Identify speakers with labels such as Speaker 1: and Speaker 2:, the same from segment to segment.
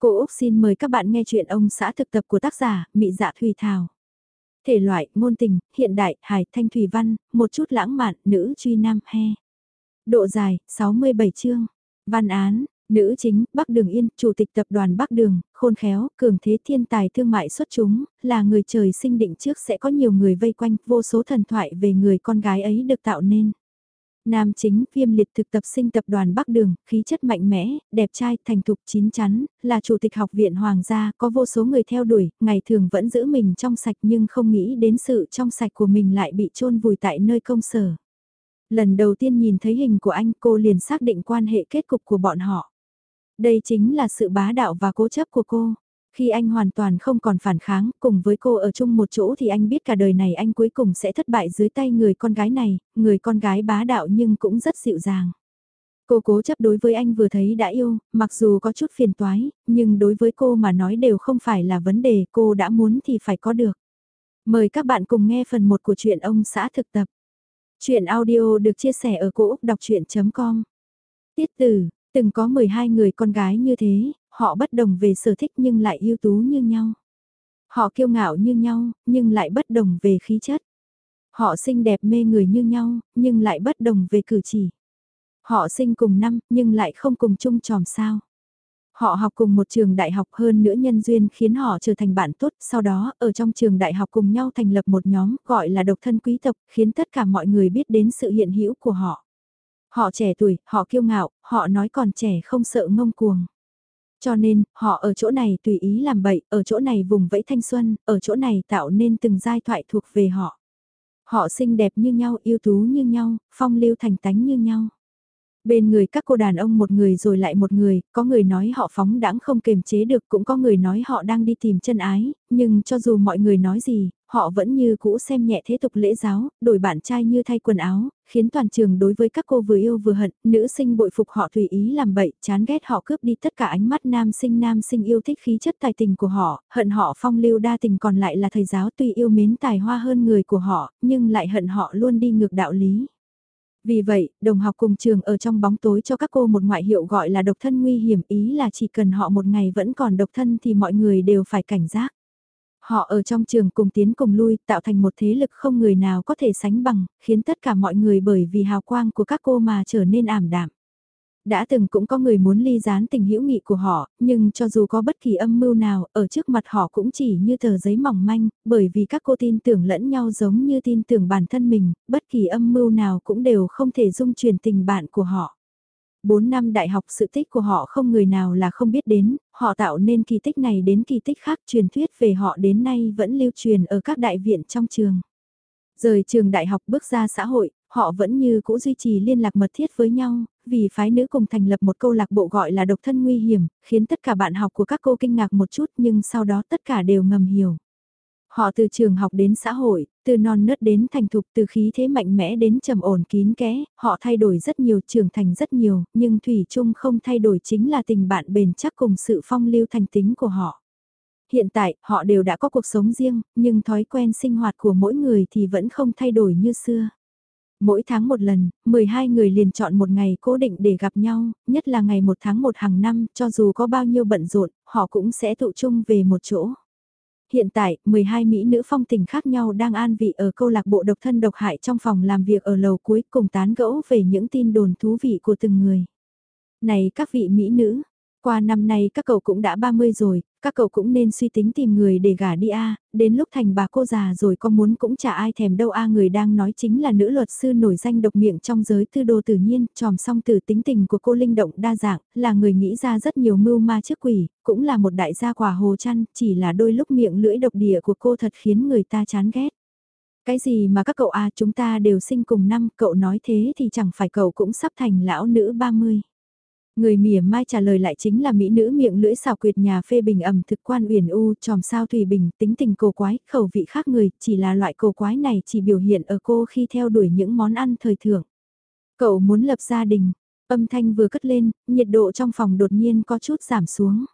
Speaker 1: Cô Úc xin mời các bạn nghe chuyện ông xã thực tập của tác giả Mị Dạ Thùy Thảo. Thể loại, ngôn tình, hiện đại, hài, thanh thủy văn, một chút lãng mạn, nữ truy nam, he. Độ dài, 67 chương. Văn án, nữ chính, Bắc Đường Yên, chủ tịch tập đoàn Bắc Đường, khôn khéo, cường thế thiên tài thương mại xuất chúng, là người trời sinh định trước sẽ có nhiều người vây quanh, vô số thần thoại về người con gái ấy được tạo nên. Nam chính, viêm liệt thực tập sinh tập đoàn Bắc Đường, khí chất mạnh mẽ, đẹp trai, thành thục chín chắn, là chủ tịch học viện Hoàng gia, có vô số người theo đuổi, ngày thường vẫn giữ mình trong sạch nhưng không nghĩ đến sự trong sạch của mình lại bị chôn vùi tại nơi công sở. Lần đầu tiên nhìn thấy hình của anh cô liền xác định quan hệ kết cục của bọn họ. Đây chính là sự bá đạo và cố chấp của cô. Khi anh hoàn toàn không còn phản kháng, cùng với cô ở chung một chỗ thì anh biết cả đời này anh cuối cùng sẽ thất bại dưới tay người con gái này, người con gái bá đạo nhưng cũng rất dịu dàng. Cô cố chấp đối với anh vừa thấy đã yêu, mặc dù có chút phiền toái, nhưng đối với cô mà nói đều không phải là vấn đề cô đã muốn thì phải có được. Mời các bạn cùng nghe phần 1 của truyện ông xã thực tập. Chuyện audio được chia sẻ ở cỗ đọc chuyện.com Tiết tử, từng có 12 người con gái như thế, họ bất đồng về sở thích nhưng lại ưu tú như nhau. Họ kiêu ngạo như nhau, nhưng lại bất đồng về khí chất. Họ xinh đẹp mê người như nhau, nhưng lại bất đồng về cử chỉ. Họ sinh cùng năm, nhưng lại không cùng chung tròm sao. Họ học cùng một trường đại học hơn nữa nhân duyên khiến họ trở thành bạn tốt, sau đó ở trong trường đại học cùng nhau thành lập một nhóm gọi là độc thân quý tộc, khiến tất cả mọi người biết đến sự hiện hữu của họ. Họ trẻ tuổi, họ kiêu ngạo, họ nói còn trẻ không sợ ngông cuồng. Cho nên, họ ở chỗ này tùy ý làm bậy, ở chỗ này vùng vẫy thanh xuân, ở chỗ này tạo nên từng giai thoại thuộc về họ. Họ xinh đẹp như nhau, yêu tú như nhau, phong lưu thành tánh như nhau. Bên người các cô đàn ông một người rồi lại một người, có người nói họ phóng đãng không kềm chế được, cũng có người nói họ đang đi tìm chân ái, nhưng cho dù mọi người nói gì, họ vẫn như cũ xem nhẹ thế tục lễ giáo, đổi bạn trai như thay quần áo, khiến toàn trường đối với các cô vừa yêu vừa hận, nữ sinh bội phục họ tùy ý làm bậy, chán ghét họ cướp đi tất cả ánh mắt nam sinh nam sinh yêu thích khí chất tài tình của họ, hận họ phong lưu đa tình còn lại là thầy giáo tùy yêu mến tài hoa hơn người của họ, nhưng lại hận họ luôn đi ngược đạo lý. Vì vậy, đồng học cùng trường ở trong bóng tối cho các cô một ngoại hiệu gọi là độc thân nguy hiểm ý là chỉ cần họ một ngày vẫn còn độc thân thì mọi người đều phải cảnh giác. Họ ở trong trường cùng tiến cùng lui tạo thành một thế lực không người nào có thể sánh bằng, khiến tất cả mọi người bởi vì hào quang của các cô mà trở nên ảm đạm. Đã từng cũng có người muốn ly gián tình hữu nghị của họ, nhưng cho dù có bất kỳ âm mưu nào, ở trước mặt họ cũng chỉ như tờ giấy mỏng manh, bởi vì các cô tin tưởng lẫn nhau giống như tin tưởng bản thân mình, bất kỳ âm mưu nào cũng đều không thể dung truyền tình bạn của họ. 4 năm đại học sự tích của họ không người nào là không biết đến, họ tạo nên kỳ tích này đến kỳ tích khác truyền thuyết về họ đến nay vẫn lưu truyền ở các đại viện trong trường. Rời trường đại học bước ra xã hội, họ vẫn như cũ duy trì liên lạc mật thiết với nhau, vì phái nữ cùng thành lập một câu lạc bộ gọi là độc thân nguy hiểm, khiến tất cả bạn học của các cô kinh ngạc một chút nhưng sau đó tất cả đều ngầm hiểu. Họ từ trường học đến xã hội, từ non nớt đến thành thục, từ khí thế mạnh mẽ đến trầm ổn kín kẽ, họ thay đổi rất nhiều, trưởng thành rất nhiều, nhưng Thủy chung không thay đổi chính là tình bạn bền chắc cùng sự phong lưu thành tính của họ. Hiện tại, họ đều đã có cuộc sống riêng, nhưng thói quen sinh hoạt của mỗi người thì vẫn không thay đổi như xưa. Mỗi tháng một lần, 12 người liền chọn một ngày cố định để gặp nhau, nhất là ngày một tháng một hàng năm, cho dù có bao nhiêu bận rộn, họ cũng sẽ tụ chung về một chỗ. Hiện tại, 12 Mỹ nữ phong tình khác nhau đang an vị ở câu lạc bộ độc thân độc hại trong phòng làm việc ở lầu cuối cùng tán gẫu về những tin đồn thú vị của từng người. Này các vị Mỹ nữ, qua năm nay các cậu cũng đã 30 rồi, các cậu cũng nên suy tính tìm người để gả đi a đến lúc thành bà cô già rồi có muốn cũng chả ai thèm đâu a người đang nói chính là nữ luật sư nổi danh độc miệng trong giới tư đồ tự nhiên, tròm song từ tính tình của cô linh động đa dạng, là người nghĩ ra rất nhiều mưu ma trước quỷ, cũng là một đại gia quả hồ chăn, chỉ là đôi lúc miệng lưỡi độc địa của cô thật khiến người ta chán ghét. Cái gì mà các cậu a chúng ta đều sinh cùng năm, cậu nói thế thì chẳng phải cậu cũng sắp thành lão nữ 30. Người mỉa mai trả lời lại chính là mỹ nữ miệng lưỡi xào quyệt nhà phê bình ẩm thực quan uyển u tròm sao thủy bình tính tình cổ quái, khẩu vị khác người, chỉ là loại cổ quái này chỉ biểu hiện ở cô khi theo đuổi những món ăn thời thượng. Cậu muốn lập gia đình, âm thanh vừa cất lên, nhiệt độ trong phòng đột nhiên có chút giảm xuống.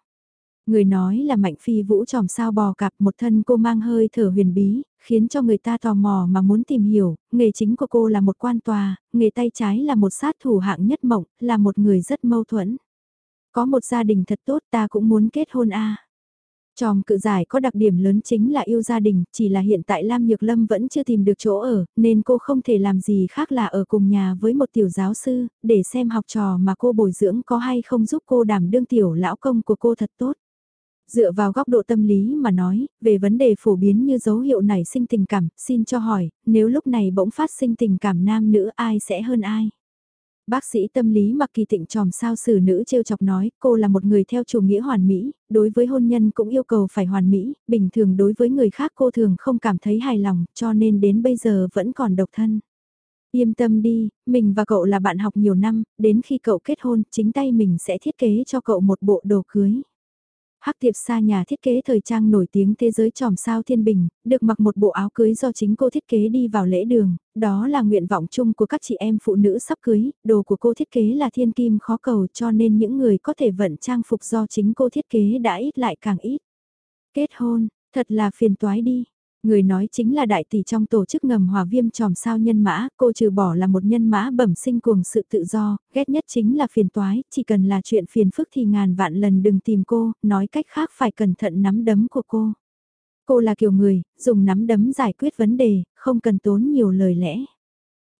Speaker 1: Người nói là mạnh phi vũ tròm sao bò cạp một thân cô mang hơi thở huyền bí, khiến cho người ta tò mò mà muốn tìm hiểu, nghề chính của cô là một quan tòa, nghề tay trái là một sát thủ hạng nhất mộng, là một người rất mâu thuẫn. Có một gia đình thật tốt ta cũng muốn kết hôn a. Tròm cự giải có đặc điểm lớn chính là yêu gia đình, chỉ là hiện tại Lam Nhược Lâm vẫn chưa tìm được chỗ ở, nên cô không thể làm gì khác là ở cùng nhà với một tiểu giáo sư, để xem học trò mà cô bồi dưỡng có hay không giúp cô đảm đương tiểu lão công của cô thật tốt. Dựa vào góc độ tâm lý mà nói, về vấn đề phổ biến như dấu hiệu nảy sinh tình cảm, xin cho hỏi, nếu lúc này bỗng phát sinh tình cảm nam nữ ai sẽ hơn ai? Bác sĩ tâm lý mặc kỳ tịnh tròm sao xử nữ trêu chọc nói cô là một người theo chủ nghĩa hoàn mỹ, đối với hôn nhân cũng yêu cầu phải hoàn mỹ, bình thường đối với người khác cô thường không cảm thấy hài lòng cho nên đến bây giờ vẫn còn độc thân. Yên tâm đi, mình và cậu là bạn học nhiều năm, đến khi cậu kết hôn chính tay mình sẽ thiết kế cho cậu một bộ đồ cưới. Hắc Tiệp Sa nhà thiết kế thời trang nổi tiếng thế giới tròm sao thiên bình, được mặc một bộ áo cưới do chính cô thiết kế đi vào lễ đường, đó là nguyện vọng chung của các chị em phụ nữ sắp cưới, đồ của cô thiết kế là thiên kim khó cầu cho nên những người có thể vận trang phục do chính cô thiết kế đã ít lại càng ít. Kết hôn, thật là phiền toái đi. Người nói chính là đại tỷ trong tổ chức ngầm hòa viêm tròm sao nhân mã, cô trừ bỏ là một nhân mã bẩm sinh cuồng sự tự do, ghét nhất chính là phiền toái, chỉ cần là chuyện phiền phức thì ngàn vạn lần đừng tìm cô, nói cách khác phải cẩn thận nắm đấm của cô. Cô là kiểu người, dùng nắm đấm giải quyết vấn đề, không cần tốn nhiều lời lẽ.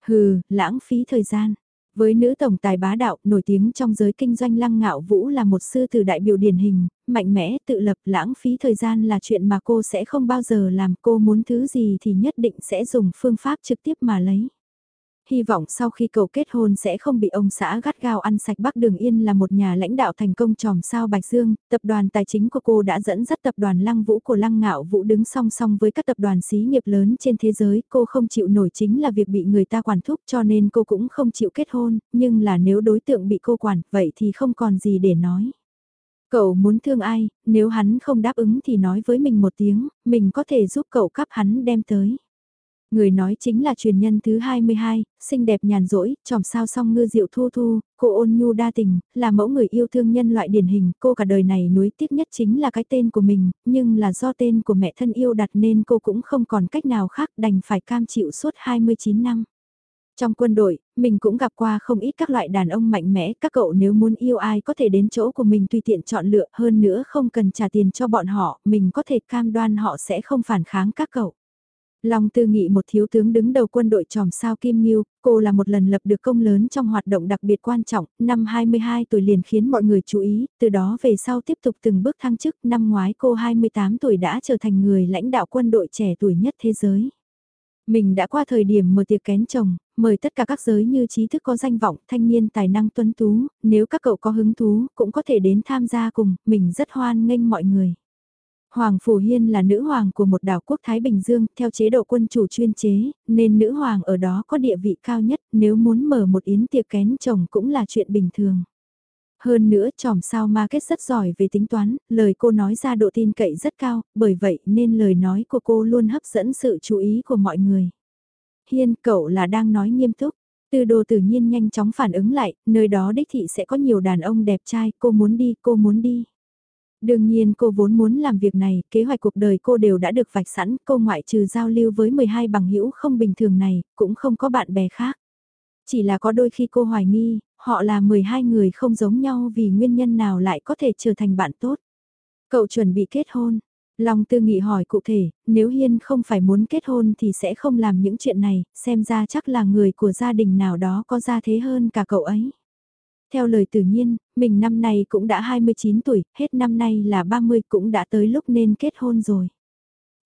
Speaker 1: Hừ, lãng phí thời gian. Với nữ tổng tài bá đạo nổi tiếng trong giới kinh doanh lăng ngạo vũ là một sư tử đại biểu điển hình, mạnh mẽ, tự lập, lãng phí thời gian là chuyện mà cô sẽ không bao giờ làm. Cô muốn thứ gì thì nhất định sẽ dùng phương pháp trực tiếp mà lấy hy vọng sau khi cầu kết hôn sẽ không bị ông xã gắt gao ăn sạch Bắc Đường Yên là một nhà lãnh đạo thành công tròm sao Bạch Dương, tập đoàn tài chính của cô đã dẫn dắt tập đoàn Lăng Vũ của Lăng Ngạo Vũ đứng song song với các tập đoàn xí nghiệp lớn trên thế giới, cô không chịu nổi chính là việc bị người ta quản thúc cho nên cô cũng không chịu kết hôn, nhưng là nếu đối tượng bị cô quản, vậy thì không còn gì để nói. Cậu muốn thương ai, nếu hắn không đáp ứng thì nói với mình một tiếng, mình có thể giúp cậu cắp hắn đem tới. Người nói chính là truyền nhân thứ 22, xinh đẹp nhàn rỗi, tròm sao song ngư diệu thu thu, cô ôn nhu đa tình, là mẫu người yêu thương nhân loại điển hình, cô cả đời này nuối tiếc nhất chính là cái tên của mình, nhưng là do tên của mẹ thân yêu đặt nên cô cũng không còn cách nào khác đành phải cam chịu suốt 29 năm. Trong quân đội, mình cũng gặp qua không ít các loại đàn ông mạnh mẽ, các cậu nếu muốn yêu ai có thể đến chỗ của mình tùy tiện chọn lựa hơn nữa không cần trả tiền cho bọn họ, mình có thể cam đoan họ sẽ không phản kháng các cậu. Long Tư Nghị một thiếu tướng đứng đầu quân đội tròm sao Kim Ngưu, cô là một lần lập được công lớn trong hoạt động đặc biệt quan trọng, năm 22 tuổi liền khiến mọi người chú ý, từ đó về sau tiếp tục từng bước thăng chức, năm ngoái cô 28 tuổi đã trở thành người lãnh đạo quân đội trẻ tuổi nhất thế giới. Mình đã qua thời điểm mở tiệc kén chồng, mời tất cả các giới như trí thức có danh vọng, thanh niên tài năng tuấn tú, nếu các cậu có hứng thú, cũng có thể đến tham gia cùng, mình rất hoan nghênh mọi người. Hoàng Phủ Hiên là nữ hoàng của một đảo quốc Thái Bình Dương, theo chế độ quân chủ chuyên chế, nên nữ hoàng ở đó có địa vị cao nhất, nếu muốn mở một yến tiệc kén chồng cũng là chuyện bình thường. Hơn nữa tròm sao Ma Kết rất giỏi về tính toán, lời cô nói ra độ tin cậy rất cao, bởi vậy nên lời nói của cô luôn hấp dẫn sự chú ý của mọi người. Hiên, cậu là đang nói nghiêm túc. Tư đồ tự nhiên nhanh chóng phản ứng lại, nơi đó đích thị sẽ có nhiều đàn ông đẹp trai, cô muốn đi, cô muốn đi. Đương nhiên cô vốn muốn làm việc này, kế hoạch cuộc đời cô đều đã được vạch sẵn, cô ngoại trừ giao lưu với 12 bằng hữu không bình thường này, cũng không có bạn bè khác. Chỉ là có đôi khi cô hoài nghi, họ là 12 người không giống nhau vì nguyên nhân nào lại có thể trở thành bạn tốt. Cậu chuẩn bị kết hôn. Long tư nghị hỏi cụ thể, nếu Hiên không phải muốn kết hôn thì sẽ không làm những chuyện này, xem ra chắc là người của gia đình nào đó có gia thế hơn cả cậu ấy. Theo lời tự nhiên, mình năm nay cũng đã 29 tuổi, hết năm nay là 30 cũng đã tới lúc nên kết hôn rồi.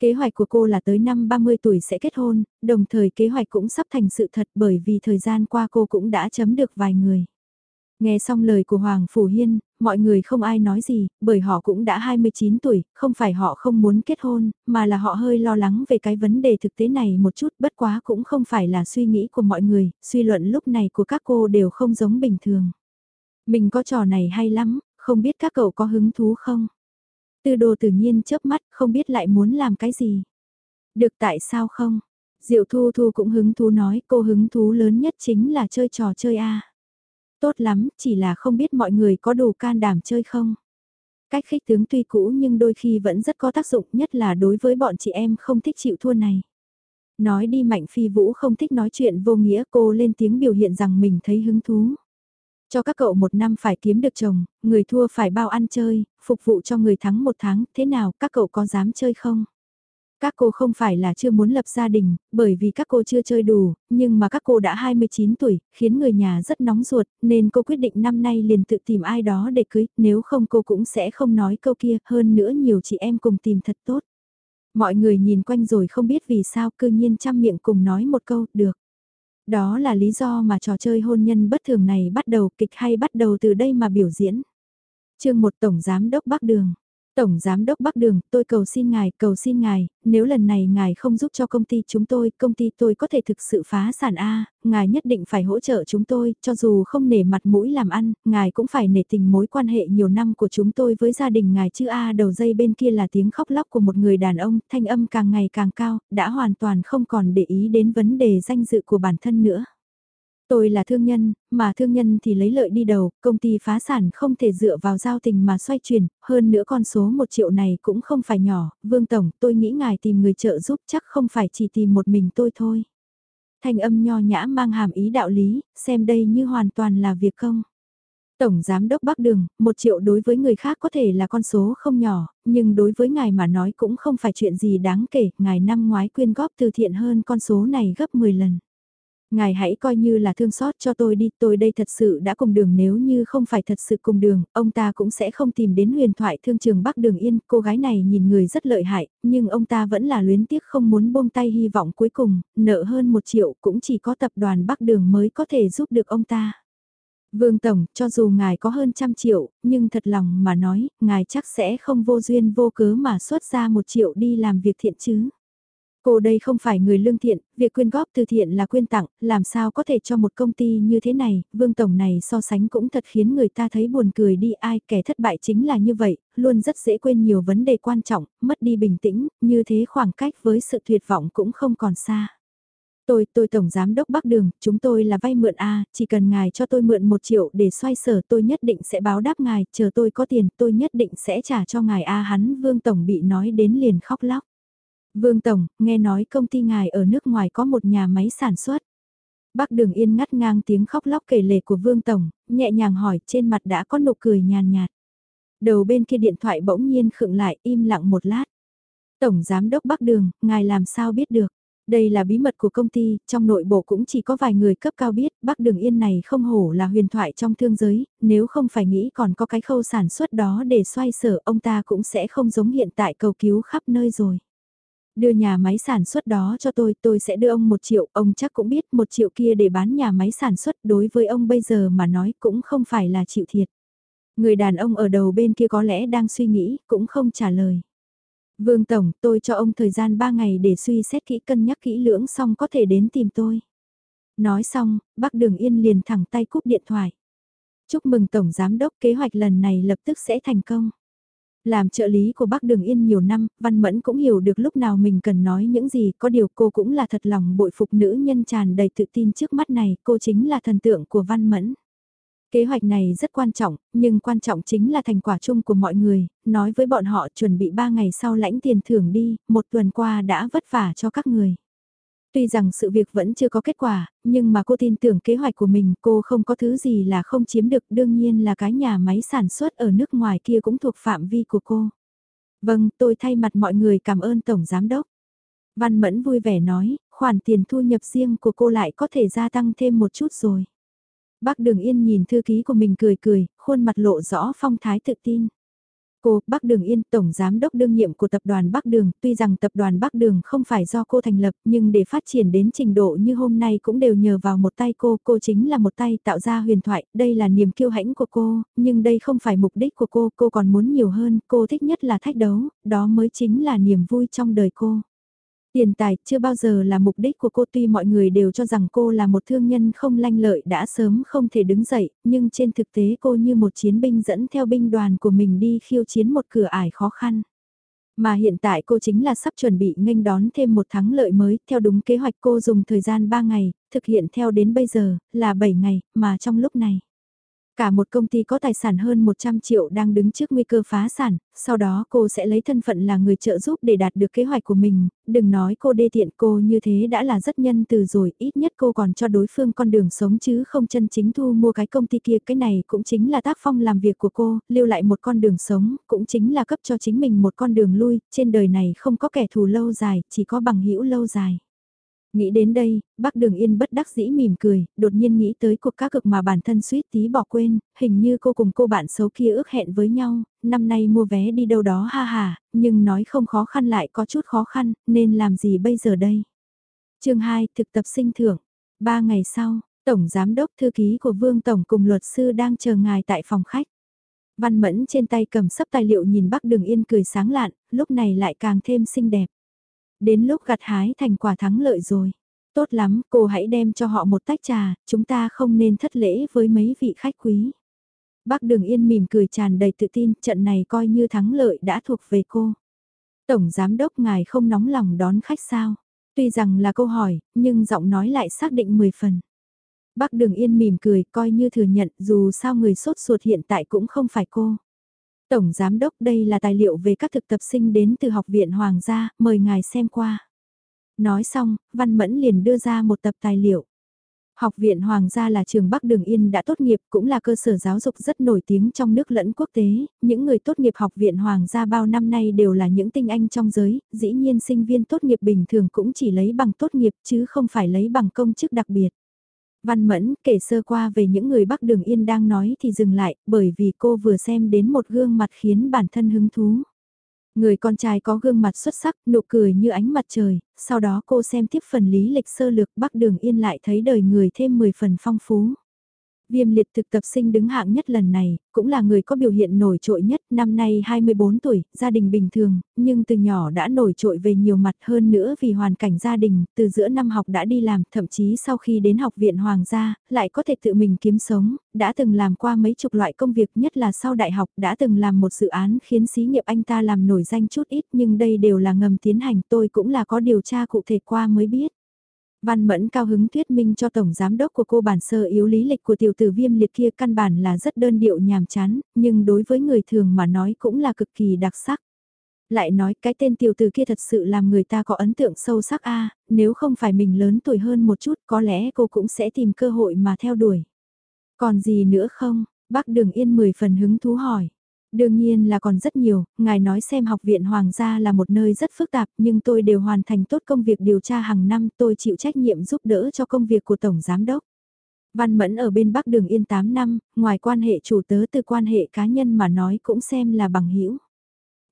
Speaker 1: Kế hoạch của cô là tới năm 30 tuổi sẽ kết hôn, đồng thời kế hoạch cũng sắp thành sự thật bởi vì thời gian qua cô cũng đã chấm được vài người. Nghe xong lời của Hoàng Phủ Hiên, mọi người không ai nói gì, bởi họ cũng đã 29 tuổi, không phải họ không muốn kết hôn, mà là họ hơi lo lắng về cái vấn đề thực tế này một chút, bất quá cũng không phải là suy nghĩ của mọi người, suy luận lúc này của các cô đều không giống bình thường. Mình có trò này hay lắm, không biết các cậu có hứng thú không? Tư đồ tự nhiên chớp mắt, không biết lại muốn làm cái gì. Được tại sao không? Diệu Thu Thu cũng hứng thú nói cô hứng thú lớn nhất chính là chơi trò chơi A. Tốt lắm, chỉ là không biết mọi người có đủ can đảm chơi không? Cách khích tướng tuy cũ nhưng đôi khi vẫn rất có tác dụng nhất là đối với bọn chị em không thích chịu thua này. Nói đi Mạnh Phi Vũ không thích nói chuyện vô nghĩa cô lên tiếng biểu hiện rằng mình thấy hứng thú. Cho các cậu một năm phải kiếm được chồng, người thua phải bao ăn chơi, phục vụ cho người thắng một tháng, thế nào các cậu có dám chơi không? Các cô không phải là chưa muốn lập gia đình, bởi vì các cô chưa chơi đủ, nhưng mà các cô đã 29 tuổi, khiến người nhà rất nóng ruột, nên cô quyết định năm nay liền tự tìm ai đó để cưới, nếu không cô cũng sẽ không nói câu kia, hơn nữa nhiều chị em cùng tìm thật tốt. Mọi người nhìn quanh rồi không biết vì sao cư nhiên chăm miệng cùng nói một câu, được. Đó là lý do mà trò chơi hôn nhân bất thường này bắt đầu, kịch hay bắt đầu từ đây mà biểu diễn. chương một, Tổng Giám Đốc Bắc Đường Tổng Giám đốc Bắc Đường, tôi cầu xin ngài, cầu xin ngài, nếu lần này ngài không giúp cho công ty chúng tôi, công ty tôi có thể thực sự phá sản A, ngài nhất định phải hỗ trợ chúng tôi, cho dù không nể mặt mũi làm ăn, ngài cũng phải nể tình mối quan hệ nhiều năm của chúng tôi với gia đình ngài chứ A đầu dây bên kia là tiếng khóc lóc của một người đàn ông, thanh âm càng ngày càng cao, đã hoàn toàn không còn để ý đến vấn đề danh dự của bản thân nữa. Tôi là thương nhân, mà thương nhân thì lấy lợi đi đầu, công ty phá sản không thể dựa vào giao tình mà xoay chuyển, hơn nữa con số 1 triệu này cũng không phải nhỏ, Vương Tổng, tôi nghĩ ngài tìm người trợ giúp chắc không phải chỉ tìm một mình tôi thôi. Thanh âm nho nhã mang hàm ý đạo lý, xem đây như hoàn toàn là việc công. Tổng Giám đốc Bắc Đường, một triệu đối với người khác có thể là con số không nhỏ, nhưng đối với ngài mà nói cũng không phải chuyện gì đáng kể, ngài năm ngoái quyên góp từ thiện hơn con số này gấp 10 lần. Ngài hãy coi như là thương xót cho tôi đi, tôi đây thật sự đã cùng đường nếu như không phải thật sự cùng đường, ông ta cũng sẽ không tìm đến huyền thoại thương trường Bắc Đường Yên, cô gái này nhìn người rất lợi hại, nhưng ông ta vẫn là luyến tiếc không muốn buông tay hy vọng cuối cùng, nợ hơn một triệu cũng chỉ có tập đoàn Bắc Đường mới có thể giúp được ông ta. Vương Tổng, cho dù ngài có hơn trăm triệu, nhưng thật lòng mà nói, ngài chắc sẽ không vô duyên vô cớ mà xuất ra một triệu đi làm việc thiện chứ. Cô đây không phải người lương thiện, việc quyên góp từ thiện là quyên tặng, làm sao có thể cho một công ty như thế này, vương tổng này so sánh cũng thật khiến người ta thấy buồn cười đi ai kẻ thất bại chính là như vậy, luôn rất dễ quên nhiều vấn đề quan trọng, mất đi bình tĩnh, như thế khoảng cách với sự tuyệt vọng cũng không còn xa. Tôi, tôi Tổng Giám Đốc Bắc Đường, chúng tôi là vay mượn A, chỉ cần ngài cho tôi mượn một triệu để xoay sở tôi nhất định sẽ báo đáp ngài, chờ tôi có tiền tôi nhất định sẽ trả cho ngài A hắn Vương Tổng bị nói đến liền khóc lóc. Vương Tổng, nghe nói công ty ngài ở nước ngoài có một nhà máy sản xuất. Bác Đường Yên ngắt ngang tiếng khóc lóc kể lể của Vương Tổng, nhẹ nhàng hỏi trên mặt đã có nụ cười nhàn nhạt. Đầu bên kia điện thoại bỗng nhiên khựng lại im lặng một lát. Tổng Giám đốc Bắc Đường, ngài làm sao biết được? Đây là bí mật của công ty, trong nội bộ cũng chỉ có vài người cấp cao biết, Bắc Đường Yên này không hổ là huyền thoại trong thương giới, nếu không phải nghĩ còn có cái khâu sản xuất đó để xoay sở ông ta cũng sẽ không giống hiện tại cầu cứu khắp nơi rồi. Đưa nhà máy sản xuất đó cho tôi, tôi sẽ đưa ông một triệu, ông chắc cũng biết một triệu kia để bán nhà máy sản xuất đối với ông bây giờ mà nói cũng không phải là chịu thiệt. Người đàn ông ở đầu bên kia có lẽ đang suy nghĩ, cũng không trả lời. Vương Tổng, tôi cho ông thời gian 3 ngày để suy xét kỹ cân nhắc kỹ lưỡng xong có thể đến tìm tôi. Nói xong, bác Đường Yên liền thẳng tay cúp điện thoại. Chúc mừng Tổng Giám Đốc kế hoạch lần này lập tức sẽ thành công. Làm trợ lý của bác Đường Yên nhiều năm, Văn Mẫn cũng hiểu được lúc nào mình cần nói những gì, có điều cô cũng là thật lòng bội phục nữ nhân tràn đầy tự tin trước mắt này, cô chính là thần tượng của Văn Mẫn. Kế hoạch này rất quan trọng, nhưng quan trọng chính là thành quả chung của mọi người, nói với bọn họ chuẩn bị 3 ngày sau lãnh tiền thưởng đi, một tuần qua đã vất vả cho các người. Tuy rằng sự việc vẫn chưa có kết quả, nhưng mà cô tin tưởng kế hoạch của mình cô không có thứ gì là không chiếm được đương nhiên là cái nhà máy sản xuất ở nước ngoài kia cũng thuộc phạm vi của cô. Vâng, tôi thay mặt mọi người cảm ơn Tổng Giám Đốc. Văn Mẫn vui vẻ nói, khoản tiền thu nhập riêng của cô lại có thể gia tăng thêm một chút rồi. Bác Đường Yên nhìn thư ký của mình cười cười, khuôn mặt lộ rõ phong thái tự tin. Cô, Bắc Đường Yên, Tổng Giám đốc đương nhiệm của tập đoàn Bắc Đường, tuy rằng tập đoàn Bắc Đường không phải do cô thành lập, nhưng để phát triển đến trình độ như hôm nay cũng đều nhờ vào một tay cô, cô chính là một tay tạo ra huyền thoại, đây là niềm kiêu hãnh của cô, nhưng đây không phải mục đích của cô, cô còn muốn nhiều hơn, cô thích nhất là thách đấu, đó mới chính là niềm vui trong đời cô. Tiền tài chưa bao giờ là mục đích của cô tuy mọi người đều cho rằng cô là một thương nhân không lanh lợi đã sớm không thể đứng dậy, nhưng trên thực tế cô như một chiến binh dẫn theo binh đoàn của mình đi khiêu chiến một cửa ải khó khăn. Mà hiện tại cô chính là sắp chuẩn bị nghênh đón thêm một thắng lợi mới, theo đúng kế hoạch cô dùng thời gian 3 ngày, thực hiện theo đến bây giờ, là 7 ngày, mà trong lúc này. Cả một công ty có tài sản hơn 100 triệu đang đứng trước nguy cơ phá sản, sau đó cô sẽ lấy thân phận là người trợ giúp để đạt được kế hoạch của mình, đừng nói cô đê tiện cô như thế đã là rất nhân từ rồi, ít nhất cô còn cho đối phương con đường sống chứ không chân chính thu mua cái công ty kia, cái này cũng chính là tác phong làm việc của cô, lưu lại một con đường sống, cũng chính là cấp cho chính mình một con đường lui, trên đời này không có kẻ thù lâu dài, chỉ có bằng hữu lâu dài. Nghĩ đến đây, bác Đường Yên bất đắc dĩ mỉm cười, đột nhiên nghĩ tới cuộc cá cực mà bản thân suýt tí bỏ quên, hình như cô cùng cô bạn xấu kia ước hẹn với nhau, năm nay mua vé đi đâu đó ha ha, nhưng nói không khó khăn lại có chút khó khăn, nên làm gì bây giờ đây? chương 2, thực tập sinh thưởng. Ba ngày sau, Tổng Giám đốc Thư ký của Vương Tổng cùng luật sư đang chờ ngài tại phòng khách. Văn Mẫn trên tay cầm sấp tài liệu nhìn bác Đường Yên cười sáng lạn, lúc này lại càng thêm xinh đẹp. Đến lúc gặt hái thành quả thắng lợi rồi. Tốt lắm, cô hãy đem cho họ một tách trà, chúng ta không nên thất lễ với mấy vị khách quý. Bác Đường Yên mỉm cười tràn đầy tự tin, trận này coi như thắng lợi đã thuộc về cô. Tổng Giám đốc ngài không nóng lòng đón khách sao? Tuy rằng là câu hỏi, nhưng giọng nói lại xác định 10 phần. Bác Đường Yên mỉm cười coi như thừa nhận dù sao người sốt ruột hiện tại cũng không phải cô. Tổng Giám đốc đây là tài liệu về các thực tập sinh đến từ Học viện Hoàng gia, mời ngài xem qua. Nói xong, Văn Mẫn liền đưa ra một tập tài liệu. Học viện Hoàng gia là trường Bắc Đường Yên đã tốt nghiệp, cũng là cơ sở giáo dục rất nổi tiếng trong nước lẫn quốc tế. Những người tốt nghiệp Học viện Hoàng gia bao năm nay đều là những tinh anh trong giới, dĩ nhiên sinh viên tốt nghiệp bình thường cũng chỉ lấy bằng tốt nghiệp chứ không phải lấy bằng công chức đặc biệt. Văn Mẫn kể sơ qua về những người Bắc Đường Yên đang nói thì dừng lại, bởi vì cô vừa xem đến một gương mặt khiến bản thân hứng thú. Người con trai có gương mặt xuất sắc, nụ cười như ánh mặt trời, sau đó cô xem tiếp phần lý lịch sơ lược Bắc Đường Yên lại thấy đời người thêm 10 phần phong phú. Viêm liệt thực tập sinh đứng hạng nhất lần này, cũng là người có biểu hiện nổi trội nhất, năm nay 24 tuổi, gia đình bình thường, nhưng từ nhỏ đã nổi trội về nhiều mặt hơn nữa vì hoàn cảnh gia đình, từ giữa năm học đã đi làm, thậm chí sau khi đến học viện Hoàng gia, lại có thể tự mình kiếm sống, đã từng làm qua mấy chục loại công việc nhất là sau đại học, đã từng làm một dự án khiến xí nghiệp anh ta làm nổi danh chút ít nhưng đây đều là ngầm tiến hành tôi cũng là có điều tra cụ thể qua mới biết. Văn Mẫn cao hứng thuyết minh cho tổng giám đốc của cô bản sơ yếu lý lịch của tiểu tử viêm liệt kia căn bản là rất đơn điệu nhàm chán, nhưng đối với người thường mà nói cũng là cực kỳ đặc sắc. Lại nói cái tên tiểu tử kia thật sự làm người ta có ấn tượng sâu sắc a nếu không phải mình lớn tuổi hơn một chút có lẽ cô cũng sẽ tìm cơ hội mà theo đuổi. Còn gì nữa không? Bác Đường Yên mười phần hứng thú hỏi. Đương nhiên là còn rất nhiều, ngài nói xem học viện Hoàng gia là một nơi rất phức tạp nhưng tôi đều hoàn thành tốt công việc điều tra hàng năm tôi chịu trách nhiệm giúp đỡ cho công việc của Tổng Giám Đốc. Văn Mẫn ở bên Bắc Đường Yên 8 năm, ngoài quan hệ chủ tớ từ quan hệ cá nhân mà nói cũng xem là bằng hữu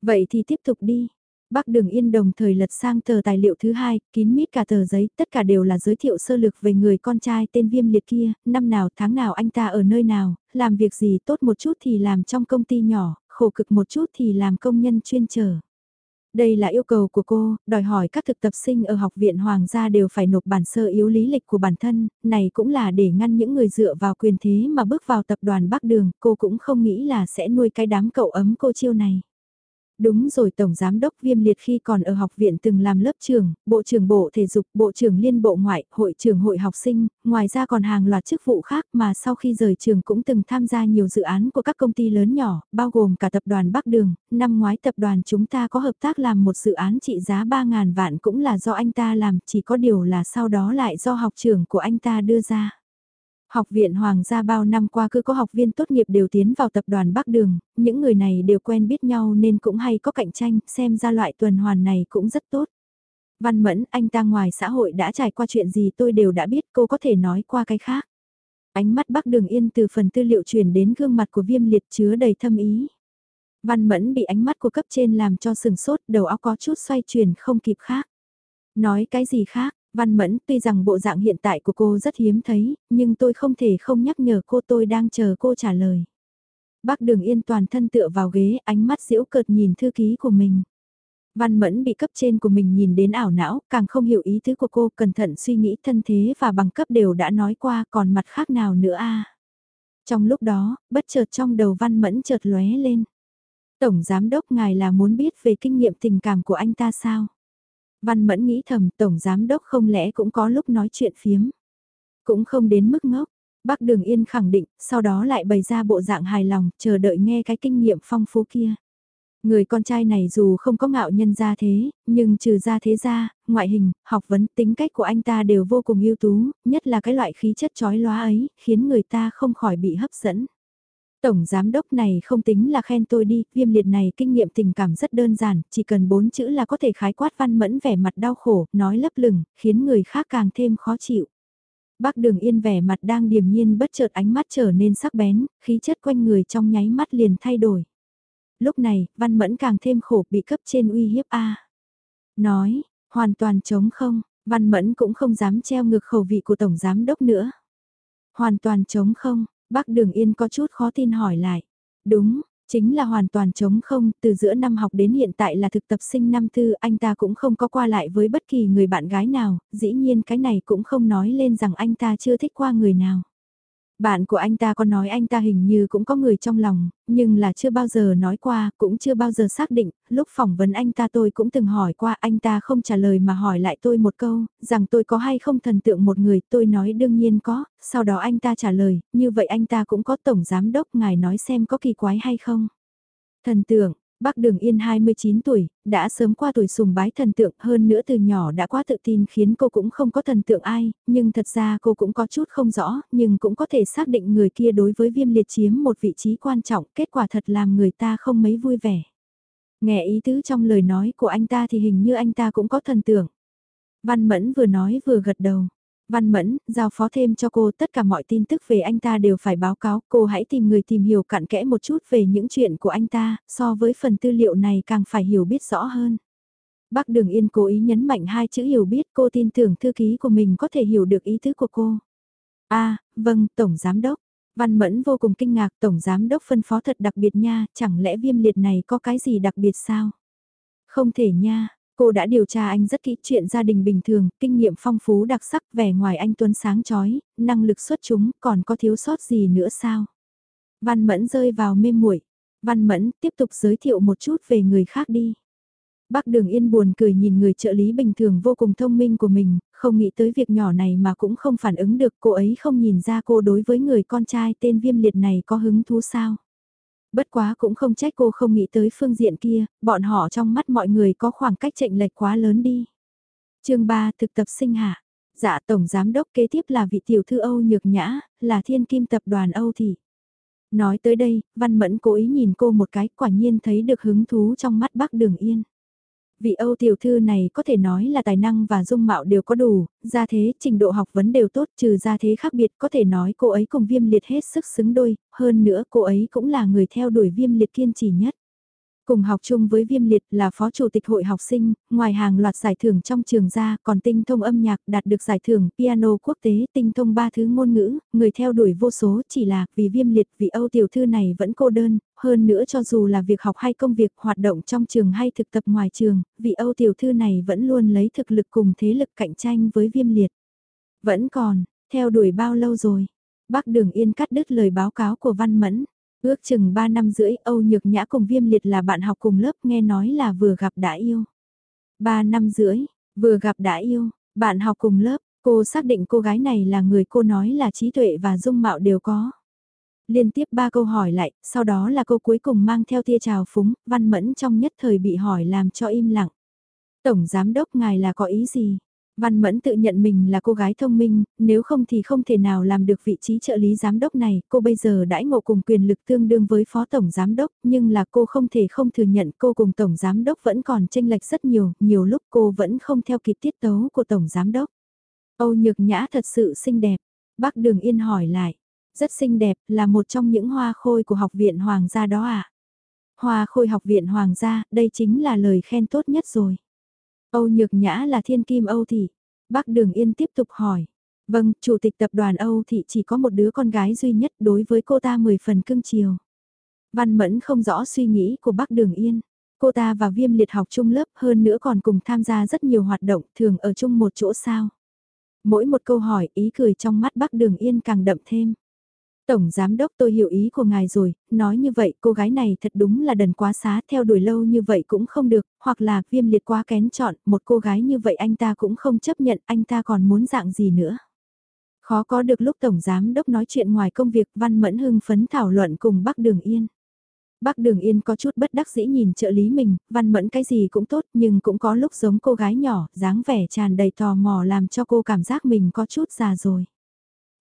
Speaker 1: Vậy thì tiếp tục đi. Bắc Đường Yên đồng thời lật sang tờ tài liệu thứ hai, kín mít cả tờ giấy, tất cả đều là giới thiệu sơ lược về người con trai tên Viêm Liệt kia, năm nào tháng nào anh ta ở nơi nào, làm việc gì tốt một chút thì làm trong công ty nhỏ, khổ cực một chút thì làm công nhân chuyên trở. Đây là yêu cầu của cô, đòi hỏi các thực tập sinh ở học viện Hoàng gia đều phải nộp bản sơ yếu lý lịch của bản thân, này cũng là để ngăn những người dựa vào quyền thế mà bước vào tập đoàn Bắc Đường, cô cũng không nghĩ là sẽ nuôi cái đám cậu ấm cô chiêu này. Đúng rồi Tổng Giám đốc Viêm Liệt khi còn ở học viện từng làm lớp trưởng, Bộ trưởng Bộ Thể dục, Bộ trưởng Liên Bộ Ngoại, Hội trưởng Hội học sinh, ngoài ra còn hàng loạt chức vụ khác mà sau khi rời trường cũng từng tham gia nhiều dự án của các công ty lớn nhỏ, bao gồm cả tập đoàn Bắc Đường, năm ngoái tập đoàn chúng ta có hợp tác làm một dự án trị giá 3.000 vạn cũng là do anh ta làm, chỉ có điều là sau đó lại do học trưởng của anh ta đưa ra. Học viện Hoàng gia bao năm qua cứ có học viên tốt nghiệp đều tiến vào tập đoàn Bắc Đường, những người này đều quen biết nhau nên cũng hay có cạnh tranh, xem ra loại tuần hoàn này cũng rất tốt. Văn Mẫn, anh ta ngoài xã hội đã trải qua chuyện gì tôi đều đã biết cô có thể nói qua cái khác. Ánh mắt Bắc Đường Yên từ phần tư liệu truyền đến gương mặt của viêm liệt chứa đầy thâm ý. Văn Mẫn bị ánh mắt của cấp trên làm cho sừng sốt, đầu óc có chút xoay chuyển không kịp khác. Nói cái gì khác, Văn Mẫn tuy rằng bộ dạng hiện tại của cô rất hiếm thấy, nhưng tôi không thể không nhắc nhở cô tôi đang chờ cô trả lời. Bác Đường Yên toàn thân tựa vào ghế, ánh mắt diễu cợt nhìn thư ký của mình. Văn Mẫn bị cấp trên của mình nhìn đến ảo não, càng không hiểu ý tứ của cô, cẩn thận suy nghĩ thân thế và bằng cấp đều đã nói qua, còn mặt khác nào nữa a? Trong lúc đó, bất chợt trong đầu Văn Mẫn chợt lóe lên. Tổng giám đốc ngài là muốn biết về kinh nghiệm tình cảm của anh ta sao? Văn Mẫn nghĩ thầm Tổng Giám Đốc không lẽ cũng có lúc nói chuyện phiếm. Cũng không đến mức ngốc. Bác Đường Yên khẳng định, sau đó lại bày ra bộ dạng hài lòng, chờ đợi nghe cái kinh nghiệm phong phú kia. Người con trai này dù không có ngạo nhân ra thế, nhưng trừ ra thế ra, ngoại hình, học vấn, tính cách của anh ta đều vô cùng ưu tú, nhất là cái loại khí chất chói lóa ấy, khiến người ta không khỏi bị hấp dẫn. Tổng giám đốc này không tính là khen tôi đi, viêm liệt này kinh nghiệm tình cảm rất đơn giản, chỉ cần bốn chữ là có thể khái quát văn mẫn vẻ mặt đau khổ, nói lấp lửng, khiến người khác càng thêm khó chịu. Bác đường yên vẻ mặt đang điềm nhiên bất chợt ánh mắt trở nên sắc bén, khí chất quanh người trong nháy mắt liền thay đổi. Lúc này, văn mẫn càng thêm khổ bị cấp trên uy hiếp A. Nói, hoàn toàn chống không, văn mẫn cũng không dám treo ngược khẩu vị của Tổng Giám Đốc nữa. Hoàn toàn chống không, bác Đường Yên có chút khó tin hỏi lại. Đúng, chính là hoàn toàn chống không, từ giữa năm học đến hiện tại là thực tập sinh năm tư, anh ta cũng không có qua lại với bất kỳ người bạn gái nào, dĩ nhiên cái này cũng không nói lên rằng anh ta chưa thích qua người nào. Bạn của anh ta có nói anh ta hình như cũng có người trong lòng, nhưng là chưa bao giờ nói qua, cũng chưa bao giờ xác định, lúc phỏng vấn anh ta tôi cũng từng hỏi qua anh ta không trả lời mà hỏi lại tôi một câu, rằng tôi có hay không thần tượng một người, tôi nói đương nhiên có, sau đó anh ta trả lời, như vậy anh ta cũng có tổng giám đốc, ngài nói xem có kỳ quái hay không. Thần tượng, Bác Đường Yên 29 tuổi, đã sớm qua tuổi sùng bái thần tượng hơn nữa từ nhỏ đã quá tự tin khiến cô cũng không có thần tượng ai, nhưng thật ra cô cũng có chút không rõ, nhưng cũng có thể xác định người kia đối với viêm liệt chiếm một vị trí quan trọng, kết quả thật làm người ta không mấy vui vẻ. Nghe ý tứ trong lời nói của anh ta thì hình như anh ta cũng có thần tượng. Văn Mẫn vừa nói vừa gật đầu. Văn Mẫn, giao phó thêm cho cô tất cả mọi tin tức về anh ta đều phải báo cáo, cô hãy tìm người tìm hiểu cặn kẽ một chút về những chuyện của anh ta, so với phần tư liệu này càng phải hiểu biết rõ hơn. Bác Đường Yên cố ý nhấn mạnh hai chữ hiểu biết cô tin tưởng thư ký của mình có thể hiểu được ý tứ của cô. a à, vâng, Tổng Giám Đốc. Văn Mẫn vô cùng kinh ngạc Tổng Giám Đốc phân phó thật đặc biệt nha, chẳng lẽ viêm liệt này có cái gì đặc biệt sao? Không thể nha, Cô đã điều tra anh rất kỹ chuyện gia đình bình thường, kinh nghiệm phong phú đặc sắc, vẻ ngoài anh tuấn sáng chói, năng lực xuất chúng, còn có thiếu sót gì nữa sao? Văn Mẫn rơi vào mê muội. Văn Mẫn tiếp tục giới thiệu một chút về người khác đi. Bác Đường Yên buồn cười nhìn người trợ lý bình thường vô cùng thông minh của mình, không nghĩ tới việc nhỏ này mà cũng không phản ứng được cô ấy không nhìn ra cô đối với người con trai tên viêm liệt này có hứng thú sao. Bất quá cũng không trách cô không nghĩ tới phương diện kia, bọn họ trong mắt mọi người có khoảng cách chệnh lệch quá lớn đi. chương 3 thực tập sinh hạ. Dạ Tổng Giám Đốc kế tiếp là vị tiểu thư Âu Nhược Nhã, là thiên kim tập đoàn Âu Thị. Nói tới đây, Văn Mẫn cố ý nhìn cô một cái quả nhiên thấy được hứng thú trong mắt bác Đường Yên. Vị Âu tiểu thư này có thể nói là tài năng và dung mạo đều có đủ, gia thế, trình độ học vấn đều tốt trừ gia thế khác biệt có thể nói cô ấy cùng viêm liệt hết sức xứng đôi, hơn nữa cô ấy cũng là người theo đuổi viêm liệt kiên trì nhất. Cùng học chung với Viêm Liệt là phó chủ tịch hội học sinh, ngoài hàng loạt giải thưởng trong trường ra còn tinh thông âm nhạc đạt được giải thưởng piano quốc tế tinh thông ba thứ ngôn ngữ, người theo đuổi vô số chỉ là vì Viêm Liệt vì Âu tiểu thư này vẫn cô đơn, hơn nữa cho dù là việc học hay công việc hoạt động trong trường hay thực tập ngoài trường, vị Âu tiểu thư này vẫn luôn lấy thực lực cùng thế lực cạnh tranh với Viêm Liệt. Vẫn còn, theo đuổi bao lâu rồi? Bác Đường Yên cắt đứt lời báo cáo của Văn Mẫn. Ước chừng 3 năm rưỡi Âu Nhược Nhã cùng Viêm Liệt là bạn học cùng lớp nghe nói là vừa gặp đã yêu. 3 năm rưỡi, vừa gặp đã yêu, bạn học cùng lớp, cô xác định cô gái này là người cô nói là trí tuệ và dung mạo đều có. Liên tiếp ba câu hỏi lại, sau đó là câu cuối cùng mang theo tia trào phúng, văn mẫn trong nhất thời bị hỏi làm cho im lặng. Tổng giám đốc ngài là có ý gì? Văn Mẫn tự nhận mình là cô gái thông minh, nếu không thì không thể nào làm được vị trí trợ lý giám đốc này, cô bây giờ đãi ngộ cùng quyền lực tương đương với phó tổng giám đốc, nhưng là cô không thể không thừa nhận cô cùng tổng giám đốc vẫn còn tranh lệch rất nhiều, nhiều lúc cô vẫn không theo kịp tiết tấu của tổng giám đốc. Âu Nhược Nhã thật sự xinh đẹp, bác Đường Yên hỏi lại, rất xinh đẹp, là một trong những hoa khôi của học viện Hoàng gia đó à? Hoa khôi học viện Hoàng gia, đây chính là lời khen tốt nhất rồi. Âu Nhược Nhã là thiên kim Âu Thị. Bác Đường Yên tiếp tục hỏi. Vâng, chủ tịch tập đoàn Âu Thị chỉ có một đứa con gái duy nhất đối với cô ta 10 phần cưng chiều. Văn Mẫn không rõ suy nghĩ của bác Đường Yên. Cô ta và Viêm Liệt học chung lớp hơn nữa còn cùng tham gia rất nhiều hoạt động thường ở chung một chỗ sao. Mỗi một câu hỏi ý cười trong mắt bác Đường Yên càng đậm thêm. Tổng Giám Đốc tôi hiểu ý của ngài rồi, nói như vậy cô gái này thật đúng là đần quá xá theo đuổi lâu như vậy cũng không được, hoặc là viêm liệt quá kén chọn, một cô gái như vậy anh ta cũng không chấp nhận, anh ta còn muốn dạng gì nữa. Khó có được lúc Tổng Giám Đốc nói chuyện ngoài công việc Văn Mẫn hưng phấn thảo luận cùng Bắc Đường Yên. Bắc Đường Yên có chút bất đắc dĩ nhìn trợ lý mình, Văn Mẫn cái gì cũng tốt nhưng cũng có lúc giống cô gái nhỏ, dáng vẻ tràn đầy tò mò làm cho cô cảm giác mình có chút già rồi.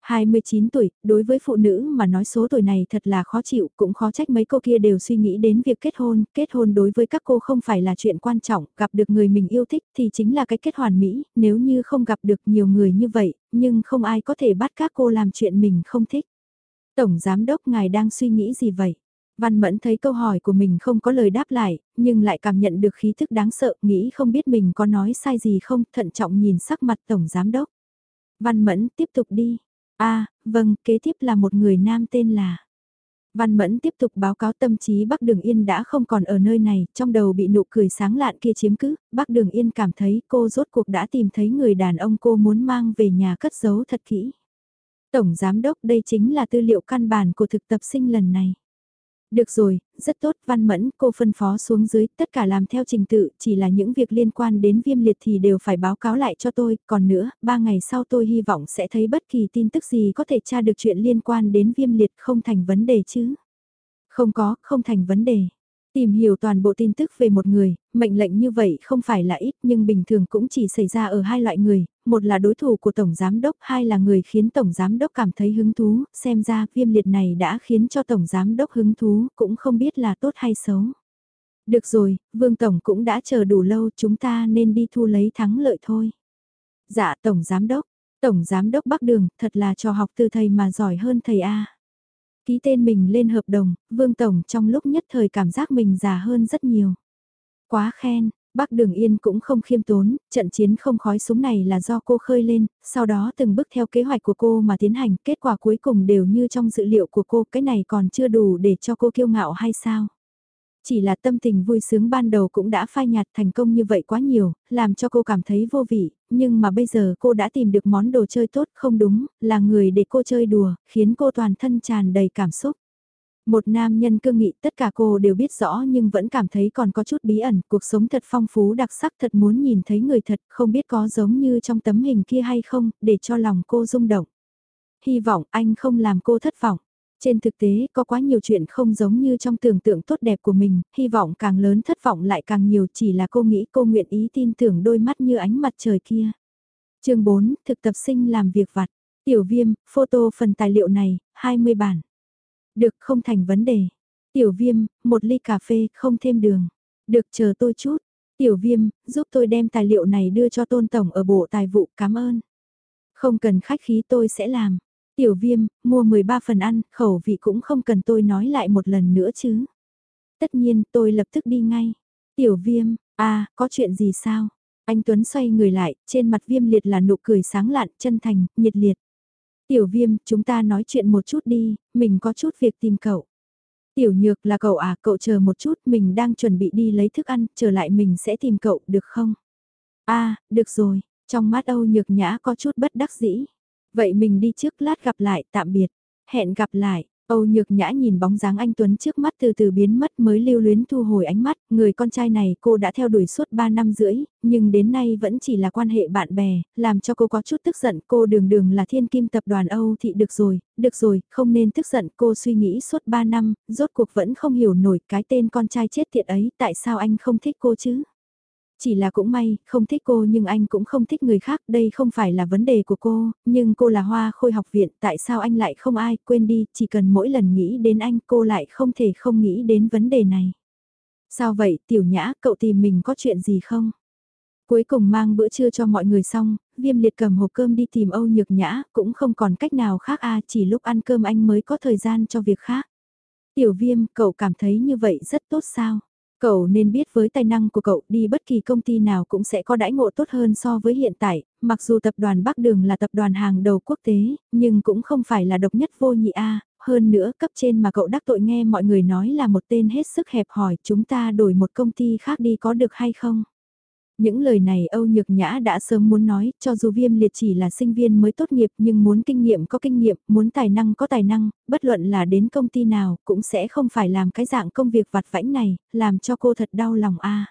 Speaker 1: 29 tuổi, đối với phụ nữ mà nói số tuổi này thật là khó chịu, cũng khó trách mấy cô kia đều suy nghĩ đến việc kết hôn, kết hôn đối với các cô không phải là chuyện quan trọng, gặp được người mình yêu thích thì chính là cái kết hoàn mỹ, nếu như không gặp được nhiều người như vậy, nhưng không ai có thể bắt các cô làm chuyện mình không thích. Tổng Giám Đốc ngài đang suy nghĩ gì vậy? Văn Mẫn thấy câu hỏi của mình không có lời đáp lại, nhưng lại cảm nhận được khí thức đáng sợ, nghĩ không biết mình có nói sai gì không, thận trọng nhìn sắc mặt Tổng Giám Đốc. Văn Mẫn tiếp tục đi, a à, vâng, kế tiếp là một người nam tên là. Văn Mẫn tiếp tục báo cáo tâm trí Bắc Đường Yên đã không còn ở nơi này, trong đầu bị nụ cười sáng lạn kia chiếm cứ, Bắc Đường Yên cảm thấy cô rốt cuộc đã tìm thấy người đàn ông cô muốn mang về nhà cất giấu thật kỹ. Tổng Giám Đốc đây chính là tư liệu căn bản của thực tập sinh lần này. Được rồi, rất tốt, văn mẫn, cô phân phó xuống dưới, tất cả làm theo trình tự, chỉ là những việc liên quan đến viêm liệt thì đều phải báo cáo lại cho tôi, còn nữa, ba ngày sau tôi hy vọng sẽ thấy bất kỳ tin tức gì có thể tra được chuyện liên quan đến viêm liệt không thành vấn đề chứ. Không có, không thành vấn đề. Tìm hiểu toàn bộ tin tức về một người, mệnh lệnh như vậy không phải là ít nhưng bình thường cũng chỉ xảy ra ở hai loại người, một là đối thủ của Tổng Giám Đốc, hai là người khiến Tổng Giám Đốc cảm thấy hứng thú, xem ra viêm liệt này đã khiến cho Tổng Giám Đốc hứng thú, cũng không biết là tốt hay xấu. Được rồi, Vương Tổng cũng đã chờ đủ lâu, chúng ta nên đi thu lấy thắng lợi thôi. Dạ Tổng Giám Đốc, Tổng Giám Đốc Bắc Đường, thật là trò học từ thầy mà giỏi hơn thầy A. Ký tên mình lên hợp đồng, Vương Tổng trong lúc nhất thời cảm giác mình già hơn rất nhiều. Quá khen, Bắc Đường Yên cũng không khiêm tốn, trận chiến không khói súng này là do cô khơi lên, sau đó từng bước theo kế hoạch của cô mà tiến hành, kết quả cuối cùng đều như trong dự liệu của cô, cái này còn chưa đủ để cho cô kiêu ngạo hay sao? Chỉ là tâm tình vui sướng ban đầu cũng đã phai nhạt thành công như vậy quá nhiều, làm cho cô cảm thấy vô vị, nhưng mà bây giờ cô đã tìm được món đồ chơi tốt không đúng, là người để cô chơi đùa, khiến cô toàn thân tràn đầy cảm xúc. Một nam nhân cương nghị tất cả cô đều biết rõ nhưng vẫn cảm thấy còn có chút bí ẩn, cuộc sống thật phong phú đặc sắc thật muốn nhìn thấy người thật, không biết có giống như trong tấm hình kia hay không, để cho lòng cô rung động. Hy vọng anh không làm cô thất vọng. Trên thực tế có quá nhiều chuyện không giống như trong tưởng tượng tốt đẹp của mình, hy vọng càng lớn thất vọng lại càng nhiều chỉ là cô nghĩ cô nguyện ý tin tưởng đôi mắt như ánh mặt trời kia. chương 4, thực tập sinh làm việc vặt. Tiểu viêm, photo phần tài liệu này, 20 bản. Được không thành vấn đề. Tiểu viêm, một ly cà phê, không thêm đường. Được chờ tôi chút. Tiểu viêm, giúp tôi đem tài liệu này đưa cho tôn tổng ở bộ tài vụ, cảm ơn. Không cần khách khí tôi sẽ làm. Tiểu viêm, mua 13 phần ăn, khẩu vị cũng không cần tôi nói lại một lần nữa chứ. Tất nhiên, tôi lập tức đi ngay. Tiểu viêm, à, có chuyện gì sao? Anh Tuấn xoay người lại, trên mặt viêm liệt là nụ cười sáng lạn, chân thành, nhiệt liệt. Tiểu viêm, chúng ta nói chuyện một chút đi, mình có chút việc tìm cậu. Tiểu nhược là cậu à, cậu chờ một chút, mình đang chuẩn bị đi lấy thức ăn, trở lại mình sẽ tìm cậu, được không? À, được rồi, trong mắt Âu nhược nhã có chút bất đắc dĩ. Vậy mình đi trước lát gặp lại, tạm biệt. Hẹn gặp lại. Âu Nhược Nhã nhìn bóng dáng anh Tuấn trước mắt từ từ biến mất mới lưu luyến thu hồi ánh mắt, người con trai này cô đã theo đuổi suốt 3 năm rưỡi, nhưng đến nay vẫn chỉ là quan hệ bạn bè, làm cho cô có chút tức giận cô đường đường là thiên kim tập đoàn Âu thì được rồi, được rồi, không nên tức giận cô suy nghĩ suốt 3 năm, rốt cuộc vẫn không hiểu nổi cái tên con trai chết tiệt ấy, tại sao anh không thích cô chứ? Chỉ là cũng may, không thích cô nhưng anh cũng không thích người khác, đây không phải là vấn đề của cô, nhưng cô là hoa khôi học viện, tại sao anh lại không ai, quên đi, chỉ cần mỗi lần nghĩ đến anh cô lại không thể không nghĩ đến vấn đề này. Sao vậy, tiểu nhã, cậu tìm mình có chuyện gì không? Cuối cùng mang bữa trưa cho mọi người xong, viêm liệt cầm hộp cơm đi tìm Âu Nhược Nhã, cũng không còn cách nào khác à, chỉ lúc ăn cơm anh mới có thời gian cho việc khác. Tiểu viêm, cậu cảm thấy như vậy rất tốt sao? Cậu nên biết với tài năng của cậu đi bất kỳ công ty nào cũng sẽ có đãi ngộ tốt hơn so với hiện tại, mặc dù tập đoàn Bắc Đường là tập đoàn hàng đầu quốc tế, nhưng cũng không phải là độc nhất vô nhị A, hơn nữa cấp trên mà cậu đắc tội nghe mọi người nói là một tên hết sức hẹp hòi chúng ta đổi một công ty khác đi có được hay không? Những lời này Âu Nhược Nhã đã sớm muốn nói, cho dù viêm liệt chỉ là sinh viên mới tốt nghiệp nhưng muốn kinh nghiệm có kinh nghiệm, muốn tài năng có tài năng, bất luận là đến công ty nào cũng sẽ không phải làm cái dạng công việc vặt vãnh này, làm cho cô thật đau lòng a.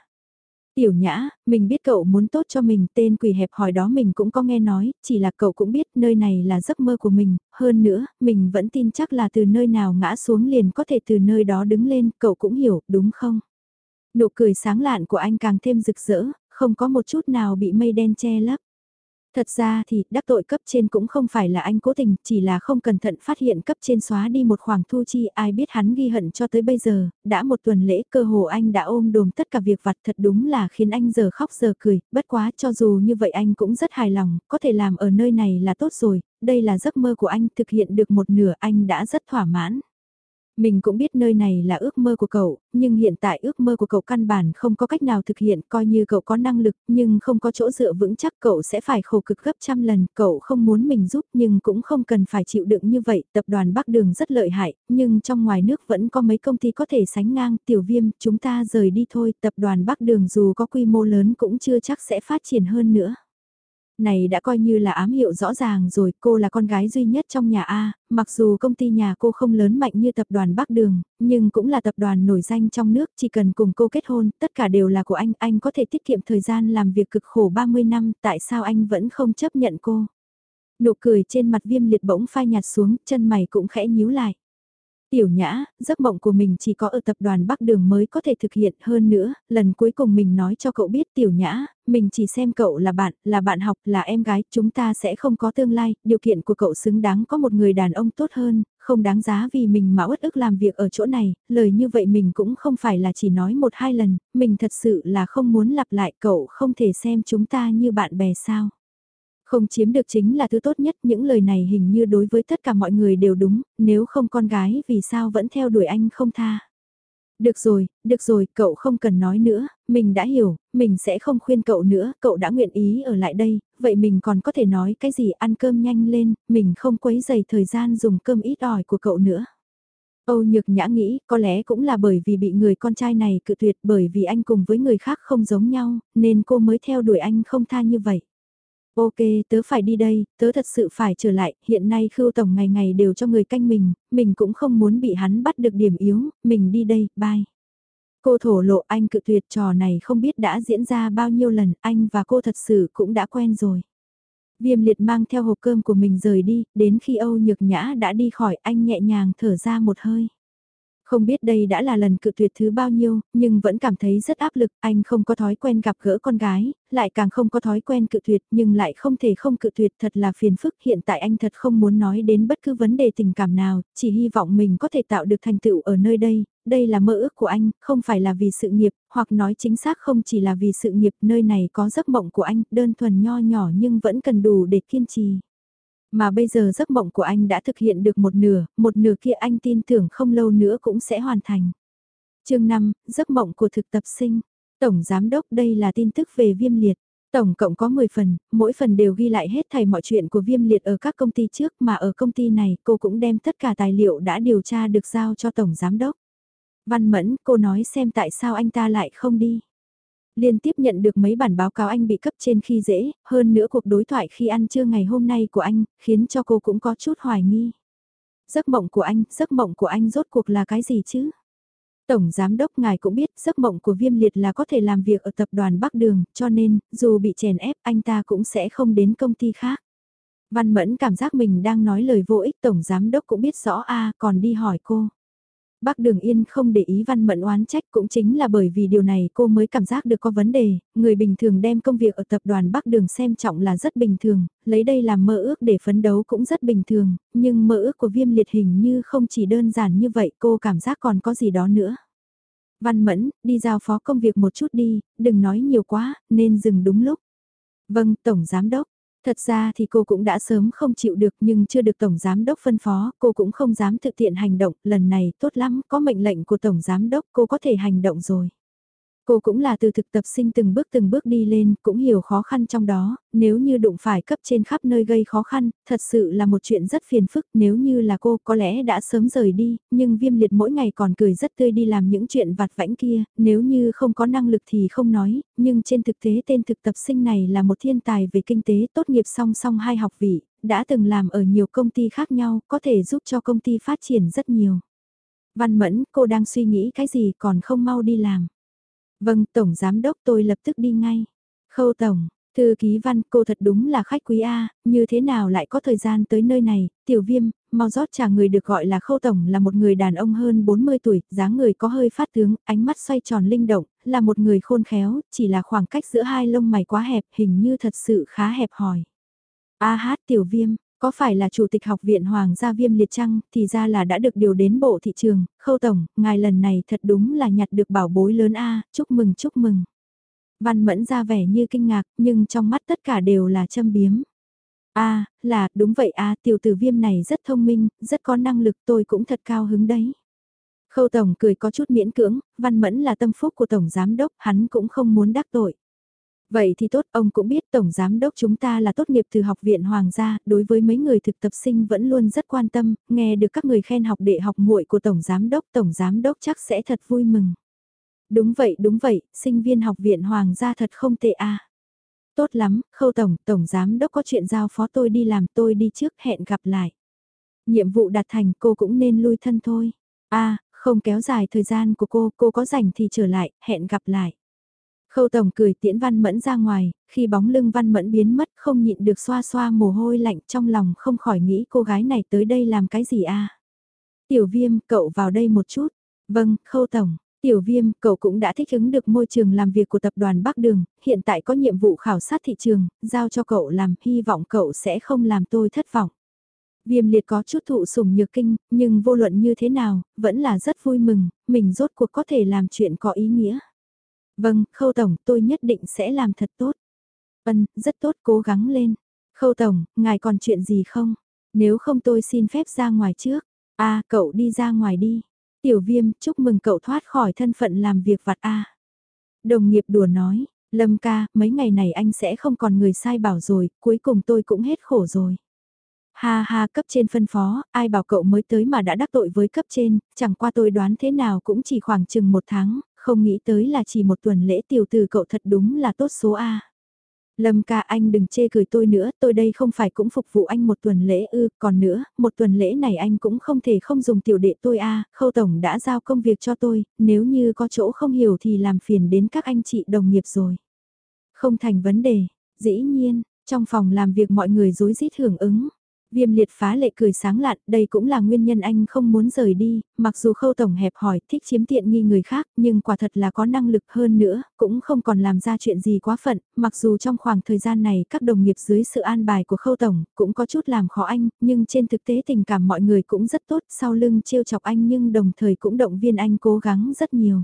Speaker 1: Tiểu nhã, mình biết cậu muốn tốt cho mình, tên quỷ hẹp hỏi đó mình cũng có nghe nói, chỉ là cậu cũng biết nơi này là giấc mơ của mình, hơn nữa, mình vẫn tin chắc là từ nơi nào ngã xuống liền có thể từ nơi đó đứng lên, cậu cũng hiểu, đúng không? Nụ cười sáng lạn của anh càng thêm rực rỡ, không có một chút nào bị mây đen che lấp. Thật ra thì đắc tội cấp trên cũng không phải là anh cố tình, chỉ là không cẩn thận phát hiện cấp trên xóa đi một khoảng thu chi ai biết hắn ghi hận cho tới bây giờ, đã một tuần lễ cơ hồ anh đã ôm đồm tất cả việc vặt thật đúng là khiến anh giờ khóc giờ cười, bất quá cho dù như vậy anh cũng rất hài lòng, có thể làm ở nơi này là tốt rồi, đây là giấc mơ của anh thực hiện được một nửa anh đã rất thỏa mãn. Mình cũng biết nơi này là ước mơ của cậu, nhưng hiện tại ước mơ của cậu căn bản không có cách nào thực hiện, coi như cậu có năng lực, nhưng không có chỗ dựa vững chắc cậu sẽ phải khổ cực gấp trăm lần, cậu không muốn mình giúp nhưng cũng không cần phải chịu đựng như vậy, tập đoàn Bắc Đường rất lợi hại, nhưng trong ngoài nước vẫn có mấy công ty có thể sánh ngang, tiểu viêm, chúng ta rời đi thôi, tập đoàn Bắc Đường dù có quy mô lớn cũng chưa chắc sẽ phát triển hơn nữa. Này đã coi như là ám hiệu rõ ràng rồi, cô là con gái duy nhất trong nhà A, mặc dù công ty nhà cô không lớn mạnh như tập đoàn Bắc Đường, nhưng cũng là tập đoàn nổi danh trong nước, chỉ cần cùng cô kết hôn, tất cả đều là của anh, anh có thể tiết kiệm thời gian làm việc cực khổ 30 năm, tại sao anh vẫn không chấp nhận cô? Nụ cười trên mặt viêm liệt bỗng phai nhạt xuống, chân mày cũng khẽ nhíu lại. Tiểu Nhã, giấc mộng của mình chỉ có ở tập đoàn Bắc Đường mới có thể thực hiện hơn nữa, lần cuối cùng mình nói cho cậu biết Tiểu Nhã, mình chỉ xem cậu là bạn, là bạn học, là em gái, chúng ta sẽ không có tương lai, điều kiện của cậu xứng đáng có một người đàn ông tốt hơn, không đáng giá vì mình mà uất ức làm việc ở chỗ này, lời như vậy mình cũng không phải là chỉ nói một hai lần, mình thật sự là không muốn lặp lại cậu không thể xem chúng ta như bạn bè sao. Không chiếm được chính là thứ tốt nhất, những lời này hình như đối với tất cả mọi người đều đúng, nếu không con gái vì sao vẫn theo đuổi anh không tha. Được rồi, được rồi, cậu không cần nói nữa, mình đã hiểu, mình sẽ không khuyên cậu nữa, cậu đã nguyện ý ở lại đây, vậy mình còn có thể nói cái gì ăn cơm nhanh lên, mình không quấy dày thời gian dùng cơm ít ỏi của cậu nữa. Âu Nhược Nhã nghĩ có lẽ cũng là bởi vì bị người con trai này cự tuyệt bởi vì anh cùng với người khác không giống nhau, nên cô mới theo đuổi anh không tha như vậy. Ok, tớ phải đi đây, tớ thật sự phải trở lại, hiện nay khưu tổng ngày ngày đều cho người canh mình, mình cũng không muốn bị hắn bắt được điểm yếu, mình đi đây, bye. Cô thổ lộ anh cự tuyệt trò này không biết đã diễn ra bao nhiêu lần, anh và cô thật sự cũng đã quen rồi. Viêm liệt mang theo hộp cơm của mình rời đi, đến khi Âu Nhược Nhã đã đi khỏi anh nhẹ nhàng thở ra một hơi. Không biết đây đã là lần cự tuyệt thứ bao nhiêu, nhưng vẫn cảm thấy rất áp lực, anh không có thói quen gặp gỡ con gái, lại càng không có thói quen cự tuyệt nhưng lại không thể không cự tuyệt thật là phiền phức. Hiện tại anh thật không muốn nói đến bất cứ vấn đề tình cảm nào, chỉ hy vọng mình có thể tạo được thành tựu ở nơi đây, đây là mơ ước của anh, không phải là vì sự nghiệp, hoặc nói chính xác không chỉ là vì sự nghiệp, nơi này có giấc mộng của anh, đơn thuần nho nhỏ nhưng vẫn cần đủ để kiên trì. Mà bây giờ giấc mộng của anh đã thực hiện được một nửa, một nửa kia anh tin tưởng không lâu nữa cũng sẽ hoàn thành. chương 5, giấc mộng của thực tập sinh. Tổng Giám Đốc đây là tin tức về viêm liệt. Tổng cộng có 10 phần, mỗi phần đều ghi lại hết thảy mọi chuyện của viêm liệt ở các công ty trước mà ở công ty này cô cũng đem tất cả tài liệu đã điều tra được giao cho Tổng Giám Đốc. Văn Mẫn, cô nói xem tại sao anh ta lại không đi liên tiếp nhận được mấy bản báo cáo anh bị cấp trên khi dễ, hơn nữa cuộc đối thoại khi ăn trưa ngày hôm nay của anh, khiến cho cô cũng có chút hoài nghi. Giấc mộng của anh, giấc mộng của anh rốt cuộc là cái gì chứ? Tổng Giám đốc ngài cũng biết giấc mộng của viêm liệt là có thể làm việc ở tập đoàn Bắc Đường, cho nên, dù bị chèn ép anh ta cũng sẽ không đến công ty khác. Văn Mẫn cảm giác mình đang nói lời vô ích Tổng Giám đốc cũng biết rõ a còn đi hỏi cô. Bác Đường Yên không để ý Văn Mẫn oán trách cũng chính là bởi vì điều này cô mới cảm giác được có vấn đề, người bình thường đem công việc ở tập đoàn Bắc Đường xem trọng là rất bình thường, lấy đây làm mơ ước để phấn đấu cũng rất bình thường, nhưng mơ ước của viêm liệt hình như không chỉ đơn giản như vậy cô cảm giác còn có gì đó nữa. Văn Mẫn, đi giao phó công việc một chút đi, đừng nói nhiều quá, nên dừng đúng lúc. Vâng, Tổng Giám Đốc. Thật ra thì cô cũng đã sớm không chịu được nhưng chưa được Tổng Giám Đốc phân phó, cô cũng không dám thực tiện hành động, lần này tốt lắm, có mệnh lệnh của Tổng Giám Đốc cô có thể hành động rồi. Cô cũng là từ thực tập sinh từng bước từng bước đi lên, cũng hiểu khó khăn trong đó, nếu như đụng phải cấp trên khắp nơi gây khó khăn, thật sự là một chuyện rất phiền phức, nếu như là cô có lẽ đã sớm rời đi, nhưng viêm liệt mỗi ngày còn cười rất tươi đi làm những chuyện vặt vãnh kia, nếu như không có năng lực thì không nói, nhưng trên thực tế tên thực tập sinh này là một thiên tài về kinh tế tốt nghiệp song song hai học vị, đã từng làm ở nhiều công ty khác nhau, có thể giúp cho công ty phát triển rất nhiều. Văn Mẫn, cô đang suy nghĩ cái gì còn không mau đi làm. Vâng, Tổng Giám Đốc tôi lập tức đi ngay. Khâu Tổng, Thư ký văn, cô thật đúng là khách quý A, như thế nào lại có thời gian tới nơi này, tiểu viêm, mau rót trà người được gọi là khâu tổng là một người đàn ông hơn 40 tuổi, dáng người có hơi phát tướng, ánh mắt xoay tròn linh động, là một người khôn khéo, chỉ là khoảng cách giữa hai lông mày quá hẹp, hình như thật sự khá hẹp hòi. A hát tiểu viêm, có phải là chủ tịch học viện Hoàng gia viêm liệt trăng, thì ra là đã được điều đến bộ thị trường, khâu tổng, ngài lần này thật đúng là nhặt được bảo bối lớn A, chúc mừng chúc mừng. Văn mẫn ra vẻ như kinh ngạc, nhưng trong mắt tất cả đều là châm biếm. a là, đúng vậy a tiểu tử viêm này rất thông minh, rất có năng lực tôi cũng thật cao hứng đấy. Khâu Tổng cười có chút miễn cưỡng, Văn Mẫn là tâm phúc của Tổng Giám Đốc, hắn cũng không muốn đắc tội. Vậy thì tốt, ông cũng biết Tổng Giám Đốc chúng ta là tốt nghiệp từ Học viện Hoàng gia, đối với mấy người thực tập sinh vẫn luôn rất quan tâm, nghe được các người khen học đệ học muội của Tổng Giám Đốc, Tổng Giám Đốc chắc sẽ thật vui mừng. Đúng vậy, đúng vậy, sinh viên học viện Hoàng gia thật không tệ à Tốt lắm, khâu tổng, tổng giám đốc có chuyện giao phó tôi đi làm tôi đi trước hẹn gặp lại. Nhiệm vụ đạt thành cô cũng nên lui thân thôi. a không kéo dài thời gian của cô, cô có rảnh thì trở lại, hẹn gặp lại. Khâu tổng cười tiễn văn mẫn ra ngoài, khi bóng lưng văn mẫn biến mất không nhịn được xoa xoa mồ hôi lạnh trong lòng không khỏi nghĩ cô gái này tới đây làm cái gì à? Tiểu viêm, cậu vào đây một chút. Vâng, khâu tổng. Tiểu viêm, cậu cũng đã thích ứng được môi trường làm việc của tập đoàn Bắc Đường, hiện tại có nhiệm vụ khảo sát thị trường, giao cho cậu làm, hy vọng cậu sẽ không làm tôi thất vọng. Viêm liệt có chút thụ sủng nhược kinh, nhưng vô luận như thế nào, vẫn là rất vui mừng, mình rốt cuộc có thể làm chuyện có ý nghĩa. Vâng, Khâu Tổng, tôi nhất định sẽ làm thật tốt. Vâng, rất tốt, cố gắng lên. Khâu Tổng, ngài còn chuyện gì không? Nếu không tôi xin phép ra ngoài trước. a à, cậu đi ra ngoài đi. Tiểu viêm, chúc mừng cậu thoát khỏi thân phận làm việc vặt A. Đồng nghiệp đùa nói, Lâm ca, mấy ngày này anh sẽ không còn người sai bảo rồi, cuối cùng tôi cũng hết khổ rồi. Ha ha cấp trên phân phó, ai bảo cậu mới tới mà đã đắc tội với cấp trên, chẳng qua tôi đoán thế nào cũng chỉ khoảng chừng một tháng, không nghĩ tới là chỉ một tuần lễ tiểu từ cậu thật đúng là tốt số A. Lâm ca anh đừng chê cười tôi nữa, tôi đây không phải cũng phục vụ anh một tuần lễ ư, còn nữa, một tuần lễ này anh cũng không thể không dùng tiểu đệ tôi a khâu tổng đã giao công việc cho tôi, nếu như có chỗ không hiểu thì làm phiền đến các anh chị đồng nghiệp rồi. Không thành vấn đề, dĩ nhiên, trong phòng làm việc mọi người rối rít hưởng ứng, Viêm liệt phá lệ cười sáng lạn, đây cũng là nguyên nhân anh không muốn rời đi, mặc dù khâu tổng hẹp hỏi thích chiếm tiện nghi người khác, nhưng quả thật là có năng lực hơn nữa, cũng không còn làm ra chuyện gì quá phận, mặc dù trong khoảng thời gian này các đồng nghiệp dưới sự an bài của khâu tổng cũng có chút làm khó anh, nhưng trên thực tế tình cảm mọi người cũng rất tốt, sau lưng trêu chọc anh nhưng đồng thời cũng động viên anh cố gắng rất nhiều.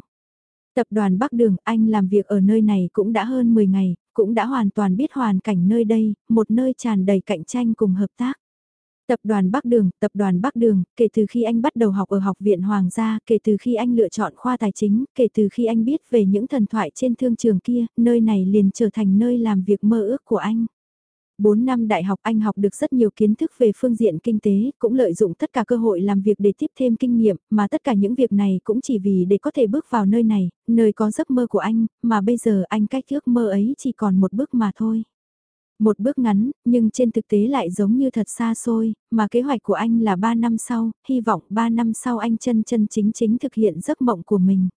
Speaker 1: Tập đoàn Bắc Đường, anh làm việc ở nơi này cũng đã hơn 10 ngày, cũng đã hoàn toàn biết hoàn cảnh nơi đây, một nơi tràn đầy cạnh tranh cùng hợp tác. Tập đoàn Bắc Đường, tập đoàn Bắc Đường, kể từ khi anh bắt đầu học ở Học viện Hoàng gia, kể từ khi anh lựa chọn khoa tài chính, kể từ khi anh biết về những thần thoại trên thương trường kia, nơi này liền trở thành nơi làm việc mơ ước của anh. 4 năm đại học anh học được rất nhiều kiến thức về phương diện kinh tế, cũng lợi dụng tất cả cơ hội làm việc để tiếp thêm kinh nghiệm, mà tất cả những việc này cũng chỉ vì để có thể bước vào nơi này, nơi có giấc mơ của anh, mà bây giờ anh cách ước mơ ấy chỉ còn một bước mà thôi. Một bước ngắn, nhưng trên thực tế lại giống như thật xa xôi, mà kế hoạch của anh là 3 năm sau, hy vọng 3 năm sau anh chân chân chính chính thực hiện giấc mộng của mình.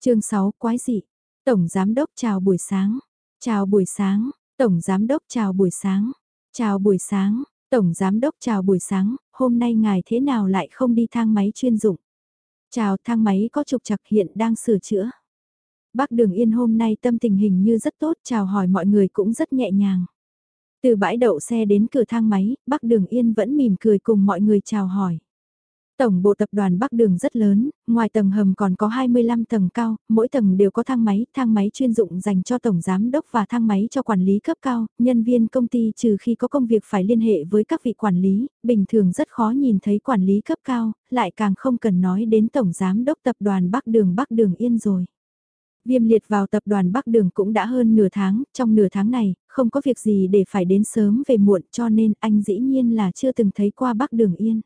Speaker 1: chương 6 Quái dị Tổng Giám Đốc chào buổi sáng. Chào buổi sáng. Tổng Giám Đốc chào buổi sáng. Chào buổi sáng. Tổng Giám Đốc chào buổi sáng. Hôm nay ngài thế nào lại không đi thang máy chuyên dụng? Chào thang máy có trục chặt hiện đang sửa chữa. Bác Đường Yên hôm nay tâm tình hình như rất tốt, chào hỏi mọi người cũng rất nhẹ nhàng. Từ bãi đậu xe đến cửa thang máy, Bắc Đường Yên vẫn mỉm cười cùng mọi người chào hỏi. Tổng bộ tập đoàn Bắc Đường rất lớn, ngoài tầng hầm còn có 25 tầng cao, mỗi tầng đều có thang máy, thang máy chuyên dụng dành cho tổng giám đốc và thang máy cho quản lý cấp cao, nhân viên công ty trừ khi có công việc phải liên hệ với các vị quản lý, bình thường rất khó nhìn thấy quản lý cấp cao, lại càng không cần nói đến tổng giám đốc tập đoàn Bắc Đường Bắc Đường Yên rồi. Viêm liệt vào tập đoàn Bắc Đường cũng đã hơn nửa tháng, trong nửa tháng này, không có việc gì để phải đến sớm về muộn cho nên anh dĩ nhiên là chưa từng thấy qua Bắc Đường Yên.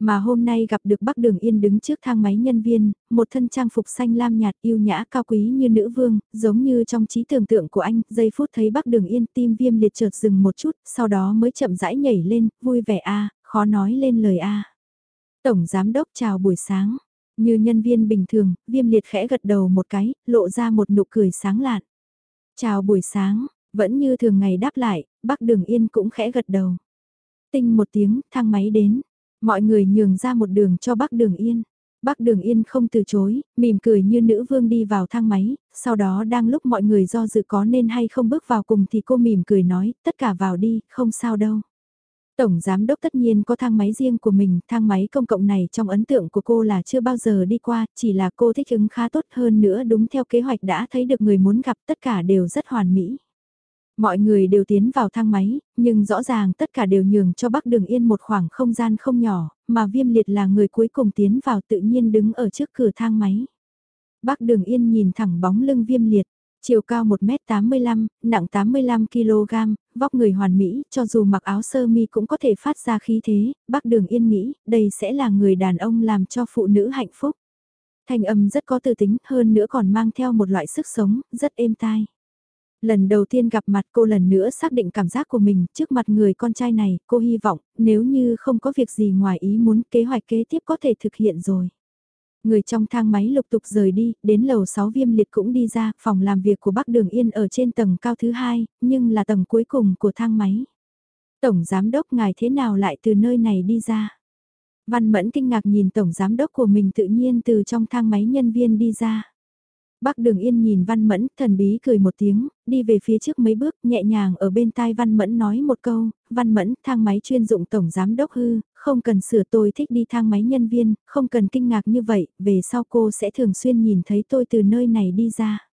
Speaker 1: Mà hôm nay gặp được Bắc Đường Yên đứng trước thang máy nhân viên, một thân trang phục xanh lam nhạt yêu nhã cao quý như nữ vương, giống như trong trí tưởng tượng của anh, giây phút thấy Bắc Đường Yên tim viêm liệt chợt dừng một chút, sau đó mới chậm rãi nhảy lên, vui vẻ a khó nói lên lời a Tổng Giám Đốc chào buổi sáng. Như nhân viên bình thường, viêm liệt khẽ gật đầu một cái, lộ ra một nụ cười sáng lạn. Chào buổi sáng, vẫn như thường ngày đáp lại, bác đường yên cũng khẽ gật đầu. Tinh một tiếng, thang máy đến. Mọi người nhường ra một đường cho bác đường yên. Bác Đường Yên không từ chối, mỉm cười như nữ vương đi vào thang máy, sau đó đang lúc mọi người do dự có nên hay không bước vào cùng thì cô mỉm cười nói, tất cả vào đi, không sao đâu. Tổng giám đốc tất nhiên có thang máy riêng của mình, thang máy công cộng này trong ấn tượng của cô là chưa bao giờ đi qua, chỉ là cô thích ứng khá tốt hơn nữa đúng theo kế hoạch đã thấy được người muốn gặp tất cả đều rất hoàn mỹ. Mọi người đều tiến vào thang máy, nhưng rõ ràng tất cả đều nhường cho bác đường yên một khoảng không gian không nhỏ, mà viêm liệt là người cuối cùng tiến vào tự nhiên đứng ở trước cửa thang máy. Bác đường yên nhìn thẳng bóng lưng viêm liệt, chiều cao 1m85, nặng 85kg, vóc người hoàn mỹ, cho dù mặc áo sơ mi cũng có thể phát ra khí thế, bác đường yên nghĩ, đây sẽ là người đàn ông làm cho phụ nữ hạnh phúc. Thanh âm rất có tư tính, hơn nữa còn mang theo một loại sức sống, rất êm tai. Lần đầu tiên gặp mặt cô lần nữa xác định cảm giác của mình trước mặt người con trai này, cô hy vọng nếu như không có việc gì ngoài ý muốn kế hoạch kế tiếp có thể thực hiện rồi. Người trong thang máy lục tục rời đi, đến lầu 6 viêm liệt cũng đi ra, phòng làm việc của bác Đường Yên ở trên tầng cao thứ hai, nhưng là tầng cuối cùng của thang máy. Tổng giám đốc ngài thế nào lại từ nơi này đi ra? Văn Mẫn kinh ngạc nhìn tổng giám đốc của mình tự nhiên từ trong thang máy nhân viên đi ra. Bác Đường Yên nhìn Văn Mẫn, thần bí cười một tiếng, đi về phía trước mấy bước, nhẹ nhàng ở bên tai Văn Mẫn nói một câu, Văn Mẫn, thang máy chuyên dụng tổng giám đốc hư, không cần sửa tôi thích đi thang máy nhân viên, không cần kinh ngạc như vậy, về sau cô sẽ thường xuyên nhìn thấy tôi từ nơi này đi ra.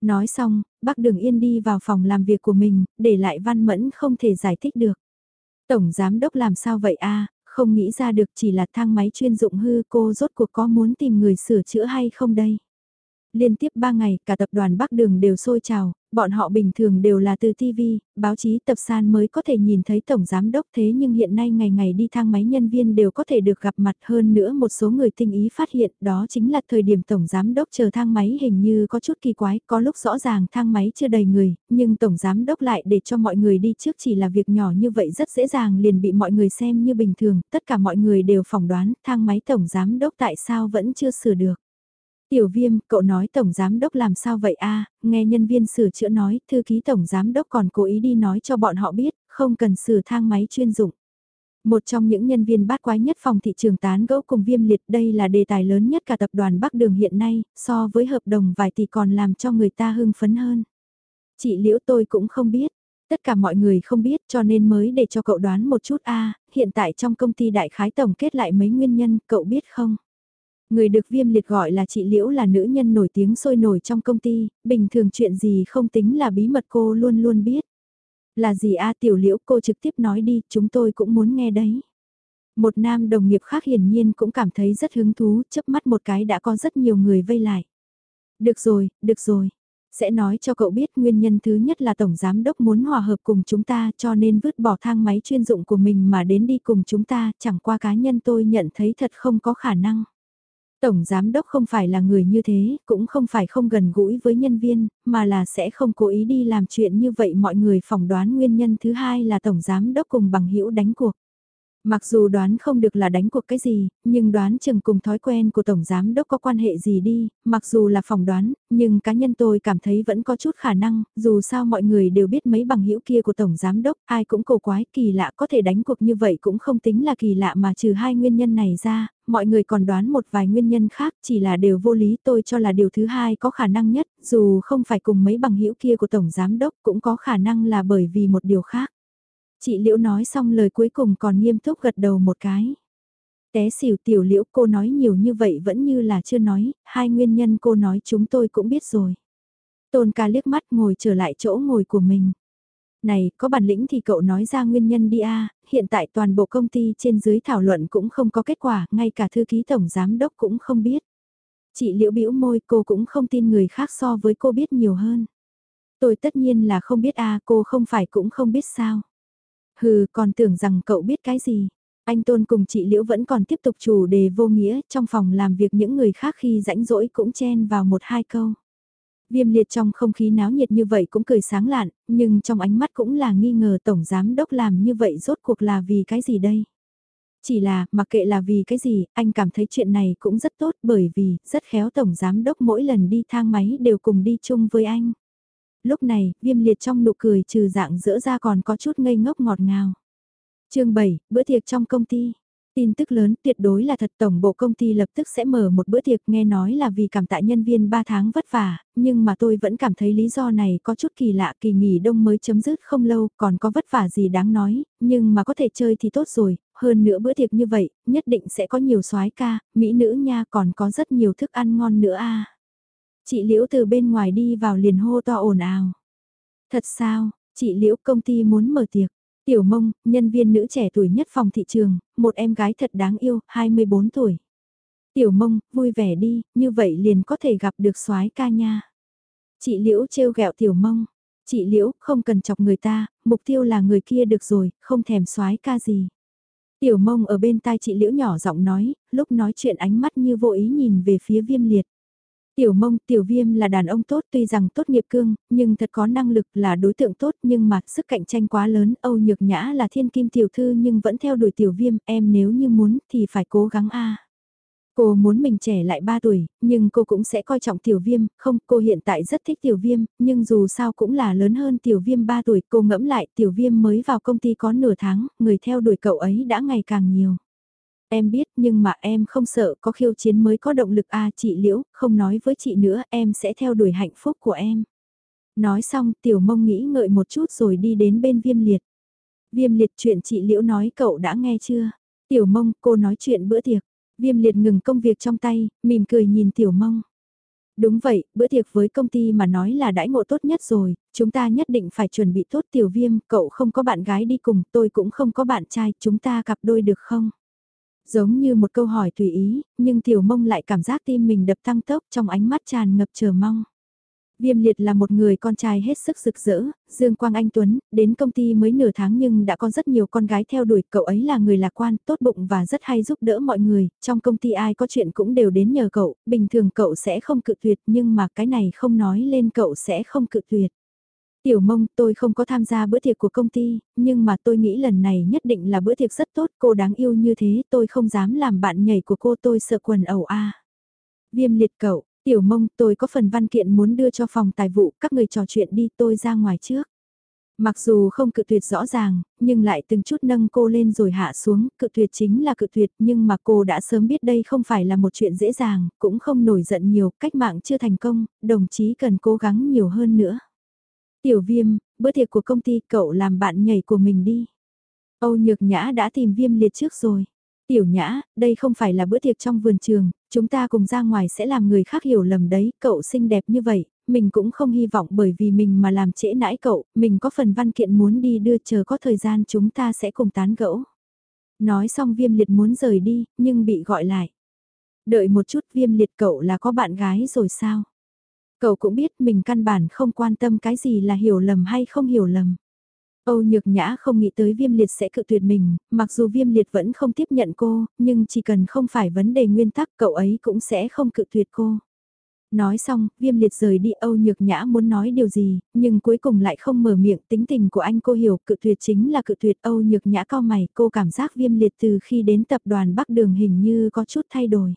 Speaker 1: Nói xong, bác Đường Yên đi vào phòng làm việc của mình, để lại Văn Mẫn không thể giải thích được. Tổng giám đốc làm sao vậy a không nghĩ ra được chỉ là thang máy chuyên dụng hư cô rốt cuộc có muốn tìm người sửa chữa hay không đây. Liên tiếp 3 ngày, cả tập đoàn Bắc Đường đều sôi trào, bọn họ bình thường đều là từ TV, báo chí tập san mới có thể nhìn thấy Tổng Giám Đốc thế nhưng hiện nay ngày ngày đi thang máy nhân viên đều có thể được gặp mặt hơn nữa một số người tinh ý phát hiện đó chính là thời điểm Tổng Giám Đốc chờ thang máy hình như có chút kỳ quái, có lúc rõ ràng thang máy chưa đầy người, nhưng Tổng Giám Đốc lại để cho mọi người đi trước chỉ là việc nhỏ như vậy rất dễ dàng liền bị mọi người xem như bình thường, tất cả mọi người đều phỏng đoán thang máy Tổng Giám Đốc tại sao vẫn chưa sửa được. Tiểu viêm, cậu nói tổng giám đốc làm sao vậy a nghe nhân viên sửa chữa nói, thư ký tổng giám đốc còn cố ý đi nói cho bọn họ biết, không cần sửa thang máy chuyên dụng. Một trong những nhân viên bát quái nhất phòng thị trường tán gẫu cùng viêm liệt đây là đề tài lớn nhất cả tập đoàn Bắc Đường hiện nay, so với hợp đồng vài tỷ còn làm cho người ta hưng phấn hơn. Chị Liễu tôi cũng không biết, tất cả mọi người không biết cho nên mới để cho cậu đoán một chút a hiện tại trong công ty đại khái tổng kết lại mấy nguyên nhân, cậu biết không? Người được viêm liệt gọi là chị Liễu là nữ nhân nổi tiếng sôi nổi trong công ty, bình thường chuyện gì không tính là bí mật cô luôn luôn biết. Là gì a tiểu Liễu cô trực tiếp nói đi, chúng tôi cũng muốn nghe đấy. Một nam đồng nghiệp khác hiển nhiên cũng cảm thấy rất hứng thú, chớp mắt một cái đã có rất nhiều người vây lại. Được rồi, được rồi. Sẽ nói cho cậu biết nguyên nhân thứ nhất là Tổng Giám Đốc muốn hòa hợp cùng chúng ta cho nên vứt bỏ thang máy chuyên dụng của mình mà đến đi cùng chúng ta, chẳng qua cá nhân tôi nhận thấy thật không có khả năng. Tổng giám đốc không phải là người như thế, cũng không phải không gần gũi với nhân viên, mà là sẽ không cố ý đi làm chuyện như vậy. Mọi người phỏng đoán nguyên nhân thứ hai là tổng giám đốc cùng bằng hữu đánh cuộc. Mặc dù đoán không được là đánh cuộc cái gì, nhưng đoán chừng cùng thói quen của Tổng Giám Đốc có quan hệ gì đi, mặc dù là phỏng đoán, nhưng cá nhân tôi cảm thấy vẫn có chút khả năng, dù sao mọi người đều biết mấy bằng hữu kia của Tổng Giám Đốc, ai cũng cổ quái kỳ lạ có thể đánh cuộc như vậy cũng không tính là kỳ lạ mà trừ hai nguyên nhân này ra, mọi người còn đoán một vài nguyên nhân khác chỉ là đều vô lý tôi cho là điều thứ hai có khả năng nhất, dù không phải cùng mấy bằng hữu kia của Tổng Giám Đốc cũng có khả năng là bởi vì một điều khác. Chị Liễu nói xong lời cuối cùng còn nghiêm túc gật đầu một cái. Té xỉu tiểu liễu cô nói nhiều như vậy vẫn như là chưa nói, hai nguyên nhân cô nói chúng tôi cũng biết rồi. Tôn ca liếc mắt ngồi trở lại chỗ ngồi của mình. Này, có bản lĩnh thì cậu nói ra nguyên nhân đi a hiện tại toàn bộ công ty trên dưới thảo luận cũng không có kết quả, ngay cả thư ký tổng giám đốc cũng không biết. Chị liễu bĩu môi cô cũng không tin người khác so với cô biết nhiều hơn. Tôi tất nhiên là không biết a cô không phải cũng không biết sao. Hừ, còn tưởng rằng cậu biết cái gì. Anh Tôn cùng chị Liễu vẫn còn tiếp tục chủ đề vô nghĩa, trong phòng làm việc những người khác khi rãnh rỗi cũng chen vào một hai câu. Viêm liệt trong không khí náo nhiệt như vậy cũng cười sáng lạn, nhưng trong ánh mắt cũng là nghi ngờ Tổng Giám Đốc làm như vậy rốt cuộc là vì cái gì đây? Chỉ là, mặc kệ là vì cái gì, anh cảm thấy chuyện này cũng rất tốt bởi vì, rất khéo tổng giám đốc mỗi lần đi thang máy đều cùng đi chung với anh. Lúc này, viêm liệt trong nụ cười trừ dạng dỡ ra còn có chút ngây ngốc ngọt ngào. chương 7, bữa tiệc trong công ty. Tin tức lớn tuyệt đối là thật tổng bộ công ty lập tức sẽ mở một bữa tiệc nghe nói là vì cảm tạ nhân viên 3 tháng vất vả, nhưng mà tôi vẫn cảm thấy lý do này có chút kỳ lạ kỳ nghỉ đông mới chấm dứt không lâu còn có vất vả gì đáng nói, nhưng mà có thể chơi thì tốt rồi, hơn nữa bữa tiệc như vậy, nhất định sẽ có nhiều soái ca, mỹ nữ nha còn có rất nhiều thức ăn ngon nữa a Chị Liễu từ bên ngoài đi vào liền hô to ồn ào. Thật sao, chị Liễu công ty muốn mở tiệc. Tiểu mông, nhân viên nữ trẻ tuổi nhất phòng thị trường, một em gái thật đáng yêu, 24 tuổi. Tiểu mông, vui vẻ đi, như vậy liền có thể gặp được soái ca nha. Chị Liễu trêu ghẹo tiểu mông. Chị Liễu, không cần chọc người ta, mục tiêu là người kia được rồi, không thèm soái ca gì. Tiểu mông ở bên tai chị Liễu nhỏ giọng nói, lúc nói chuyện ánh mắt như vô ý nhìn về phía viêm liệt. Tiểu mông, tiểu viêm là đàn ông tốt tuy rằng tốt nghiệp cương, nhưng thật có năng lực là đối tượng tốt nhưng mà sức cạnh tranh quá lớn. Âu Nhược Nhã là thiên kim tiểu thư nhưng vẫn theo đuổi tiểu viêm, em nếu như muốn thì phải cố gắng a Cô muốn mình trẻ lại 3 tuổi, nhưng cô cũng sẽ coi trọng tiểu viêm, không, cô hiện tại rất thích tiểu viêm, nhưng dù sao cũng là lớn hơn tiểu viêm 3 tuổi, cô ngẫm lại tiểu viêm mới vào công ty có nửa tháng, người theo đuổi cậu ấy đã ngày càng nhiều. Em biết nhưng mà em không sợ có khiêu chiến mới có động lực a à, chị Liễu, không nói với chị nữa em sẽ theo đuổi hạnh phúc của em. Nói xong tiểu mông nghĩ ngợi một chút rồi đi đến bên viêm liệt. Viêm liệt chuyện chị Liễu nói cậu đã nghe chưa? Tiểu mông cô nói chuyện bữa tiệc. Viêm liệt ngừng công việc trong tay, mỉm cười nhìn tiểu mông. Đúng vậy, bữa tiệc với công ty mà nói là đãi ngộ tốt nhất rồi, chúng ta nhất định phải chuẩn bị tốt tiểu viêm, cậu không có bạn gái đi cùng, tôi cũng không có bạn trai, chúng ta cặp đôi được không? Giống như một câu hỏi tùy ý, nhưng tiểu mông lại cảm giác tim mình đập tăng tốc trong ánh mắt tràn ngập chờ mong. Viêm liệt là một người con trai hết sức rực rỡ, Dương Quang Anh Tuấn, đến công ty mới nửa tháng nhưng đã có rất nhiều con gái theo đuổi, cậu ấy là người lạc quan, tốt bụng và rất hay giúp đỡ mọi người, trong công ty ai có chuyện cũng đều đến nhờ cậu, bình thường cậu sẽ không cự tuyệt nhưng mà cái này không nói lên cậu sẽ không cự tuyệt. Tiểu mông, tôi không có tham gia bữa tiệc của công ty, nhưng mà tôi nghĩ lần này nhất định là bữa tiệc rất tốt, cô đáng yêu như thế, tôi không dám làm bạn nhảy của cô, tôi sợ quần ẩu a. Viêm liệt cậu, tiểu mông, tôi có phần văn kiện muốn đưa cho phòng tài vụ, các người trò chuyện đi, tôi ra ngoài trước. Mặc dù không cự tuyệt rõ ràng, nhưng lại từng chút nâng cô lên rồi hạ xuống, cự tuyệt chính là cự tuyệt nhưng mà cô đã sớm biết đây không phải là một chuyện dễ dàng, cũng không nổi giận nhiều, cách mạng chưa thành công, đồng chí cần cố gắng nhiều hơn nữa. Tiểu viêm, bữa tiệc của công ty cậu làm bạn nhảy của mình đi. Âu Nhược Nhã đã tìm viêm liệt trước rồi. Tiểu Nhã, đây không phải là bữa tiệc trong vườn trường, chúng ta cùng ra ngoài sẽ làm người khác hiểu lầm đấy, cậu xinh đẹp như vậy, mình cũng không hy vọng bởi vì mình mà làm trễ nãi cậu, mình có phần văn kiện muốn đi đưa chờ có thời gian chúng ta sẽ cùng tán gẫu. Nói xong viêm liệt muốn rời đi, nhưng bị gọi lại. Đợi một chút viêm liệt cậu là có bạn gái rồi sao? Cậu cũng biết mình căn bản không quan tâm cái gì là hiểu lầm hay không hiểu lầm. Âu Nhược Nhã không nghĩ tới viêm liệt sẽ cự tuyệt mình, mặc dù viêm liệt vẫn không tiếp nhận cô, nhưng chỉ cần không phải vấn đề nguyên tắc cậu ấy cũng sẽ không cự tuyệt cô. Nói xong, viêm liệt rời đi Âu Nhược Nhã muốn nói điều gì, nhưng cuối cùng lại không mở miệng tính tình của anh cô hiểu cự tuyệt chính là cự tuyệt Âu Nhược Nhã cao mày cô cảm giác viêm liệt từ khi đến tập đoàn Bắc Đường hình như có chút thay đổi.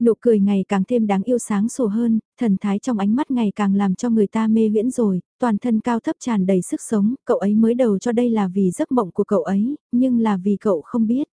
Speaker 1: Nụ cười ngày càng thêm đáng yêu sáng sủa hơn, thần thái trong ánh mắt ngày càng làm cho người ta mê viễn rồi, toàn thân cao thấp tràn đầy sức sống, cậu ấy mới đầu cho đây là vì giấc mộng của cậu ấy, nhưng là vì cậu không biết.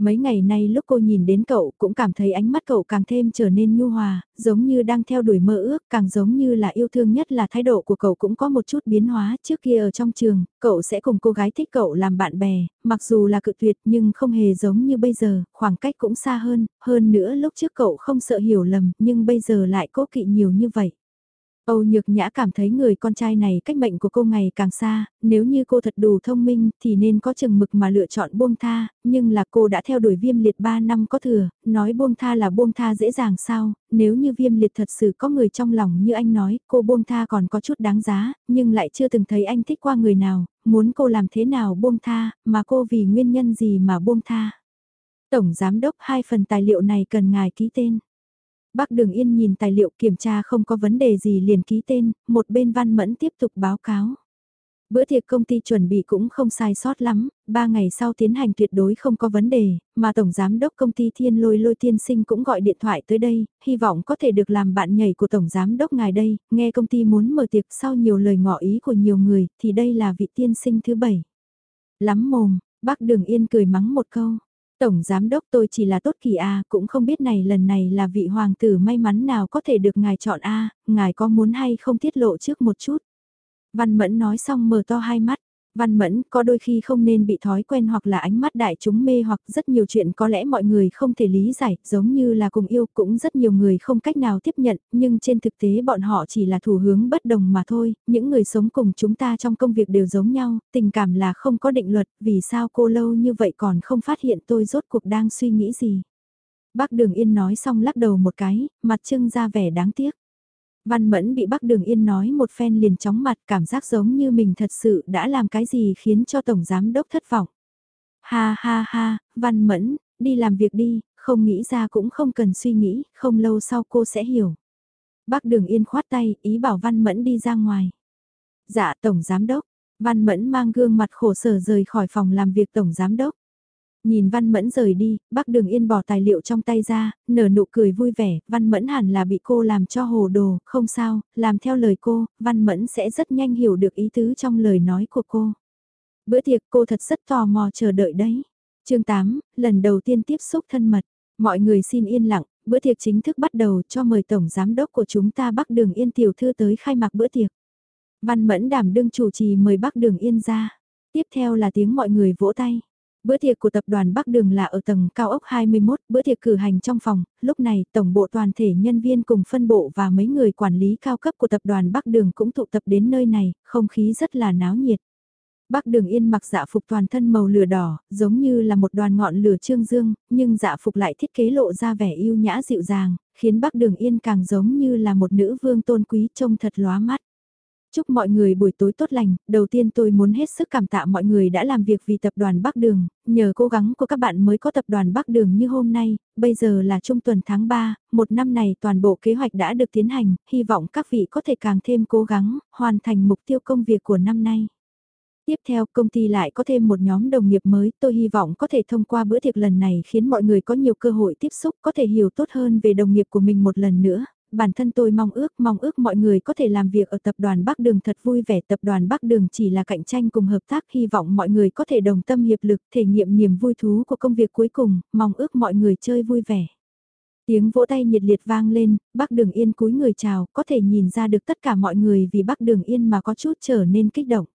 Speaker 1: Mấy ngày nay lúc cô nhìn đến cậu cũng cảm thấy ánh mắt cậu càng thêm trở nên nhu hòa, giống như đang theo đuổi mơ ước, càng giống như là yêu thương nhất là thái độ của cậu cũng có một chút biến hóa. Trước kia ở trong trường, cậu sẽ cùng cô gái thích cậu làm bạn bè, mặc dù là cự tuyệt nhưng không hề giống như bây giờ, khoảng cách cũng xa hơn, hơn nữa lúc trước cậu không sợ hiểu lầm nhưng bây giờ lại cố kỵ nhiều như vậy. Âu Nhược Nhã cảm thấy người con trai này cách mệnh của cô ngày càng xa, nếu như cô thật đủ thông minh thì nên có chừng mực mà lựa chọn buông tha, nhưng là cô đã theo đuổi viêm liệt 3 năm có thừa, nói buông tha là buông tha dễ dàng sao, nếu như viêm liệt thật sự có người trong lòng như anh nói, cô buông tha còn có chút đáng giá, nhưng lại chưa từng thấy anh thích qua người nào, muốn cô làm thế nào buông tha, mà cô vì nguyên nhân gì mà buông tha. Tổng Giám đốc hai phần tài liệu này cần ngài ký tên. Bác Đường Yên nhìn tài liệu kiểm tra không có vấn đề gì liền ký tên, một bên văn mẫn tiếp tục báo cáo. Bữa tiệc công ty chuẩn bị cũng không sai sót lắm, ba ngày sau tiến hành tuyệt đối không có vấn đề, mà Tổng Giám đốc công ty Thiên Lôi Lôi Tiên Sinh cũng gọi điện thoại tới đây, hy vọng có thể được làm bạn nhảy của Tổng Giám đốc ngài đây, nghe công ty muốn mở tiệc sau nhiều lời ngỏ ý của nhiều người, thì đây là vị tiên sinh thứ bảy. Lắm mồm, bác Đường Yên cười mắng một câu. Tổng Giám đốc tôi chỉ là tốt kỳ A, cũng không biết này lần này là vị hoàng tử may mắn nào có thể được ngài chọn A, ngài có muốn hay không tiết lộ trước một chút. Văn Mẫn nói xong mở to hai mắt. Văn Mẫn có đôi khi không nên bị thói quen hoặc là ánh mắt đại chúng mê hoặc rất nhiều chuyện có lẽ mọi người không thể lý giải, giống như là cùng yêu cũng rất nhiều người không cách nào tiếp nhận, nhưng trên thực tế bọn họ chỉ là thủ hướng bất đồng mà thôi, những người sống cùng chúng ta trong công việc đều giống nhau, tình cảm là không có định luật, vì sao cô lâu như vậy còn không phát hiện tôi rốt cuộc đang suy nghĩ gì. Bác Đường Yên nói xong lắc đầu một cái, mặt trưng ra vẻ đáng tiếc. Văn Mẫn bị Bắc Đường Yên nói một phen liền chóng mặt cảm giác giống như mình thật sự đã làm cái gì khiến cho Tổng Giám Đốc thất vọng. Ha ha ha, Văn Mẫn, đi làm việc đi, không nghĩ ra cũng không cần suy nghĩ, không lâu sau cô sẽ hiểu. Bác Đường Yên khoát tay, ý bảo Văn Mẫn đi ra ngoài. Dạ Tổng Giám Đốc, Văn Mẫn mang gương mặt khổ sở rời khỏi phòng làm việc Tổng Giám Đốc. Nhìn Văn Mẫn rời đi, bác Đường Yên bỏ tài liệu trong tay ra, nở nụ cười vui vẻ, Văn Mẫn hẳn là bị cô làm cho hồ đồ, không sao, làm theo lời cô, Văn Mẫn sẽ rất nhanh hiểu được ý tứ trong lời nói của cô. Bữa tiệc cô thật rất tò mò chờ đợi đấy. chương 8, lần đầu tiên tiếp xúc thân mật. Mọi người xin yên lặng, bữa tiệc chính thức bắt đầu cho mời Tổng Giám đốc của chúng ta Bắc Đường Yên Tiểu Thư tới khai mạc bữa tiệc. Văn Mẫn đảm đương chủ trì mời Bắc Đường Yên ra. Tiếp theo là tiếng mọi người vỗ tay. Bữa tiệc của tập đoàn Bắc Đường là ở tầng cao ốc 21, bữa tiệc cử hành trong phòng, lúc này tổng bộ toàn thể nhân viên cùng phân bộ và mấy người quản lý cao cấp của tập đoàn Bắc Đường cũng tụ tập đến nơi này, không khí rất là náo nhiệt. Bắc Đường Yên mặc dạ phục toàn thân màu lửa đỏ, giống như là một đoàn ngọn lửa trương dương, nhưng dạ phục lại thiết kế lộ ra vẻ yêu nhã dịu dàng, khiến Bắc Đường Yên càng giống như là một nữ vương tôn quý trông thật lóa mắt. Chúc mọi người buổi tối tốt lành, đầu tiên tôi muốn hết sức cảm tạ mọi người đã làm việc vì tập đoàn Bắc Đường, nhờ cố gắng của các bạn mới có tập đoàn Bắc Đường như hôm nay, bây giờ là trung tuần tháng 3, một năm này toàn bộ kế hoạch đã được tiến hành, hy vọng các vị có thể càng thêm cố gắng, hoàn thành mục tiêu công việc của năm nay. Tiếp theo công ty lại có thêm một nhóm đồng nghiệp mới, tôi hy vọng có thể thông qua bữa tiệc lần này khiến mọi người có nhiều cơ hội tiếp xúc, có thể hiểu tốt hơn về đồng nghiệp của mình một lần nữa, bản thân tôi mong ước, mong ước mọi người có thể làm việc ở tập đoàn Bắc Đường thật vui vẻ. Tập đoàn Bắc Đường chỉ là cạnh tranh cùng hợp tác, hy vọng mọi người có thể đồng tâm hiệp lực, thể nghiệm niềm vui thú của công việc cuối cùng, mong ước mọi người chơi vui vẻ. Tiếng vỗ tay nhiệt liệt vang lên, Bắc Đường Yên cúi người chào, có thể nhìn ra được tất cả mọi người vì Bắc Đường Yên mà có chút trở nên kích động.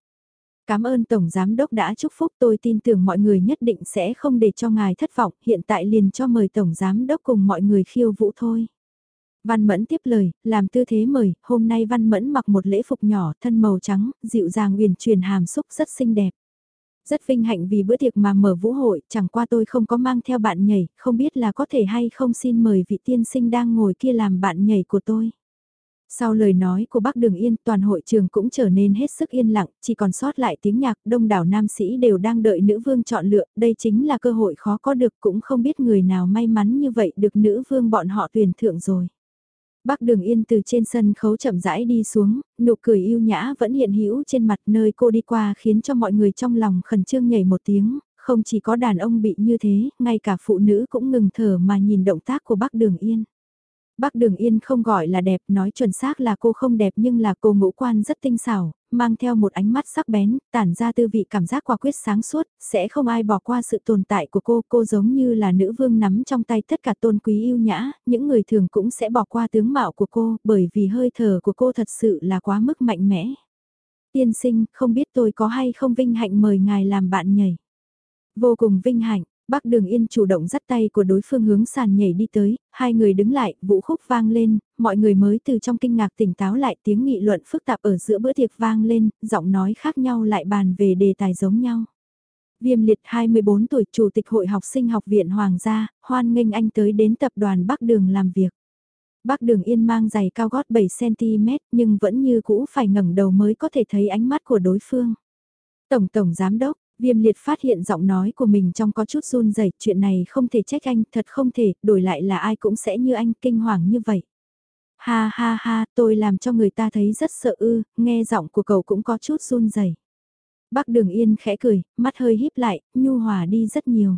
Speaker 1: Cảm ơn Tổng Giám Đốc đã chúc phúc tôi tin tưởng mọi người nhất định sẽ không để cho ngài thất vọng, hiện tại liền cho mời Tổng Giám Đốc cùng mọi người khiêu vũ thôi. Văn Mẫn tiếp lời, làm tư thế mời, hôm nay Văn Mẫn mặc một lễ phục nhỏ, thân màu trắng, dịu dàng uyển chuyển hàm xúc rất xinh đẹp. Rất vinh hạnh vì bữa tiệc mà mở vũ hội, chẳng qua tôi không có mang theo bạn nhảy, không biết là có thể hay không xin mời vị tiên sinh đang ngồi kia làm bạn nhảy của tôi. Sau lời nói của bác Đường Yên, toàn hội trường cũng trở nên hết sức yên lặng, chỉ còn sót lại tiếng nhạc, đông đảo nam sĩ đều đang đợi nữ vương chọn lựa, đây chính là cơ hội khó có được, cũng không biết người nào may mắn như vậy được nữ vương bọn họ tuyển thượng rồi. Bác Đường Yên từ trên sân khấu chậm rãi đi xuống, nụ cười yêu nhã vẫn hiện hữu trên mặt nơi cô đi qua khiến cho mọi người trong lòng khẩn trương nhảy một tiếng, không chỉ có đàn ông bị như thế, ngay cả phụ nữ cũng ngừng thở mà nhìn động tác của bác Đường Yên. Bác Đường Yên không gọi là đẹp, nói chuẩn xác là cô không đẹp nhưng là cô ngũ quan rất tinh xảo, mang theo một ánh mắt sắc bén, tản ra tư vị cảm giác quả quyết sáng suốt, sẽ không ai bỏ qua sự tồn tại của cô, cô giống như là nữ vương nắm trong tay tất cả tôn quý yêu nhã, những người thường cũng sẽ bỏ qua tướng mạo của cô, bởi vì hơi thở của cô thật sự là quá mức mạnh mẽ. Tiên sinh, không biết tôi có hay không vinh hạnh mời ngài làm bạn nhảy. Vô cùng vinh hạnh, Bác Đường Yên chủ động dắt tay của đối phương hướng sàn nhảy đi tới, hai người đứng lại, vũ khúc vang lên, mọi người mới từ trong kinh ngạc tỉnh táo lại tiếng nghị luận phức tạp ở giữa bữa tiệc vang lên, giọng nói khác nhau lại bàn về đề tài giống nhau. Viêm liệt 24 tuổi chủ tịch hội học sinh học viện Hoàng gia, hoan nghênh anh tới đến tập đoàn Bắc Đường làm việc. Bắc Đường Yên mang giày cao gót 7cm nhưng vẫn như cũ phải ngẩng đầu mới có thể thấy ánh mắt của đối phương. Tổng Tổng Giám Đốc, Viêm liệt phát hiện giọng nói của mình trong có chút run rẩy chuyện này không thể trách anh, thật không thể, đổi lại là ai cũng sẽ như anh, kinh hoàng như vậy. Ha ha ha, tôi làm cho người ta thấy rất sợ ư, nghe giọng của cậu cũng có chút run rẩy. Bác Đường Yên khẽ cười, mắt hơi híp lại, nhu hòa đi rất nhiều.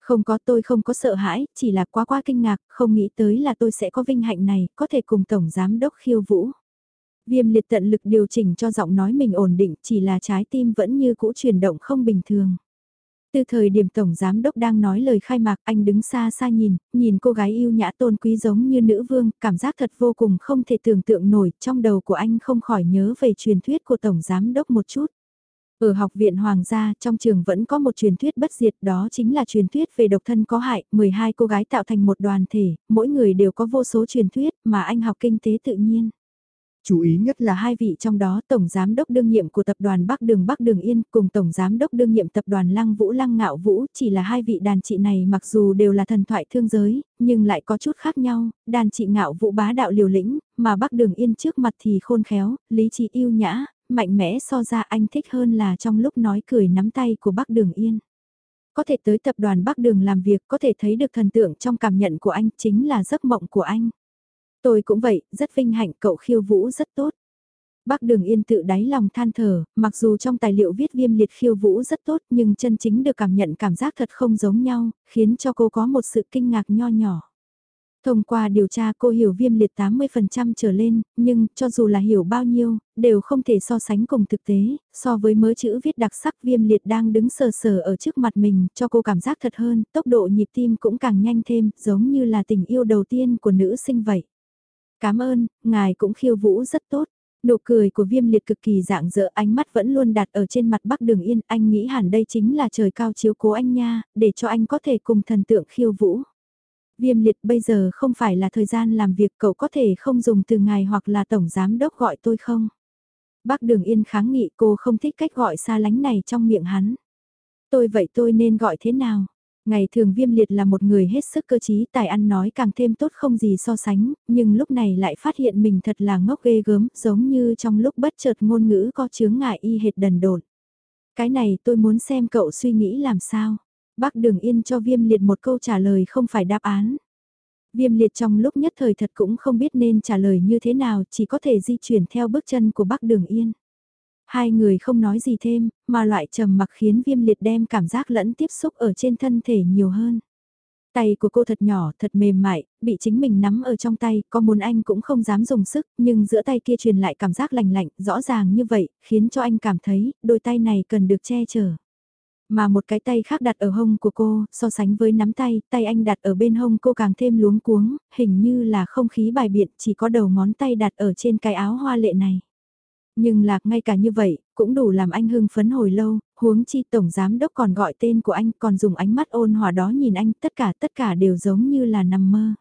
Speaker 1: Không có tôi không có sợ hãi, chỉ là quá quá kinh ngạc, không nghĩ tới là tôi sẽ có vinh hạnh này, có thể cùng Tổng Giám Đốc khiêu vũ. Viêm liệt tận lực điều chỉnh cho giọng nói mình ổn định, chỉ là trái tim vẫn như cũ chuyển động không bình thường. Từ thời điểm Tổng Giám Đốc đang nói lời khai mạc, anh đứng xa xa nhìn, nhìn cô gái yêu nhã tôn quý giống như nữ vương, cảm giác thật vô cùng không thể tưởng tượng nổi, trong đầu của anh không khỏi nhớ về truyền thuyết của Tổng Giám Đốc một chút. Ở học viện Hoàng gia, trong trường vẫn có một truyền thuyết bất diệt đó chính là truyền thuyết về độc thân có hại, 12 cô gái tạo thành một đoàn thể, mỗi người đều có vô số truyền thuyết mà anh học kinh tế tự nhiên. Chú ý nhất là hai vị trong đó Tổng Giám đốc đương nhiệm của tập đoàn Bắc Đường Bắc Đường Yên cùng Tổng Giám đốc đương nhiệm tập đoàn Lăng Vũ Lăng Ngạo Vũ chỉ là hai vị đàn chị này mặc dù đều là thần thoại thương giới, nhưng lại có chút khác nhau, đàn chị Ngạo Vũ bá đạo liều lĩnh, mà Bắc Đường Yên trước mặt thì khôn khéo, lý trí yêu nhã, mạnh mẽ so ra anh thích hơn là trong lúc nói cười nắm tay của Bắc Đường Yên. Có thể tới tập đoàn Bắc Đường làm việc có thể thấy được thần tượng trong cảm nhận của anh chính là giấc mộng của anh. Tôi cũng vậy, rất vinh hạnh cậu khiêu vũ rất tốt. Bác Đường Yên tự đáy lòng than thở, mặc dù trong tài liệu viết viêm liệt khiêu vũ rất tốt nhưng chân chính được cảm nhận cảm giác thật không giống nhau, khiến cho cô có một sự kinh ngạc nho nhỏ. Thông qua điều tra cô hiểu viêm liệt 80% trở lên, nhưng cho dù là hiểu bao nhiêu, đều không thể so sánh cùng thực tế, so với mớ chữ viết đặc sắc viêm liệt đang đứng sờ sờ ở trước mặt mình, cho cô cảm giác thật hơn, tốc độ nhịp tim cũng càng nhanh thêm, giống như là tình yêu đầu tiên của nữ sinh vậy. Cảm ơn, ngài cũng khiêu vũ rất tốt. Nụ cười của viêm liệt cực kỳ dạng dỡ ánh mắt vẫn luôn đặt ở trên mặt bắc đường yên. Anh nghĩ hẳn đây chính là trời cao chiếu cố anh nha, để cho anh có thể cùng thần tượng khiêu vũ. Viêm liệt bây giờ không phải là thời gian làm việc cậu có thể không dùng từ ngài hoặc là tổng giám đốc gọi tôi không? Bác đường yên kháng nghị cô không thích cách gọi xa lánh này trong miệng hắn. Tôi vậy tôi nên gọi thế nào? Ngày thường viêm liệt là một người hết sức cơ trí tài ăn nói càng thêm tốt không gì so sánh, nhưng lúc này lại phát hiện mình thật là ngốc ghê gớm, giống như trong lúc bất chợt ngôn ngữ có chướng ngại y hệt đần đột. Cái này tôi muốn xem cậu suy nghĩ làm sao. Bác Đường Yên cho viêm liệt một câu trả lời không phải đáp án. Viêm liệt trong lúc nhất thời thật cũng không biết nên trả lời như thế nào, chỉ có thể di chuyển theo bước chân của bác Đường Yên. Hai người không nói gì thêm, mà loại trầm mặc khiến viêm liệt đem cảm giác lẫn tiếp xúc ở trên thân thể nhiều hơn. Tay của cô thật nhỏ, thật mềm mại, bị chính mình nắm ở trong tay, có muốn anh cũng không dám dùng sức, nhưng giữa tay kia truyền lại cảm giác lành lạnh, rõ ràng như vậy, khiến cho anh cảm thấy, đôi tay này cần được che chở. Mà một cái tay khác đặt ở hông của cô, so sánh với nắm tay, tay anh đặt ở bên hông cô càng thêm luống cuống, hình như là không khí bài biện, chỉ có đầu ngón tay đặt ở trên cái áo hoa lệ này. Nhưng lạc ngay cả như vậy, cũng đủ làm anh hưng phấn hồi lâu, huống chi tổng giám đốc còn gọi tên của anh còn dùng ánh mắt ôn hòa đó nhìn anh tất cả tất cả đều giống như là nằm mơ.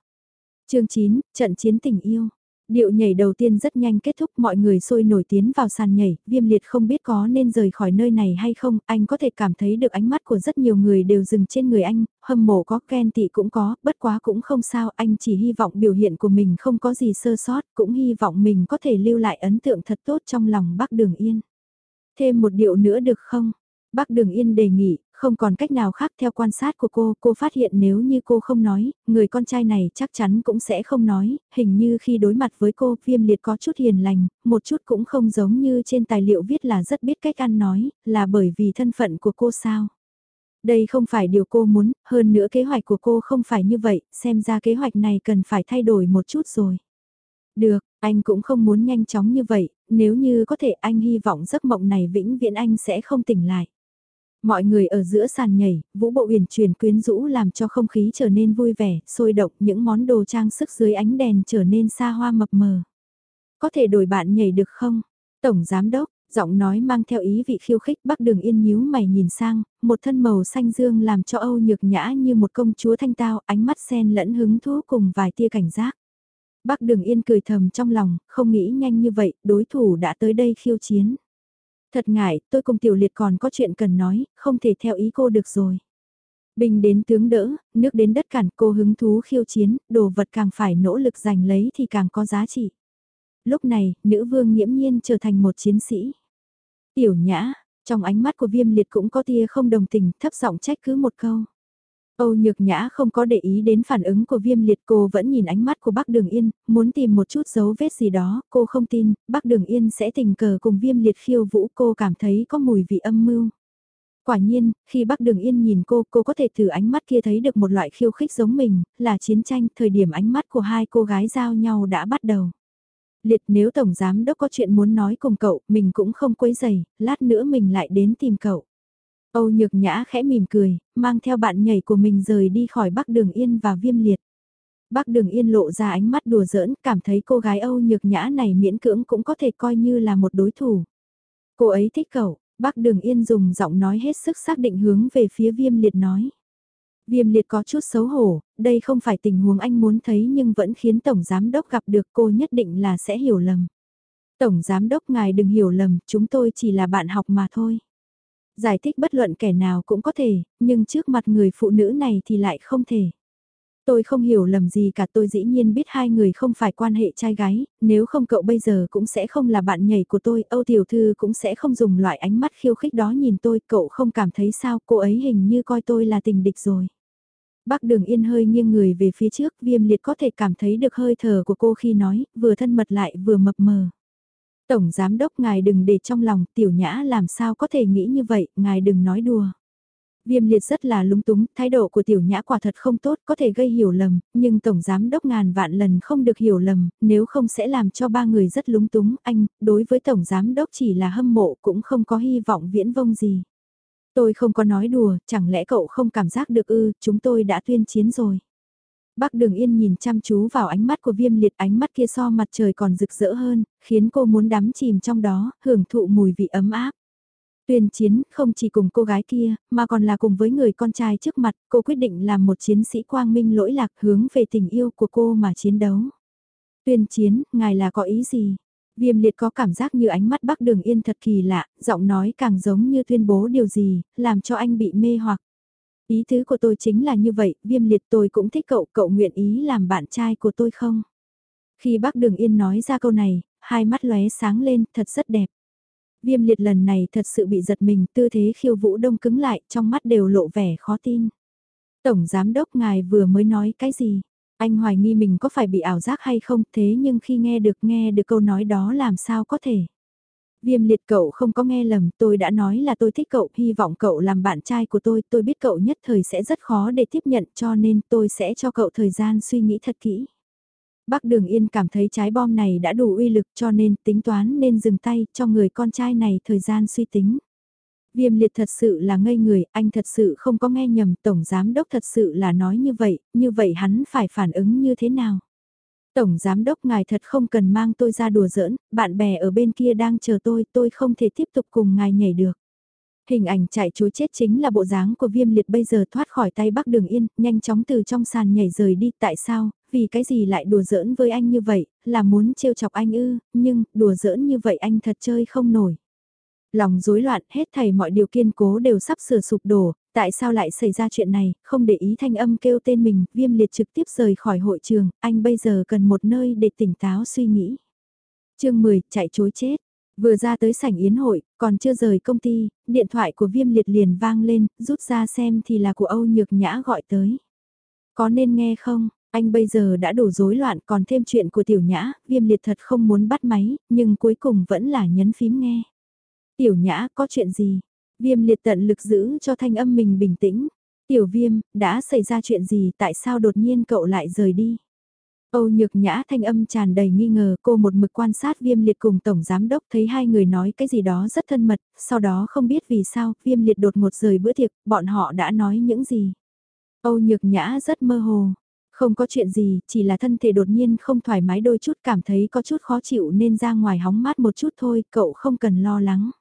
Speaker 1: chương 9, trận chiến tình yêu. Điệu nhảy đầu tiên rất nhanh kết thúc mọi người sôi nổi tiến vào sàn nhảy, viêm liệt không biết có nên rời khỏi nơi này hay không, anh có thể cảm thấy được ánh mắt của rất nhiều người đều dừng trên người anh, hâm mộ có, ghen tị cũng có, bất quá cũng không sao, anh chỉ hy vọng biểu hiện của mình không có gì sơ sót, cũng hy vọng mình có thể lưu lại ấn tượng thật tốt trong lòng bác Đường Yên. Thêm một điệu nữa được không? Bác Đường Yên đề nghị, không còn cách nào khác theo quan sát của cô, cô phát hiện nếu như cô không nói, người con trai này chắc chắn cũng sẽ không nói, hình như khi đối mặt với cô, viêm liệt có chút hiền lành, một chút cũng không giống như trên tài liệu viết là rất biết cách ăn nói, là bởi vì thân phận của cô sao. Đây không phải điều cô muốn, hơn nữa kế hoạch của cô không phải như vậy, xem ra kế hoạch này cần phải thay đổi một chút rồi. Được, anh cũng không muốn nhanh chóng như vậy, nếu như có thể anh hy vọng giấc mộng này vĩnh viễn anh sẽ không tỉnh lại. Mọi người ở giữa sàn nhảy, vũ bộ uyển chuyển quyến rũ làm cho không khí trở nên vui vẻ, sôi động, những món đồ trang sức dưới ánh đèn trở nên xa hoa mập mờ. Có thể đổi bạn nhảy được không? Tổng Giám Đốc, giọng nói mang theo ý vị khiêu khích bắc đường yên nhíu mày nhìn sang, một thân màu xanh dương làm cho Âu nhược nhã như một công chúa thanh tao, ánh mắt sen lẫn hứng thú cùng vài tia cảnh giác. Bắc đường yên cười thầm trong lòng, không nghĩ nhanh như vậy, đối thủ đã tới đây khiêu chiến. Thật ngại, tôi cùng tiểu liệt còn có chuyện cần nói, không thể theo ý cô được rồi. Bình đến tướng đỡ, nước đến đất cản cô hứng thú khiêu chiến, đồ vật càng phải nỗ lực giành lấy thì càng có giá trị. Lúc này, nữ vương nghiễm nhiên trở thành một chiến sĩ. Tiểu nhã, trong ánh mắt của viêm liệt cũng có tia không đồng tình, thấp giọng trách cứ một câu. Âu Nhược Nhã không có để ý đến phản ứng của viêm liệt cô vẫn nhìn ánh mắt của bác Đường Yên, muốn tìm một chút dấu vết gì đó, cô không tin, bác Đường Yên sẽ tình cờ cùng viêm liệt khiêu vũ cô cảm thấy có mùi vị âm mưu. Quả nhiên, khi bác Đường Yên nhìn cô, cô có thể từ ánh mắt kia thấy được một loại khiêu khích giống mình, là chiến tranh, thời điểm ánh mắt của hai cô gái giao nhau đã bắt đầu. Liệt nếu Tổng Giám Đốc có chuyện muốn nói cùng cậu, mình cũng không quấy giày, lát nữa mình lại đến tìm cậu. Âu Nhược Nhã khẽ mỉm cười, mang theo bạn nhảy của mình rời đi khỏi Bắc Đường Yên và Viêm Liệt. Bắc Đường Yên lộ ra ánh mắt đùa giỡn, cảm thấy cô gái Âu Nhược Nhã này miễn cưỡng cũng có thể coi như là một đối thủ. Cô ấy thích cậu, Bắc Đường Yên dùng giọng nói hết sức xác định hướng về phía Viêm Liệt nói. Viêm Liệt có chút xấu hổ, đây không phải tình huống anh muốn thấy nhưng vẫn khiến Tổng Giám Đốc gặp được cô nhất định là sẽ hiểu lầm. Tổng Giám Đốc ngài đừng hiểu lầm, chúng tôi chỉ là bạn học mà thôi. Giải thích bất luận kẻ nào cũng có thể, nhưng trước mặt người phụ nữ này thì lại không thể. Tôi không hiểu lầm gì cả tôi dĩ nhiên biết hai người không phải quan hệ trai gái, nếu không cậu bây giờ cũng sẽ không là bạn nhảy của tôi, Âu Tiểu Thư cũng sẽ không dùng loại ánh mắt khiêu khích đó nhìn tôi, cậu không cảm thấy sao, cô ấy hình như coi tôi là tình địch rồi. Bác Đường Yên hơi nghiêng người về phía trước, viêm liệt có thể cảm thấy được hơi thở của cô khi nói, vừa thân mật lại vừa mập mờ. Tổng Giám Đốc ngài đừng để trong lòng, tiểu nhã làm sao có thể nghĩ như vậy, ngài đừng nói đùa. Viêm liệt rất là lúng túng, thái độ của tiểu nhã quả thật không tốt, có thể gây hiểu lầm, nhưng Tổng Giám Đốc ngàn vạn lần không được hiểu lầm, nếu không sẽ làm cho ba người rất lúng túng, anh, đối với Tổng Giám Đốc chỉ là hâm mộ cũng không có hy vọng viễn vông gì. Tôi không có nói đùa, chẳng lẽ cậu không cảm giác được ư, chúng tôi đã tuyên chiến rồi. Bác Đường Yên nhìn chăm chú vào ánh mắt của viêm liệt ánh mắt kia so mặt trời còn rực rỡ hơn, khiến cô muốn đắm chìm trong đó, hưởng thụ mùi vị ấm áp. Tuyên chiến không chỉ cùng cô gái kia, mà còn là cùng với người con trai trước mặt, cô quyết định làm một chiến sĩ quang minh lỗi lạc hướng về tình yêu của cô mà chiến đấu. Tuyên chiến, ngài là có ý gì? Viêm liệt có cảm giác như ánh mắt bác đường yên thật kỳ lạ, giọng nói càng giống như tuyên bố điều gì, làm cho anh bị mê hoặc. Ý tứ của tôi chính là như vậy, viêm liệt tôi cũng thích cậu, cậu nguyện ý làm bạn trai của tôi không? Khi bác Đường Yên nói ra câu này, hai mắt lóe sáng lên, thật rất đẹp. Viêm liệt lần này thật sự bị giật mình, tư thế khiêu vũ đông cứng lại, trong mắt đều lộ vẻ khó tin. Tổng Giám Đốc ngài vừa mới nói cái gì? Anh hoài nghi mình có phải bị ảo giác hay không, thế nhưng khi nghe được nghe được câu nói đó làm sao có thể? Viêm liệt cậu không có nghe lầm, tôi đã nói là tôi thích cậu, hy vọng cậu làm bạn trai của tôi, tôi biết cậu nhất thời sẽ rất khó để tiếp nhận cho nên tôi sẽ cho cậu thời gian suy nghĩ thật kỹ. Bác Đường Yên cảm thấy trái bom này đã đủ uy lực cho nên tính toán nên dừng tay cho người con trai này thời gian suy tính. Viêm liệt thật sự là ngây người, anh thật sự không có nghe nhầm, Tổng Giám Đốc thật sự là nói như vậy, như vậy hắn phải phản ứng như thế nào? Tổng Giám Đốc ngài thật không cần mang tôi ra đùa giỡn, bạn bè ở bên kia đang chờ tôi, tôi không thể tiếp tục cùng ngài nhảy được. Hình ảnh chạy chối chết chính là bộ dáng của viêm liệt bây giờ thoát khỏi tay Bắc Đường Yên, nhanh chóng từ trong sàn nhảy rời đi, tại sao, vì cái gì lại đùa giỡn với anh như vậy, là muốn trêu chọc anh ư, nhưng, đùa giỡn như vậy anh thật chơi không nổi. Lòng rối loạn, hết thầy mọi điều kiên cố đều sắp sửa sụp đổ, tại sao lại xảy ra chuyện này, không để ý thanh âm kêu tên mình, viêm liệt trực tiếp rời khỏi hội trường, anh bây giờ cần một nơi để tỉnh táo suy nghĩ. chương 10, chạy chối chết. Vừa ra tới sảnh yến hội, còn chưa rời công ty, điện thoại của viêm liệt liền vang lên, rút ra xem thì là của Âu Nhược Nhã gọi tới. Có nên nghe không? Anh bây giờ đã đủ rối loạn còn thêm chuyện của tiểu nhã, viêm liệt thật không muốn bắt máy, nhưng cuối cùng vẫn là nhấn phím nghe. Tiểu nhã có chuyện gì? Viêm liệt tận lực giữ cho thanh âm mình bình tĩnh. Tiểu viêm, đã xảy ra chuyện gì tại sao đột nhiên cậu lại rời đi? Âu nhược nhã thanh âm tràn đầy nghi ngờ cô một mực quan sát viêm liệt cùng tổng giám đốc thấy hai người nói cái gì đó rất thân mật, sau đó không biết vì sao viêm liệt đột ngột rời bữa tiệc, bọn họ đã nói những gì. Âu nhược nhã rất mơ hồ, không có chuyện gì, chỉ là thân thể đột nhiên không thoải mái đôi chút cảm thấy có chút khó chịu nên ra ngoài hóng mát một chút thôi, cậu không cần lo lắng.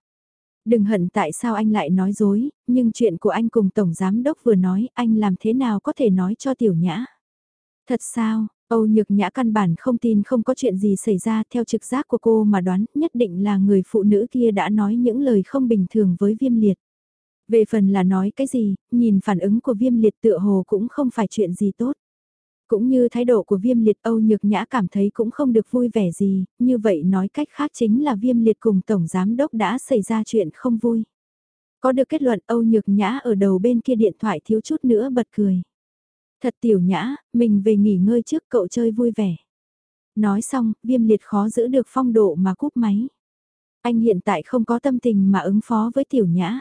Speaker 1: Đừng hận tại sao anh lại nói dối, nhưng chuyện của anh cùng Tổng Giám Đốc vừa nói anh làm thế nào có thể nói cho Tiểu Nhã. Thật sao, Âu Nhược Nhã căn bản không tin không có chuyện gì xảy ra theo trực giác của cô mà đoán nhất định là người phụ nữ kia đã nói những lời không bình thường với viêm liệt. Về phần là nói cái gì, nhìn phản ứng của viêm liệt tựa hồ cũng không phải chuyện gì tốt. Cũng như thái độ của viêm liệt Âu Nhược Nhã cảm thấy cũng không được vui vẻ gì, như vậy nói cách khác chính là viêm liệt cùng Tổng Giám Đốc đã xảy ra chuyện không vui. Có được kết luận Âu Nhược Nhã ở đầu bên kia điện thoại thiếu chút nữa bật cười. Thật tiểu nhã, mình về nghỉ ngơi trước cậu chơi vui vẻ. Nói xong, viêm liệt khó giữ được phong độ mà cúp máy. Anh hiện tại không có tâm tình mà ứng phó với tiểu nhã.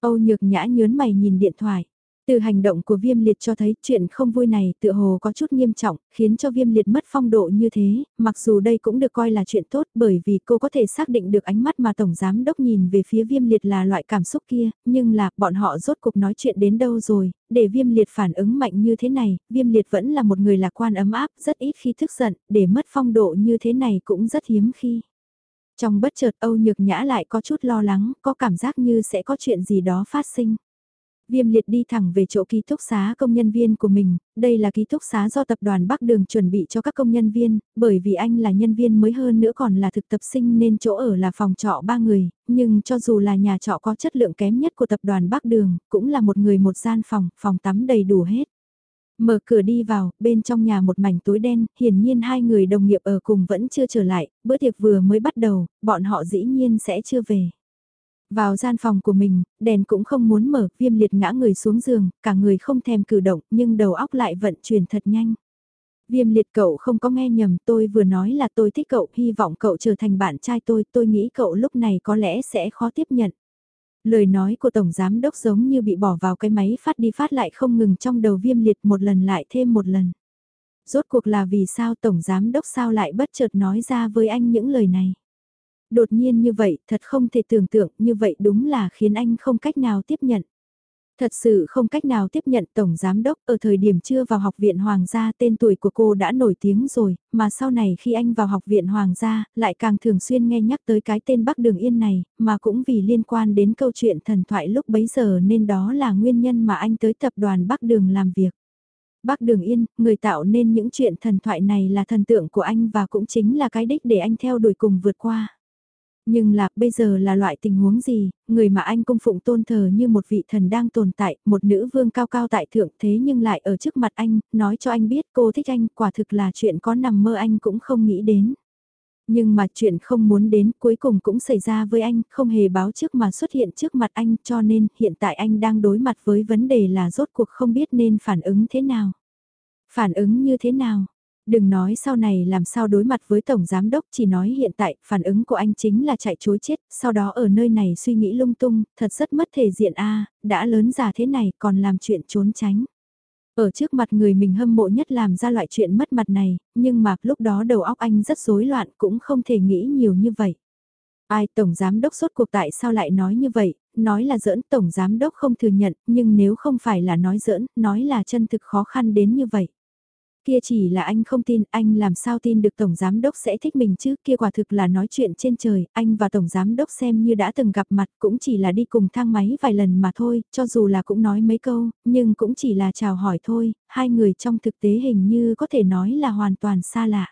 Speaker 1: Âu nhược nhã nhớn mày nhìn điện thoại. Từ hành động của viêm liệt cho thấy chuyện không vui này tựa hồ có chút nghiêm trọng, khiến cho viêm liệt mất phong độ như thế, mặc dù đây cũng được coi là chuyện tốt bởi vì cô có thể xác định được ánh mắt mà Tổng Giám Đốc nhìn về phía viêm liệt là loại cảm xúc kia, nhưng là bọn họ rốt cuộc nói chuyện đến đâu rồi, để viêm liệt phản ứng mạnh như thế này, viêm liệt vẫn là một người lạc quan ấm áp, rất ít khi thức giận, để mất phong độ như thế này cũng rất hiếm khi. Trong bất chợt Âu Nhược Nhã lại có chút lo lắng, có cảm giác như sẽ có chuyện gì đó phát sinh. Viêm liệt đi thẳng về chỗ ký túc xá công nhân viên của mình, đây là ký túc xá do tập đoàn Bắc Đường chuẩn bị cho các công nhân viên, bởi vì anh là nhân viên mới hơn nữa còn là thực tập sinh nên chỗ ở là phòng trọ ba người, nhưng cho dù là nhà trọ có chất lượng kém nhất của tập đoàn Bắc Đường, cũng là một người một gian phòng, phòng tắm đầy đủ hết. Mở cửa đi vào, bên trong nhà một mảnh tối đen, hiển nhiên hai người đồng nghiệp ở cùng vẫn chưa trở lại, bữa tiệc vừa mới bắt đầu, bọn họ dĩ nhiên sẽ chưa về. Vào gian phòng của mình, đèn cũng không muốn mở, viêm liệt ngã người xuống giường, cả người không thèm cử động, nhưng đầu óc lại vận chuyển thật nhanh. Viêm liệt cậu không có nghe nhầm, tôi vừa nói là tôi thích cậu, hy vọng cậu trở thành bạn trai tôi, tôi nghĩ cậu lúc này có lẽ sẽ khó tiếp nhận. Lời nói của Tổng Giám Đốc giống như bị bỏ vào cái máy phát đi phát lại không ngừng trong đầu viêm liệt một lần lại thêm một lần. Rốt cuộc là vì sao Tổng Giám Đốc sao lại bất chợt nói ra với anh những lời này. Đột nhiên như vậy, thật không thể tưởng tượng, như vậy đúng là khiến anh không cách nào tiếp nhận. Thật sự không cách nào tiếp nhận Tổng Giám Đốc ở thời điểm chưa vào học viện Hoàng gia tên tuổi của cô đã nổi tiếng rồi, mà sau này khi anh vào học viện Hoàng gia, lại càng thường xuyên nghe nhắc tới cái tên Bắc Đường Yên này, mà cũng vì liên quan đến câu chuyện thần thoại lúc bấy giờ nên đó là nguyên nhân mà anh tới tập đoàn Bắc Đường làm việc. Bắc Đường Yên, người tạo nên những chuyện thần thoại này là thần tượng của anh và cũng chính là cái đích để anh theo đuổi cùng vượt qua. Nhưng là, bây giờ là loại tình huống gì, người mà anh cung phụng tôn thờ như một vị thần đang tồn tại, một nữ vương cao cao tại thượng thế nhưng lại ở trước mặt anh, nói cho anh biết cô thích anh, quả thực là chuyện có nằm mơ anh cũng không nghĩ đến. Nhưng mà chuyện không muốn đến cuối cùng cũng xảy ra với anh, không hề báo trước mà xuất hiện trước mặt anh cho nên hiện tại anh đang đối mặt với vấn đề là rốt cuộc không biết nên phản ứng thế nào. Phản ứng như thế nào? Đừng nói sau này làm sao đối mặt với Tổng Giám Đốc chỉ nói hiện tại phản ứng của anh chính là chạy chối chết, sau đó ở nơi này suy nghĩ lung tung, thật rất mất thể diện a đã lớn già thế này còn làm chuyện trốn tránh. Ở trước mặt người mình hâm mộ nhất làm ra loại chuyện mất mặt này, nhưng mà lúc đó đầu óc anh rất rối loạn cũng không thể nghĩ nhiều như vậy. Ai Tổng Giám Đốc sốt cuộc tại sao lại nói như vậy, nói là giỡn Tổng Giám Đốc không thừa nhận, nhưng nếu không phải là nói giỡn, nói là chân thực khó khăn đến như vậy. Kia chỉ là anh không tin, anh làm sao tin được Tổng Giám Đốc sẽ thích mình chứ, kia quả thực là nói chuyện trên trời, anh và Tổng Giám Đốc xem như đã từng gặp mặt cũng chỉ là đi cùng thang máy vài lần mà thôi, cho dù là cũng nói mấy câu, nhưng cũng chỉ là chào hỏi thôi, hai người trong thực tế hình như có thể nói là hoàn toàn xa lạ.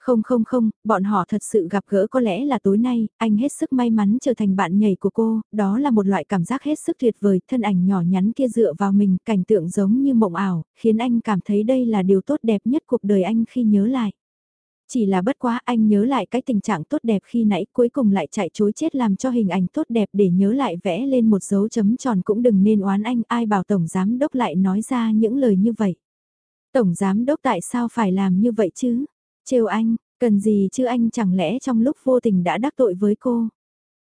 Speaker 1: Không không không, bọn họ thật sự gặp gỡ có lẽ là tối nay, anh hết sức may mắn trở thành bạn nhảy của cô, đó là một loại cảm giác hết sức tuyệt vời, thân ảnh nhỏ nhắn kia dựa vào mình, cảnh tượng giống như mộng ảo, khiến anh cảm thấy đây là điều tốt đẹp nhất cuộc đời anh khi nhớ lại. Chỉ là bất quá anh nhớ lại cái tình trạng tốt đẹp khi nãy cuối cùng lại chạy chối chết làm cho hình ảnh tốt đẹp để nhớ lại vẽ lên một dấu chấm tròn cũng đừng nên oán anh ai bảo Tổng Giám Đốc lại nói ra những lời như vậy. Tổng Giám Đốc tại sao phải làm như vậy chứ? Trêu anh, cần gì chứ anh chẳng lẽ trong lúc vô tình đã đắc tội với cô?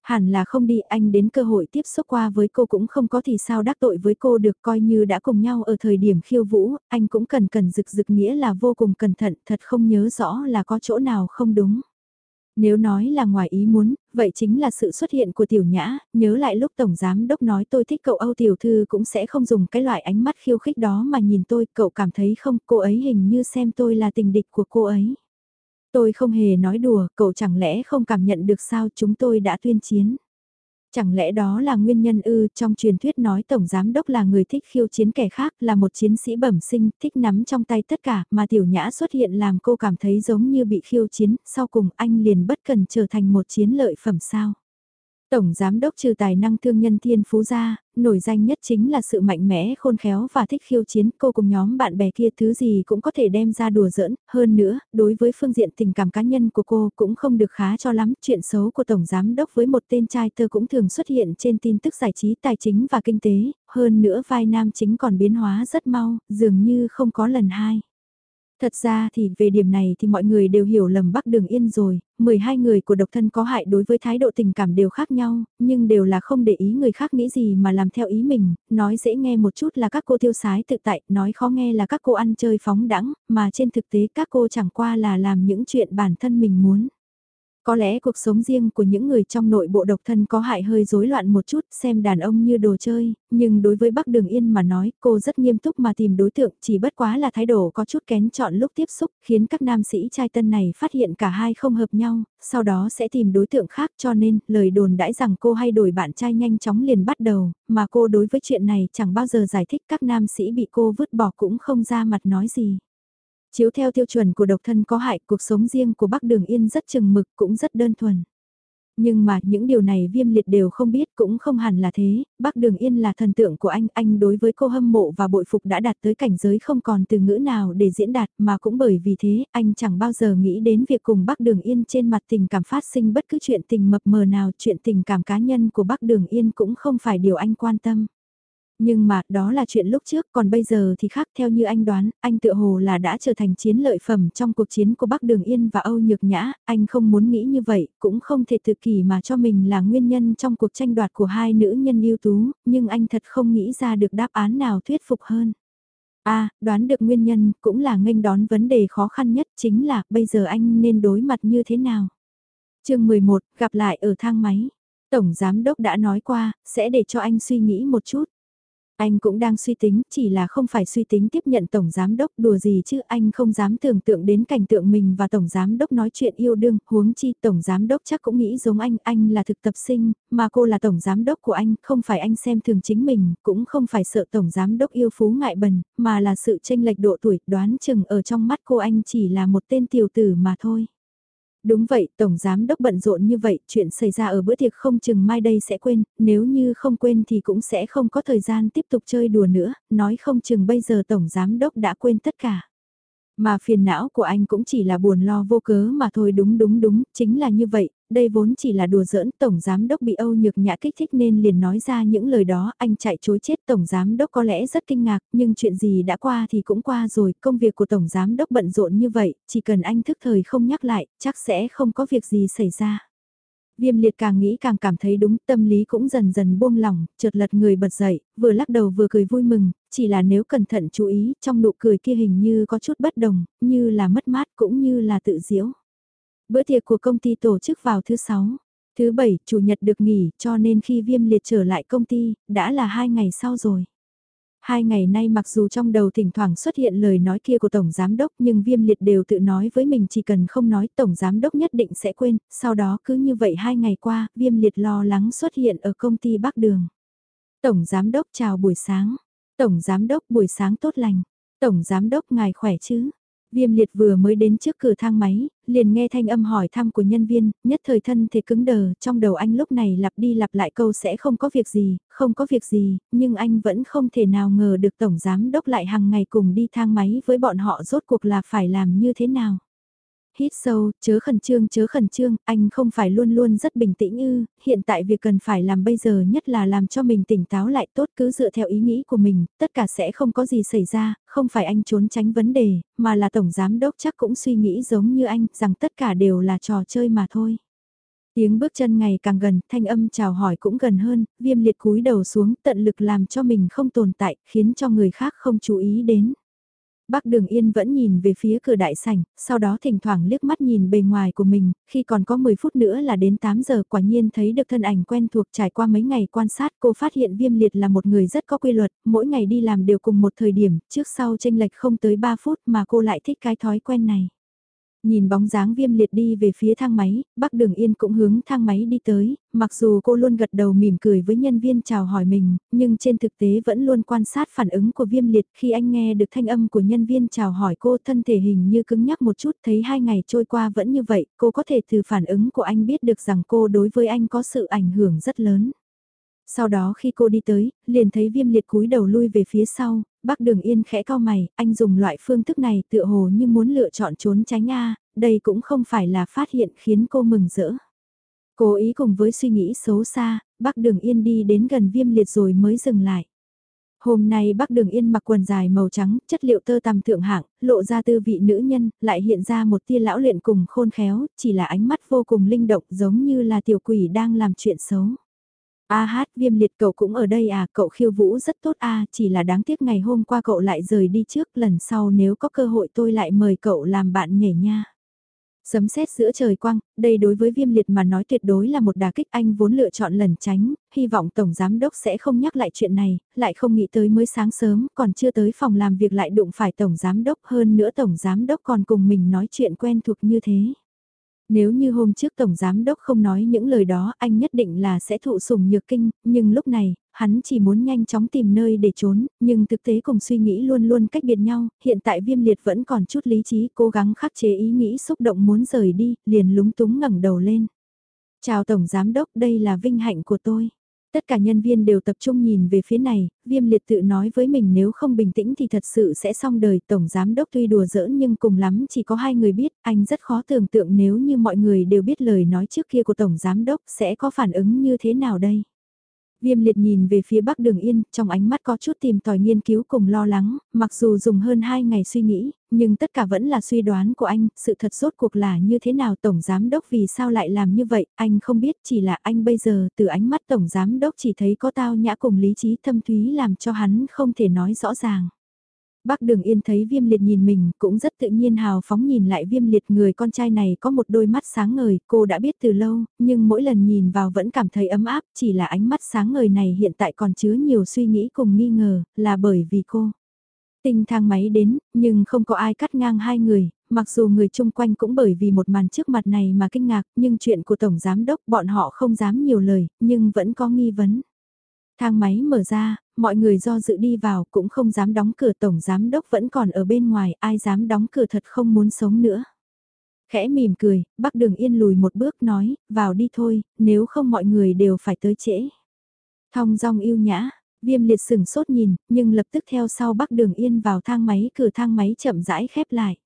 Speaker 1: Hẳn là không đi, anh đến cơ hội tiếp xúc qua với cô cũng không có thì sao đắc tội với cô được coi như đã cùng nhau ở thời điểm khiêu vũ, anh cũng cần cần rực rực nghĩa là vô cùng cẩn thận, thật không nhớ rõ là có chỗ nào không đúng. Nếu nói là ngoài ý muốn, vậy chính là sự xuất hiện của tiểu nhã, nhớ lại lúc Tổng Giám Đốc nói tôi thích cậu Âu Tiểu Thư cũng sẽ không dùng cái loại ánh mắt khiêu khích đó mà nhìn tôi, cậu cảm thấy không, cô ấy hình như xem tôi là tình địch của cô ấy. Tôi không hề nói đùa, cậu chẳng lẽ không cảm nhận được sao chúng tôi đã tuyên chiến. Chẳng lẽ đó là nguyên nhân ư trong truyền thuyết nói Tổng Giám Đốc là người thích khiêu chiến kẻ khác là một chiến sĩ bẩm sinh thích nắm trong tay tất cả mà tiểu nhã xuất hiện làm cô cảm thấy giống như bị khiêu chiến, sau cùng anh liền bất cần trở thành một chiến lợi phẩm sao. Tổng Giám đốc trừ tài năng thương nhân thiên phú gia, nổi danh nhất chính là sự mạnh mẽ khôn khéo và thích khiêu chiến. Cô cùng nhóm bạn bè kia thứ gì cũng có thể đem ra đùa giỡn, hơn nữa, đối với phương diện tình cảm cá nhân của cô cũng không được khá cho lắm, chuyện xấu của Tổng Giám đốc với một tên trai tơ cũng thường xuất hiện trên tin tức giải trí tài chính và kinh tế, hơn nữa vai nam chính còn biến hóa rất mau, dường như không có lần hai. Thật ra thì về điểm này thì mọi người đều hiểu lầm Bắc Đường Yên rồi, 12 người của độc thân có hại đối với thái độ tình cảm đều khác nhau, nhưng đều là không để ý người khác nghĩ gì mà làm theo ý mình, nói dễ nghe một chút là các cô tiêu sái tự tại, nói khó nghe là các cô ăn chơi phóng đẳng, mà trên thực tế các cô chẳng qua là làm những chuyện bản thân mình muốn. Có lẽ cuộc sống riêng của những người trong nội bộ độc thân có hại hơi rối loạn một chút, xem đàn ông như đồ chơi, nhưng đối với Bắc Đường Yên mà nói, cô rất nghiêm túc mà tìm đối tượng, chỉ bất quá là thái độ có chút kén chọn lúc tiếp xúc, khiến các nam sĩ trai tân này phát hiện cả hai không hợp nhau, sau đó sẽ tìm đối tượng khác cho nên, lời đồn đãi rằng cô hay đổi bạn trai nhanh chóng liền bắt đầu, mà cô đối với chuyện này chẳng bao giờ giải thích các nam sĩ bị cô vứt bỏ cũng không ra mặt nói gì. Chiếu theo tiêu chuẩn của độc thân có hại, cuộc sống riêng của Bắc Đường Yên rất chừng mực cũng rất đơn thuần. Nhưng mà những điều này viêm liệt đều không biết cũng không hẳn là thế, Bắc Đường Yên là thần tượng của anh, anh đối với cô hâm mộ và bội phục đã đạt tới cảnh giới không còn từ ngữ nào để diễn đạt mà cũng bởi vì thế anh chẳng bao giờ nghĩ đến việc cùng Bắc Đường Yên trên mặt tình cảm phát sinh bất cứ chuyện tình mập mờ nào, chuyện tình cảm cá nhân của Bắc Đường Yên cũng không phải điều anh quan tâm. Nhưng mà, đó là chuyện lúc trước, còn bây giờ thì khác theo như anh đoán, anh tự hồ là đã trở thành chiến lợi phẩm trong cuộc chiến của Bắc Đường Yên và Âu Nhược Nhã, anh không muốn nghĩ như vậy, cũng không thể tự kỷ mà cho mình là nguyên nhân trong cuộc tranh đoạt của hai nữ nhân ưu tú, nhưng anh thật không nghĩ ra được đáp án nào thuyết phục hơn. a à, đoán được nguyên nhân, cũng là nghênh đón vấn đề khó khăn nhất chính là bây giờ anh nên đối mặt như thế nào. chương 11, gặp lại ở thang máy. Tổng Giám Đốc đã nói qua, sẽ để cho anh suy nghĩ một chút. Anh cũng đang suy tính, chỉ là không phải suy tính tiếp nhận Tổng Giám Đốc đùa gì chứ anh không dám tưởng tượng đến cảnh tượng mình và Tổng Giám Đốc nói chuyện yêu đương, huống chi Tổng Giám Đốc chắc cũng nghĩ giống anh, anh là thực tập sinh, mà cô là Tổng Giám Đốc của anh, không phải anh xem thường chính mình, cũng không phải sợ Tổng Giám Đốc yêu phú ngại bần, mà là sự tranh lệch độ tuổi, đoán chừng ở trong mắt cô anh chỉ là một tên tiểu tử mà thôi. Đúng vậy, Tổng Giám Đốc bận rộn như vậy, chuyện xảy ra ở bữa tiệc không chừng mai đây sẽ quên, nếu như không quên thì cũng sẽ không có thời gian tiếp tục chơi đùa nữa, nói không chừng bây giờ Tổng Giám Đốc đã quên tất cả. Mà phiền não của anh cũng chỉ là buồn lo vô cớ mà thôi đúng đúng đúng, chính là như vậy, đây vốn chỉ là đùa giỡn Tổng Giám Đốc bị Âu Nhược Nhã kích thích nên liền nói ra những lời đó, anh chạy chối chết Tổng Giám Đốc có lẽ rất kinh ngạc, nhưng chuyện gì đã qua thì cũng qua rồi, công việc của Tổng Giám Đốc bận rộn như vậy, chỉ cần anh thức thời không nhắc lại, chắc sẽ không có việc gì xảy ra. Viêm liệt càng nghĩ càng cảm thấy đúng, tâm lý cũng dần dần buông lỏng, chợt lật người bật dậy, vừa lắc đầu vừa cười vui mừng, chỉ là nếu cẩn thận chú ý, trong nụ cười kia hình như có chút bất đồng, như là mất mát cũng như là tự diễu. Bữa tiệc của công ty tổ chức vào thứ sáu, thứ bảy, chủ nhật được nghỉ, cho nên khi viêm liệt trở lại công ty, đã là hai ngày sau rồi. Hai ngày nay mặc dù trong đầu thỉnh thoảng xuất hiện lời nói kia của Tổng Giám Đốc nhưng viêm liệt đều tự nói với mình chỉ cần không nói Tổng Giám Đốc nhất định sẽ quên, sau đó cứ như vậy hai ngày qua, viêm liệt lo lắng xuất hiện ở công ty Bắc Đường. Tổng Giám Đốc chào buổi sáng. Tổng Giám Đốc buổi sáng tốt lành. Tổng Giám Đốc ngài khỏe chứ? Viêm liệt vừa mới đến trước cửa thang máy, liền nghe thanh âm hỏi thăm của nhân viên, nhất thời thân thể cứng đờ, trong đầu anh lúc này lặp đi lặp lại câu sẽ không có việc gì, không có việc gì, nhưng anh vẫn không thể nào ngờ được Tổng Giám Đốc lại hàng ngày cùng đi thang máy với bọn họ rốt cuộc là phải làm như thế nào hít sâu, chớ khẩn trương chớ khẩn trương, anh không phải luôn luôn rất bình tĩnh ư, hiện tại việc cần phải làm bây giờ nhất là làm cho mình tỉnh táo lại tốt cứ dựa theo ý nghĩ của mình, tất cả sẽ không có gì xảy ra, không phải anh trốn tránh vấn đề, mà là Tổng Giám Đốc chắc cũng suy nghĩ giống như anh, rằng tất cả đều là trò chơi mà thôi. Tiếng bước chân ngày càng gần, thanh âm chào hỏi cũng gần hơn, viêm liệt cúi đầu xuống tận lực làm cho mình không tồn tại, khiến cho người khác không chú ý đến. Bác Đường Yên vẫn nhìn về phía cửa đại sảnh, sau đó thỉnh thoảng liếc mắt nhìn bề ngoài của mình, khi còn có 10 phút nữa là đến 8 giờ quả nhiên thấy được thân ảnh quen thuộc trải qua mấy ngày quan sát cô phát hiện viêm liệt là một người rất có quy luật, mỗi ngày đi làm đều cùng một thời điểm, trước sau tranh lệch không tới 3 phút mà cô lại thích cái thói quen này. Nhìn bóng dáng viêm liệt đi về phía thang máy, bác đường yên cũng hướng thang máy đi tới, mặc dù cô luôn gật đầu mỉm cười với nhân viên chào hỏi mình, nhưng trên thực tế vẫn luôn quan sát phản ứng của viêm liệt khi anh nghe được thanh âm của nhân viên chào hỏi cô thân thể hình như cứng nhắc một chút thấy hai ngày trôi qua vẫn như vậy, cô có thể từ phản ứng của anh biết được rằng cô đối với anh có sự ảnh hưởng rất lớn. Sau đó khi cô đi tới, liền thấy viêm liệt cúi đầu lui về phía sau, bác đường yên khẽ cao mày, anh dùng loại phương thức này tựa hồ như muốn lựa chọn trốn tránh A, đây cũng không phải là phát hiện khiến cô mừng rỡ. Cố ý cùng với suy nghĩ xấu xa, bác đường yên đi đến gần viêm liệt rồi mới dừng lại. Hôm nay bác đường yên mặc quần dài màu trắng, chất liệu tơ tằm thượng hạng, lộ ra tư vị nữ nhân, lại hiện ra một tia lão luyện cùng khôn khéo, chỉ là ánh mắt vô cùng linh động giống như là tiểu quỷ đang làm chuyện xấu. A hát viêm liệt cậu cũng ở đây à, cậu khiêu vũ rất tốt a chỉ là đáng tiếc ngày hôm qua cậu lại rời đi trước, lần sau nếu có cơ hội tôi lại mời cậu làm bạn nhảy nha. Sấm sét giữa trời quang, đây đối với viêm liệt mà nói tuyệt đối là một đà kích anh vốn lựa chọn lần tránh, hy vọng Tổng Giám Đốc sẽ không nhắc lại chuyện này, lại không nghĩ tới mới sáng sớm, còn chưa tới phòng làm việc lại đụng phải Tổng Giám Đốc hơn nữa Tổng Giám Đốc còn cùng mình nói chuyện quen thuộc như thế. Nếu như hôm trước Tổng Giám Đốc không nói những lời đó anh nhất định là sẽ thụ sủng nhược kinh, nhưng lúc này, hắn chỉ muốn nhanh chóng tìm nơi để trốn, nhưng thực tế cùng suy nghĩ luôn luôn cách biệt nhau, hiện tại viêm liệt vẫn còn chút lý trí cố gắng khắc chế ý nghĩ xúc động muốn rời đi, liền lúng túng ngẩng đầu lên. Chào Tổng Giám Đốc, đây là vinh hạnh của tôi. Tất cả nhân viên đều tập trung nhìn về phía này, viêm liệt tự nói với mình nếu không bình tĩnh thì thật sự sẽ xong đời. Tổng giám đốc tuy đùa giỡn nhưng cùng lắm chỉ có hai người biết, anh rất khó tưởng tượng nếu như mọi người đều biết lời nói trước kia của tổng giám đốc sẽ có phản ứng như thế nào đây. Viêm liệt nhìn về phía bắc đường yên, trong ánh mắt có chút tìm tòi nghiên cứu cùng lo lắng, mặc dù dùng hơn 2 ngày suy nghĩ, nhưng tất cả vẫn là suy đoán của anh, sự thật rốt cuộc là như thế nào Tổng Giám Đốc vì sao lại làm như vậy, anh không biết chỉ là anh bây giờ từ ánh mắt Tổng Giám Đốc chỉ thấy có tao nhã cùng lý trí thâm thúy làm cho hắn không thể nói rõ ràng. Bác Đường Yên thấy viêm liệt nhìn mình cũng rất tự nhiên hào phóng nhìn lại viêm liệt người con trai này có một đôi mắt sáng ngời, cô đã biết từ lâu, nhưng mỗi lần nhìn vào vẫn cảm thấy ấm áp, chỉ là ánh mắt sáng ngời này hiện tại còn chứa nhiều suy nghĩ cùng nghi ngờ, là bởi vì cô. tình thang máy đến, nhưng không có ai cắt ngang hai người, mặc dù người chung quanh cũng bởi vì một màn trước mặt này mà kinh ngạc, nhưng chuyện của Tổng Giám Đốc bọn họ không dám nhiều lời, nhưng vẫn có nghi vấn. Thang máy mở ra, mọi người do dự đi vào cũng không dám đóng cửa tổng giám đốc vẫn còn ở bên ngoài, ai dám đóng cửa thật không muốn sống nữa. Khẽ mỉm cười, bác đường yên lùi một bước nói, vào đi thôi, nếu không mọi người đều phải tới trễ. Thong dong yêu nhã, viêm liệt sừng sốt nhìn, nhưng lập tức theo sau bác đường yên vào thang máy, cửa thang máy chậm rãi khép lại.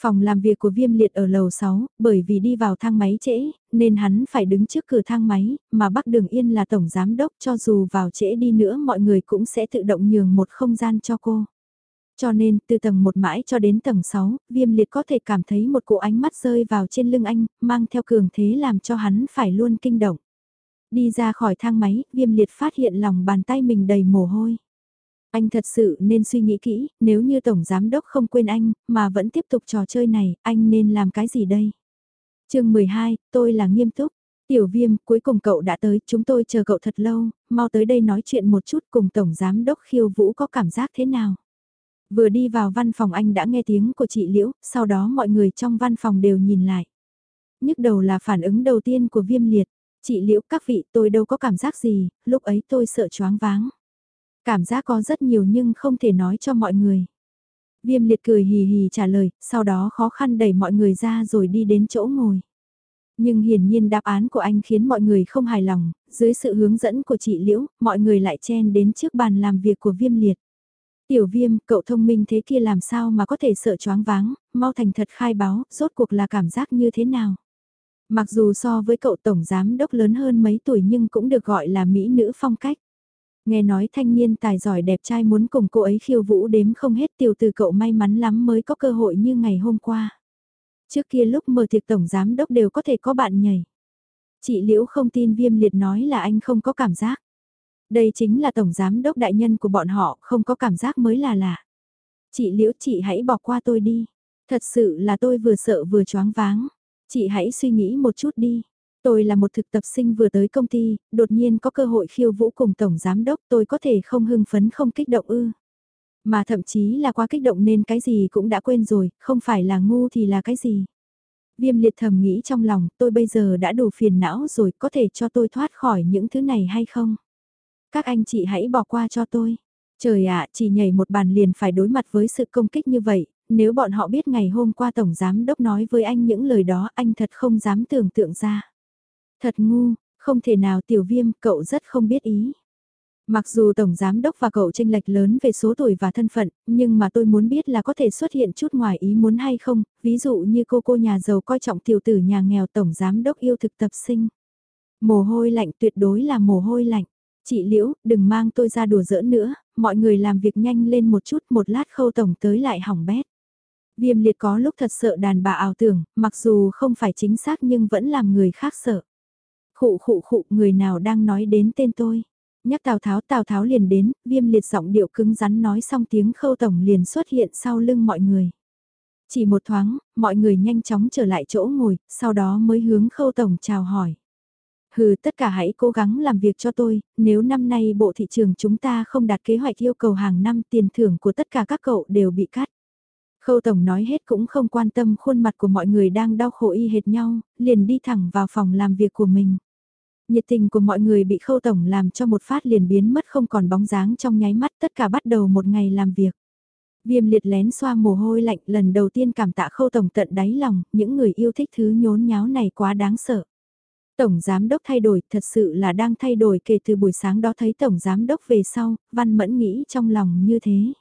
Speaker 1: Phòng làm việc của viêm liệt ở lầu 6, bởi vì đi vào thang máy trễ, nên hắn phải đứng trước cửa thang máy, mà bác Đường Yên là tổng giám đốc cho dù vào trễ đi nữa mọi người cũng sẽ tự động nhường một không gian cho cô. Cho nên, từ tầng 1 mãi cho đến tầng 6, viêm liệt có thể cảm thấy một cỗ ánh mắt rơi vào trên lưng anh, mang theo cường thế làm cho hắn phải luôn kinh động. Đi ra khỏi thang máy, viêm liệt phát hiện lòng bàn tay mình đầy mồ hôi. Anh thật sự nên suy nghĩ kỹ, nếu như Tổng Giám Đốc không quên anh, mà vẫn tiếp tục trò chơi này, anh nên làm cái gì đây? chương 12, tôi là nghiêm túc. Tiểu viêm, cuối cùng cậu đã tới, chúng tôi chờ cậu thật lâu, mau tới đây nói chuyện một chút cùng Tổng Giám Đốc khiêu vũ có cảm giác thế nào? Vừa đi vào văn phòng anh đã nghe tiếng của chị Liễu, sau đó mọi người trong văn phòng đều nhìn lại. Nhức đầu là phản ứng đầu tiên của viêm liệt. Chị Liễu các vị tôi đâu có cảm giác gì, lúc ấy tôi sợ choáng váng. Cảm giác có rất nhiều nhưng không thể nói cho mọi người. Viêm liệt cười hì hì trả lời, sau đó khó khăn đẩy mọi người ra rồi đi đến chỗ ngồi. Nhưng hiển nhiên đáp án của anh khiến mọi người không hài lòng, dưới sự hướng dẫn của chị Liễu, mọi người lại chen đến trước bàn làm việc của viêm liệt. Tiểu viêm, cậu thông minh thế kia làm sao mà có thể sợ choáng váng, mau thành thật khai báo, rốt cuộc là cảm giác như thế nào. Mặc dù so với cậu tổng giám đốc lớn hơn mấy tuổi nhưng cũng được gọi là mỹ nữ phong cách. Nghe nói thanh niên tài giỏi đẹp trai muốn cùng cô ấy khiêu vũ đếm không hết tiểu từ cậu may mắn lắm mới có cơ hội như ngày hôm qua. Trước kia lúc mở tiệc tổng giám đốc đều có thể có bạn nhảy. Chị Liễu không tin viêm liệt nói là anh không có cảm giác. Đây chính là tổng giám đốc đại nhân của bọn họ, không có cảm giác mới là lạ. Chị Liễu chị hãy bỏ qua tôi đi. Thật sự là tôi vừa sợ vừa choáng váng. Chị hãy suy nghĩ một chút đi. Tôi là một thực tập sinh vừa tới công ty, đột nhiên có cơ hội khiêu vũ cùng tổng giám đốc tôi có thể không hưng phấn không kích động ư. Mà thậm chí là quá kích động nên cái gì cũng đã quên rồi, không phải là ngu thì là cái gì. Viêm liệt thầm nghĩ trong lòng, tôi bây giờ đã đủ phiền não rồi, có thể cho tôi thoát khỏi những thứ này hay không? Các anh chị hãy bỏ qua cho tôi. Trời ạ, chỉ nhảy một bàn liền phải đối mặt với sự công kích như vậy, nếu bọn họ biết ngày hôm qua Tổng Giám Đốc nói với anh những lời đó anh thật không dám tưởng tượng ra. Thật ngu, không thể nào tiểu viêm, cậu rất không biết ý. Mặc dù Tổng Giám Đốc và cậu tranh lệch lớn về số tuổi và thân phận, nhưng mà tôi muốn biết là có thể xuất hiện chút ngoài ý muốn hay không, ví dụ như cô cô nhà giàu coi trọng tiểu tử nhà nghèo Tổng Giám Đốc yêu thực tập sinh. Mồ hôi lạnh tuyệt đối là mồ hôi lạnh. Chị Liễu, đừng mang tôi ra đùa giỡn nữa, mọi người làm việc nhanh lên một chút một lát khâu tổng tới lại hỏng bét. Viêm liệt có lúc thật sợ đàn bà ảo tưởng, mặc dù không phải chính xác nhưng vẫn làm người khác sợ. Khụ khụ khụ người nào đang nói đến tên tôi. Nhắc Tào Tháo Tào Tháo liền đến, viêm liệt giọng điệu cứng rắn nói xong tiếng khâu tổng liền xuất hiện sau lưng mọi người. Chỉ một thoáng, mọi người nhanh chóng trở lại chỗ ngồi, sau đó mới hướng khâu tổng chào hỏi. Hừ tất cả hãy cố gắng làm việc cho tôi, nếu năm nay bộ thị trường chúng ta không đạt kế hoạch yêu cầu hàng năm tiền thưởng của tất cả các cậu đều bị cắt. Khâu Tổng nói hết cũng không quan tâm khuôn mặt của mọi người đang đau khổ y hệt nhau, liền đi thẳng vào phòng làm việc của mình. Nhiệt tình của mọi người bị Khâu Tổng làm cho một phát liền biến mất không còn bóng dáng trong nháy mắt tất cả bắt đầu một ngày làm việc. Viêm liệt lén xoa mồ hôi lạnh lần đầu tiên cảm tạ Khâu Tổng tận đáy lòng, những người yêu thích thứ nhốn nháo này quá đáng sợ. Tổng Giám Đốc thay đổi thật sự là đang thay đổi kể từ buổi sáng đó thấy Tổng Giám Đốc về sau, Văn Mẫn nghĩ trong lòng như thế.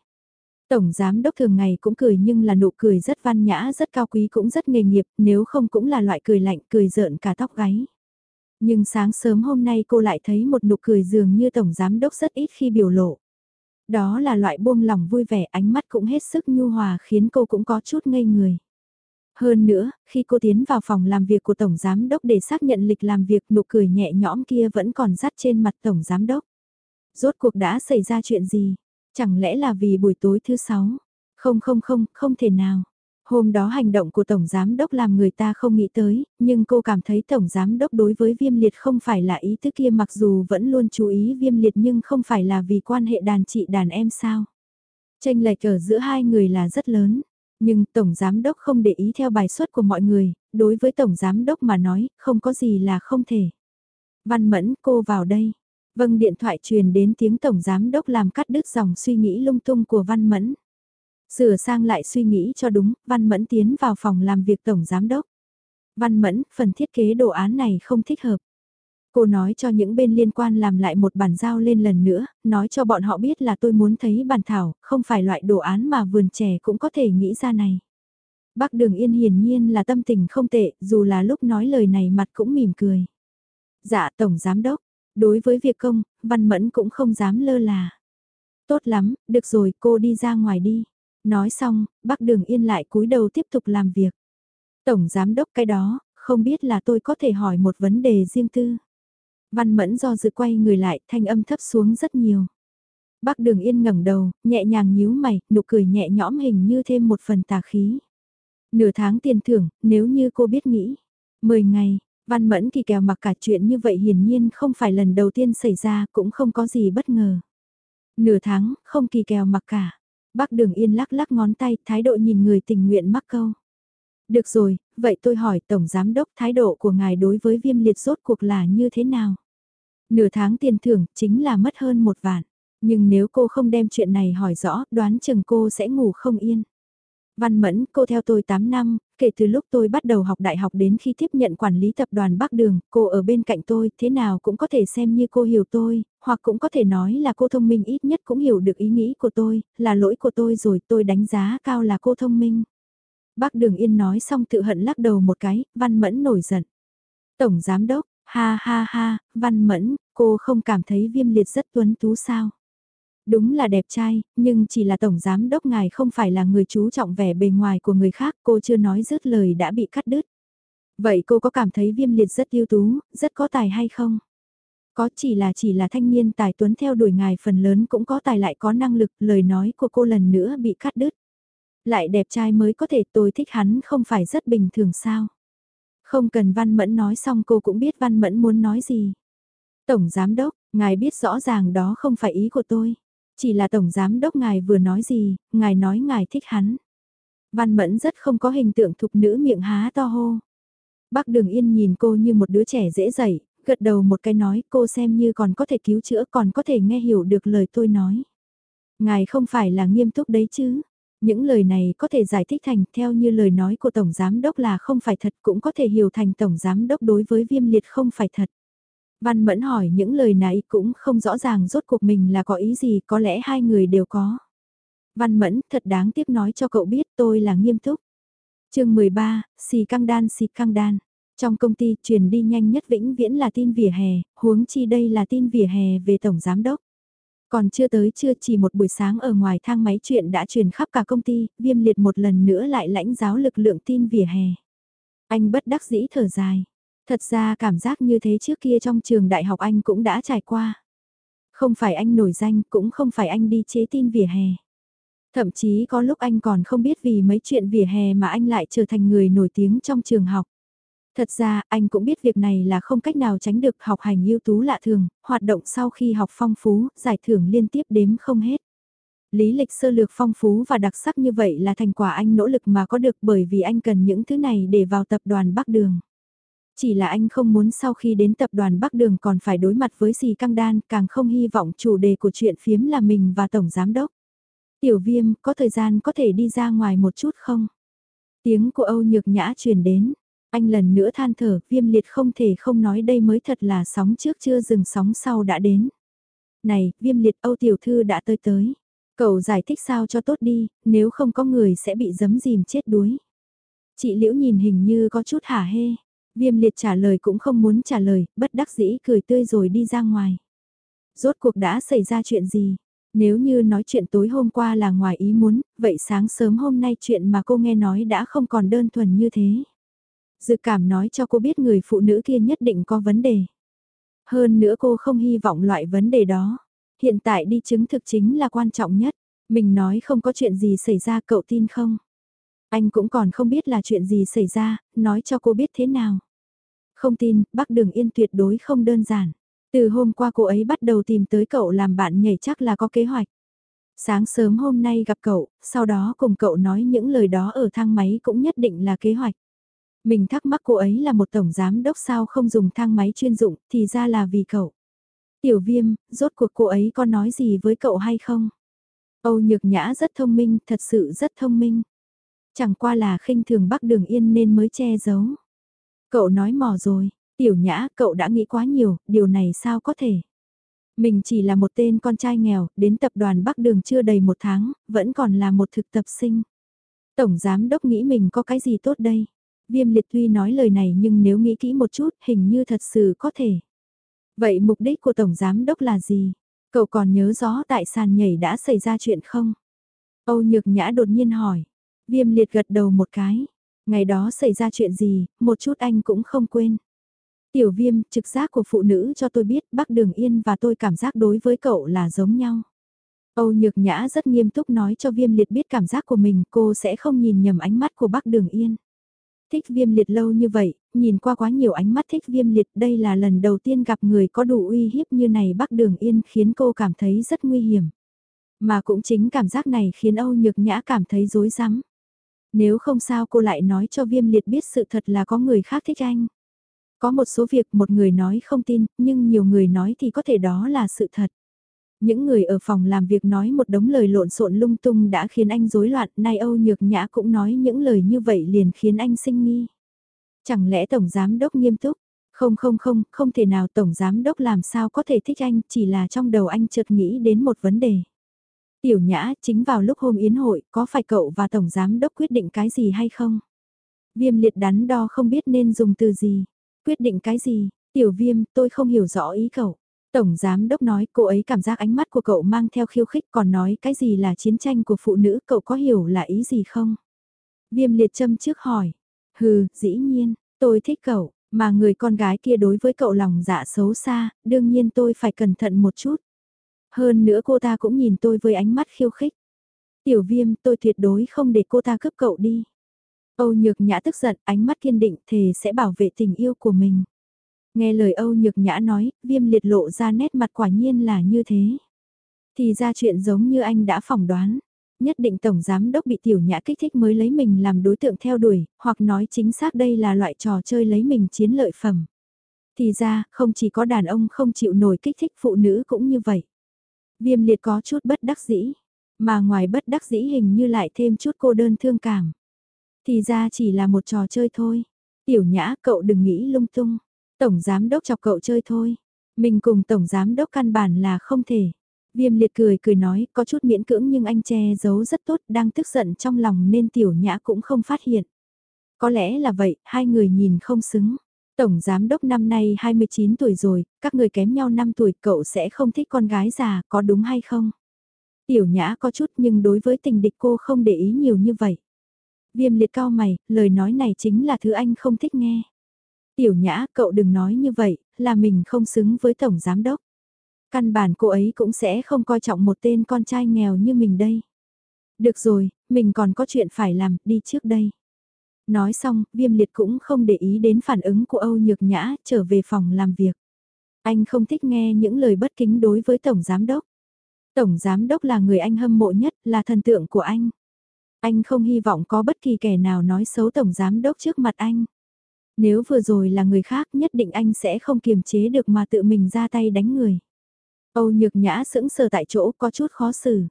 Speaker 1: Tổng Giám Đốc thường ngày cũng cười nhưng là nụ cười rất văn nhã, rất cao quý cũng rất nghề nghiệp, nếu không cũng là loại cười lạnh, cười rợn cả tóc gáy. Nhưng sáng sớm hôm nay cô lại thấy một nụ cười dường như Tổng Giám Đốc rất ít khi biểu lộ. Đó là loại buông lòng vui vẻ ánh mắt cũng hết sức nhu hòa khiến cô cũng có chút ngây người. Hơn nữa, khi cô tiến vào phòng làm việc của Tổng Giám Đốc để xác nhận lịch làm việc nụ cười nhẹ nhõm kia vẫn còn dắt trên mặt Tổng Giám Đốc. Rốt cuộc đã xảy ra chuyện gì? Chẳng lẽ là vì buổi tối thứ sáu? Không không không, không thể nào. Hôm đó hành động của Tổng Giám Đốc làm người ta không nghĩ tới, nhưng cô cảm thấy Tổng Giám Đốc đối với viêm liệt không phải là ý thức kia mặc dù vẫn luôn chú ý viêm liệt nhưng không phải là vì quan hệ đàn chị đàn em sao. Tranh lệch ở giữa hai người là rất lớn. Nhưng Tổng Giám Đốc không để ý theo bài xuất của mọi người, đối với Tổng Giám Đốc mà nói, không có gì là không thể. Văn Mẫn, cô vào đây. Vâng điện thoại truyền đến tiếng Tổng Giám Đốc làm cắt đứt dòng suy nghĩ lung tung của Văn Mẫn. Sửa sang lại suy nghĩ cho đúng, Văn Mẫn tiến vào phòng làm việc Tổng Giám Đốc. Văn Mẫn, phần thiết kế đồ án này không thích hợp. Cô nói cho những bên liên quan làm lại một bản giao lên lần nữa, nói cho bọn họ biết là tôi muốn thấy bản thảo, không phải loại đồ án mà vườn trẻ cũng có thể nghĩ ra này. Bác Đường Yên hiển nhiên là tâm tình không tệ, dù là lúc nói lời này mặt cũng mỉm cười. Dạ Tổng Giám Đốc, đối với việc công, Văn Mẫn cũng không dám lơ là. Tốt lắm, được rồi cô đi ra ngoài đi. Nói xong, bác Đường Yên lại cúi đầu tiếp tục làm việc. Tổng Giám Đốc cái đó, không biết là tôi có thể hỏi một vấn đề riêng tư. Văn mẫn do dự quay người lại, thanh âm thấp xuống rất nhiều. Bác Đường Yên ngẩng đầu, nhẹ nhàng nhíu mày, nụ cười nhẹ nhõm hình như thêm một phần tà khí. Nửa tháng tiền thưởng, nếu như cô biết nghĩ. Mười ngày, Văn Mẫn kỳ kèo mặc cả chuyện như vậy hiển nhiên không phải lần đầu tiên xảy ra, cũng không có gì bất ngờ. Nửa tháng, không kỳ kèo mặc cả. Bác Đường Yên lắc lắc ngón tay, thái độ nhìn người tình nguyện mắc câu. Được rồi, vậy tôi hỏi Tổng Giám Đốc thái độ của ngài đối với viêm liệt rốt cuộc là như thế nào? Nửa tháng tiền thưởng chính là mất hơn một vạn. Nhưng nếu cô không đem chuyện này hỏi rõ, đoán chừng cô sẽ ngủ không yên. Văn Mẫn, cô theo tôi 8 năm, kể từ lúc tôi bắt đầu học đại học đến khi tiếp nhận quản lý tập đoàn Bắc Đường, cô ở bên cạnh tôi, thế nào cũng có thể xem như cô hiểu tôi, hoặc cũng có thể nói là cô thông minh ít nhất cũng hiểu được ý nghĩ của tôi, là lỗi của tôi rồi tôi đánh giá cao là cô thông minh. Bác Đường Yên nói xong tự hận lắc đầu một cái, Văn Mẫn nổi giận. Tổng Giám Đốc, ha ha ha, Văn Mẫn, cô không cảm thấy viêm liệt rất tuấn tú sao? Đúng là đẹp trai, nhưng chỉ là Tổng Giám Đốc ngài không phải là người chú trọng vẻ bề ngoài của người khác, cô chưa nói dứt lời đã bị cắt đứt. Vậy cô có cảm thấy viêm liệt rất ưu tú, rất có tài hay không? Có chỉ là chỉ là thanh niên tài tuấn theo đuổi ngài phần lớn cũng có tài lại có năng lực, lời nói của cô lần nữa bị cắt đứt. Lại đẹp trai mới có thể tôi thích hắn không phải rất bình thường sao. Không cần Văn Mẫn nói xong cô cũng biết Văn Mẫn muốn nói gì. Tổng Giám Đốc, ngài biết rõ ràng đó không phải ý của tôi. Chỉ là Tổng Giám Đốc ngài vừa nói gì, ngài nói ngài thích hắn. Văn Mẫn rất không có hình tượng thục nữ miệng há to hô. Bác Đường Yên nhìn cô như một đứa trẻ dễ dậy, gật đầu một cái nói cô xem như còn có thể cứu chữa còn có thể nghe hiểu được lời tôi nói. Ngài không phải là nghiêm túc đấy chứ. Những lời này có thể giải thích thành theo như lời nói của Tổng Giám Đốc là không phải thật cũng có thể hiểu thành Tổng Giám Đốc đối với viêm liệt không phải thật. Văn Mẫn hỏi những lời này cũng không rõ ràng rốt cuộc mình là có ý gì có lẽ hai người đều có. Văn Mẫn thật đáng tiếc nói cho cậu biết tôi là nghiêm túc. chương 13, xì căng đan xì căng đan. Trong công ty truyền đi nhanh nhất vĩnh viễn là tin vỉa hè, huống chi đây là tin vỉa hè về Tổng Giám Đốc. Còn chưa tới chưa chỉ một buổi sáng ở ngoài thang máy chuyện đã truyền khắp cả công ty, viêm liệt một lần nữa lại lãnh giáo lực lượng tin vỉa hè. Anh bất đắc dĩ thở dài. Thật ra cảm giác như thế trước kia trong trường đại học anh cũng đã trải qua. Không phải anh nổi danh, cũng không phải anh đi chế tin vỉa hè. Thậm chí có lúc anh còn không biết vì mấy chuyện vỉa hè mà anh lại trở thành người nổi tiếng trong trường học. Thật ra, anh cũng biết việc này là không cách nào tránh được học hành ưu tú lạ thường, hoạt động sau khi học phong phú, giải thưởng liên tiếp đếm không hết. Lý lịch sơ lược phong phú và đặc sắc như vậy là thành quả anh nỗ lực mà có được bởi vì anh cần những thứ này để vào tập đoàn Bắc Đường. Chỉ là anh không muốn sau khi đến tập đoàn Bắc Đường còn phải đối mặt với gì căng đan, càng không hy vọng chủ đề của chuyện phiếm là mình và Tổng Giám Đốc. Tiểu viêm, có thời gian có thể đi ra ngoài một chút không? Tiếng của Âu Nhược Nhã truyền đến. Anh lần nữa than thở, viêm liệt không thể không nói đây mới thật là sóng trước chưa dừng sóng sau đã đến. Này, viêm liệt Âu Tiểu Thư đã tới tới. Cậu giải thích sao cho tốt đi, nếu không có người sẽ bị giấm dìm chết đuối. Chị Liễu nhìn hình như có chút hả hê. Viêm liệt trả lời cũng không muốn trả lời, bất đắc dĩ cười tươi rồi đi ra ngoài. Rốt cuộc đã xảy ra chuyện gì? Nếu như nói chuyện tối hôm qua là ngoài ý muốn, vậy sáng sớm hôm nay chuyện mà cô nghe nói đã không còn đơn thuần như thế. Dự cảm nói cho cô biết người phụ nữ kia nhất định có vấn đề. Hơn nữa cô không hy vọng loại vấn đề đó. Hiện tại đi chứng thực chính là quan trọng nhất. Mình nói không có chuyện gì xảy ra cậu tin không? Anh cũng còn không biết là chuyện gì xảy ra, nói cho cô biết thế nào. Không tin, bác Đường Yên tuyệt đối không đơn giản. Từ hôm qua cô ấy bắt đầu tìm tới cậu làm bạn nhảy chắc là có kế hoạch. Sáng sớm hôm nay gặp cậu, sau đó cùng cậu nói những lời đó ở thang máy cũng nhất định là kế hoạch. Mình thắc mắc cô ấy là một tổng giám đốc sao không dùng thang máy chuyên dụng, thì ra là vì cậu. Tiểu viêm, rốt cuộc cô ấy có nói gì với cậu hay không? Âu Nhược Nhã rất thông minh, thật sự rất thông minh. Chẳng qua là khinh thường Bắc Đường Yên nên mới che giấu. Cậu nói mò rồi, Tiểu Nhã, cậu đã nghĩ quá nhiều, điều này sao có thể? Mình chỉ là một tên con trai nghèo, đến tập đoàn Bắc Đường chưa đầy một tháng, vẫn còn là một thực tập sinh. Tổng Giám Đốc nghĩ mình có cái gì tốt đây? Viêm liệt tuy nói lời này nhưng nếu nghĩ kỹ một chút hình như thật sự có thể. Vậy mục đích của Tổng Giám Đốc là gì? Cậu còn nhớ rõ tại sàn nhảy đã xảy ra chuyện không? Âu Nhược Nhã đột nhiên hỏi. Viêm liệt gật đầu một cái. Ngày đó xảy ra chuyện gì, một chút anh cũng không quên. Tiểu viêm, trực giác của phụ nữ cho tôi biết bác Đường Yên và tôi cảm giác đối với cậu là giống nhau. Âu Nhược Nhã rất nghiêm túc nói cho viêm liệt biết cảm giác của mình cô sẽ không nhìn nhầm ánh mắt của bác Đường Yên. Thích viêm liệt lâu như vậy, nhìn qua quá nhiều ánh mắt thích viêm liệt đây là lần đầu tiên gặp người có đủ uy hiếp như này Bắc Đường Yên khiến cô cảm thấy rất nguy hiểm. Mà cũng chính cảm giác này khiến Âu Nhược Nhã cảm thấy rối rắm. Nếu không sao cô lại nói cho viêm liệt biết sự thật là có người khác thích anh. Có một số việc một người nói không tin, nhưng nhiều người nói thì có thể đó là sự thật. Những người ở phòng làm việc nói một đống lời lộn xộn lung tung đã khiến anh rối loạn, nay Âu Nhược Nhã cũng nói những lời như vậy liền khiến anh sinh nghi. Chẳng lẽ Tổng Giám Đốc nghiêm túc? Không không không, không thể nào Tổng Giám Đốc làm sao có thể thích anh, chỉ là trong đầu anh chợt nghĩ đến một vấn đề. Tiểu Nhã, chính vào lúc hôm yến hội, có phải cậu và Tổng Giám Đốc quyết định cái gì hay không? Viêm liệt đắn đo không biết nên dùng từ gì. Quyết định cái gì? Tiểu viêm, tôi không hiểu rõ ý cậu. Tổng Giám Đốc nói cô ấy cảm giác ánh mắt của cậu mang theo khiêu khích còn nói cái gì là chiến tranh của phụ nữ cậu có hiểu là ý gì không? Viêm liệt châm trước hỏi. Hừ, dĩ nhiên, tôi thích cậu, mà người con gái kia đối với cậu lòng dạ xấu xa, đương nhiên tôi phải cẩn thận một chút. Hơn nữa cô ta cũng nhìn tôi với ánh mắt khiêu khích. Tiểu viêm tôi tuyệt đối không để cô ta cướp cậu đi. Âu Nhược Nhã tức giận, ánh mắt kiên định thề sẽ bảo vệ tình yêu của mình. Nghe lời Âu Nhược Nhã nói, viêm liệt lộ ra nét mặt quả nhiên là như thế. Thì ra chuyện giống như anh đã phỏng đoán. Nhất định Tổng Giám Đốc bị tiểu nhã kích thích mới lấy mình làm đối tượng theo đuổi, hoặc nói chính xác đây là loại trò chơi lấy mình chiến lợi phẩm. Thì ra, không chỉ có đàn ông không chịu nổi kích thích phụ nữ cũng như vậy. Viêm liệt có chút bất đắc dĩ, mà ngoài bất đắc dĩ hình như lại thêm chút cô đơn thương cảm. Thì ra chỉ là một trò chơi thôi. Tiểu nhã cậu đừng nghĩ lung tung. Tổng giám đốc chọc cậu chơi thôi. Mình cùng tổng giám đốc căn bản là không thể. Viêm liệt cười cười nói có chút miễn cưỡng nhưng anh che giấu rất tốt đang tức giận trong lòng nên tiểu nhã cũng không phát hiện. Có lẽ là vậy, hai người nhìn không xứng. Tổng giám đốc năm nay 29 tuổi rồi, các người kém nhau 5 tuổi cậu sẽ không thích con gái già, có đúng hay không? Tiểu nhã có chút nhưng đối với tình địch cô không để ý nhiều như vậy. Viêm liệt cao mày, lời nói này chính là thứ anh không thích nghe. Tiểu nhã, cậu đừng nói như vậy, là mình không xứng với tổng giám đốc. Căn bản cô ấy cũng sẽ không coi trọng một tên con trai nghèo như mình đây. Được rồi, mình còn có chuyện phải làm, đi trước đây. Nói xong, viêm liệt cũng không để ý đến phản ứng của Âu Nhược Nhã trở về phòng làm việc. Anh không thích nghe những lời bất kính đối với Tổng Giám Đốc. Tổng Giám Đốc là người anh hâm mộ nhất, là thần tượng của anh. Anh không hy vọng có bất kỳ kẻ nào nói xấu Tổng Giám Đốc trước mặt anh. Nếu vừa rồi là người khác nhất định anh sẽ không kiềm chế được mà tự mình ra tay đánh người. Âu Nhược Nhã sững sờ tại chỗ có chút khó xử.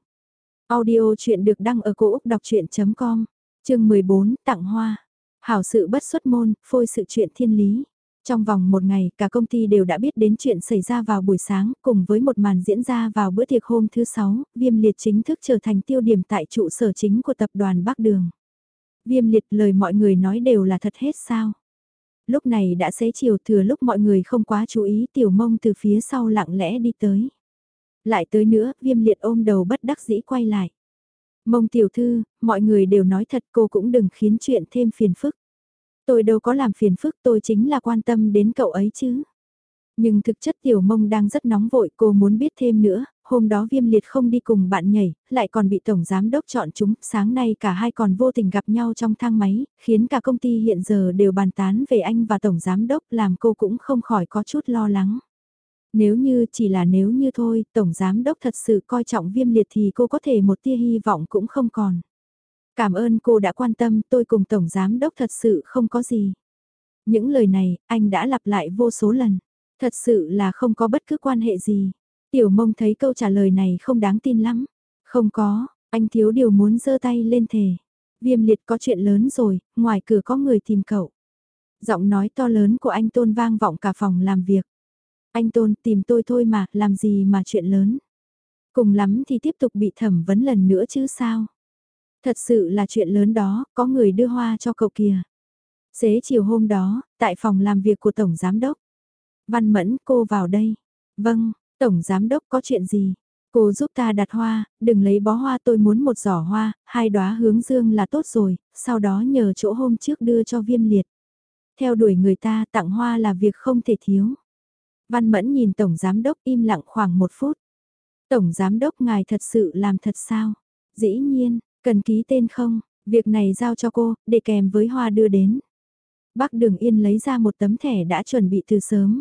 Speaker 1: Audio chuyện được đăng ở cổ Úc đọc chuyện.com, chương 14, tặng hoa. Hảo sự bất xuất môn, phôi sự chuyện thiên lý. Trong vòng một ngày, cả công ty đều đã biết đến chuyện xảy ra vào buổi sáng, cùng với một màn diễn ra vào bữa tiệc hôm thứ sáu, viêm liệt chính thức trở thành tiêu điểm tại trụ sở chính của tập đoàn Bắc Đường. Viêm liệt lời mọi người nói đều là thật hết sao. Lúc này đã xế chiều thừa lúc mọi người không quá chú ý tiểu mông từ phía sau lặng lẽ đi tới. Lại tới nữa, viêm liệt ôm đầu bất đắc dĩ quay lại. Mông tiểu thư, mọi người đều nói thật cô cũng đừng khiến chuyện thêm phiền phức. Tôi đâu có làm phiền phức tôi chính là quan tâm đến cậu ấy chứ. Nhưng thực chất tiểu mông đang rất nóng vội cô muốn biết thêm nữa, hôm đó viêm liệt không đi cùng bạn nhảy, lại còn bị tổng giám đốc chọn chúng, sáng nay cả hai còn vô tình gặp nhau trong thang máy, khiến cả công ty hiện giờ đều bàn tán về anh và tổng giám đốc làm cô cũng không khỏi có chút lo lắng. Nếu như chỉ là nếu như thôi, Tổng Giám Đốc thật sự coi trọng viêm liệt thì cô có thể một tia hy vọng cũng không còn. Cảm ơn cô đã quan tâm, tôi cùng Tổng Giám Đốc thật sự không có gì. Những lời này, anh đã lặp lại vô số lần. Thật sự là không có bất cứ quan hệ gì. Tiểu mông thấy câu trả lời này không đáng tin lắm. Không có, anh thiếu điều muốn giơ tay lên thề. Viêm liệt có chuyện lớn rồi, ngoài cửa có người tìm cậu. Giọng nói to lớn của anh tôn vang vọng cả phòng làm việc. Anh Tôn tìm tôi thôi mà, làm gì mà chuyện lớn. Cùng lắm thì tiếp tục bị thẩm vấn lần nữa chứ sao. Thật sự là chuyện lớn đó, có người đưa hoa cho cậu kìa. Xế chiều hôm đó, tại phòng làm việc của Tổng Giám Đốc. Văn Mẫn, cô vào đây. Vâng, Tổng Giám Đốc có chuyện gì? Cô giúp ta đặt hoa, đừng lấy bó hoa tôi muốn một giỏ hoa, hai đóa hướng dương là tốt rồi, sau đó nhờ chỗ hôm trước đưa cho viêm liệt. Theo đuổi người ta tặng hoa là việc không thể thiếu. Văn Mẫn nhìn Tổng Giám Đốc im lặng khoảng một phút. Tổng Giám Đốc ngài thật sự làm thật sao? Dĩ nhiên, cần ký tên không? Việc này giao cho cô, để kèm với hoa đưa đến. Bác Đường Yên lấy ra một tấm thẻ đã chuẩn bị từ sớm.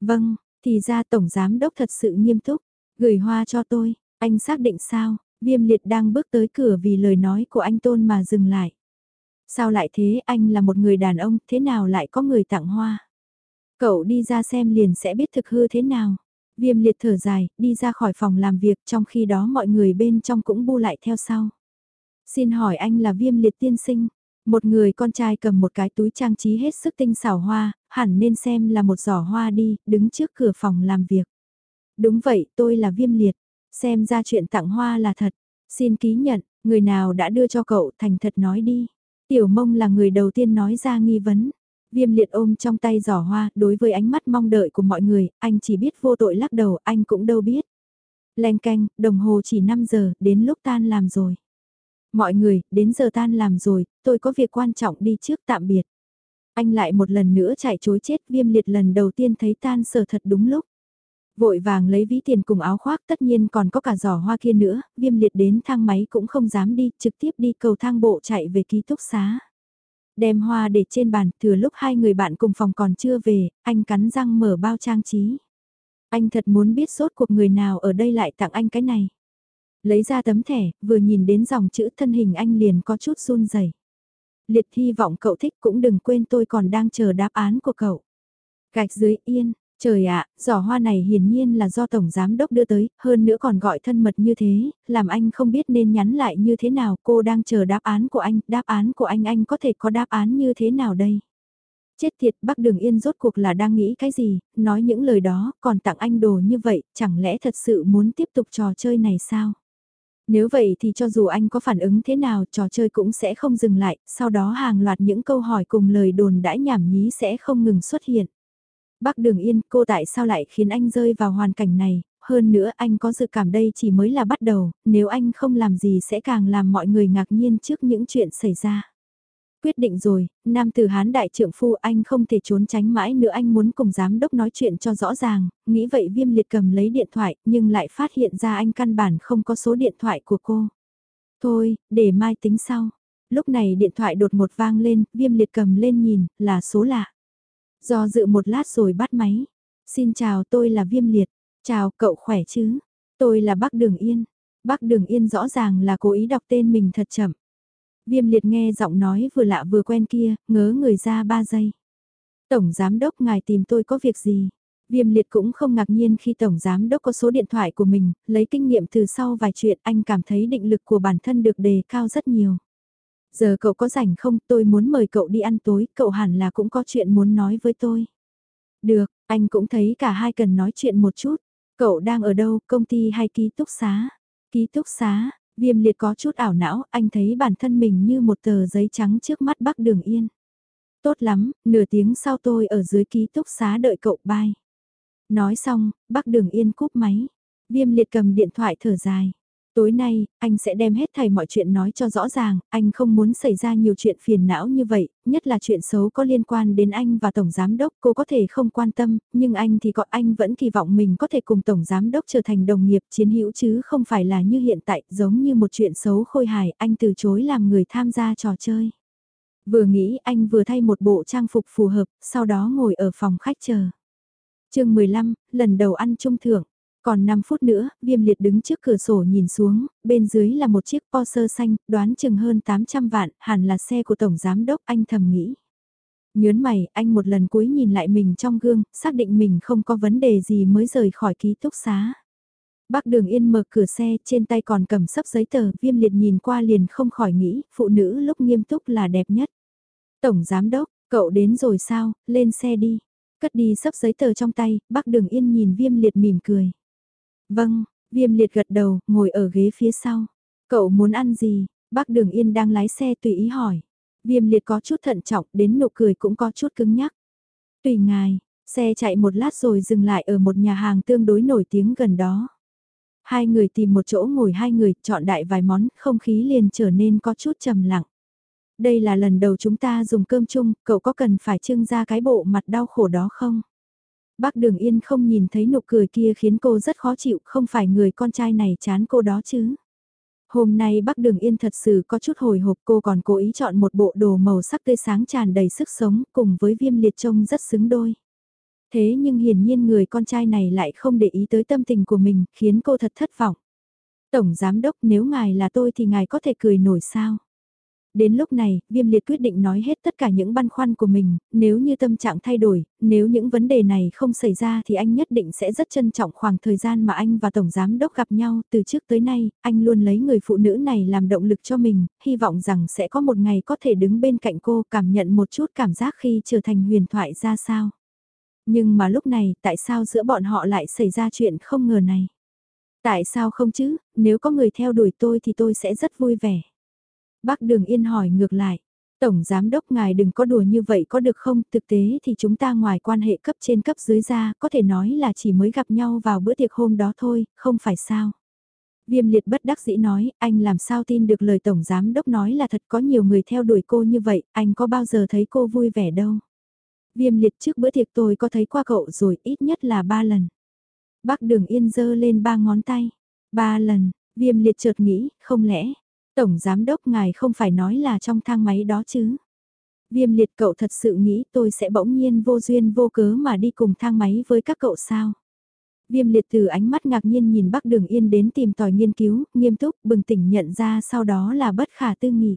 Speaker 1: Vâng, thì ra Tổng Giám Đốc thật sự nghiêm túc. Gửi hoa cho tôi, anh xác định sao? Viêm liệt đang bước tới cửa vì lời nói của anh Tôn mà dừng lại. Sao lại thế anh là một người đàn ông thế nào lại có người tặng hoa? Cậu đi ra xem liền sẽ biết thực hư thế nào. Viêm liệt thở dài, đi ra khỏi phòng làm việc trong khi đó mọi người bên trong cũng bu lại theo sau. Xin hỏi anh là viêm liệt tiên sinh. Một người con trai cầm một cái túi trang trí hết sức tinh xảo hoa, hẳn nên xem là một giỏ hoa đi, đứng trước cửa phòng làm việc. Đúng vậy, tôi là viêm liệt. Xem ra chuyện tặng hoa là thật. Xin ký nhận, người nào đã đưa cho cậu thành thật nói đi. Tiểu mông là người đầu tiên nói ra nghi vấn. Viêm liệt ôm trong tay giỏ hoa, đối với ánh mắt mong đợi của mọi người, anh chỉ biết vô tội lắc đầu, anh cũng đâu biết. Leng canh, đồng hồ chỉ 5 giờ, đến lúc tan làm rồi. Mọi người, đến giờ tan làm rồi, tôi có việc quan trọng đi trước tạm biệt. Anh lại một lần nữa chạy chối chết viêm liệt lần đầu tiên thấy tan sở thật đúng lúc. Vội vàng lấy ví tiền cùng áo khoác tất nhiên còn có cả giỏ hoa kia nữa, viêm liệt đến thang máy cũng không dám đi, trực tiếp đi cầu thang bộ chạy về ký túc xá. Đem hoa để trên bàn, thừa lúc hai người bạn cùng phòng còn chưa về, anh cắn răng mở bao trang trí. Anh thật muốn biết sốt cuộc người nào ở đây lại tặng anh cái này. Lấy ra tấm thẻ, vừa nhìn đến dòng chữ thân hình anh liền có chút run rẩy. Liệt hy vọng cậu thích cũng đừng quên tôi còn đang chờ đáp án của cậu. Gạch dưới yên, Trời ạ, giỏ hoa này hiển nhiên là do Tổng Giám Đốc đưa tới, hơn nữa còn gọi thân mật như thế, làm anh không biết nên nhắn lại như thế nào, cô đang chờ đáp án của anh, đáp án của anh anh có thể có đáp án như thế nào đây? Chết thiệt, bác Đường Yên rốt cuộc là đang nghĩ cái gì, nói những lời đó, còn tặng anh đồ như vậy, chẳng lẽ thật sự muốn tiếp tục trò chơi này sao? Nếu vậy thì cho dù anh có phản ứng thế nào, trò chơi cũng sẽ không dừng lại, sau đó hàng loạt những câu hỏi cùng lời đồn đãi nhảm nhí sẽ không ngừng xuất hiện. Bác Đường Yên, cô tại sao lại khiến anh rơi vào hoàn cảnh này, hơn nữa anh có dự cảm đây chỉ mới là bắt đầu, nếu anh không làm gì sẽ càng làm mọi người ngạc nhiên trước những chuyện xảy ra. Quyết định rồi, nam tử hán đại trưởng phu anh không thể trốn tránh mãi nữa anh muốn cùng giám đốc nói chuyện cho rõ ràng, nghĩ vậy viêm liệt cầm lấy điện thoại nhưng lại phát hiện ra anh căn bản không có số điện thoại của cô. Thôi, để mai tính sau. Lúc này điện thoại đột một vang lên, viêm liệt cầm lên nhìn, là số lạ. Do dự một lát rồi bắt máy. Xin chào tôi là Viêm Liệt. Chào cậu khỏe chứ? Tôi là Bắc Đường Yên. Bắc Đường Yên rõ ràng là cố ý đọc tên mình thật chậm. Viêm Liệt nghe giọng nói vừa lạ vừa quen kia, ngớ người ra ba giây. Tổng Giám Đốc ngài tìm tôi có việc gì? Viêm liệt cũng không ngạc nhiên khi Tổng Giám Đốc có số điện thoại của mình, lấy kinh nghiệm từ sau vài chuyện anh cảm thấy định lực của bản thân được đề cao rất nhiều. Giờ cậu có rảnh không tôi muốn mời cậu đi ăn tối, cậu hẳn là cũng có chuyện muốn nói với tôi. Được, anh cũng thấy cả hai cần nói chuyện một chút. Cậu đang ở đâu, công ty hay ký túc xá? Ký túc xá, viêm liệt có chút ảo não, anh thấy bản thân mình như một tờ giấy trắng trước mắt bắc đường yên. Tốt lắm, nửa tiếng sau tôi ở dưới ký túc xá đợi cậu bay. Nói xong, bắc đường yên cúp máy. Viêm liệt cầm điện thoại thở dài. Tối nay, anh sẽ đem hết thầy mọi chuyện nói cho rõ ràng, anh không muốn xảy ra nhiều chuyện phiền não như vậy, nhất là chuyện xấu có liên quan đến anh và Tổng Giám Đốc, cô có thể không quan tâm, nhưng anh thì có anh vẫn kỳ vọng mình có thể cùng Tổng Giám Đốc trở thành đồng nghiệp chiến hữu chứ không phải là như hiện tại, giống như một chuyện xấu khôi hài, anh từ chối làm người tham gia trò chơi. Vừa nghĩ anh vừa thay một bộ trang phục phù hợp, sau đó ngồi ở phòng khách chờ. chương 15, lần đầu ăn trung thưởng. Còn 5 phút nữa, viêm liệt đứng trước cửa sổ nhìn xuống, bên dưới là một chiếc Porsche xanh, đoán chừng hơn 800 vạn, hẳn là xe của Tổng Giám Đốc, anh thầm nghĩ. Nhớn mày, anh một lần cuối nhìn lại mình trong gương, xác định mình không có vấn đề gì mới rời khỏi ký túc xá. Bác Đường Yên mở cửa xe, trên tay còn cầm sấp giấy tờ, viêm liệt nhìn qua liền không khỏi nghĩ, phụ nữ lúc nghiêm túc là đẹp nhất. Tổng Giám Đốc, cậu đến rồi sao, lên xe đi. Cất đi sấp giấy tờ trong tay, bác Đường Yên nhìn viêm liệt mỉm cười. Vâng, viêm liệt gật đầu, ngồi ở ghế phía sau. Cậu muốn ăn gì? Bác Đường Yên đang lái xe tùy ý hỏi. Viêm liệt có chút thận trọng, đến nụ cười cũng có chút cứng nhắc. Tùy ngài, xe chạy một lát rồi dừng lại ở một nhà hàng tương đối nổi tiếng gần đó. Hai người tìm một chỗ ngồi hai người, chọn đại vài món, không khí liền trở nên có chút trầm lặng. Đây là lần đầu chúng ta dùng cơm chung, cậu có cần phải trưng ra cái bộ mặt đau khổ đó không? Bác Đường Yên không nhìn thấy nụ cười kia khiến cô rất khó chịu, không phải người con trai này chán cô đó chứ. Hôm nay bác Đường Yên thật sự có chút hồi hộp cô còn cố ý chọn một bộ đồ màu sắc tươi sáng tràn đầy sức sống cùng với viêm liệt trông rất xứng đôi. Thế nhưng hiển nhiên người con trai này lại không để ý tới tâm tình của mình, khiến cô thật thất vọng. Tổng Giám Đốc nếu ngài là tôi thì ngài có thể cười nổi sao? Đến lúc này, viêm liệt quyết định nói hết tất cả những băn khoăn của mình, nếu như tâm trạng thay đổi, nếu những vấn đề này không xảy ra thì anh nhất định sẽ rất trân trọng khoảng thời gian mà anh và Tổng Giám Đốc gặp nhau. Từ trước tới nay, anh luôn lấy người phụ nữ này làm động lực cho mình, hy vọng rằng sẽ có một ngày có thể đứng bên cạnh cô cảm nhận một chút cảm giác khi trở thành huyền thoại ra sao. Nhưng mà lúc này, tại sao giữa bọn họ lại xảy ra chuyện không ngờ này? Tại sao không chứ, nếu có người theo đuổi tôi thì tôi sẽ rất vui vẻ. Bác Đường Yên hỏi ngược lại. Tổng Giám Đốc ngài đừng có đùa như vậy có được không? Thực tế thì chúng ta ngoài quan hệ cấp trên cấp dưới ra, có thể nói là chỉ mới gặp nhau vào bữa tiệc hôm đó thôi, không phải sao? Viêm liệt bất đắc dĩ nói, anh làm sao tin được lời Tổng Giám Đốc nói là thật có nhiều người theo đuổi cô như vậy, anh có bao giờ thấy cô vui vẻ đâu. Viêm liệt trước bữa tiệc tôi có thấy qua cậu rồi, ít nhất là ba lần. Bác Đường Yên giơ lên ba ngón tay. Ba lần, viêm liệt chợt nghĩ, không lẽ, Tổng Giám Đốc ngài không phải nói là trong thang máy đó chứ. Viêm liệt cậu thật sự nghĩ tôi sẽ bỗng nhiên vô duyên vô cớ mà đi cùng thang máy với các cậu sao. Viêm liệt từ ánh mắt ngạc nhiên nhìn Bắc Đường Yên đến tìm tòi nghiên cứu, nghiêm túc, bừng tỉnh nhận ra sau đó là bất khả tư nghị.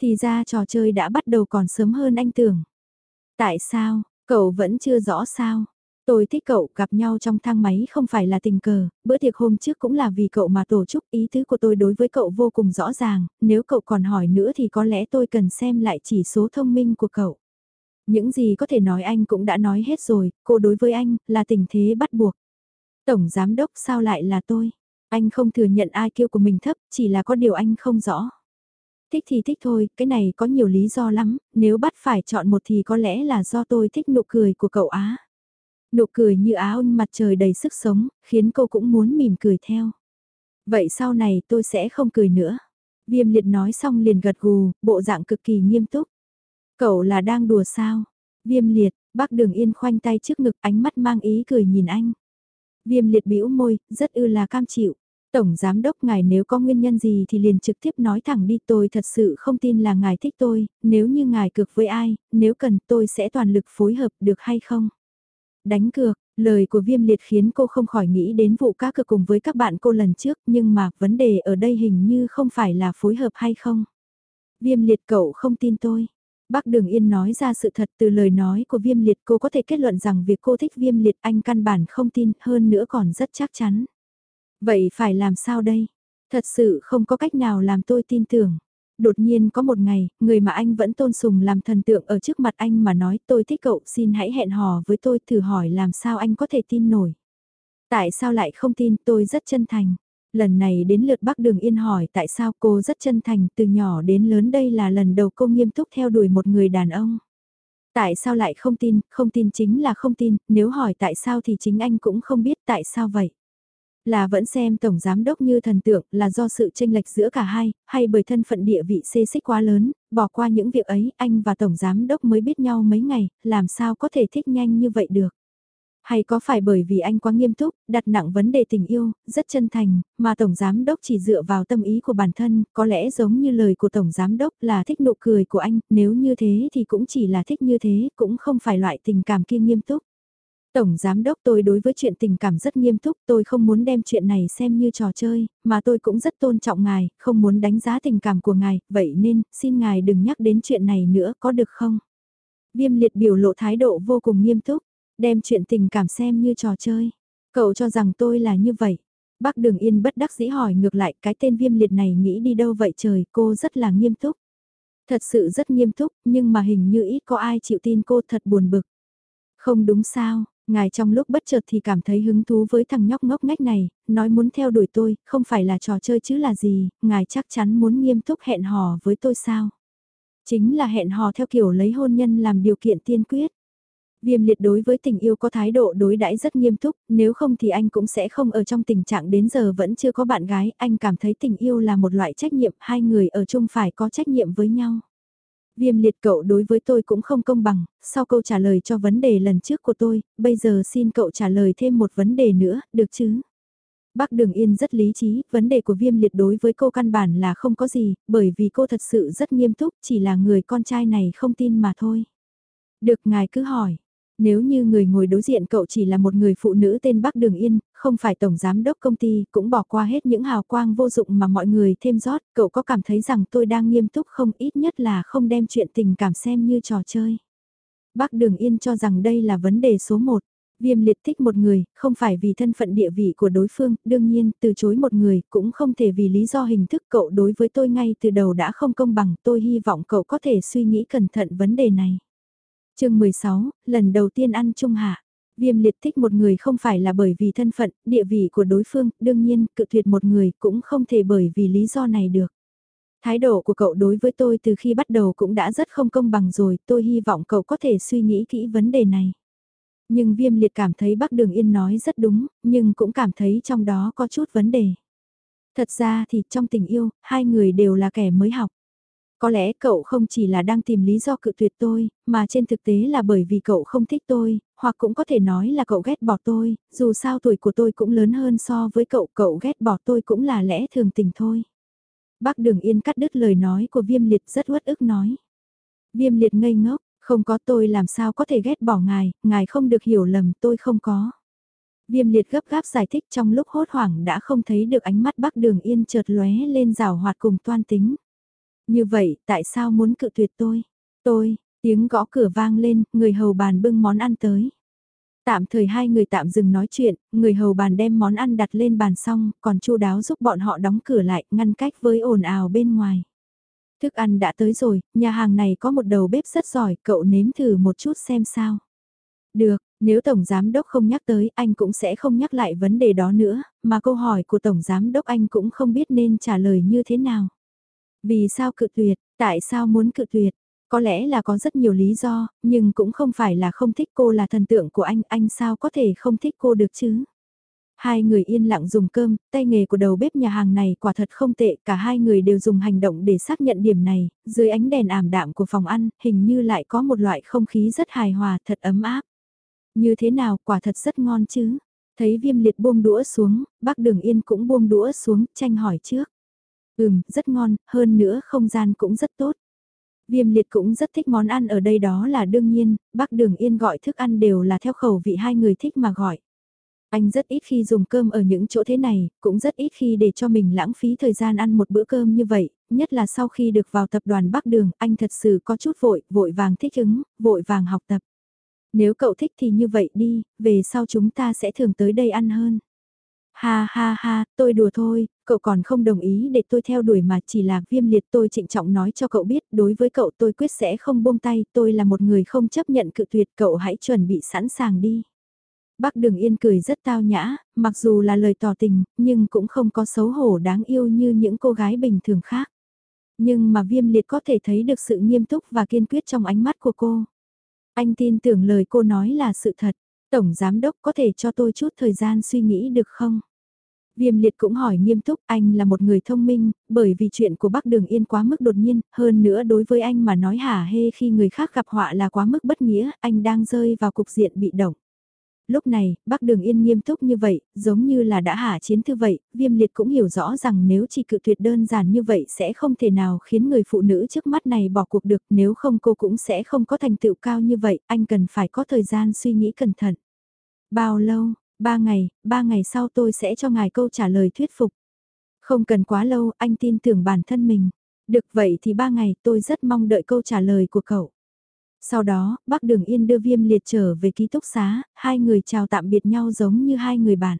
Speaker 1: Thì ra trò chơi đã bắt đầu còn sớm hơn anh tưởng. Tại sao, cậu vẫn chưa rõ sao? Tôi thích cậu gặp nhau trong thang máy không phải là tình cờ, bữa tiệc hôm trước cũng là vì cậu mà tổ chức ý tứ của tôi đối với cậu vô cùng rõ ràng, nếu cậu còn hỏi nữa thì có lẽ tôi cần xem lại chỉ số thông minh của cậu. Những gì có thể nói anh cũng đã nói hết rồi, cô đối với anh là tình thế bắt buộc. Tổng giám đốc sao lại là tôi? Anh không thừa nhận ai kêu của mình thấp, chỉ là có điều anh không rõ. Thích thì thích thôi, cái này có nhiều lý do lắm, nếu bắt phải chọn một thì có lẽ là do tôi thích nụ cười của cậu Á. Nụ cười như áo mặt trời đầy sức sống, khiến cô cũng muốn mỉm cười theo. Vậy sau này tôi sẽ không cười nữa. Viêm liệt nói xong liền gật gù, bộ dạng cực kỳ nghiêm túc. Cậu là đang đùa sao? Viêm liệt, bác đường yên khoanh tay trước ngực ánh mắt mang ý cười nhìn anh. Viêm liệt bĩu môi, rất ư là cam chịu. Tổng giám đốc ngài nếu có nguyên nhân gì thì liền trực tiếp nói thẳng đi tôi thật sự không tin là ngài thích tôi, nếu như ngài cược với ai, nếu cần tôi sẽ toàn lực phối hợp được hay không? Đánh cược, lời của viêm liệt khiến cô không khỏi nghĩ đến vụ cá cược cùng với các bạn cô lần trước nhưng mà vấn đề ở đây hình như không phải là phối hợp hay không. Viêm liệt cậu không tin tôi. Bác Đường Yên nói ra sự thật từ lời nói của viêm liệt cô có thể kết luận rằng việc cô thích viêm liệt anh căn bản không tin hơn nữa còn rất chắc chắn. Vậy phải làm sao đây? Thật sự không có cách nào làm tôi tin tưởng. Đột nhiên có một ngày, người mà anh vẫn tôn sùng làm thần tượng ở trước mặt anh mà nói tôi thích cậu xin hãy hẹn hò với tôi thử hỏi làm sao anh có thể tin nổi. Tại sao lại không tin tôi rất chân thành. Lần này đến lượt bác Đường Yên hỏi tại sao cô rất chân thành từ nhỏ đến lớn đây là lần đầu cô nghiêm túc theo đuổi một người đàn ông. Tại sao lại không tin, không tin chính là không tin, nếu hỏi tại sao thì chính anh cũng không biết tại sao vậy. Là vẫn xem Tổng Giám Đốc như thần tượng là do sự tranh lệch giữa cả hai, hay bởi thân phận địa vị xê xích quá lớn, bỏ qua những việc ấy, anh và Tổng Giám Đốc mới biết nhau mấy ngày, làm sao có thể thích nhanh như vậy được. Hay có phải bởi vì anh quá nghiêm túc, đặt nặng vấn đề tình yêu, rất chân thành, mà Tổng Giám Đốc chỉ dựa vào tâm ý của bản thân, có lẽ giống như lời của Tổng Giám Đốc là thích nụ cười của anh, nếu như thế thì cũng chỉ là thích như thế, cũng không phải loại tình cảm kia nghiêm túc. Tổng Giám Đốc tôi đối với chuyện tình cảm rất nghiêm túc, tôi không muốn đem chuyện này xem như trò chơi, mà tôi cũng rất tôn trọng ngài, không muốn đánh giá tình cảm của ngài, vậy nên, xin ngài đừng nhắc đến chuyện này nữa, có được không? Viêm liệt biểu lộ thái độ vô cùng nghiêm túc, đem chuyện tình cảm xem như trò chơi. Cậu cho rằng tôi là như vậy. Bác Đường Yên bất đắc dĩ hỏi ngược lại cái tên viêm liệt này nghĩ đi đâu vậy trời, cô rất là nghiêm túc. Thật sự rất nghiêm túc, nhưng mà hình như ít có ai chịu tin cô thật buồn bực. Không đúng sao, Ngài trong lúc bất chợt thì cảm thấy hứng thú với thằng nhóc ngốc ngách này, nói muốn theo đuổi tôi, không phải là trò chơi chứ là gì, ngài chắc chắn muốn nghiêm túc hẹn hò với tôi sao? Chính là hẹn hò theo kiểu lấy hôn nhân làm điều kiện tiên quyết. Viêm liệt đối với tình yêu có thái độ đối đãi rất nghiêm túc, nếu không thì anh cũng sẽ không ở trong tình trạng đến giờ vẫn chưa có bạn gái, anh cảm thấy tình yêu là một loại trách nhiệm, hai người ở chung phải có trách nhiệm với nhau. Viêm liệt cậu đối với tôi cũng không công bằng, sau câu trả lời cho vấn đề lần trước của tôi, bây giờ xin cậu trả lời thêm một vấn đề nữa, được chứ? Bác Đường Yên rất lý trí, vấn đề của viêm liệt đối với cô căn bản là không có gì, bởi vì cô thật sự rất nghiêm túc, chỉ là người con trai này không tin mà thôi. Được ngài cứ hỏi, nếu như người ngồi đối diện cậu chỉ là một người phụ nữ tên Bắc Đường Yên, không phải tổng giám đốc công ty, cũng bỏ qua hết những hào quang vô dụng mà mọi người thêm rót, cậu có cảm thấy rằng tôi đang nghiêm túc không ít nhất là không đem chuyện tình cảm xem như trò chơi. Bắc Đường Yên cho rằng đây là vấn đề số 1. Viêm liệt thích một người, không phải vì thân phận địa vị của đối phương, đương nhiên, từ chối một người, cũng không thể vì lý do hình thức cậu đối với tôi ngay từ đầu đã không công bằng, tôi hy vọng cậu có thể suy nghĩ cẩn thận vấn đề này chương 16, lần đầu tiên ăn trung hạ. Viêm liệt thích một người không phải là bởi vì thân phận, địa vị của đối phương, đương nhiên, cự tuyệt một người cũng không thể bởi vì lý do này được. Thái độ của cậu đối với tôi từ khi bắt đầu cũng đã rất không công bằng rồi, tôi hy vọng cậu có thể suy nghĩ kỹ vấn đề này. Nhưng viêm liệt cảm thấy bác Đường Yên nói rất đúng, nhưng cũng cảm thấy trong đó có chút vấn đề. Thật ra thì trong tình yêu, hai người đều là kẻ mới học. Có lẽ cậu không chỉ là đang tìm lý do cự tuyệt tôi, mà trên thực tế là bởi vì cậu không thích tôi, hoặc cũng có thể nói là cậu ghét bỏ tôi, dù sao tuổi của tôi cũng lớn hơn so với cậu, cậu ghét bỏ tôi cũng là lẽ thường tình thôi. Bác Đường Yên cắt đứt lời nói của Viêm Liệt rất uất ức nói. Viêm Liệt ngây ngốc, không có tôi làm sao có thể ghét bỏ ngài, ngài không được hiểu lầm tôi không có. Viêm liệt gấp gáp giải thích trong lúc hốt hoảng đã không thấy được ánh mắt Bắc Đường Yên chợt lóe lên rào hoạt cùng toan tính. Như vậy, tại sao muốn cự tuyệt tôi? Tôi, tiếng gõ cửa vang lên, người hầu bàn bưng món ăn tới. Tạm thời hai người tạm dừng nói chuyện, người hầu bàn đem món ăn đặt lên bàn xong, còn chu đáo giúp bọn họ đóng cửa lại, ngăn cách với ồn ào bên ngoài. Thức ăn đã tới rồi, nhà hàng này có một đầu bếp rất giỏi, cậu nếm thử một chút xem sao. Được, nếu Tổng Giám Đốc không nhắc tới, anh cũng sẽ không nhắc lại vấn đề đó nữa, mà câu hỏi của Tổng Giám Đốc anh cũng không biết nên trả lời như thế nào. Vì sao cự tuyệt, tại sao muốn cự tuyệt? Có lẽ là có rất nhiều lý do, nhưng cũng không phải là không thích cô là thần tượng của anh, anh sao có thể không thích cô được chứ? Hai người yên lặng dùng cơm, tay nghề của đầu bếp nhà hàng này quả thật không tệ, cả hai người đều dùng hành động để xác nhận điểm này, dưới ánh đèn ảm đạm của phòng ăn, hình như lại có một loại không khí rất hài hòa, thật ấm áp. Như thế nào, quả thật rất ngon chứ? Thấy viêm liệt buông đũa xuống, bác đường yên cũng buông đũa xuống, tranh hỏi trước. Ừm, rất ngon, hơn nữa không gian cũng rất tốt. Viêm liệt cũng rất thích món ăn ở đây đó là đương nhiên, bác đường yên gọi thức ăn đều là theo khẩu vị hai người thích mà gọi. Anh rất ít khi dùng cơm ở những chỗ thế này, cũng rất ít khi để cho mình lãng phí thời gian ăn một bữa cơm như vậy, nhất là sau khi được vào tập đoàn Bắc Đường, anh thật sự có chút vội, vội vàng thích ứng, vội vàng học tập. Nếu cậu thích thì như vậy đi, về sau chúng ta sẽ thường tới đây ăn hơn. Ha ha ha, tôi đùa thôi, cậu còn không đồng ý để tôi theo đuổi mà chỉ là viêm liệt tôi trịnh trọng nói cho cậu biết đối với cậu tôi quyết sẽ không buông tay, tôi là một người không chấp nhận cự tuyệt cậu hãy chuẩn bị sẵn sàng đi. Bác Đường Yên cười rất tao nhã, mặc dù là lời tỏ tình, nhưng cũng không có xấu hổ đáng yêu như những cô gái bình thường khác. Nhưng mà viêm liệt có thể thấy được sự nghiêm túc và kiên quyết trong ánh mắt của cô. Anh tin tưởng lời cô nói là sự thật. Tổng Giám Đốc có thể cho tôi chút thời gian suy nghĩ được không? Viêm liệt cũng hỏi nghiêm túc, anh là một người thông minh, bởi vì chuyện của Bắc Đường Yên quá mức đột nhiên, hơn nữa đối với anh mà nói hả hê khi người khác gặp họa là quá mức bất nghĩa, anh đang rơi vào cục diện bị động lúc này, bác Đường Yên nghiêm túc như vậy, giống như là đã hạ chiến thư vậy, viêm liệt cũng hiểu rõ rằng nếu chỉ cự tuyệt đơn giản như vậy sẽ không thể nào khiến người phụ nữ trước mắt này bỏ cuộc được, nếu không cô cũng sẽ không có thành tựu cao như vậy, anh cần phải có thời gian suy nghĩ cẩn thận. Bao lâu, ba ngày, ba ngày sau tôi sẽ cho ngài câu trả lời thuyết phục. Không cần quá lâu, anh tin tưởng bản thân mình. Được vậy thì ba ngày tôi rất mong đợi câu trả lời của cậu. Sau đó, bác Đường Yên đưa Viêm Liệt trở về ký túc xá, hai người chào tạm biệt nhau giống như hai người bạn.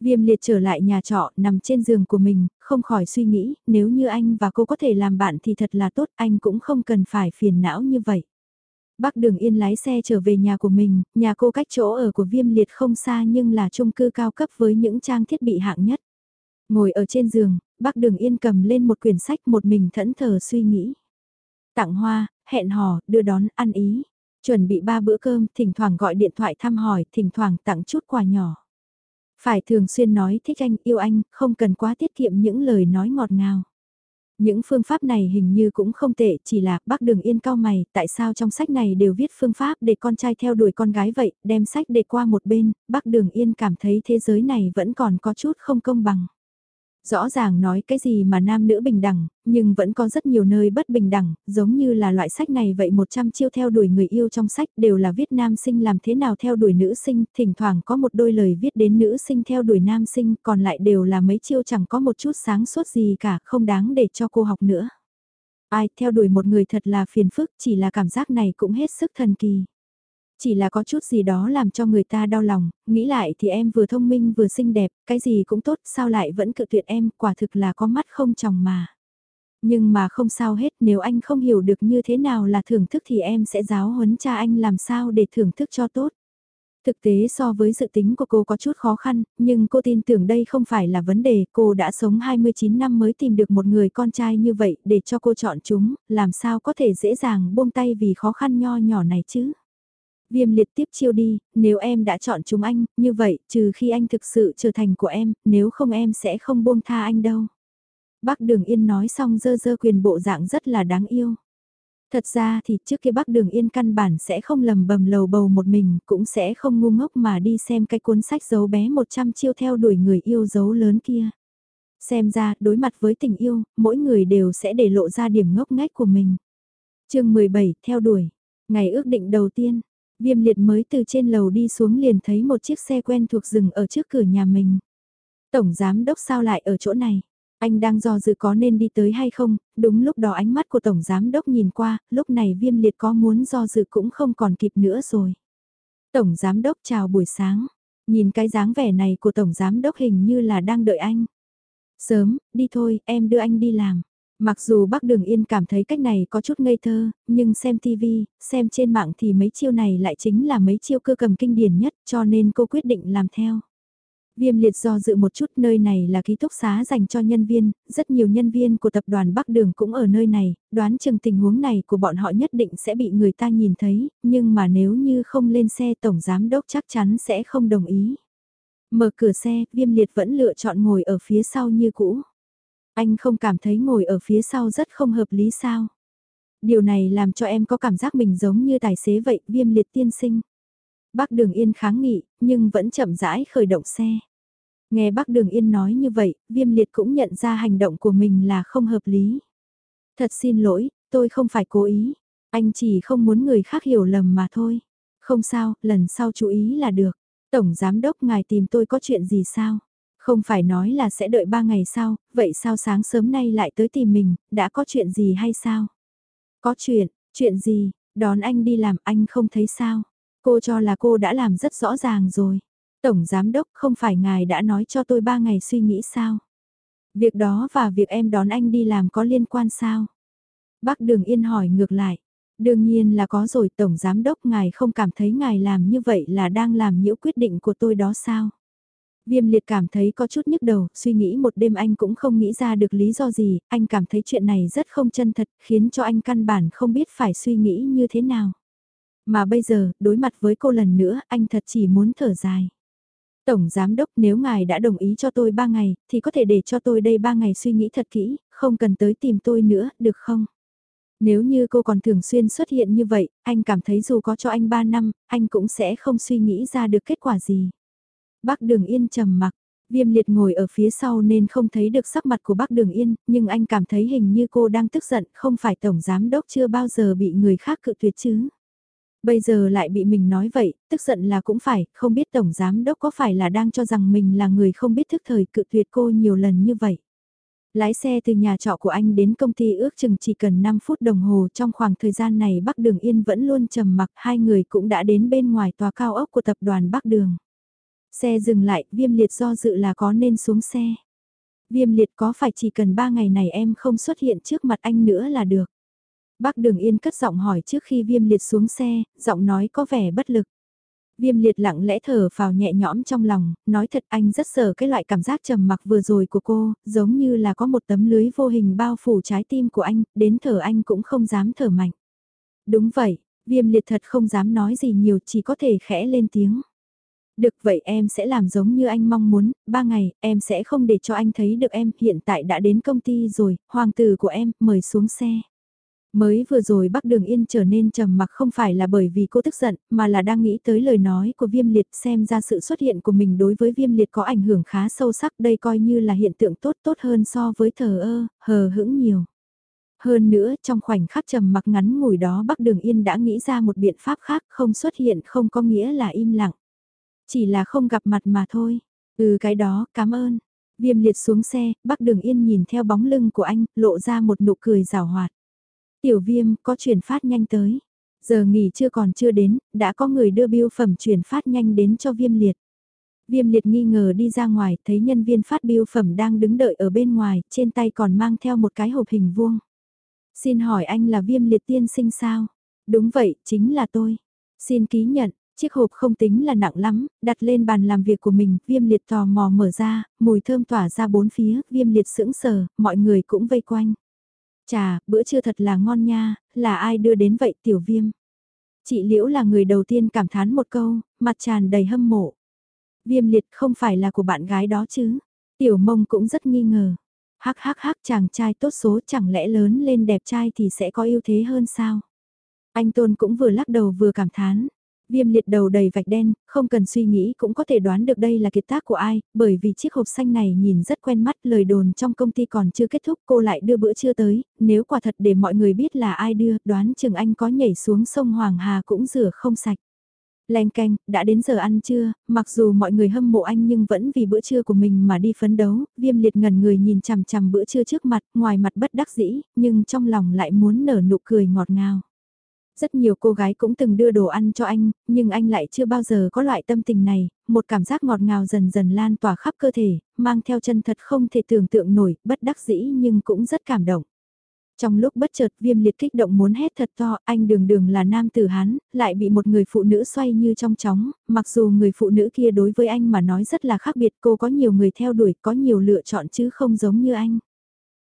Speaker 1: Viêm Liệt trở lại nhà trọ, nằm trên giường của mình, không khỏi suy nghĩ, nếu như anh và cô có thể làm bạn thì thật là tốt, anh cũng không cần phải phiền não như vậy. Bác Đường Yên lái xe trở về nhà của mình, nhà cô cách chỗ ở của Viêm Liệt không xa nhưng là chung cư cao cấp với những trang thiết bị hạng nhất. Ngồi ở trên giường, bác Đường Yên cầm lên một quyển sách một mình thẫn thờ suy nghĩ. Tặng hoa, hẹn hò, đưa đón, ăn ý. Chuẩn bị ba bữa cơm, thỉnh thoảng gọi điện thoại thăm hỏi, thỉnh thoảng tặng chút quà nhỏ. Phải thường xuyên nói thích anh, yêu anh, không cần quá tiết kiệm những lời nói ngọt ngào. Những phương pháp này hình như cũng không tệ, chỉ là bác đường yên cao mày, tại sao trong sách này đều viết phương pháp để con trai theo đuổi con gái vậy, đem sách để qua một bên, bác đường yên cảm thấy thế giới này vẫn còn có chút không công bằng. Rõ ràng nói cái gì mà nam nữ bình đẳng, nhưng vẫn có rất nhiều nơi bất bình đẳng, giống như là loại sách này vậy 100 chiêu theo đuổi người yêu trong sách đều là viết nam sinh làm thế nào theo đuổi nữ sinh, thỉnh thoảng có một đôi lời viết đến nữ sinh theo đuổi nam sinh, còn lại đều là mấy chiêu chẳng có một chút sáng suốt gì cả, không đáng để cho cô học nữa. Ai theo đuổi một người thật là phiền phức, chỉ là cảm giác này cũng hết sức thần kỳ. Chỉ là có chút gì đó làm cho người ta đau lòng, nghĩ lại thì em vừa thông minh vừa xinh đẹp, cái gì cũng tốt, sao lại vẫn cự tuyệt em, quả thực là có mắt không chồng mà. Nhưng mà không sao hết, nếu anh không hiểu được như thế nào là thưởng thức thì em sẽ giáo huấn cha anh làm sao để thưởng thức cho tốt. Thực tế so với dự tính của cô có chút khó khăn, nhưng cô tin tưởng đây không phải là vấn đề, cô đã sống 29 năm mới tìm được một người con trai như vậy để cho cô chọn chúng, làm sao có thể dễ dàng buông tay vì khó khăn nho nhỏ này chứ. Viêm liệt tiếp chiêu đi, nếu em đã chọn chúng anh, như vậy, trừ khi anh thực sự trở thành của em, nếu không em sẽ không buông tha anh đâu. Bác Đường Yên nói xong dơ dơ quyền bộ dạng rất là đáng yêu. Thật ra thì trước kia bác Đường Yên căn bản sẽ không lầm bầm lầu bầu một mình, cũng sẽ không ngu ngốc mà đi xem cái cuốn sách giấu bé 100 chiêu theo đuổi người yêu dấu lớn kia. Xem ra, đối mặt với tình yêu, mỗi người đều sẽ để lộ ra điểm ngốc ngách của mình. chương 17, theo đuổi. Ngày ước định đầu tiên, Viêm liệt mới từ trên lầu đi xuống liền thấy một chiếc xe quen thuộc dừng ở trước cửa nhà mình. Tổng giám đốc sao lại ở chỗ này? Anh đang do dự có nên đi tới hay không, đúng lúc đó ánh mắt của Tổng Giám Đốc nhìn qua, lúc này viêm liệt có muốn do dự cũng không còn kịp nữa rồi. Tổng Giám Đốc chào buổi sáng, nhìn cái dáng vẻ này của Tổng Giám Đốc hình như là đang đợi anh. Sớm, đi thôi, em đưa anh đi làm. Mặc dù bác Đường Yên cảm thấy cách này có chút ngây thơ, nhưng xem TV, xem trên mạng thì mấy chiêu này lại chính là mấy chiêu cơ cầm kinh điển nhất cho nên cô quyết định làm theo. Viêm liệt do dự một chút nơi này là ký túc xá dành cho nhân viên, rất nhiều nhân viên của tập đoàn Bắc Đường cũng ở nơi này, đoán chừng tình huống này của bọn họ nhất định sẽ bị người ta nhìn thấy, nhưng mà nếu như không lên xe tổng giám đốc chắc chắn sẽ không đồng ý. Mở cửa xe, viêm liệt vẫn lựa chọn ngồi ở phía sau như cũ. Anh không cảm thấy ngồi ở phía sau rất không hợp lý sao. Điều này làm cho em có cảm giác mình giống như tài xế vậy, viêm liệt tiên sinh. Bác Đường Yên kháng nghị, nhưng vẫn chậm rãi khởi động xe. Nghe bác Đường Yên nói như vậy, viêm liệt cũng nhận ra hành động của mình là không hợp lý. Thật xin lỗi, tôi không phải cố ý. Anh chỉ không muốn người khác hiểu lầm mà thôi. Không sao, lần sau chú ý là được. Tổng Giám Đốc ngài tìm tôi có chuyện gì sao? Không phải nói là sẽ đợi ba ngày sau, vậy sao sáng sớm nay lại tới tìm mình, đã có chuyện gì hay sao? Có chuyện, chuyện gì, đón anh đi làm anh không thấy sao? Cô cho là cô đã làm rất rõ ràng rồi. Tổng Giám Đốc không phải ngài đã nói cho tôi ba ngày suy nghĩ sao? Việc đó và việc em đón anh đi làm có liên quan sao? Bác Đường Yên hỏi ngược lại. Đương nhiên là có rồi Tổng Giám Đốc ngài không cảm thấy ngài làm như vậy là đang làm nhiễu quyết định của tôi đó sao? Viêm liệt cảm thấy có chút nhức đầu, suy nghĩ một đêm anh cũng không nghĩ ra được lý do gì, anh cảm thấy chuyện này rất không chân thật, khiến cho anh căn bản không biết phải suy nghĩ như thế nào. Mà bây giờ, đối mặt với cô lần nữa, anh thật chỉ muốn thở dài. Tổng Giám Đốc nếu ngài đã đồng ý cho tôi 3 ngày, thì có thể để cho tôi đây 3 ngày suy nghĩ thật kỹ, không cần tới tìm tôi nữa, được không? Nếu như cô còn thường xuyên xuất hiện như vậy, anh cảm thấy dù có cho anh 3 năm, anh cũng sẽ không suy nghĩ ra được kết quả gì. Bác Đường Yên trầm mặc, Viêm liệt ngồi ở phía sau nên không thấy được sắc mặt của bác Đường Yên, nhưng anh cảm thấy hình như cô đang tức giận, không phải Tổng Giám Đốc chưa bao giờ bị người khác cự tuyệt chứ. Bây giờ lại bị mình nói vậy, tức giận là cũng phải, không biết Tổng Giám Đốc có phải là đang cho rằng mình là người không biết thức thời cự tuyệt cô nhiều lần như vậy. Lái xe từ nhà trọ của anh đến công ty ước chừng chỉ cần 5 phút đồng hồ trong khoảng thời gian này Bắc Đường Yên vẫn luôn trầm mặc hai người cũng đã đến bên ngoài tòa cao ốc của tập đoàn Bắc Đường. Xe dừng lại, viêm liệt do dự là có nên xuống xe. Viêm liệt có phải chỉ cần 3 ngày này em không xuất hiện trước mặt anh nữa là được. Bác Đường Yên cất giọng hỏi trước khi viêm liệt xuống xe, giọng nói có vẻ bất lực. Viêm liệt lặng lẽ thở vào nhẹ nhõm trong lòng, nói thật anh rất sợ cái loại cảm giác trầm mặc vừa rồi của cô, giống như là có một tấm lưới vô hình bao phủ trái tim của anh, đến thở anh cũng không dám thở mạnh. Đúng vậy, viêm liệt thật không dám nói gì nhiều chỉ có thể khẽ lên tiếng. Được vậy em sẽ làm giống như anh mong muốn, ba ngày, em sẽ không để cho anh thấy được em, hiện tại đã đến công ty rồi, hoàng tử của em, mời xuống xe. Mới vừa rồi Bắc Đường Yên trở nên trầm mặc không phải là bởi vì cô tức giận, mà là đang nghĩ tới lời nói của viêm liệt xem ra sự xuất hiện của mình đối với viêm liệt có ảnh hưởng khá sâu sắc đây coi như là hiện tượng tốt tốt hơn so với thờ ơ, hờ hững nhiều. Hơn nữa, trong khoảnh khắc trầm mặc ngắn ngủi đó Bắc Đường Yên đã nghĩ ra một biện pháp khác không xuất hiện không có nghĩa là im lặng. Chỉ là không gặp mặt mà thôi. Ừ cái đó, cảm ơn. Viêm liệt xuống xe, Bắc Đường Yên nhìn theo bóng lưng của anh, lộ ra một nụ cười rào hoạt. Tiểu viêm, có chuyển phát nhanh tới. Giờ nghỉ chưa còn chưa đến, đã có người đưa biêu phẩm chuyển phát nhanh đến cho viêm liệt. Viêm liệt nghi ngờ đi ra ngoài, thấy nhân viên phát biêu phẩm đang đứng đợi ở bên ngoài, trên tay còn mang theo một cái hộp hình vuông. Xin hỏi anh là viêm liệt tiên sinh sao? Đúng vậy, chính là tôi. Xin ký nhận, chiếc hộp không tính là nặng lắm, đặt lên bàn làm việc của mình, viêm liệt tò mò mở ra, mùi thơm tỏa ra bốn phía, viêm liệt sững sờ, mọi người cũng vây quanh. Chà, bữa trưa thật là ngon nha, là ai đưa đến vậy tiểu viêm? Chị Liễu là người đầu tiên cảm thán một câu, mặt tràn đầy hâm mộ. Viêm liệt không phải là của bạn gái đó chứ? Tiểu mông cũng rất nghi ngờ. Hắc hắc hắc chàng trai tốt số chẳng lẽ lớn lên đẹp trai thì sẽ có ưu thế hơn sao? Anh Tôn cũng vừa lắc đầu vừa cảm thán. Viêm liệt đầu đầy vạch đen, không cần suy nghĩ cũng có thể đoán được đây là kiệt tác của ai, bởi vì chiếc hộp xanh này nhìn rất quen mắt, lời đồn trong công ty còn chưa kết thúc cô lại đưa bữa trưa tới, nếu quả thật để mọi người biết là ai đưa, đoán chừng anh có nhảy xuống sông Hoàng Hà cũng rửa không sạch. Len canh, đã đến giờ ăn trưa, mặc dù mọi người hâm mộ anh nhưng vẫn vì bữa trưa của mình mà đi phấn đấu, viêm liệt ngần người nhìn chằm chằm bữa trưa trước mặt, ngoài mặt bất đắc dĩ, nhưng trong lòng lại muốn nở nụ cười ngọt ngào. Rất nhiều cô gái cũng từng đưa đồ ăn cho anh, nhưng anh lại chưa bao giờ có loại tâm tình này, một cảm giác ngọt ngào dần dần lan tỏa khắp cơ thể, mang theo chân thật không thể tưởng tượng nổi, bất đắc dĩ nhưng cũng rất cảm động. Trong lúc bất chợt viêm liệt kích động muốn hét thật to, anh đường đường là nam tử Hán, lại bị một người phụ nữ xoay như trong chóng, mặc dù người phụ nữ kia đối với anh mà nói rất là khác biệt cô có nhiều người theo đuổi, có nhiều lựa chọn chứ không giống như anh.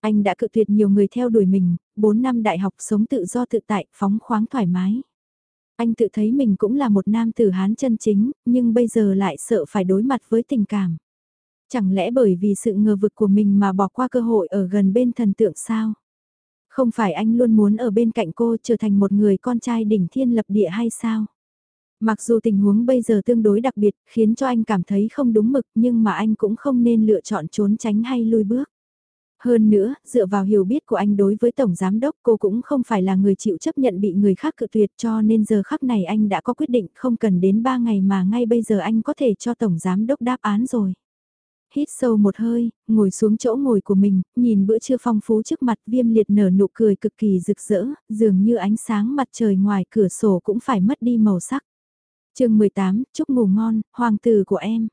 Speaker 1: Anh đã cự tuyệt nhiều người theo đuổi mình, 4 năm đại học sống tự do tự tại, phóng khoáng thoải mái. Anh tự thấy mình cũng là một nam tử Hán chân chính, nhưng bây giờ lại sợ phải đối mặt với tình cảm. Chẳng lẽ bởi vì sự ngờ vực của mình mà bỏ qua cơ hội ở gần bên thần tượng sao? Không phải anh luôn muốn ở bên cạnh cô trở thành một người con trai đỉnh thiên lập địa hay sao? Mặc dù tình huống bây giờ tương đối đặc biệt khiến cho anh cảm thấy không đúng mực nhưng mà anh cũng không nên lựa chọn trốn tránh hay lui bước. Hơn nữa, dựa vào hiểu biết của anh đối với Tổng Giám Đốc cô cũng không phải là người chịu chấp nhận bị người khác cự tuyệt cho nên giờ khắc này anh đã có quyết định không cần đến 3 ngày mà ngay bây giờ anh có thể cho Tổng Giám Đốc đáp án rồi. Hít sâu một hơi, ngồi xuống chỗ ngồi của mình, nhìn bữa trưa phong phú trước mặt viêm liệt nở nụ cười cực kỳ rực rỡ, dường như ánh sáng mặt trời ngoài cửa sổ cũng phải mất đi màu sắc. chương 18, chúc ngủ ngon, hoàng tử của em.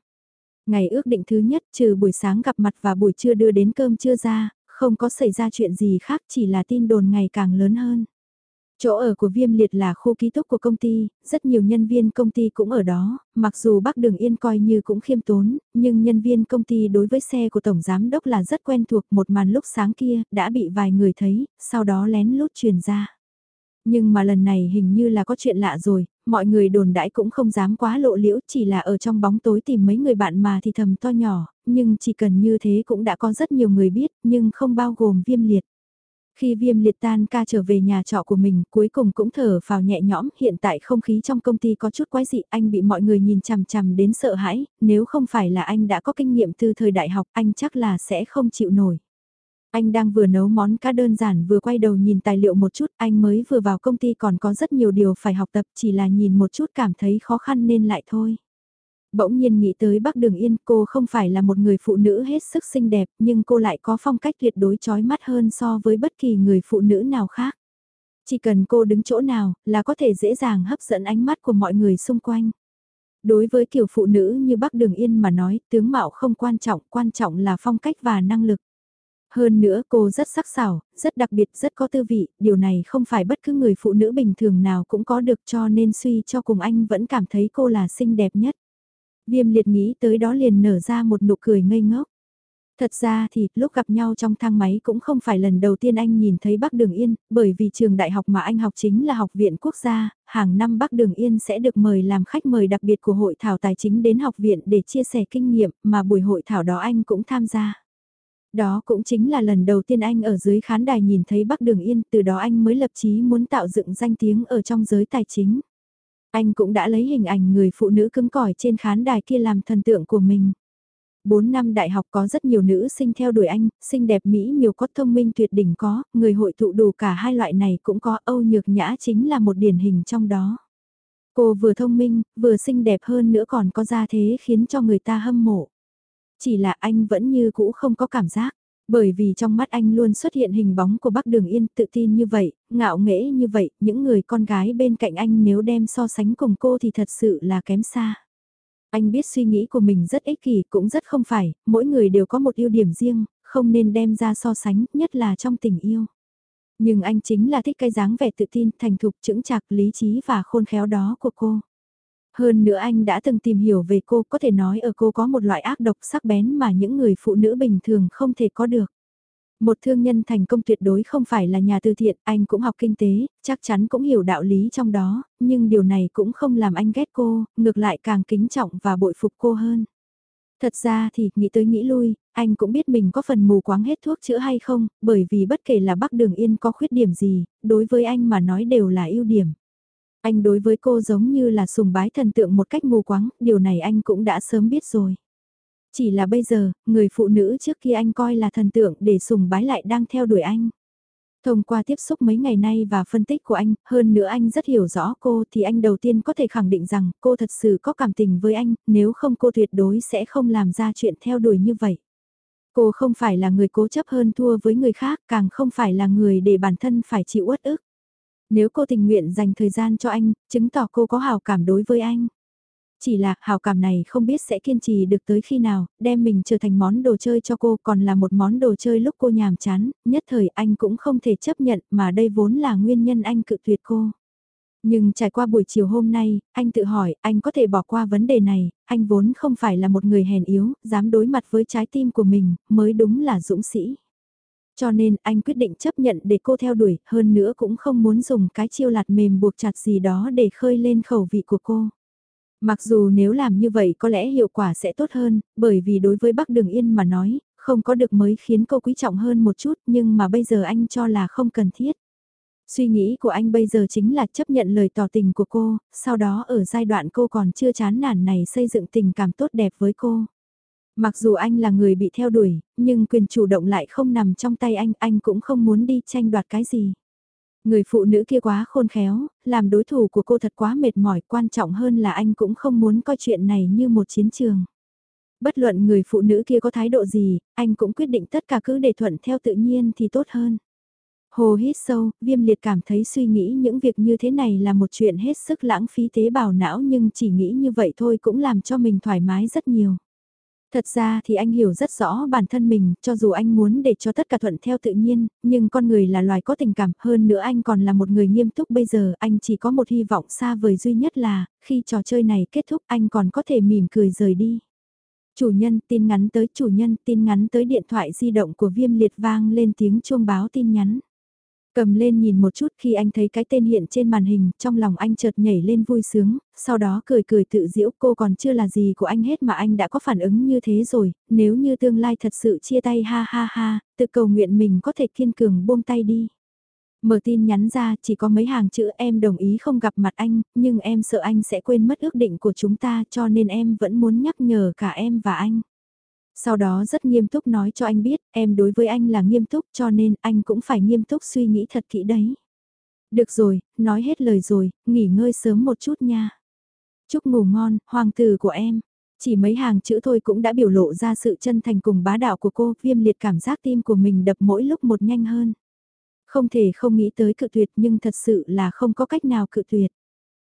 Speaker 1: Ngày ước định thứ nhất trừ buổi sáng gặp mặt và buổi trưa đưa đến cơm trưa ra, không có xảy ra chuyện gì khác chỉ là tin đồn ngày càng lớn hơn. Chỗ ở của Viêm Liệt là khu ký túc của công ty, rất nhiều nhân viên công ty cũng ở đó, mặc dù Bắc Đường Yên coi như cũng khiêm tốn, nhưng nhân viên công ty đối với xe của Tổng Giám Đốc là rất quen thuộc một màn lúc sáng kia, đã bị vài người thấy, sau đó lén lút truyền ra. Nhưng mà lần này hình như là có chuyện lạ rồi, mọi người đồn đãi cũng không dám quá lộ liễu, chỉ là ở trong bóng tối tìm mấy người bạn mà thì thầm to nhỏ, nhưng chỉ cần như thế cũng đã có rất nhiều người biết, nhưng không bao gồm viêm liệt. Khi viêm liệt tan ca trở về nhà trọ của mình cuối cùng cũng thở vào nhẹ nhõm hiện tại không khí trong công ty có chút quái dị anh bị mọi người nhìn chằm chằm đến sợ hãi, nếu không phải là anh đã có kinh nghiệm từ thời đại học anh chắc là sẽ không chịu nổi. Anh đang vừa nấu món cá đơn giản vừa quay đầu nhìn tài liệu một chút, anh mới vừa vào công ty còn có rất nhiều điều phải học tập chỉ là nhìn một chút cảm thấy khó khăn nên lại thôi. Bỗng nhiên nghĩ tới Bắc Đường Yên cô không phải là một người phụ nữ hết sức xinh đẹp nhưng cô lại có phong cách tuyệt đối chói mắt hơn so với bất kỳ người phụ nữ nào khác. Chỉ cần cô đứng chỗ nào là có thể dễ dàng hấp dẫn ánh mắt của mọi người xung quanh. Đối với kiểu phụ nữ như Bắc Đường Yên mà nói tướng mạo không quan trọng, quan trọng là phong cách và năng lực. Hơn nữa cô rất sắc sảo, rất đặc biệt, rất có tư vị, điều này không phải bất cứ người phụ nữ bình thường nào cũng có được cho nên suy cho cùng anh vẫn cảm thấy cô là xinh đẹp nhất. Viêm liệt nghĩ tới đó liền nở ra một nụ cười ngây ngốc. Thật ra thì lúc gặp nhau trong thang máy cũng không phải lần đầu tiên anh nhìn thấy Bắc Đường Yên, bởi vì trường đại học mà anh học chính là Học viện Quốc gia, hàng năm Bắc Đường Yên sẽ được mời làm khách mời đặc biệt của hội thảo tài chính đến học viện để chia sẻ kinh nghiệm mà buổi hội thảo đó anh cũng tham gia. Đó cũng chính là lần đầu tiên anh ở dưới khán đài nhìn thấy Bắc Đường Yên, từ đó anh mới lập chí muốn tạo dựng danh tiếng ở trong giới tài chính. Anh cũng đã lấy hình ảnh người phụ nữ cứng cỏi trên khán đài kia làm thần tượng của mình. 4 năm đại học có rất nhiều nữ sinh theo đuổi anh, xinh đẹp Mỹ nhiều có thông minh tuyệt đỉnh có, người hội tụ đủ cả hai loại này cũng có Âu Nhược Nhã chính là một điển hình trong đó. Cô vừa thông minh, vừa xinh đẹp hơn nữa còn có gia thế khiến cho người ta hâm mộ. Chỉ là anh vẫn như cũ không có cảm giác. Bởi vì trong mắt anh luôn xuất hiện hình bóng của bác Đường Yên tự tin như vậy, ngạo nghễ như vậy, những người con gái bên cạnh anh nếu đem so sánh cùng cô thì thật sự là kém xa. Anh biết suy nghĩ của mình rất ích kỷ cũng rất không phải, mỗi người đều có một ưu điểm riêng, không nên đem ra so sánh, nhất là trong tình yêu. Nhưng anh chính là thích cái dáng vẻ tự tin, thành thục, chững chạc, lý trí và khôn khéo đó của cô. Hơn nữa anh đã từng tìm hiểu về cô, có thể nói ở cô có một loại ác độc sắc bén mà những người phụ nữ bình thường không thể có được. Một thương nhân thành công tuyệt đối không phải là nhà từ thiện, anh cũng học kinh tế, chắc chắn cũng hiểu đạo lý trong đó, nhưng điều này cũng không làm anh ghét cô, ngược lại càng kính trọng và bội phục cô hơn. Thật ra thì, nghĩ tới nghĩ lui, anh cũng biết mình có phần mù quáng hết thuốc chữa hay không, bởi vì bất kể là Bắc Đường Yên có khuyết điểm gì, đối với anh mà nói đều là ưu điểm. Anh đối với cô giống như là sùng bái thần tượng một cách mù quáng, điều này anh cũng đã sớm biết rồi. Chỉ là bây giờ, người phụ nữ trước kia anh coi là thần tượng để sùng bái lại đang theo đuổi anh. Thông qua tiếp xúc mấy ngày nay và phân tích của anh, hơn nữa anh rất hiểu rõ cô thì anh đầu tiên có thể khẳng định rằng cô thật sự có cảm tình với anh, nếu không cô tuyệt đối sẽ không làm ra chuyện theo đuổi như vậy. Cô không phải là người cố chấp hơn thua với người khác, càng không phải là người để bản thân phải chịu uất ức. Nếu cô tình nguyện dành thời gian cho anh, chứng tỏ cô có hào cảm đối với anh. Chỉ là hào cảm này không biết sẽ kiên trì được tới khi nào, đem mình trở thành món đồ chơi cho cô còn là một món đồ chơi lúc cô nhàm chán, nhất thời anh cũng không thể chấp nhận mà đây vốn là nguyên nhân anh cự tuyệt cô. Nhưng trải qua buổi chiều hôm nay, anh tự hỏi anh có thể bỏ qua vấn đề này, anh vốn không phải là một người hèn yếu, dám đối mặt với trái tim của mình, mới đúng là dũng sĩ. Cho nên anh quyết định chấp nhận để cô theo đuổi, hơn nữa cũng không muốn dùng cái chiêu lạt mềm buộc chặt gì đó để khơi lên khẩu vị của cô. Mặc dù nếu làm như vậy có lẽ hiệu quả sẽ tốt hơn, bởi vì đối với Bắc Đường Yên mà nói, không có được mới khiến cô quý trọng hơn một chút nhưng mà bây giờ anh cho là không cần thiết. Suy nghĩ của anh bây giờ chính là chấp nhận lời tỏ tình của cô, sau đó ở giai đoạn cô còn chưa chán nản này xây dựng tình cảm tốt đẹp với cô. Mặc dù anh là người bị theo đuổi, nhưng quyền chủ động lại không nằm trong tay anh, anh cũng không muốn đi tranh đoạt cái gì. Người phụ nữ kia quá khôn khéo, làm đối thủ của cô thật quá mệt mỏi, quan trọng hơn là anh cũng không muốn coi chuyện này như một chiến trường. Bất luận người phụ nữ kia có thái độ gì, anh cũng quyết định tất cả cứ để thuận theo tự nhiên thì tốt hơn. Hồ hít sâu, viêm liệt cảm thấy suy nghĩ những việc như thế này là một chuyện hết sức lãng phí tế bào não nhưng chỉ nghĩ như vậy thôi cũng làm cho mình thoải mái rất nhiều. Thật ra thì anh hiểu rất rõ bản thân mình, cho dù anh muốn để cho tất cả thuận theo tự nhiên, nhưng con người là loài có tình cảm, hơn nữa anh còn là một người nghiêm túc bây giờ, anh chỉ có một hy vọng xa vời duy nhất là, khi trò chơi này kết thúc anh còn có thể mỉm cười rời đi. Chủ nhân tin ngắn tới chủ nhân tin ngắn tới điện thoại di động của viêm liệt vang lên tiếng chuông báo tin nhắn. Cầm lên nhìn một chút khi anh thấy cái tên hiện trên màn hình, trong lòng anh chợt nhảy lên vui sướng, sau đó cười cười tự giễu cô còn chưa là gì của anh hết mà anh đã có phản ứng như thế rồi, nếu như tương lai thật sự chia tay ha ha ha, tự cầu nguyện mình có thể kiên cường buông tay đi. Mở tin nhắn ra chỉ có mấy hàng chữ em đồng ý không gặp mặt anh, nhưng em sợ anh sẽ quên mất ước định của chúng ta cho nên em vẫn muốn nhắc nhở cả em và anh. Sau đó rất nghiêm túc nói cho anh biết, em đối với anh là nghiêm túc cho nên anh cũng phải nghiêm túc suy nghĩ thật kỹ đấy. Được rồi, nói hết lời rồi, nghỉ ngơi sớm một chút nha. Chúc ngủ ngon, hoàng tử của em. Chỉ mấy hàng chữ thôi cũng đã biểu lộ ra sự chân thành cùng bá đạo của cô, viêm liệt cảm giác tim của mình đập mỗi lúc một nhanh hơn. Không thể không nghĩ tới cự tuyệt nhưng thật sự là không có cách nào cự tuyệt.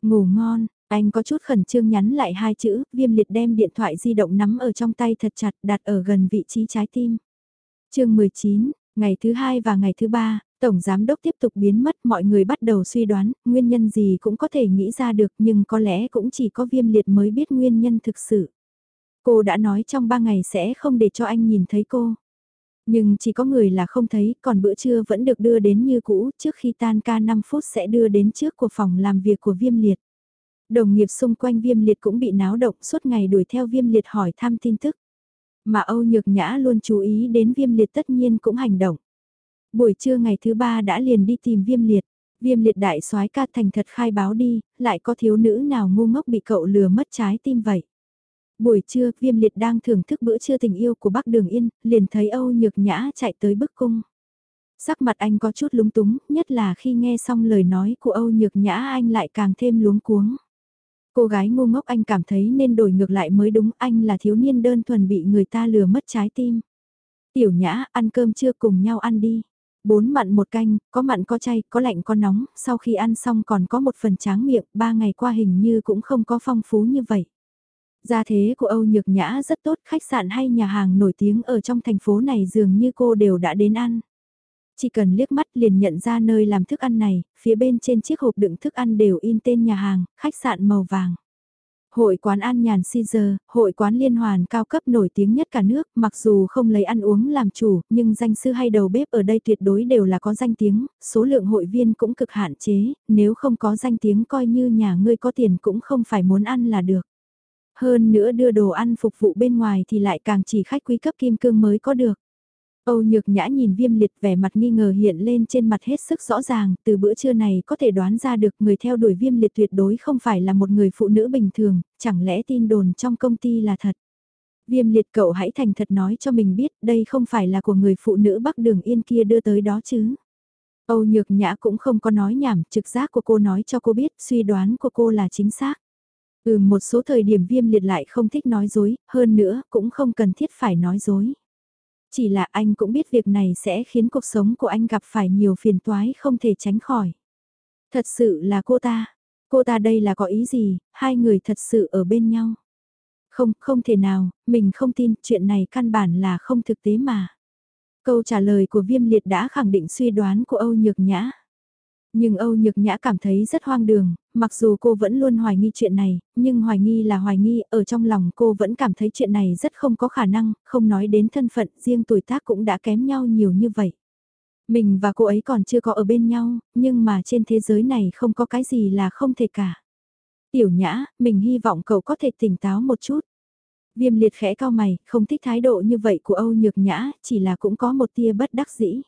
Speaker 1: Ngủ ngon, anh có chút khẩn trương nhắn lại hai chữ, viêm liệt đem điện thoại di động nắm ở trong tay thật chặt đặt ở gần vị trí trái tim. chương 19, ngày thứ hai và ngày thứ ba, Tổng Giám Đốc tiếp tục biến mất mọi người bắt đầu suy đoán, nguyên nhân gì cũng có thể nghĩ ra được nhưng có lẽ cũng chỉ có viêm liệt mới biết nguyên nhân thực sự. Cô đã nói trong ba ngày sẽ không để cho anh nhìn thấy cô. Nhưng chỉ có người là không thấy, còn bữa trưa vẫn được đưa đến như cũ, trước khi tan ca 5 phút sẽ đưa đến trước của phòng làm việc của viêm liệt. Đồng nghiệp xung quanh viêm liệt cũng bị náo động suốt ngày đuổi theo viêm liệt hỏi thăm tin tức. Mà Âu Nhược Nhã luôn chú ý đến viêm liệt tất nhiên cũng hành động. Buổi trưa ngày thứ ba đã liền đi tìm viêm liệt. Viêm liệt đại soái ca thành thật khai báo đi, lại có thiếu nữ nào ngu ngốc bị cậu lừa mất trái tim vậy. Buổi trưa, viêm liệt đang thưởng thức bữa trưa tình yêu của bác Đường Yên, liền thấy Âu Nhược Nhã chạy tới bức cung. Sắc mặt anh có chút lúng túng, nhất là khi nghe xong lời nói của Âu Nhược Nhã anh lại càng thêm luống cuống. Cô gái ngu ngốc anh cảm thấy nên đổi ngược lại mới đúng, anh là thiếu niên đơn thuần bị người ta lừa mất trái tim. Tiểu Nhã, ăn cơm chưa cùng nhau ăn đi. Bốn mặn một canh, có mặn có chay, có lạnh có nóng, sau khi ăn xong còn có một phần tráng miệng, ba ngày qua hình như cũng không có phong phú như vậy. Gia thế của Âu Nhược Nhã rất tốt, khách sạn hay nhà hàng nổi tiếng ở trong thành phố này dường như cô đều đã đến ăn. Chỉ cần liếc mắt liền nhận ra nơi làm thức ăn này, phía bên trên chiếc hộp đựng thức ăn đều in tên nhà hàng, khách sạn màu vàng. Hội quán An Nhàn Caesar, hội quán liên hoàn cao cấp nổi tiếng nhất cả nước, mặc dù không lấy ăn uống làm chủ, nhưng danh sư hay đầu bếp ở đây tuyệt đối đều là có danh tiếng, số lượng hội viên cũng cực hạn chế, nếu không có danh tiếng coi như nhà ngươi có tiền cũng không phải muốn ăn là được. Hơn nữa đưa đồ ăn phục vụ bên ngoài thì lại càng chỉ khách quý cấp kim cương mới có được. Âu Nhược Nhã nhìn viêm liệt vẻ mặt nghi ngờ hiện lên trên mặt hết sức rõ ràng, từ bữa trưa này có thể đoán ra được người theo đuổi viêm liệt tuyệt đối không phải là một người phụ nữ bình thường, chẳng lẽ tin đồn trong công ty là thật. Viêm liệt cậu hãy thành thật nói cho mình biết đây không phải là của người phụ nữ bắc đường yên kia đưa tới đó chứ. Âu Nhược Nhã cũng không có nói nhảm, trực giác của cô nói cho cô biết, suy đoán của cô là chính xác. Ừ một số thời điểm viêm liệt lại không thích nói dối, hơn nữa cũng không cần thiết phải nói dối. Chỉ là anh cũng biết việc này sẽ khiến cuộc sống của anh gặp phải nhiều phiền toái không thể tránh khỏi. Thật sự là cô ta, cô ta đây là có ý gì, hai người thật sự ở bên nhau. Không, không thể nào, mình không tin, chuyện này căn bản là không thực tế mà. Câu trả lời của viêm liệt đã khẳng định suy đoán của Âu Nhược Nhã. Nhưng Âu Nhược Nhã cảm thấy rất hoang đường, mặc dù cô vẫn luôn hoài nghi chuyện này, nhưng hoài nghi là hoài nghi, ở trong lòng cô vẫn cảm thấy chuyện này rất không có khả năng, không nói đến thân phận, riêng tuổi tác cũng đã kém nhau nhiều như vậy. Mình và cô ấy còn chưa có ở bên nhau, nhưng mà trên thế giới này không có cái gì là không thể cả. Tiểu Nhã, mình hy vọng cậu có thể tỉnh táo một chút. Viêm liệt khẽ cao mày, không thích thái độ như vậy của Âu Nhược Nhã, chỉ là cũng có một tia bất đắc dĩ.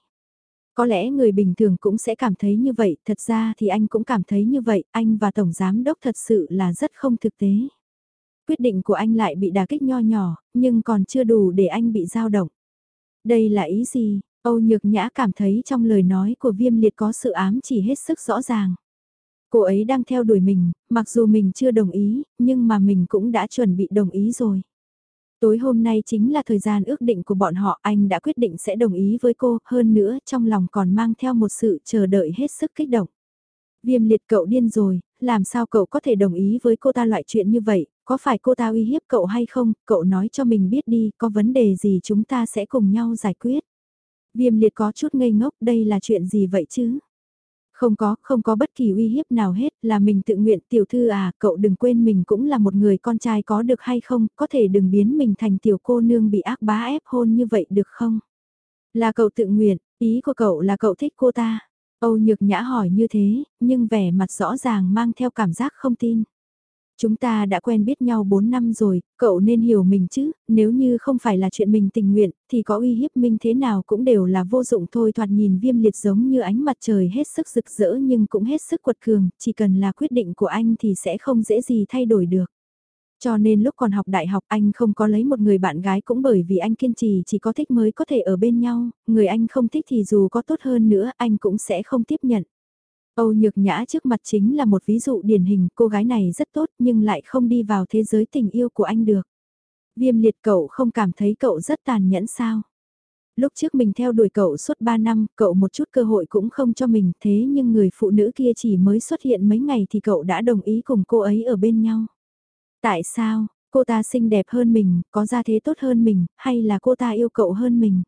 Speaker 1: Có lẽ người bình thường cũng sẽ cảm thấy như vậy, thật ra thì anh cũng cảm thấy như vậy, anh và Tổng Giám Đốc thật sự là rất không thực tế. Quyết định của anh lại bị đà kích nho nhỏ, nhưng còn chưa đủ để anh bị dao động. Đây là ý gì? Âu Nhược Nhã cảm thấy trong lời nói của viêm liệt có sự ám chỉ hết sức rõ ràng. Cô ấy đang theo đuổi mình, mặc dù mình chưa đồng ý, nhưng mà mình cũng đã chuẩn bị đồng ý rồi. Tối hôm nay chính là thời gian ước định của bọn họ, anh đã quyết định sẽ đồng ý với cô, hơn nữa trong lòng còn mang theo một sự chờ đợi hết sức kích động. Viêm liệt cậu điên rồi, làm sao cậu có thể đồng ý với cô ta loại chuyện như vậy, có phải cô ta uy hiếp cậu hay không, cậu nói cho mình biết đi, có vấn đề gì chúng ta sẽ cùng nhau giải quyết. Viêm liệt có chút ngây ngốc, đây là chuyện gì vậy chứ? Không có, không có bất kỳ uy hiếp nào hết, là mình tự nguyện tiểu thư à, cậu đừng quên mình cũng là một người con trai có được hay không, có thể đừng biến mình thành tiểu cô nương bị ác bá ép hôn như vậy được không? Là cậu tự nguyện, ý của cậu là cậu thích cô ta. Âu Nhược Nhã hỏi như thế, nhưng vẻ mặt rõ ràng mang theo cảm giác không tin. Chúng ta đã quen biết nhau 4 năm rồi, cậu nên hiểu mình chứ, nếu như không phải là chuyện mình tình nguyện, thì có uy hiếp minh thế nào cũng đều là vô dụng thôi thoạt nhìn viêm liệt giống như ánh mặt trời hết sức rực rỡ nhưng cũng hết sức quật cường, chỉ cần là quyết định của anh thì sẽ không dễ gì thay đổi được. Cho nên lúc còn học đại học anh không có lấy một người bạn gái cũng bởi vì anh kiên trì chỉ có thích mới có thể ở bên nhau, người anh không thích thì dù có tốt hơn nữa anh cũng sẽ không tiếp nhận. Âu Nhược Nhã trước mặt chính là một ví dụ điển hình, cô gái này rất tốt nhưng lại không đi vào thế giới tình yêu của anh được. Viêm liệt cậu không cảm thấy cậu rất tàn nhẫn sao? Lúc trước mình theo đuổi cậu suốt 3 năm, cậu một chút cơ hội cũng không cho mình, thế nhưng người phụ nữ kia chỉ mới xuất hiện mấy ngày thì cậu đã đồng ý cùng cô ấy ở bên nhau. Tại sao, cô ta xinh đẹp hơn mình, có gia thế tốt hơn mình, hay là cô ta yêu cậu hơn mình?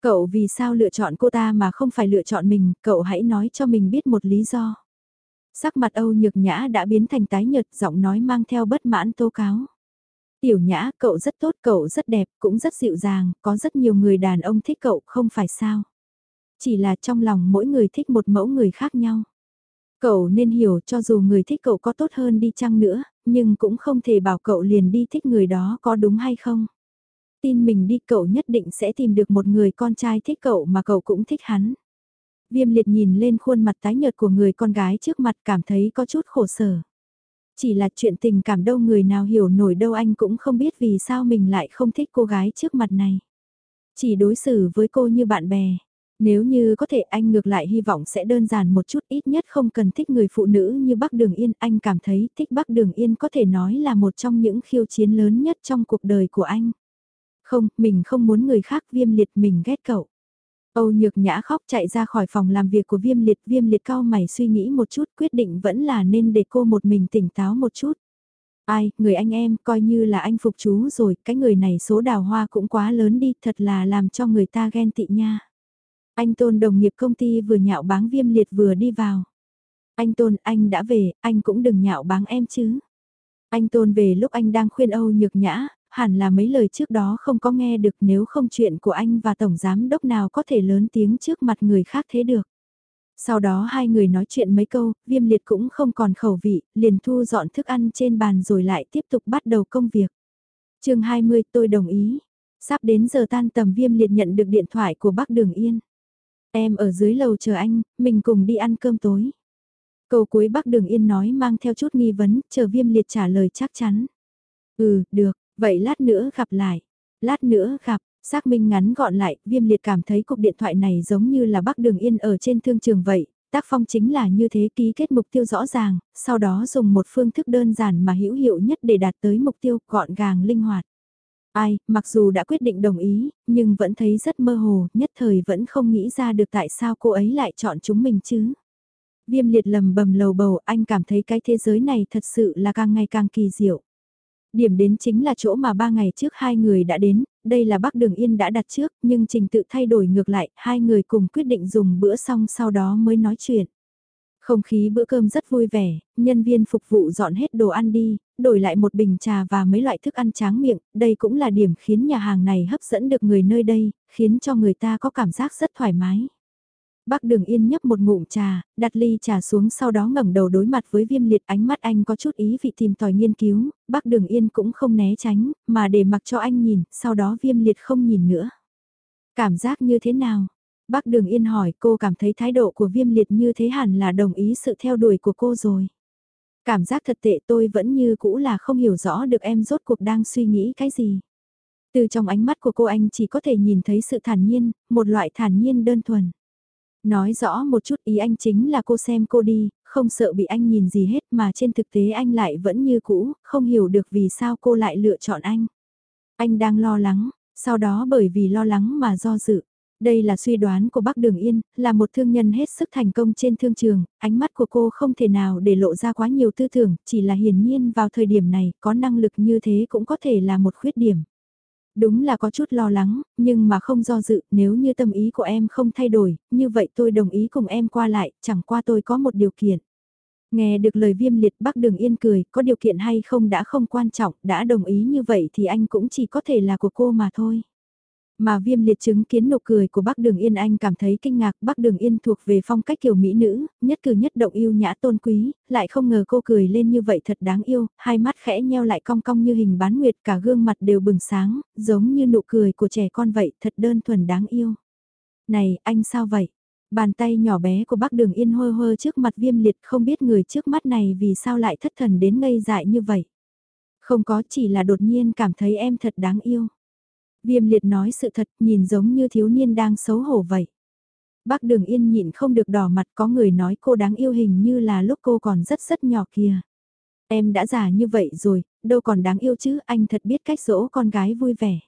Speaker 1: Cậu vì sao lựa chọn cô ta mà không phải lựa chọn mình, cậu hãy nói cho mình biết một lý do. Sắc mặt Âu Nhược Nhã đã biến thành tái nhợt, giọng nói mang theo bất mãn tố cáo. Tiểu Nhã, cậu rất tốt, cậu rất đẹp, cũng rất dịu dàng, có rất nhiều người đàn ông thích cậu, không phải sao. Chỉ là trong lòng mỗi người thích một mẫu người khác nhau. Cậu nên hiểu cho dù người thích cậu có tốt hơn đi chăng nữa, nhưng cũng không thể bảo cậu liền đi thích người đó có đúng hay không. Tin mình đi, cậu nhất định sẽ tìm được một người con trai thích cậu mà cậu cũng thích hắn. Viêm liệt nhìn lên khuôn mặt tái nhợt của người con gái trước mặt cảm thấy có chút khổ sở. Chỉ là chuyện tình cảm đâu người nào hiểu nổi đâu anh cũng không biết vì sao mình lại không thích cô gái trước mặt này. Chỉ đối xử với cô như bạn bè. Nếu như có thể anh ngược lại hy vọng sẽ đơn giản một chút ít nhất không cần thích người phụ nữ như Bắc Đường Yên. Anh cảm thấy thích Bắc Đường Yên có thể nói là một trong những khiêu chiến lớn nhất trong cuộc đời của anh. Không, mình không muốn người khác viêm liệt mình ghét cậu. Âu Nhược Nhã khóc chạy ra khỏi phòng làm việc của viêm liệt, viêm liệt cao mày suy nghĩ một chút quyết định vẫn là nên để cô một mình tỉnh táo một chút. Ai, người anh em, coi như là anh phục chú rồi, cái người này số đào hoa cũng quá lớn đi, thật là làm cho người ta ghen tị nha. Anh Tôn đồng nghiệp công ty vừa nhạo báng viêm liệt vừa đi vào. Anh Tôn, anh đã về, anh cũng đừng nhạo báng em chứ. Anh Tôn về lúc anh đang khuyên Âu Nhược Nhã, hẳn là mấy lời trước đó không có nghe được nếu không chuyện của anh và Tổng Giám Đốc nào có thể lớn tiếng trước mặt người khác thế được. Sau đó hai người nói chuyện mấy câu, viêm liệt cũng không còn khẩu vị, liền thu dọn thức ăn trên bàn rồi lại tiếp tục bắt đầu công việc. chương 20 tôi đồng ý. Sắp đến giờ tan tầm viêm liệt nhận được điện thoại của bác Đường Yên. Em ở dưới lầu chờ anh, mình cùng đi ăn cơm tối. Câu cuối bác Đường Yên nói mang theo chút nghi vấn, chờ viêm liệt trả lời chắc chắn. Ừ, được, Vậy lát nữa gặp lại. Lát nữa gặp, Xác minh ngắn gọn lại, viêm liệt cảm thấy cuộc điện thoại này giống như là Bắc Đường Yên ở trên thương trường vậy, tác phong chính là như thế ký kết mục tiêu rõ ràng, sau đó dùng một phương thức đơn giản mà hữu hiệu nhất để đạt tới mục tiêu gọn gàng linh hoạt. Ai, mặc dù đã quyết định đồng ý, nhưng vẫn thấy rất mơ hồ, nhất thời vẫn không nghĩ ra được tại sao cô ấy lại chọn chúng mình chứ. Viêm liệt lầm bầm lầu bầu, anh cảm thấy cái thế giới này thật sự là càng ngày càng kỳ diệu. Điểm đến chính là chỗ mà ba ngày trước hai người đã đến, đây là Bắc Đường Yên đã đặt trước, nhưng trình tự thay đổi ngược lại, hai người cùng quyết định dùng bữa xong sau đó mới nói chuyện. Không khí bữa cơm rất vui vẻ, nhân viên phục vụ dọn hết đồ ăn đi, đổi lại một bình trà và mấy loại thức ăn tráng miệng, đây cũng là điểm khiến nhà hàng này hấp dẫn được người nơi đây, khiến cho người ta có cảm giác rất thoải mái. Bác Đường Yên nhấp một ngụm trà, đặt ly trà xuống sau đó ngẩng đầu đối mặt với viêm liệt ánh mắt anh có chút ý vị tìm tòi nghiên cứu, bác Đường Yên cũng không né tránh, mà để mặc cho anh nhìn, sau đó viêm liệt không nhìn nữa. Cảm giác như thế nào? Bác Đường Yên hỏi cô cảm thấy thái độ của viêm liệt như thế hẳn là đồng ý sự theo đuổi của cô rồi. Cảm giác thật tệ tôi vẫn như cũ là không hiểu rõ được em rốt cuộc đang suy nghĩ cái gì. Từ trong ánh mắt của cô anh chỉ có thể nhìn thấy sự thản nhiên, một loại thản nhiên đơn thuần. Nói rõ một chút ý anh chính là cô xem cô đi, không sợ bị anh nhìn gì hết mà trên thực tế anh lại vẫn như cũ, không hiểu được vì sao cô lại lựa chọn anh. Anh đang lo lắng, sau đó bởi vì lo lắng mà do dự. Đây là suy đoán của Bắc Đường Yên, là một thương nhân hết sức thành công trên thương trường, ánh mắt của cô không thể nào để lộ ra quá nhiều tư tưởng, chỉ là hiển nhiên vào thời điểm này có năng lực như thế cũng có thể là một khuyết điểm. Đúng là có chút lo lắng, nhưng mà không do dự, nếu như tâm ý của em không thay đổi, như vậy tôi đồng ý cùng em qua lại, chẳng qua tôi có một điều kiện. Nghe được lời viêm liệt Bắc Đường Yên cười, có điều kiện hay không đã không quan trọng, đã đồng ý như vậy thì anh cũng chỉ có thể là của cô mà thôi. Mà viêm liệt chứng kiến nụ cười của bác Đường Yên Anh cảm thấy kinh ngạc bác Đường Yên thuộc về phong cách kiểu mỹ nữ, nhất cử nhất động yêu nhã tôn quý, lại không ngờ cô cười lên như vậy thật đáng yêu, hai mắt khẽ nheo lại cong cong như hình bán nguyệt cả gương mặt đều bừng sáng, giống như nụ cười của trẻ con vậy, thật đơn thuần đáng yêu. Này, anh sao vậy? Bàn tay nhỏ bé của bác Đường Yên hơ hơ trước mặt viêm liệt không biết người trước mắt này vì sao lại thất thần đến ngây dại như vậy. Không có chỉ là đột nhiên cảm thấy em thật đáng yêu. Viêm liệt nói sự thật nhìn giống như thiếu niên đang xấu hổ vậy. Bác đường yên nhịn không được đỏ mặt có người nói cô đáng yêu hình như là lúc cô còn rất rất nhỏ kìa. Em đã già như vậy rồi, đâu còn đáng yêu chứ, anh thật biết cách dỗ con gái vui vẻ.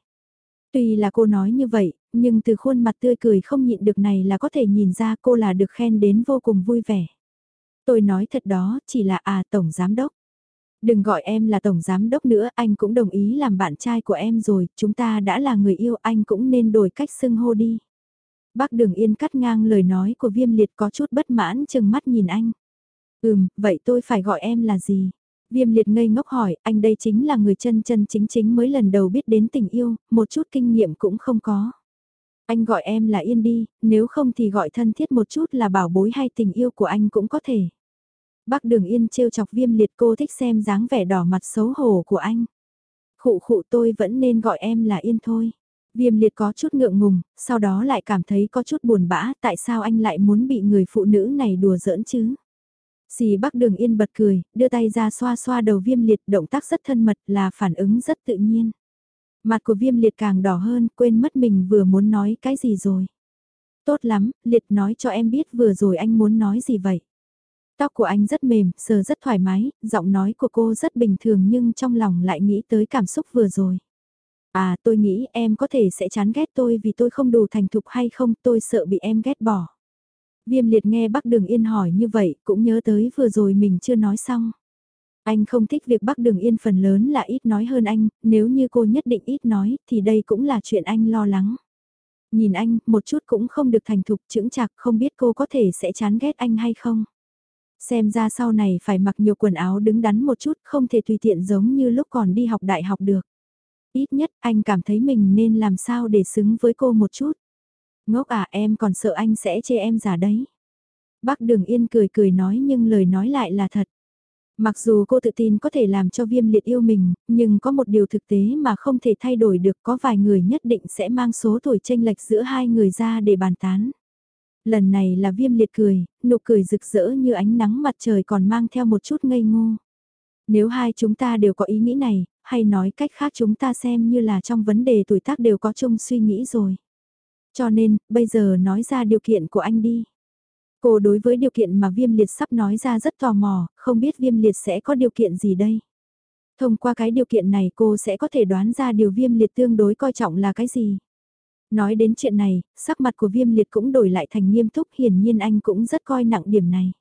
Speaker 1: Tuy là cô nói như vậy, nhưng từ khuôn mặt tươi cười không nhịn được này là có thể nhìn ra cô là được khen đến vô cùng vui vẻ. Tôi nói thật đó, chỉ là à tổng giám đốc. Đừng gọi em là tổng giám đốc nữa, anh cũng đồng ý làm bạn trai của em rồi, chúng ta đã là người yêu, anh cũng nên đổi cách xưng hô đi. Bác Đường Yên cắt ngang lời nói của viêm liệt có chút bất mãn chừng mắt nhìn anh. Ừm, vậy tôi phải gọi em là gì? Viêm liệt ngây ngốc hỏi, anh đây chính là người chân chân chính chính mới lần đầu biết đến tình yêu, một chút kinh nghiệm cũng không có. Anh gọi em là Yên đi, nếu không thì gọi thân thiết một chút là bảo bối hay tình yêu của anh cũng có thể. Bác Đường Yên trêu chọc viêm liệt cô thích xem dáng vẻ đỏ mặt xấu hổ của anh. Khụ khụ tôi vẫn nên gọi em là Yên thôi. Viêm liệt có chút ngượng ngùng, sau đó lại cảm thấy có chút buồn bã tại sao anh lại muốn bị người phụ nữ này đùa giỡn chứ. Xì bác đường yên bật cười, đưa tay ra xoa xoa đầu viêm liệt động tác rất thân mật là phản ứng rất tự nhiên. Mặt của viêm liệt càng đỏ hơn, quên mất mình vừa muốn nói cái gì rồi. Tốt lắm, liệt nói cho em biết vừa rồi anh muốn nói gì vậy. Tóc của anh rất mềm, sờ rất thoải mái, giọng nói của cô rất bình thường nhưng trong lòng lại nghĩ tới cảm xúc vừa rồi. À tôi nghĩ em có thể sẽ chán ghét tôi vì tôi không đủ thành thục hay không tôi sợ bị em ghét bỏ. Viêm liệt nghe bác đường yên hỏi như vậy cũng nhớ tới vừa rồi mình chưa nói xong. Anh không thích việc bác đường yên phần lớn là ít nói hơn anh, nếu như cô nhất định ít nói thì đây cũng là chuyện anh lo lắng. Nhìn anh, một chút cũng không được thành thục chững chạc không biết cô có thể sẽ chán ghét anh hay không. Xem ra sau này phải mặc nhiều quần áo đứng đắn một chút, không thể tùy tiện giống như lúc còn đi học đại học được. Ít nhất anh cảm thấy mình nên làm sao để xứng với cô một chút. Ngốc à em còn sợ anh sẽ chê em giả đấy. Bác Đường Yên cười cười nói nhưng lời nói lại là thật. Mặc dù cô tự tin có thể làm cho viêm liệt yêu mình, nhưng có một điều thực tế mà không thể thay đổi được có vài người nhất định sẽ mang số tuổi tranh lệch giữa hai người ra để bàn tán. Lần này là viêm liệt cười, nụ cười rực rỡ như ánh nắng mặt trời còn mang theo một chút ngây ngô. Nếu hai chúng ta đều có ý nghĩ này, hay nói cách khác chúng ta xem như là trong vấn đề tuổi tác đều có chung suy nghĩ rồi. Cho nên, bây giờ nói ra điều kiện của anh đi. Cô đối với điều kiện mà viêm liệt sắp nói ra rất tò mò, không biết viêm liệt sẽ có điều kiện gì đây. Thông qua cái điều kiện này cô sẽ có thể đoán ra điều viêm liệt tương đối coi trọng là cái gì. Nói đến chuyện này, sắc mặt của viêm liệt cũng đổi lại thành nghiêm túc hiển nhiên anh cũng rất coi nặng điểm này.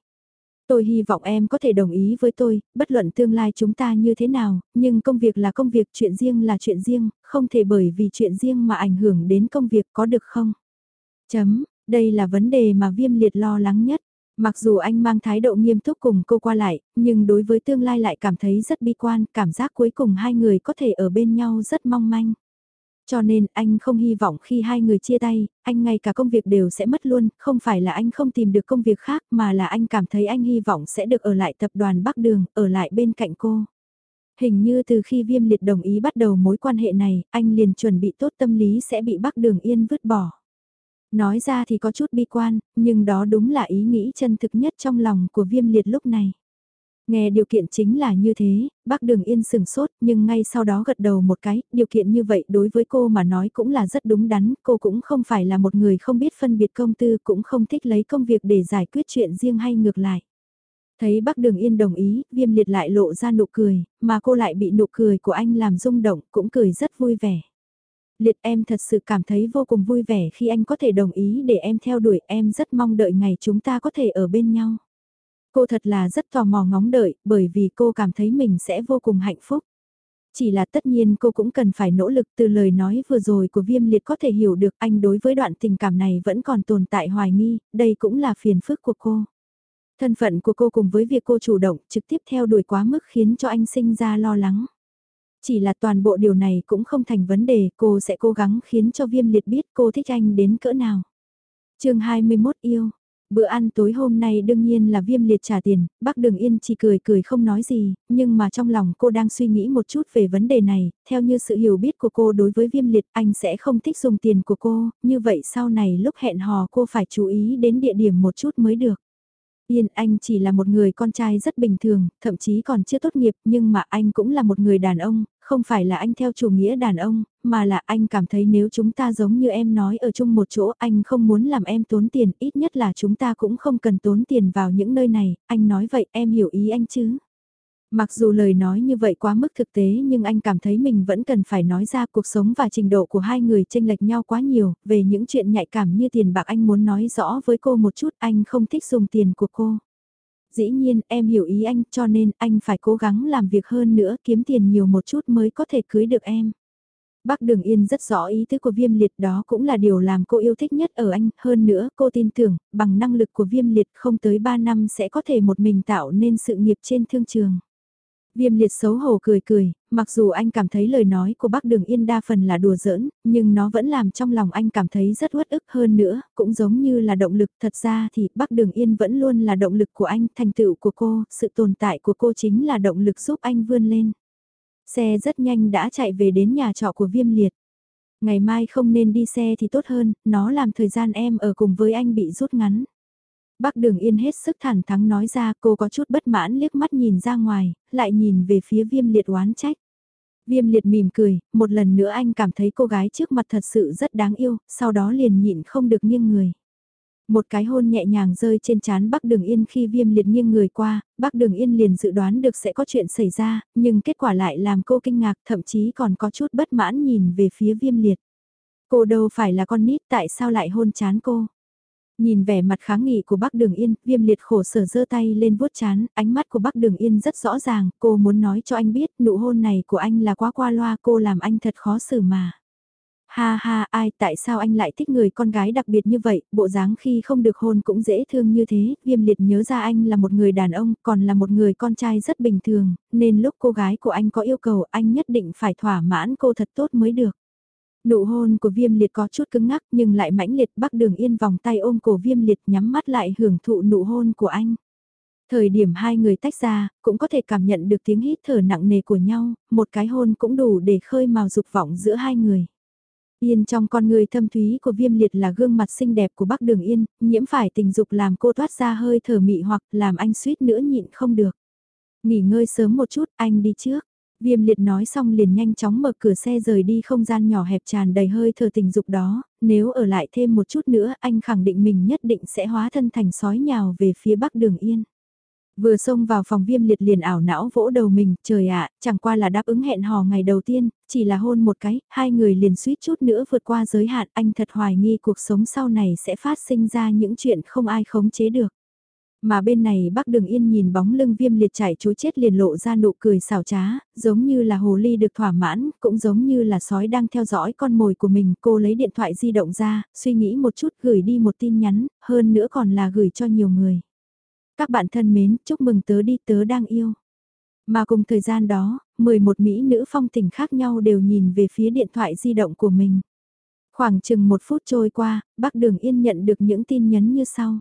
Speaker 1: Tôi hy vọng em có thể đồng ý với tôi, bất luận tương lai chúng ta như thế nào, nhưng công việc là công việc, chuyện riêng là chuyện riêng, không thể bởi vì chuyện riêng mà ảnh hưởng đến công việc có được không? Chấm, đây là vấn đề mà viêm liệt lo lắng nhất. Mặc dù anh mang thái độ nghiêm túc cùng cô qua lại, nhưng đối với tương lai lại cảm thấy rất bi quan, cảm giác cuối cùng hai người có thể ở bên nhau rất mong manh. Cho nên anh không hy vọng khi hai người chia tay, anh ngay cả công việc đều sẽ mất luôn, không phải là anh không tìm được công việc khác mà là anh cảm thấy anh hy vọng sẽ được ở lại tập đoàn Bắc Đường, ở lại bên cạnh cô. Hình như từ khi viêm liệt đồng ý bắt đầu mối quan hệ này, anh liền chuẩn bị tốt tâm lý sẽ bị Bắc Đường Yên vứt bỏ. Nói ra thì có chút bi quan, nhưng đó đúng là ý nghĩ chân thực nhất trong lòng của viêm liệt lúc này. Nghe điều kiện chính là như thế, bác Đường Yên sừng sốt nhưng ngay sau đó gật đầu một cái, điều kiện như vậy đối với cô mà nói cũng là rất đúng đắn, cô cũng không phải là một người không biết phân biệt công tư cũng không thích lấy công việc để giải quyết chuyện riêng hay ngược lại. Thấy bác Đường Yên đồng ý, viêm liệt lại lộ ra nụ cười, mà cô lại bị nụ cười của anh làm rung động, cũng cười rất vui vẻ. Liệt em thật sự cảm thấy vô cùng vui vẻ khi anh có thể đồng ý để em theo đuổi em rất mong đợi ngày chúng ta có thể ở bên nhau. Cô thật là rất tò mò ngóng đợi bởi vì cô cảm thấy mình sẽ vô cùng hạnh phúc. Chỉ là tất nhiên cô cũng cần phải nỗ lực từ lời nói vừa rồi của viêm liệt có thể hiểu được anh đối với đoạn tình cảm này vẫn còn tồn tại hoài nghi, đây cũng là phiền phức của cô. Thân phận của cô cùng với việc cô chủ động trực tiếp theo đuổi quá mức khiến cho anh sinh ra lo lắng. Chỉ là toàn bộ điều này cũng không thành vấn đề, cô sẽ cố gắng khiến cho viêm liệt biết cô thích anh đến cỡ nào. chương 21 yêu, Bữa ăn tối hôm nay đương nhiên là viêm liệt trả tiền, bác Đường Yên chỉ cười cười không nói gì, nhưng mà trong lòng cô đang suy nghĩ một chút về vấn đề này, theo như sự hiểu biết của cô đối với viêm liệt anh sẽ không thích dùng tiền của cô, như vậy sau này lúc hẹn hò cô phải chú ý đến địa điểm một chút mới được. Yên anh chỉ là một người con trai rất bình thường, thậm chí còn chưa tốt nghiệp nhưng mà anh cũng là một người đàn ông, không phải là anh theo chủ nghĩa đàn ông, mà là anh cảm thấy nếu chúng ta giống như em nói ở chung một chỗ anh không muốn làm em tốn tiền, ít nhất là chúng ta cũng không cần tốn tiền vào những nơi này, anh nói vậy em hiểu ý anh chứ. Mặc dù lời nói như vậy quá mức thực tế nhưng anh cảm thấy mình vẫn cần phải nói ra cuộc sống và trình độ của hai người chênh lệch nhau quá nhiều, về những chuyện nhạy cảm như tiền bạc anh muốn nói rõ với cô một chút anh không thích dùng tiền của cô. Dĩ nhiên em hiểu ý anh cho nên anh phải cố gắng làm việc hơn nữa kiếm tiền nhiều một chút mới có thể cưới được em. Bác Đường Yên rất rõ ý tứ của viêm liệt đó cũng là điều làm cô yêu thích nhất ở anh, hơn nữa cô tin tưởng, bằng năng lực của viêm liệt không tới 3 năm sẽ có thể một mình tạo nên sự nghiệp trên thương trường. Viêm liệt xấu hổ cười cười, mặc dù anh cảm thấy lời nói của bác Đường Yên đa phần là đùa giỡn, nhưng nó vẫn làm trong lòng anh cảm thấy rất uất ức hơn nữa, cũng giống như là động lực. Thật ra thì bác Đường Yên vẫn luôn là động lực của anh, thành tựu của cô, sự tồn tại của cô chính là động lực giúp anh vươn lên. Xe rất nhanh đã chạy về đến nhà trọ của viêm liệt. Ngày mai không nên đi xe thì tốt hơn, nó làm thời gian em ở cùng với anh bị rút ngắn. Bác Đường Yên hết sức thẳng thắng nói ra cô có chút bất mãn liếc mắt nhìn ra ngoài, lại nhìn về phía viêm liệt oán trách. Viêm liệt mỉm cười, một lần nữa anh cảm thấy cô gái trước mặt thật sự rất đáng yêu, sau đó liền nhịn không được nghiêng người. Một cái hôn nhẹ nhàng rơi trên trán Bắc Đường Yên khi viêm liệt nghiêng người qua, Bắc Đường Yên liền dự đoán được sẽ có chuyện xảy ra, nhưng kết quả lại làm cô kinh ngạc thậm chí còn có chút bất mãn nhìn về phía viêm liệt. Cô đâu phải là con nít tại sao lại hôn chán cô? Nhìn vẻ mặt kháng nghị của bác Đường Yên, viêm liệt khổ sở giơ tay lên vuốt chán, ánh mắt của bác Đường Yên rất rõ ràng, cô muốn nói cho anh biết nụ hôn này của anh là quá qua loa cô làm anh thật khó xử mà. Ha ha ai tại sao anh lại thích người con gái đặc biệt như vậy, bộ dáng khi không được hôn cũng dễ thương như thế, viêm liệt nhớ ra anh là một người đàn ông, còn là một người con trai rất bình thường, nên lúc cô gái của anh có yêu cầu anh nhất định phải thỏa mãn cô thật tốt mới được. Nụ hôn của viêm liệt có chút cứng ngắc nhưng lại mãnh liệt bắc đường yên vòng tay ôm cổ viêm liệt nhắm mắt lại hưởng thụ nụ hôn của anh. Thời điểm hai người tách ra, cũng có thể cảm nhận được tiếng hít thở nặng nề của nhau, một cái hôn cũng đủ để khơi mào dục vọng giữa hai người. Yên trong con người thâm thúy của viêm liệt là gương mặt xinh đẹp của bác đường yên, nhiễm phải tình dục làm cô thoát ra hơi thở mị hoặc làm anh suýt nữa nhịn không được. Nghỉ ngơi sớm một chút, anh đi trước. Viêm liệt nói xong liền nhanh chóng mở cửa xe rời đi không gian nhỏ hẹp tràn đầy hơi thở tình dục đó, nếu ở lại thêm một chút nữa anh khẳng định mình nhất định sẽ hóa thân thành sói nhào về phía bắc đường yên. Vừa xông vào phòng viêm liệt liền ảo não vỗ đầu mình, trời ạ, chẳng qua là đáp ứng hẹn hò ngày đầu tiên, chỉ là hôn một cái, hai người liền suýt chút nữa vượt qua giới hạn, anh thật hoài nghi cuộc sống sau này sẽ phát sinh ra những chuyện không ai khống chế được. Mà bên này bác đường yên nhìn bóng lưng viêm liệt chảy chối chết liền lộ ra nụ cười xảo trá, giống như là hồ ly được thỏa mãn, cũng giống như là sói đang theo dõi con mồi của mình. Cô lấy điện thoại di động ra, suy nghĩ một chút gửi đi một tin nhắn, hơn nữa còn là gửi cho nhiều người. Các bạn thân mến, chúc mừng tớ đi tớ đang yêu. Mà cùng thời gian đó, 11 Mỹ nữ phong tình khác nhau đều nhìn về phía điện thoại di động của mình. Khoảng chừng một phút trôi qua, bác Đường Yên nhận được những tin nhắn như sau.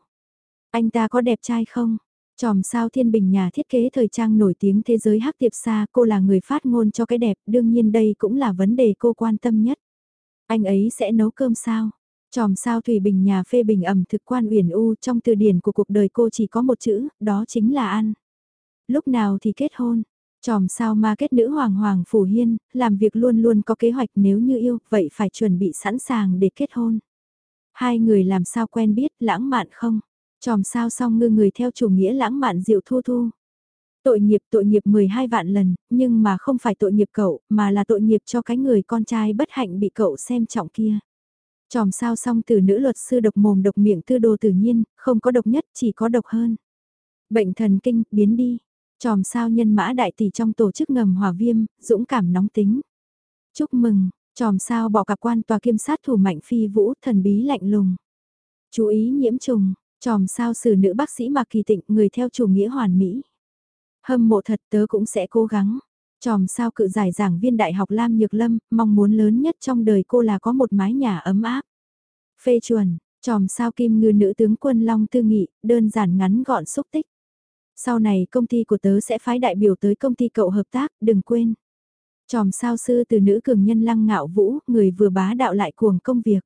Speaker 1: Anh ta có đẹp trai không? Chòm sao thiên bình nhà thiết kế thời trang nổi tiếng thế giới hắc tiệp xa, cô là người phát ngôn cho cái đẹp, đương nhiên đây cũng là vấn đề cô quan tâm nhất. Anh ấy sẽ nấu cơm sao? Chòm sao Thủy Bình nhà phê bình ẩm thực quan uyển u trong từ điển của cuộc đời cô chỉ có một chữ, đó chính là ăn. Lúc nào thì kết hôn? Chòm sao ma kết nữ hoàng hoàng phủ hiên, làm việc luôn luôn có kế hoạch nếu như yêu, vậy phải chuẩn bị sẵn sàng để kết hôn. Hai người làm sao quen biết, lãng mạn không? Chòm sao song ngư người theo chủ nghĩa lãng mạn diệu thu thu. Tội nghiệp tội nghiệp 12 vạn lần, nhưng mà không phải tội nghiệp cậu, mà là tội nghiệp cho cái người con trai bất hạnh bị cậu xem trọng kia. Chòm sao song từ nữ luật sư độc mồm độc miệng tư đồ tự nhiên, không có độc nhất chỉ có độc hơn. Bệnh thần kinh, biến đi. Chòm sao nhân mã đại tỷ trong tổ chức ngầm hòa viêm, dũng cảm nóng tính. Chúc mừng, chòm sao bỏ cặp quan tòa kiêm sát thủ mạnh phi vũ thần bí lạnh lùng. Chú ý nhiễm trùng, chòm sao xử nữ bác sĩ Mạc Kỳ Tịnh người theo chủ nghĩa hoàn mỹ. Hâm mộ thật tớ cũng sẽ cố gắng. Chòm sao cự giải giảng viên đại học Lam Nhược Lâm, mong muốn lớn nhất trong đời cô là có một mái nhà ấm áp. Phê chuẩn, chòm sao kim ngư nữ tướng quân Long Tư Nghị, đơn giản ngắn gọn xúc tích. Sau này công ty của tớ sẽ phái đại biểu tới công ty cậu hợp tác, đừng quên. Chòm sao sư từ nữ cường nhân lăng ngạo vũ, người vừa bá đạo lại cuồng công việc.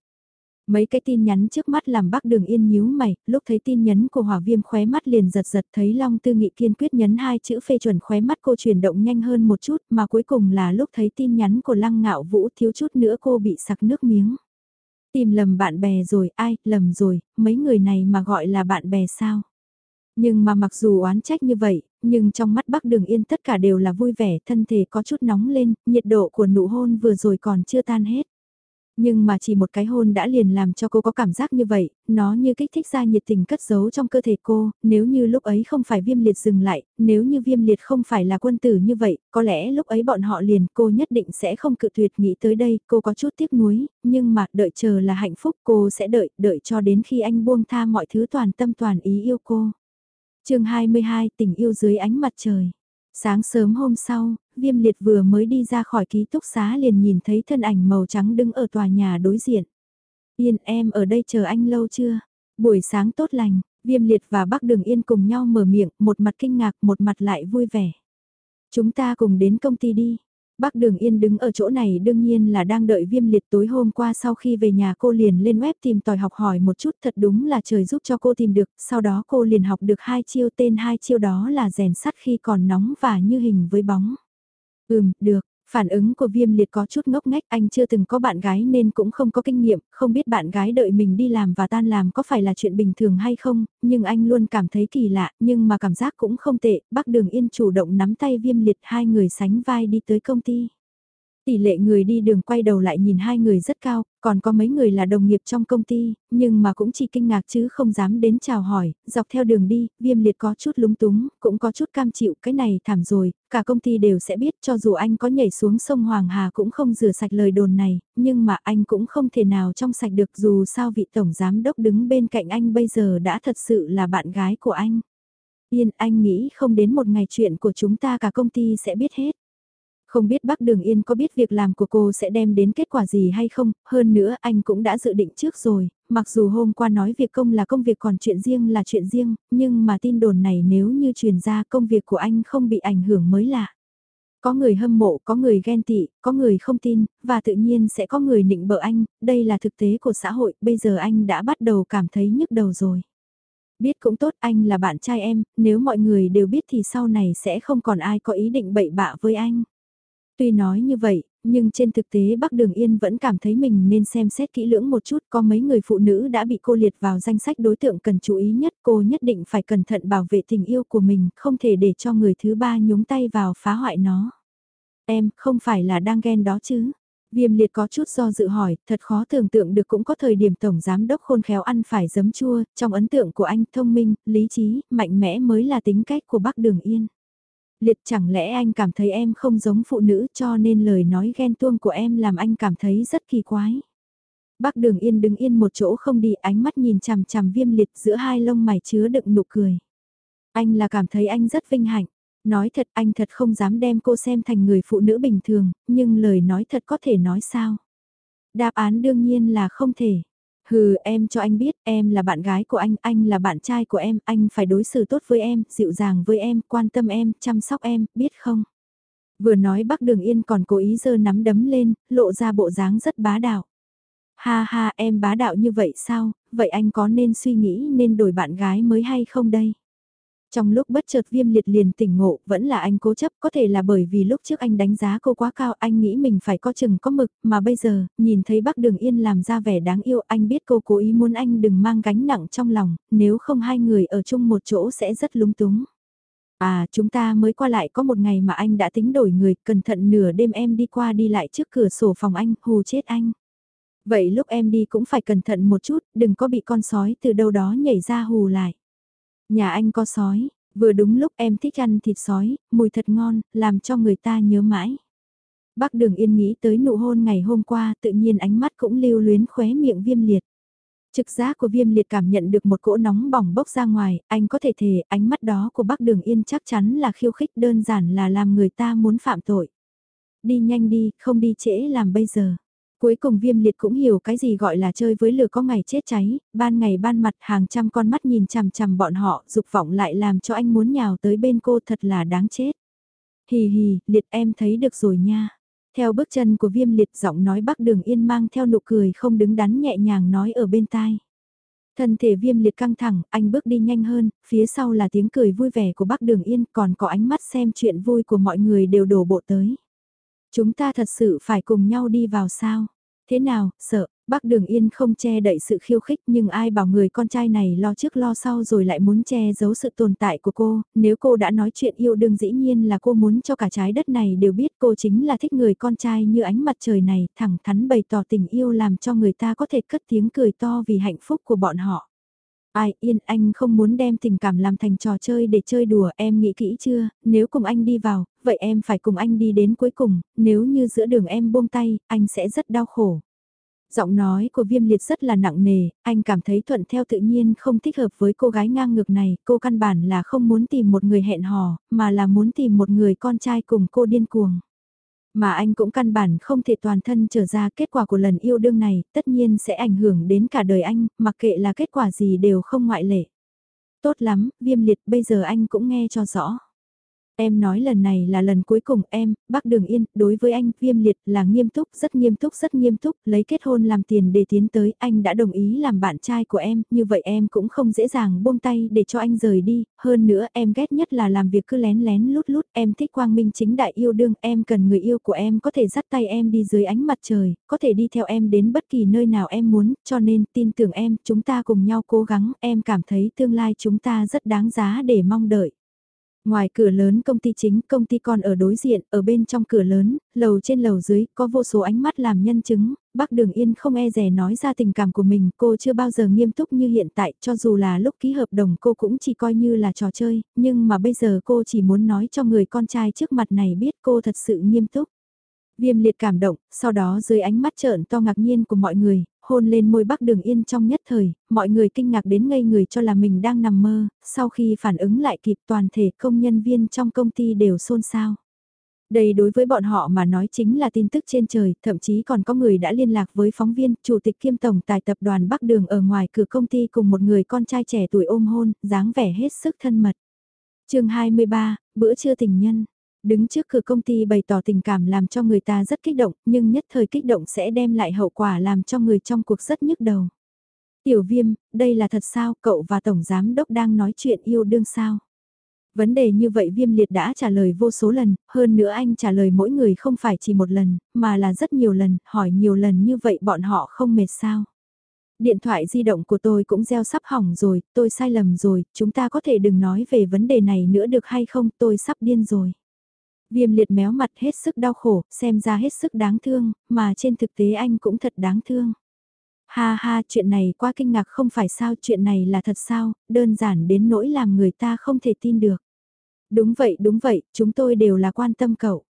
Speaker 1: Mấy cái tin nhắn trước mắt làm bác đường yên nhíu mày, lúc thấy tin nhắn của hỏa viêm khóe mắt liền giật giật thấy Long Tư Nghị kiên quyết nhấn hai chữ phê chuẩn khóe mắt cô chuyển động nhanh hơn một chút mà cuối cùng là lúc thấy tin nhắn của Lăng Ngạo Vũ thiếu chút nữa cô bị sặc nước miếng. Tìm lầm bạn bè rồi, ai, lầm rồi, mấy người này mà gọi là bạn bè sao? Nhưng mà mặc dù oán trách như vậy, nhưng trong mắt bác đường yên tất cả đều là vui vẻ, thân thể có chút nóng lên, nhiệt độ của nụ hôn vừa rồi còn chưa tan hết. Nhưng mà chỉ một cái hôn đã liền làm cho cô có cảm giác như vậy, nó như kích thích ra nhiệt tình cất giấu trong cơ thể cô, nếu như lúc ấy không phải viêm liệt dừng lại, nếu như viêm liệt không phải là quân tử như vậy, có lẽ lúc ấy bọn họ liền cô nhất định sẽ không cự tuyệt nghĩ tới đây, cô có chút tiếc nuối, nhưng mà đợi chờ là hạnh phúc cô sẽ đợi, đợi cho đến khi anh buông tha mọi thứ toàn tâm toàn ý yêu cô. chương 22 tình yêu dưới ánh mặt trời. Sáng sớm hôm sau, viêm liệt vừa mới đi ra khỏi ký túc xá liền nhìn thấy thân ảnh màu trắng đứng ở tòa nhà đối diện. Yên em ở đây chờ anh lâu chưa? Buổi sáng tốt lành, viêm liệt và bác đường yên cùng nhau mở miệng, một mặt kinh ngạc, một mặt lại vui vẻ. Chúng ta cùng đến công ty đi. Bác Đường Yên đứng ở chỗ này đương nhiên là đang đợi viêm liệt tối hôm qua sau khi về nhà cô liền lên web tìm tòi học hỏi một chút thật đúng là trời giúp cho cô tìm được, sau đó cô liền học được hai chiêu tên hai chiêu đó là rèn sắt khi còn nóng và như hình với bóng. Ừm, được, Phản ứng của viêm liệt có chút ngốc ngách anh chưa từng có bạn gái nên cũng không có kinh nghiệm, không biết bạn gái đợi mình đi làm và tan làm có phải là chuyện bình thường hay không, nhưng anh luôn cảm thấy kỳ lạ, nhưng mà cảm giác cũng không tệ, bác đường yên chủ động nắm tay viêm liệt hai người sánh vai đi tới công ty. Tỷ lệ người đi đường quay đầu lại nhìn hai người rất cao, còn có mấy người là đồng nghiệp trong công ty, nhưng mà cũng chỉ kinh ngạc chứ không dám đến chào hỏi, dọc theo đường đi, viêm liệt có chút lúng túng, cũng có chút cam chịu, cái này thảm rồi, cả công ty đều sẽ biết cho dù anh có nhảy xuống sông Hoàng Hà cũng không rửa sạch lời đồn này, nhưng mà anh cũng không thể nào trong sạch được dù sao vị tổng giám đốc đứng bên cạnh anh bây giờ đã thật sự là bạn gái của anh. Yên, anh nghĩ không đến một ngày chuyện của chúng ta cả công ty sẽ biết hết. Không biết bác Đường Yên có biết việc làm của cô sẽ đem đến kết quả gì hay không, hơn nữa anh cũng đã dự định trước rồi, mặc dù hôm qua nói việc công là công việc còn chuyện riêng là chuyện riêng, nhưng mà tin đồn này nếu như truyền ra công việc của anh không bị ảnh hưởng mới lạ. Có người hâm mộ, có người ghen tị, có người không tin, và tự nhiên sẽ có người nịnh bợ anh, đây là thực tế của xã hội, bây giờ anh đã bắt đầu cảm thấy nhức đầu rồi. Biết cũng tốt anh là bạn trai em, nếu mọi người đều biết thì sau này sẽ không còn ai có ý định bậy bạ với anh. Tuy nói như vậy, nhưng trên thực tế Bắc Đường Yên vẫn cảm thấy mình nên xem xét kỹ lưỡng một chút có mấy người phụ nữ đã bị cô liệt vào danh sách đối tượng cần chú ý nhất cô nhất định phải cẩn thận bảo vệ tình yêu của mình không thể để cho người thứ ba nhúng tay vào phá hoại nó. Em không phải là đang ghen đó chứ? Viêm liệt có chút do dự hỏi, thật khó tưởng tượng được cũng có thời điểm tổng giám đốc khôn khéo ăn phải giấm chua, trong ấn tượng của anh thông minh, lý trí, mạnh mẽ mới là tính cách của bác Đường Yên. Liệt chẳng lẽ anh cảm thấy em không giống phụ nữ cho nên lời nói ghen tuông của em làm anh cảm thấy rất kỳ quái. Bác Đường Yên đứng yên một chỗ không đi ánh mắt nhìn chằm chằm viêm liệt giữa hai lông mày chứa đựng nụ cười. Anh là cảm thấy anh rất vinh hạnh. Nói thật anh thật không dám đem cô xem thành người phụ nữ bình thường, nhưng lời nói thật có thể nói sao? Đáp án đương nhiên là không thể. Hừ, em cho anh biết, em là bạn gái của anh, anh là bạn trai của em, anh phải đối xử tốt với em, dịu dàng với em, quan tâm em, chăm sóc em, biết không? Vừa nói Bắc Đường Yên còn cố ý giơ nắm đấm lên, lộ ra bộ dáng rất bá đạo. Ha ha, em bá đạo như vậy sao, vậy anh có nên suy nghĩ nên đổi bạn gái mới hay không đây? Trong lúc bất chợt viêm liệt liền tỉnh ngộ, vẫn là anh cố chấp, có thể là bởi vì lúc trước anh đánh giá cô quá cao, anh nghĩ mình phải có chừng có mực, mà bây giờ, nhìn thấy bác đường yên làm ra vẻ đáng yêu, anh biết cô cố ý muốn anh đừng mang gánh nặng trong lòng, nếu không hai người ở chung một chỗ sẽ rất lúng túng. À, chúng ta mới qua lại có một ngày mà anh đã tính đổi người, cẩn thận nửa đêm em đi qua đi lại trước cửa sổ phòng anh, hù chết anh. Vậy lúc em đi cũng phải cẩn thận một chút, đừng có bị con sói từ đâu đó nhảy ra hù lại. Nhà anh có sói, vừa đúng lúc em thích ăn thịt sói, mùi thật ngon, làm cho người ta nhớ mãi. Bác Đường Yên nghĩ tới nụ hôn ngày hôm qua, tự nhiên ánh mắt cũng lưu luyến khóe miệng viêm liệt. Trực giác của viêm liệt cảm nhận được một cỗ nóng bỏng bốc ra ngoài, anh có thể thề ánh mắt đó của bác Đường Yên chắc chắn là khiêu khích đơn giản là làm người ta muốn phạm tội. Đi nhanh đi, không đi trễ làm bây giờ. Cuối cùng viêm liệt cũng hiểu cái gì gọi là chơi với lửa có ngày chết cháy, ban ngày ban mặt hàng trăm con mắt nhìn chằm chằm bọn họ, dục vọng lại làm cho anh muốn nhào tới bên cô thật là đáng chết. Hì hì, liệt em thấy được rồi nha. Theo bước chân của viêm liệt giọng nói bắc đường yên mang theo nụ cười không đứng đắn nhẹ nhàng nói ở bên tai. Thân thể viêm liệt căng thẳng, anh bước đi nhanh hơn, phía sau là tiếng cười vui vẻ của bác đường yên còn có ánh mắt xem chuyện vui của mọi người đều đổ bộ tới. Chúng ta thật sự phải cùng nhau đi vào sao? Thế nào, sợ, bác Đường Yên không che đậy sự khiêu khích nhưng ai bảo người con trai này lo trước lo sau rồi lại muốn che giấu sự tồn tại của cô, nếu cô đã nói chuyện yêu đương dĩ nhiên là cô muốn cho cả trái đất này đều biết cô chính là thích người con trai như ánh mặt trời này, thẳng thắn bày tỏ tình yêu làm cho người ta có thể cất tiếng cười to vì hạnh phúc của bọn họ. Ai yên anh không muốn đem tình cảm làm thành trò chơi để chơi đùa em nghĩ kỹ chưa, nếu cùng anh đi vào, vậy em phải cùng anh đi đến cuối cùng, nếu như giữa đường em buông tay, anh sẽ rất đau khổ. Giọng nói của viêm liệt rất là nặng nề, anh cảm thấy thuận theo tự nhiên không thích hợp với cô gái ngang ngược này, cô căn bản là không muốn tìm một người hẹn hò, mà là muốn tìm một người con trai cùng cô điên cuồng. Mà anh cũng căn bản không thể toàn thân trở ra kết quả của lần yêu đương này, tất nhiên sẽ ảnh hưởng đến cả đời anh, mặc kệ là kết quả gì đều không ngoại lệ. Tốt lắm, viêm liệt bây giờ anh cũng nghe cho rõ. Em nói lần này là lần cuối cùng em, bác Đường Yên, đối với anh, viêm liệt là nghiêm túc, rất nghiêm túc, rất nghiêm túc, lấy kết hôn làm tiền để tiến tới, anh đã đồng ý làm bạn trai của em, như vậy em cũng không dễ dàng buông tay để cho anh rời đi, hơn nữa em ghét nhất là làm việc cứ lén lén lút lút, em thích quang minh chính đại yêu đương, em cần người yêu của em có thể dắt tay em đi dưới ánh mặt trời, có thể đi theo em đến bất kỳ nơi nào em muốn, cho nên tin tưởng em, chúng ta cùng nhau cố gắng, em cảm thấy tương lai chúng ta rất đáng giá để mong đợi. Ngoài cửa lớn công ty chính, công ty còn ở đối diện, ở bên trong cửa lớn, lầu trên lầu dưới, có vô số ánh mắt làm nhân chứng, bác Đường Yên không e rè nói ra tình cảm của mình, cô chưa bao giờ nghiêm túc như hiện tại, cho dù là lúc ký hợp đồng cô cũng chỉ coi như là trò chơi, nhưng mà bây giờ cô chỉ muốn nói cho người con trai trước mặt này biết cô thật sự nghiêm túc. Viêm liệt cảm động, sau đó dưới ánh mắt trợn to ngạc nhiên của mọi người, hôn lên môi bắc đường yên trong nhất thời, mọi người kinh ngạc đến ngây người cho là mình đang nằm mơ, sau khi phản ứng lại kịp toàn thể công nhân viên trong công ty đều xôn xao. Đây đối với bọn họ mà nói chính là tin tức trên trời, thậm chí còn có người đã liên lạc với phóng viên, chủ tịch kiêm tổng tài tập đoàn Bắc Đường ở ngoài cửa công ty cùng một người con trai trẻ tuổi ôm hôn, dáng vẻ hết sức thân mật. chương 23, bữa trưa tình nhân. Đứng trước cửa công ty bày tỏ tình cảm làm cho người ta rất kích động, nhưng nhất thời kích động sẽ đem lại hậu quả làm cho người trong cuộc rất nhức đầu. Tiểu viêm, đây là thật sao, cậu và Tổng Giám Đốc đang nói chuyện yêu đương sao? Vấn đề như vậy viêm liệt đã trả lời vô số lần, hơn nữa anh trả lời mỗi người không phải chỉ một lần, mà là rất nhiều lần, hỏi nhiều lần như vậy bọn họ không mệt sao? Điện thoại di động của tôi cũng gieo sắp hỏng rồi, tôi sai lầm rồi, chúng ta có thể đừng nói về vấn đề này nữa được hay không, tôi sắp điên rồi. Viêm liệt méo mặt hết sức đau khổ, xem ra hết sức đáng thương, mà trên thực tế anh cũng thật đáng thương. Ha ha, chuyện này quá kinh ngạc không phải sao, chuyện này là thật sao, đơn giản đến nỗi làm người ta không thể tin được. Đúng vậy, đúng vậy, chúng tôi đều là quan tâm cậu.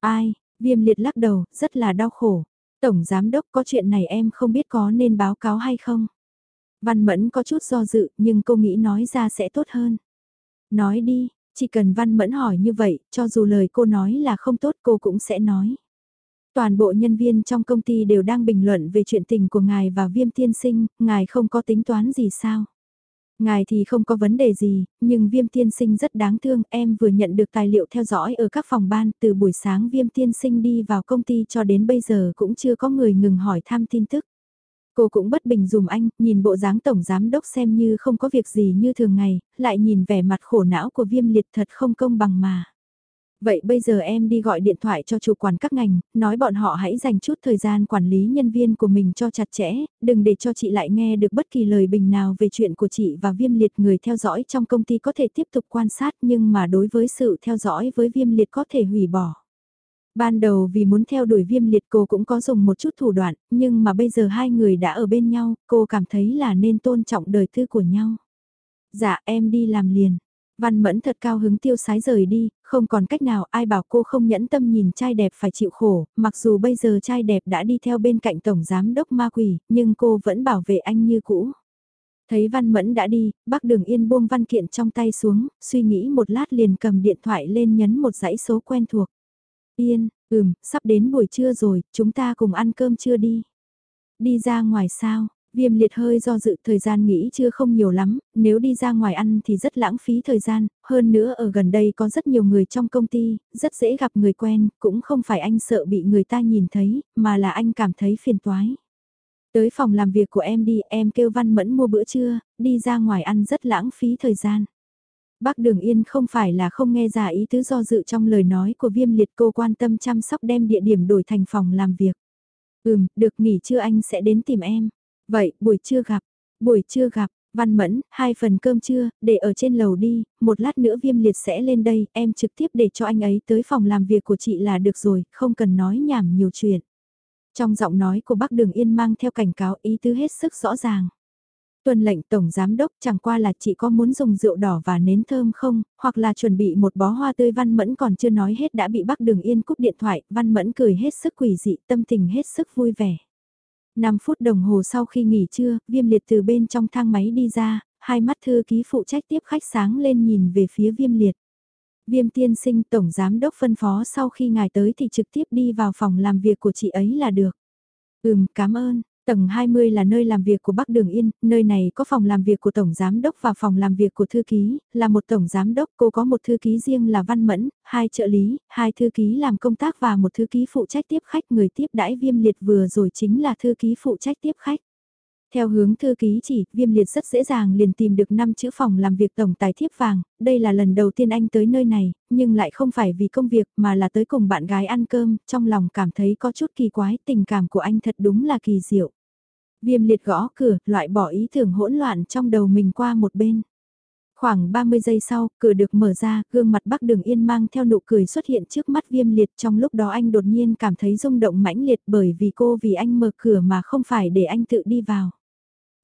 Speaker 1: Ai, viêm liệt lắc đầu, rất là đau khổ. Tổng giám đốc có chuyện này em không biết có nên báo cáo hay không. Văn Mẫn có chút do dự, nhưng cô nghĩ nói ra sẽ tốt hơn. Nói đi, chỉ cần Văn Mẫn hỏi như vậy, cho dù lời cô nói là không tốt cô cũng sẽ nói. Toàn bộ nhân viên trong công ty đều đang bình luận về chuyện tình của ngài và viêm tiên sinh, ngài không có tính toán gì sao? Ngài thì không có vấn đề gì, nhưng viêm tiên sinh rất đáng thương, em vừa nhận được tài liệu theo dõi ở các phòng ban, từ buổi sáng viêm tiên sinh đi vào công ty cho đến bây giờ cũng chưa có người ngừng hỏi thăm tin tức. Cô cũng bất bình dùm anh, nhìn bộ dáng tổng giám đốc xem như không có việc gì như thường ngày, lại nhìn vẻ mặt khổ não của viêm liệt thật không công bằng mà. Vậy bây giờ em đi gọi điện thoại cho chủ quản các ngành, nói bọn họ hãy dành chút thời gian quản lý nhân viên của mình cho chặt chẽ, đừng để cho chị lại nghe được bất kỳ lời bình nào về chuyện của chị và viêm liệt người theo dõi trong công ty có thể tiếp tục quan sát nhưng mà đối với sự theo dõi với viêm liệt có thể hủy bỏ. Ban đầu vì muốn theo đuổi viêm liệt cô cũng có dùng một chút thủ đoạn, nhưng mà bây giờ hai người đã ở bên nhau, cô cảm thấy là nên tôn trọng đời tư của nhau. Dạ em đi làm liền. Văn Mẫn thật cao hứng tiêu sái rời đi, không còn cách nào ai bảo cô không nhẫn tâm nhìn trai đẹp phải chịu khổ, mặc dù bây giờ trai đẹp đã đi theo bên cạnh Tổng Giám Đốc Ma Quỷ, nhưng cô vẫn bảo vệ anh như cũ. Thấy Văn Mẫn đã đi, bác Đường Yên buông văn kiện trong tay xuống, suy nghĩ một lát liền cầm điện thoại lên nhấn một dãy số quen thuộc. Yên, ừm, sắp đến buổi trưa rồi, chúng ta cùng ăn cơm trưa đi. Đi ra ngoài sao, Viêm liệt hơi do dự thời gian nghĩ chưa không nhiều lắm, nếu đi ra ngoài ăn thì rất lãng phí thời gian, hơn nữa ở gần đây có rất nhiều người trong công ty, rất dễ gặp người quen, cũng không phải anh sợ bị người ta nhìn thấy, mà là anh cảm thấy phiền toái. Tới phòng làm việc của em đi, em kêu Văn Mẫn mua bữa trưa, đi ra ngoài ăn rất lãng phí thời gian. Bác Đường Yên không phải là không nghe ra ý tứ do dự trong lời nói của viêm liệt cô quan tâm chăm sóc đem địa điểm đổi thành phòng làm việc. Ừm, được nghỉ trưa anh sẽ đến tìm em. Vậy, buổi trưa gặp, buổi trưa gặp, Văn Mẫn, hai phần cơm trưa, để ở trên lầu đi, một lát nữa viêm liệt sẽ lên đây, em trực tiếp để cho anh ấy tới phòng làm việc của chị là được rồi, không cần nói nhảm nhiều chuyện. Trong giọng nói của bác Đường Yên mang theo cảnh cáo ý tứ hết sức rõ ràng. Tuần lệnh Tổng Giám Đốc chẳng qua là chị có muốn dùng rượu đỏ và nến thơm không, hoặc là chuẩn bị một bó hoa tươi Văn Mẫn còn chưa nói hết đã bị bác Đường Yên cúp điện thoại, Văn Mẫn cười hết sức quỷ dị, tâm tình hết sức vui vẻ. 5 phút đồng hồ sau khi nghỉ trưa, viêm liệt từ bên trong thang máy đi ra, hai mắt thư ký phụ trách tiếp khách sáng lên nhìn về phía viêm liệt. Viêm tiên sinh tổng giám đốc phân phó sau khi ngài tới thì trực tiếp đi vào phòng làm việc của chị ấy là được. Ừm, cảm ơn, Tầng 20 là nơi làm việc của Bắc Đường Yên, nơi này có phòng làm việc của Tổng Giám Đốc và phòng làm việc của Thư Ký, là một Tổng Giám Đốc, cô có một Thư Ký riêng là Văn Mẫn, hai trợ lý, hai Thư Ký làm công tác và một Thư Ký phụ trách tiếp khách người tiếp đãi viêm liệt vừa rồi chính là Thư Ký phụ trách tiếp khách. Theo hướng thư ký chỉ, viêm liệt rất dễ dàng liền tìm được 5 chữ phòng làm việc tổng tài thiếp vàng, đây là lần đầu tiên anh tới nơi này, nhưng lại không phải vì công việc mà là tới cùng bạn gái ăn cơm, trong lòng cảm thấy có chút kỳ quái, tình cảm của anh thật đúng là kỳ diệu. Viêm liệt gõ cửa, loại bỏ ý tưởng hỗn loạn trong đầu mình qua một bên. Khoảng 30 giây sau, cửa được mở ra, gương mặt Bắc Đường Yên mang theo nụ cười xuất hiện trước mắt viêm liệt trong lúc đó anh đột nhiên cảm thấy rung động mãnh liệt bởi vì cô vì anh mở cửa mà không phải để anh tự đi vào.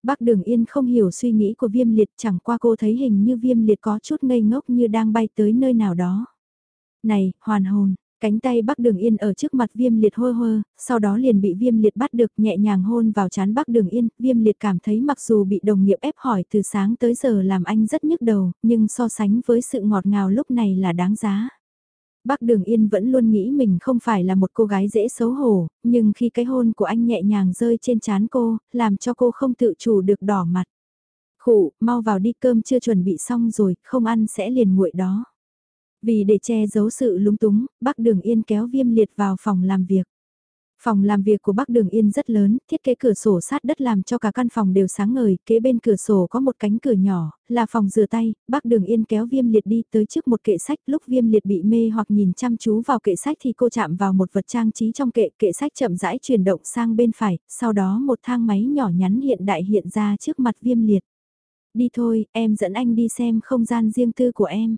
Speaker 1: Bác Đường Yên không hiểu suy nghĩ của viêm liệt chẳng qua cô thấy hình như viêm liệt có chút ngây ngốc như đang bay tới nơi nào đó. Này, hoàn hồn, cánh tay Bắc Đường Yên ở trước mặt viêm liệt hôi hơ, sau đó liền bị viêm liệt bắt được nhẹ nhàng hôn vào chán Bắc Đường Yên, viêm liệt cảm thấy mặc dù bị đồng nghiệp ép hỏi từ sáng tới giờ làm anh rất nhức đầu, nhưng so sánh với sự ngọt ngào lúc này là đáng giá. Bác Đường Yên vẫn luôn nghĩ mình không phải là một cô gái dễ xấu hổ, nhưng khi cái hôn của anh nhẹ nhàng rơi trên trán cô, làm cho cô không tự chủ được đỏ mặt. Khụ, mau vào đi cơm chưa chuẩn bị xong rồi, không ăn sẽ liền nguội đó. Vì để che giấu sự lúng túng, bác Đường Yên kéo viêm liệt vào phòng làm việc. Phòng làm việc của Bắc Đường Yên rất lớn, thiết kế cửa sổ sát đất làm cho cả căn phòng đều sáng ngời, kế bên cửa sổ có một cánh cửa nhỏ, là phòng rửa tay, Bắc Đường Yên kéo Viêm Liệt đi tới trước một kệ sách, lúc Viêm Liệt bị mê hoặc nhìn chăm chú vào kệ sách thì cô chạm vào một vật trang trí trong kệ, kệ sách chậm rãi chuyển động sang bên phải, sau đó một thang máy nhỏ nhắn hiện đại hiện ra trước mặt Viêm Liệt. Đi thôi, em dẫn anh đi xem không gian riêng tư của em.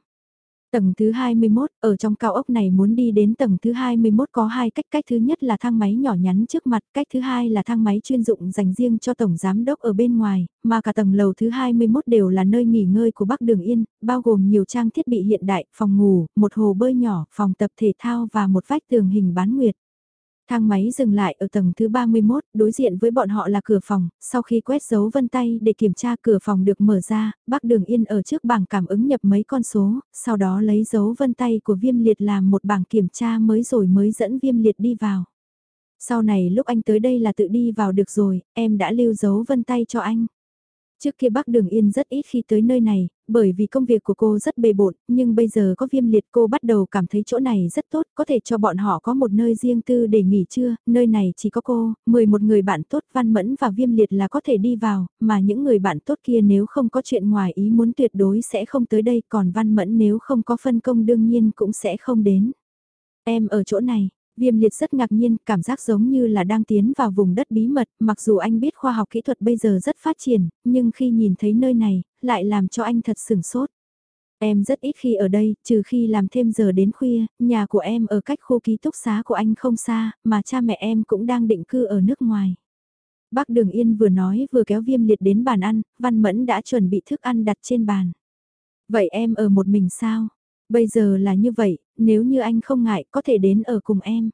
Speaker 1: Tầng thứ 21, ở trong cao ốc này muốn đi đến tầng thứ 21 có hai cách. Cách thứ nhất là thang máy nhỏ nhắn trước mặt, cách thứ hai là thang máy chuyên dụng dành riêng cho Tổng Giám Đốc ở bên ngoài, mà cả tầng lầu thứ 21 đều là nơi nghỉ ngơi của Bắc Đường Yên, bao gồm nhiều trang thiết bị hiện đại, phòng ngủ, một hồ bơi nhỏ, phòng tập thể thao và một vách tường hình bán nguyệt. Thang máy dừng lại ở tầng thứ 31, đối diện với bọn họ là cửa phòng, sau khi quét dấu vân tay để kiểm tra cửa phòng được mở ra, bác Đường Yên ở trước bảng cảm ứng nhập mấy con số, sau đó lấy dấu vân tay của viêm liệt làm một bảng kiểm tra mới rồi mới dẫn viêm liệt đi vào. Sau này lúc anh tới đây là tự đi vào được rồi, em đã lưu dấu vân tay cho anh. Trước kia bác Đường Yên rất ít khi tới nơi này, bởi vì công việc của cô rất bề bộn, nhưng bây giờ có viêm liệt cô bắt đầu cảm thấy chỗ này rất tốt, có thể cho bọn họ có một nơi riêng tư để nghỉ trưa, nơi này chỉ có cô, 11 người bạn tốt văn mẫn và viêm liệt là có thể đi vào, mà những người bạn tốt kia nếu không có chuyện ngoài ý muốn tuyệt đối sẽ không tới đây, còn văn mẫn nếu không có phân công đương nhiên cũng sẽ không đến. Em ở chỗ này, Viêm liệt rất ngạc nhiên, cảm giác giống như là đang tiến vào vùng đất bí mật, mặc dù anh biết khoa học kỹ thuật bây giờ rất phát triển, nhưng khi nhìn thấy nơi này, lại làm cho anh thật sửng sốt. Em rất ít khi ở đây, trừ khi làm thêm giờ đến khuya, nhà của em ở cách khu ký túc xá của anh không xa, mà cha mẹ em cũng đang định cư ở nước ngoài. Bác Đường Yên vừa nói vừa kéo viêm liệt đến bàn ăn, Văn Mẫn đã chuẩn bị thức ăn đặt trên bàn. Vậy em ở một mình sao? Bây giờ là như vậy, nếu như anh không ngại có thể đến ở cùng em.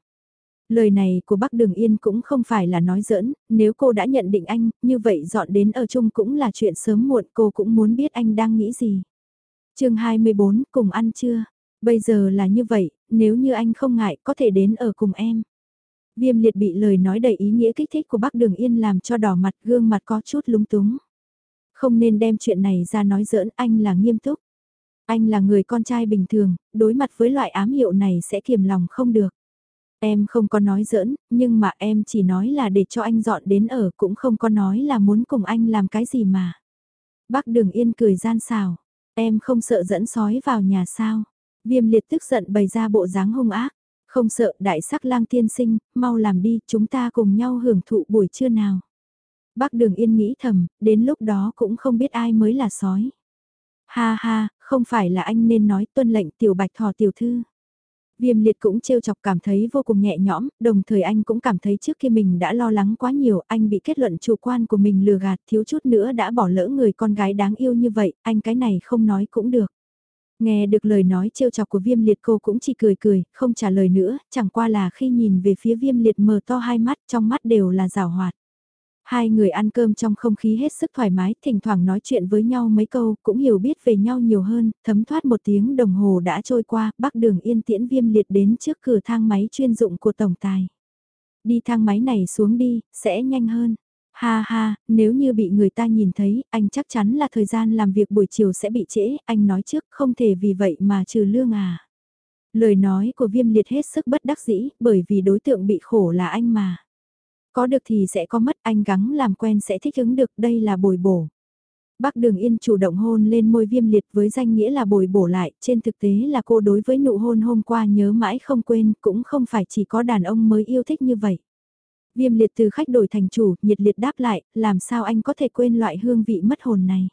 Speaker 1: Lời này của bác Đường Yên cũng không phải là nói giỡn, nếu cô đã nhận định anh, như vậy dọn đến ở chung cũng là chuyện sớm muộn cô cũng muốn biết anh đang nghĩ gì. chương 24, cùng ăn chưa? Bây giờ là như vậy, nếu như anh không ngại có thể đến ở cùng em. Viêm liệt bị lời nói đầy ý nghĩa kích thích của bác Đường Yên làm cho đỏ mặt gương mặt có chút lúng túng. Không nên đem chuyện này ra nói giỡn anh là nghiêm túc. Anh là người con trai bình thường, đối mặt với loại ám hiệu này sẽ kiềm lòng không được. Em không có nói giỡn, nhưng mà em chỉ nói là để cho anh dọn đến ở cũng không có nói là muốn cùng anh làm cái gì mà. Bác Đường Yên cười gian xào, em không sợ dẫn sói vào nhà sao. Viêm liệt tức giận bày ra bộ dáng hung ác, không sợ đại sắc lang tiên sinh, mau làm đi, chúng ta cùng nhau hưởng thụ buổi trưa nào. Bác Đường Yên nghĩ thầm, đến lúc đó cũng không biết ai mới là sói. Ha ha, không phải là anh nên nói tuân lệnh tiểu bạch thỏ tiểu thư. Viêm liệt cũng trêu chọc cảm thấy vô cùng nhẹ nhõm, đồng thời anh cũng cảm thấy trước khi mình đã lo lắng quá nhiều, anh bị kết luận chủ quan của mình lừa gạt thiếu chút nữa đã bỏ lỡ người con gái đáng yêu như vậy, anh cái này không nói cũng được. Nghe được lời nói trêu chọc của viêm liệt cô cũng chỉ cười cười, không trả lời nữa, chẳng qua là khi nhìn về phía viêm liệt mở to hai mắt, trong mắt đều là rào hoạt. Hai người ăn cơm trong không khí hết sức thoải mái, thỉnh thoảng nói chuyện với nhau mấy câu, cũng hiểu biết về nhau nhiều hơn, thấm thoát một tiếng đồng hồ đã trôi qua, bác đường yên tiễn viêm liệt đến trước cửa thang máy chuyên dụng của tổng tài. Đi thang máy này xuống đi, sẽ nhanh hơn. Ha ha, nếu như bị người ta nhìn thấy, anh chắc chắn là thời gian làm việc buổi chiều sẽ bị trễ, anh nói trước không thể vì vậy mà trừ lương à. Lời nói của viêm liệt hết sức bất đắc dĩ, bởi vì đối tượng bị khổ là anh mà. Có được thì sẽ có mất anh gắng làm quen sẽ thích ứng được đây là bồi bổ. Bác Đường Yên chủ động hôn lên môi viêm liệt với danh nghĩa là bồi bổ lại, trên thực tế là cô đối với nụ hôn hôm qua nhớ mãi không quên, cũng không phải chỉ có đàn ông mới yêu thích như vậy. Viêm liệt từ khách đổi thành chủ, nhiệt liệt đáp lại, làm sao anh có thể quên loại hương vị mất hồn này.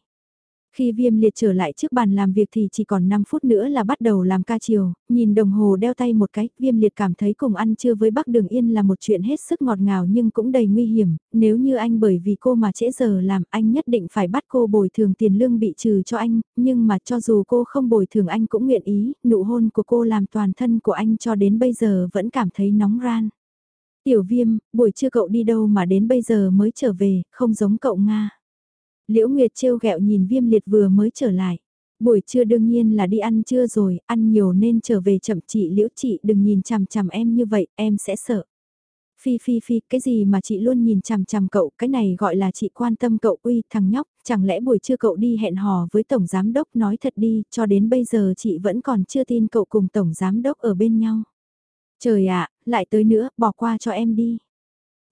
Speaker 1: Khi viêm liệt trở lại trước bàn làm việc thì chỉ còn 5 phút nữa là bắt đầu làm ca chiều, nhìn đồng hồ đeo tay một cái, viêm liệt cảm thấy cùng ăn trưa với bác Đường Yên là một chuyện hết sức ngọt ngào nhưng cũng đầy nguy hiểm, nếu như anh bởi vì cô mà trễ giờ làm anh nhất định phải bắt cô bồi thường tiền lương bị trừ cho anh, nhưng mà cho dù cô không bồi thường anh cũng nguyện ý, nụ hôn của cô làm toàn thân của anh cho đến bây giờ vẫn cảm thấy nóng ran. Tiểu viêm, buổi trưa cậu đi đâu mà đến bây giờ mới trở về, không giống cậu Nga. Liễu Nguyệt trêu ghẹo nhìn viêm liệt vừa mới trở lại. Buổi trưa đương nhiên là đi ăn trưa rồi, ăn nhiều nên trở về chậm chị Liễu chị đừng nhìn chằm chằm em như vậy, em sẽ sợ. Phi phi phi, cái gì mà chị luôn nhìn chằm chằm cậu, cái này gọi là chị quan tâm cậu uy thằng nhóc, chẳng lẽ buổi trưa cậu đi hẹn hò với Tổng Giám Đốc nói thật đi, cho đến bây giờ chị vẫn còn chưa tin cậu cùng Tổng Giám Đốc ở bên nhau. Trời ạ, lại tới nữa, bỏ qua cho em đi.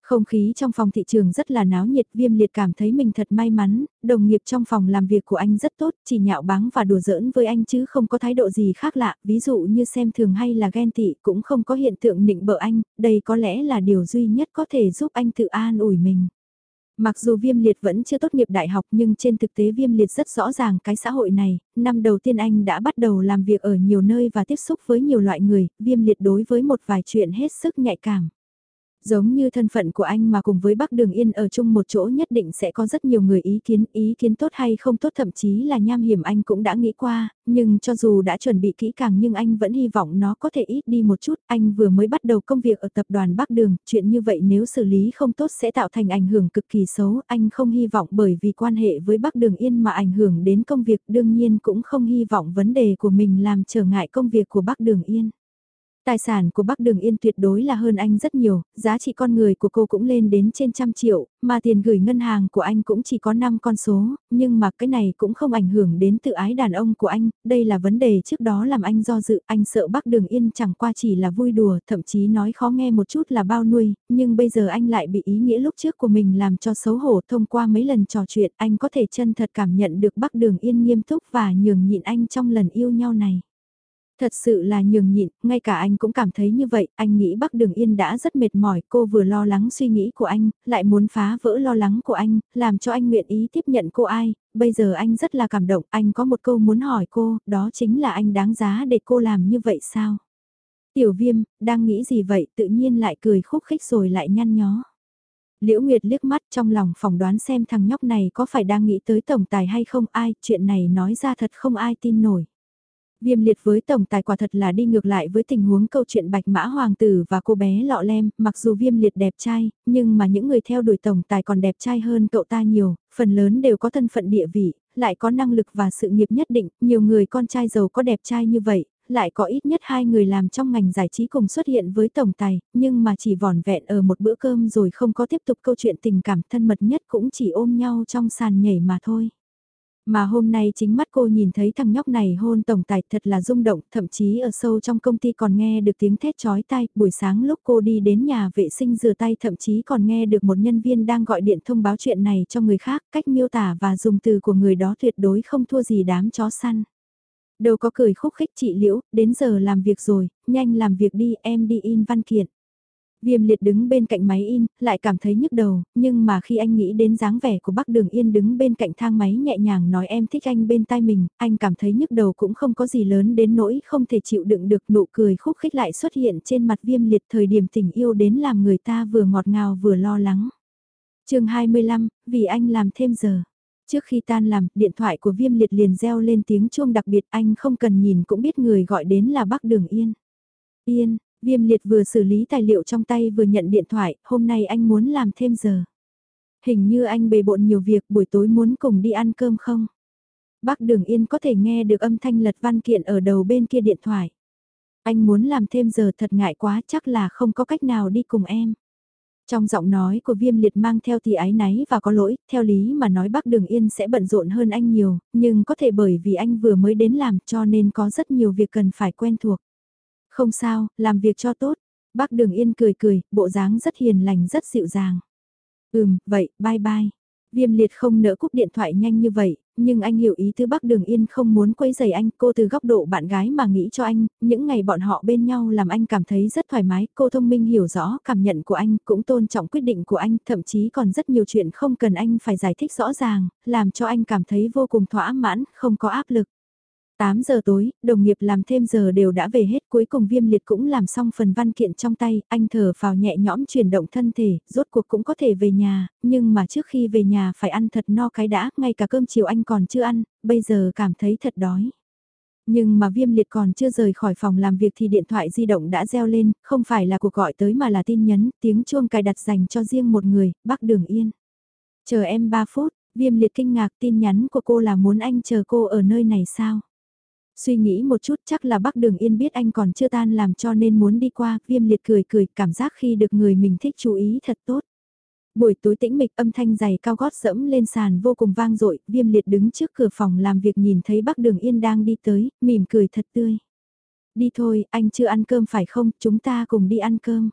Speaker 1: Không khí trong phòng thị trường rất là náo nhiệt, viêm liệt cảm thấy mình thật may mắn, đồng nghiệp trong phòng làm việc của anh rất tốt, chỉ nhạo báng và đùa giỡn với anh chứ không có thái độ gì khác lạ, ví dụ như xem thường hay là ghen tị cũng không có hiện tượng nịnh bợ anh, đây có lẽ là điều duy nhất có thể giúp anh tự an ủi mình. Mặc dù viêm liệt vẫn chưa tốt nghiệp đại học nhưng trên thực tế viêm liệt rất rõ ràng cái xã hội này, năm đầu tiên anh đã bắt đầu làm việc ở nhiều nơi và tiếp xúc với nhiều loại người, viêm liệt đối với một vài chuyện hết sức nhạy cảm. Giống như thân phận của anh mà cùng với Bắc Đường Yên ở chung một chỗ nhất định sẽ có rất nhiều người ý kiến, ý kiến tốt hay không tốt thậm chí là nham hiểm anh cũng đã nghĩ qua, nhưng cho dù đã chuẩn bị kỹ càng nhưng anh vẫn hy vọng nó có thể ít đi một chút, anh vừa mới bắt đầu công việc ở tập đoàn Bắc Đường, chuyện như vậy nếu xử lý không tốt sẽ tạo thành ảnh hưởng cực kỳ xấu, anh không hy vọng bởi vì quan hệ với Bắc Đường Yên mà ảnh hưởng đến công việc đương nhiên cũng không hy vọng vấn đề của mình làm trở ngại công việc của Bắc Đường Yên. Tài sản của Bắc Đường Yên tuyệt đối là hơn anh rất nhiều, giá trị con người của cô cũng lên đến trên trăm triệu, mà tiền gửi ngân hàng của anh cũng chỉ có 5 con số, nhưng mà cái này cũng không ảnh hưởng đến tự ái đàn ông của anh, đây là vấn đề trước đó làm anh do dự, anh sợ Bắc Đường Yên chẳng qua chỉ là vui đùa, thậm chí nói khó nghe một chút là bao nuôi, nhưng bây giờ anh lại bị ý nghĩa lúc trước của mình làm cho xấu hổ thông qua mấy lần trò chuyện, anh có thể chân thật cảm nhận được Bắc Đường Yên nghiêm túc và nhường nhịn anh trong lần yêu nhau này. Thật sự là nhường nhịn, ngay cả anh cũng cảm thấy như vậy, anh nghĩ Bắc Đường Yên đã rất mệt mỏi, cô vừa lo lắng suy nghĩ của anh, lại muốn phá vỡ lo lắng của anh, làm cho anh nguyện ý tiếp nhận cô ai, bây giờ anh rất là cảm động, anh có một câu muốn hỏi cô, đó chính là anh đáng giá để cô làm như vậy sao? Tiểu viêm, đang nghĩ gì vậy, tự nhiên lại cười khúc khích rồi lại nhăn nhó. Liễu Nguyệt liếc mắt trong lòng phỏng đoán xem thằng nhóc này có phải đang nghĩ tới tổng tài hay không ai, chuyện này nói ra thật không ai tin nổi. Viêm liệt với tổng tài quả thật là đi ngược lại với tình huống câu chuyện bạch mã hoàng tử và cô bé lọ lem, mặc dù viêm liệt đẹp trai, nhưng mà những người theo đuổi tổng tài còn đẹp trai hơn cậu ta nhiều, phần lớn đều có thân phận địa vị, lại có năng lực và sự nghiệp nhất định, nhiều người con trai giàu có đẹp trai như vậy, lại có ít nhất hai người làm trong ngành giải trí cùng xuất hiện với tổng tài, nhưng mà chỉ vỏn vẹn ở một bữa cơm rồi không có tiếp tục câu chuyện tình cảm thân mật nhất cũng chỉ ôm nhau trong sàn nhảy mà thôi. Mà hôm nay chính mắt cô nhìn thấy thằng nhóc này hôn tổng tài thật là rung động, thậm chí ở sâu trong công ty còn nghe được tiếng thét chói tai, buổi sáng lúc cô đi đến nhà vệ sinh rửa tay thậm chí còn nghe được một nhân viên đang gọi điện thông báo chuyện này cho người khác, cách miêu tả và dùng từ của người đó tuyệt đối không thua gì đám chó săn. Đâu có cười khúc khích chị Liễu, đến giờ làm việc rồi, nhanh làm việc đi em đi in văn kiện. Viêm liệt đứng bên cạnh máy in, lại cảm thấy nhức đầu, nhưng mà khi anh nghĩ đến dáng vẻ của bác Đường Yên đứng bên cạnh thang máy nhẹ nhàng nói em thích anh bên tai mình, anh cảm thấy nhức đầu cũng không có gì lớn đến nỗi không thể chịu đựng được nụ cười khúc khích lại xuất hiện trên mặt viêm liệt thời điểm tình yêu đến làm người ta vừa ngọt ngào vừa lo lắng. chương 25, vì anh làm thêm giờ. Trước khi tan làm, điện thoại của viêm liệt liền reo lên tiếng chuông đặc biệt anh không cần nhìn cũng biết người gọi đến là bác Đường Yên. Yên, Viêm liệt vừa xử lý tài liệu trong tay vừa nhận điện thoại, hôm nay anh muốn làm thêm giờ. Hình như anh bề bộn nhiều việc buổi tối muốn cùng đi ăn cơm không? Bác Đường Yên có thể nghe được âm thanh lật văn kiện ở đầu bên kia điện thoại. Anh muốn làm thêm giờ thật ngại quá chắc là không có cách nào đi cùng em. Trong giọng nói của viêm liệt mang theo thì ái náy và có lỗi, theo lý mà nói bác Đường Yên sẽ bận rộn hơn anh nhiều, nhưng có thể bởi vì anh vừa mới đến làm cho nên có rất nhiều việc cần phải quen thuộc. Không sao, làm việc cho tốt. Bác Đường Yên cười cười, bộ dáng rất hiền lành rất dịu dàng. Ừm, vậy, bye bye. Viêm liệt không nỡ cúp điện thoại nhanh như vậy, nhưng anh hiểu ý thứ bác Đường Yên không muốn quấy rầy anh. Cô từ góc độ bạn gái mà nghĩ cho anh, những ngày bọn họ bên nhau làm anh cảm thấy rất thoải mái. Cô thông minh hiểu rõ cảm nhận của anh, cũng tôn trọng quyết định của anh, thậm chí còn rất nhiều chuyện không cần anh phải giải thích rõ ràng, làm cho anh cảm thấy vô cùng thỏa mãn, không có áp lực. 8 giờ tối, đồng nghiệp làm thêm giờ đều đã về hết cuối cùng viêm liệt cũng làm xong phần văn kiện trong tay, anh thở vào nhẹ nhõm chuyển động thân thể, rốt cuộc cũng có thể về nhà, nhưng mà trước khi về nhà phải ăn thật no cái đã, ngay cả cơm chiều anh còn chưa ăn, bây giờ cảm thấy thật đói. Nhưng mà viêm liệt còn chưa rời khỏi phòng làm việc thì điện thoại di động đã reo lên, không phải là cuộc gọi tới mà là tin nhắn, tiếng chuông cài đặt dành cho riêng một người, bác Đường Yên. Chờ em 3 phút, viêm liệt kinh ngạc tin nhắn của cô là muốn anh chờ cô ở nơi này sao? Suy nghĩ một chút chắc là bác Đường Yên biết anh còn chưa tan làm cho nên muốn đi qua, viêm liệt cười cười, cảm giác khi được người mình thích chú ý thật tốt. Buổi tối tĩnh mịch âm thanh giày cao gót dẫm lên sàn vô cùng vang dội viêm liệt đứng trước cửa phòng làm việc nhìn thấy bác Đường Yên đang đi tới, mỉm cười thật tươi. Đi thôi, anh chưa ăn cơm phải không, chúng ta cùng đi ăn cơm.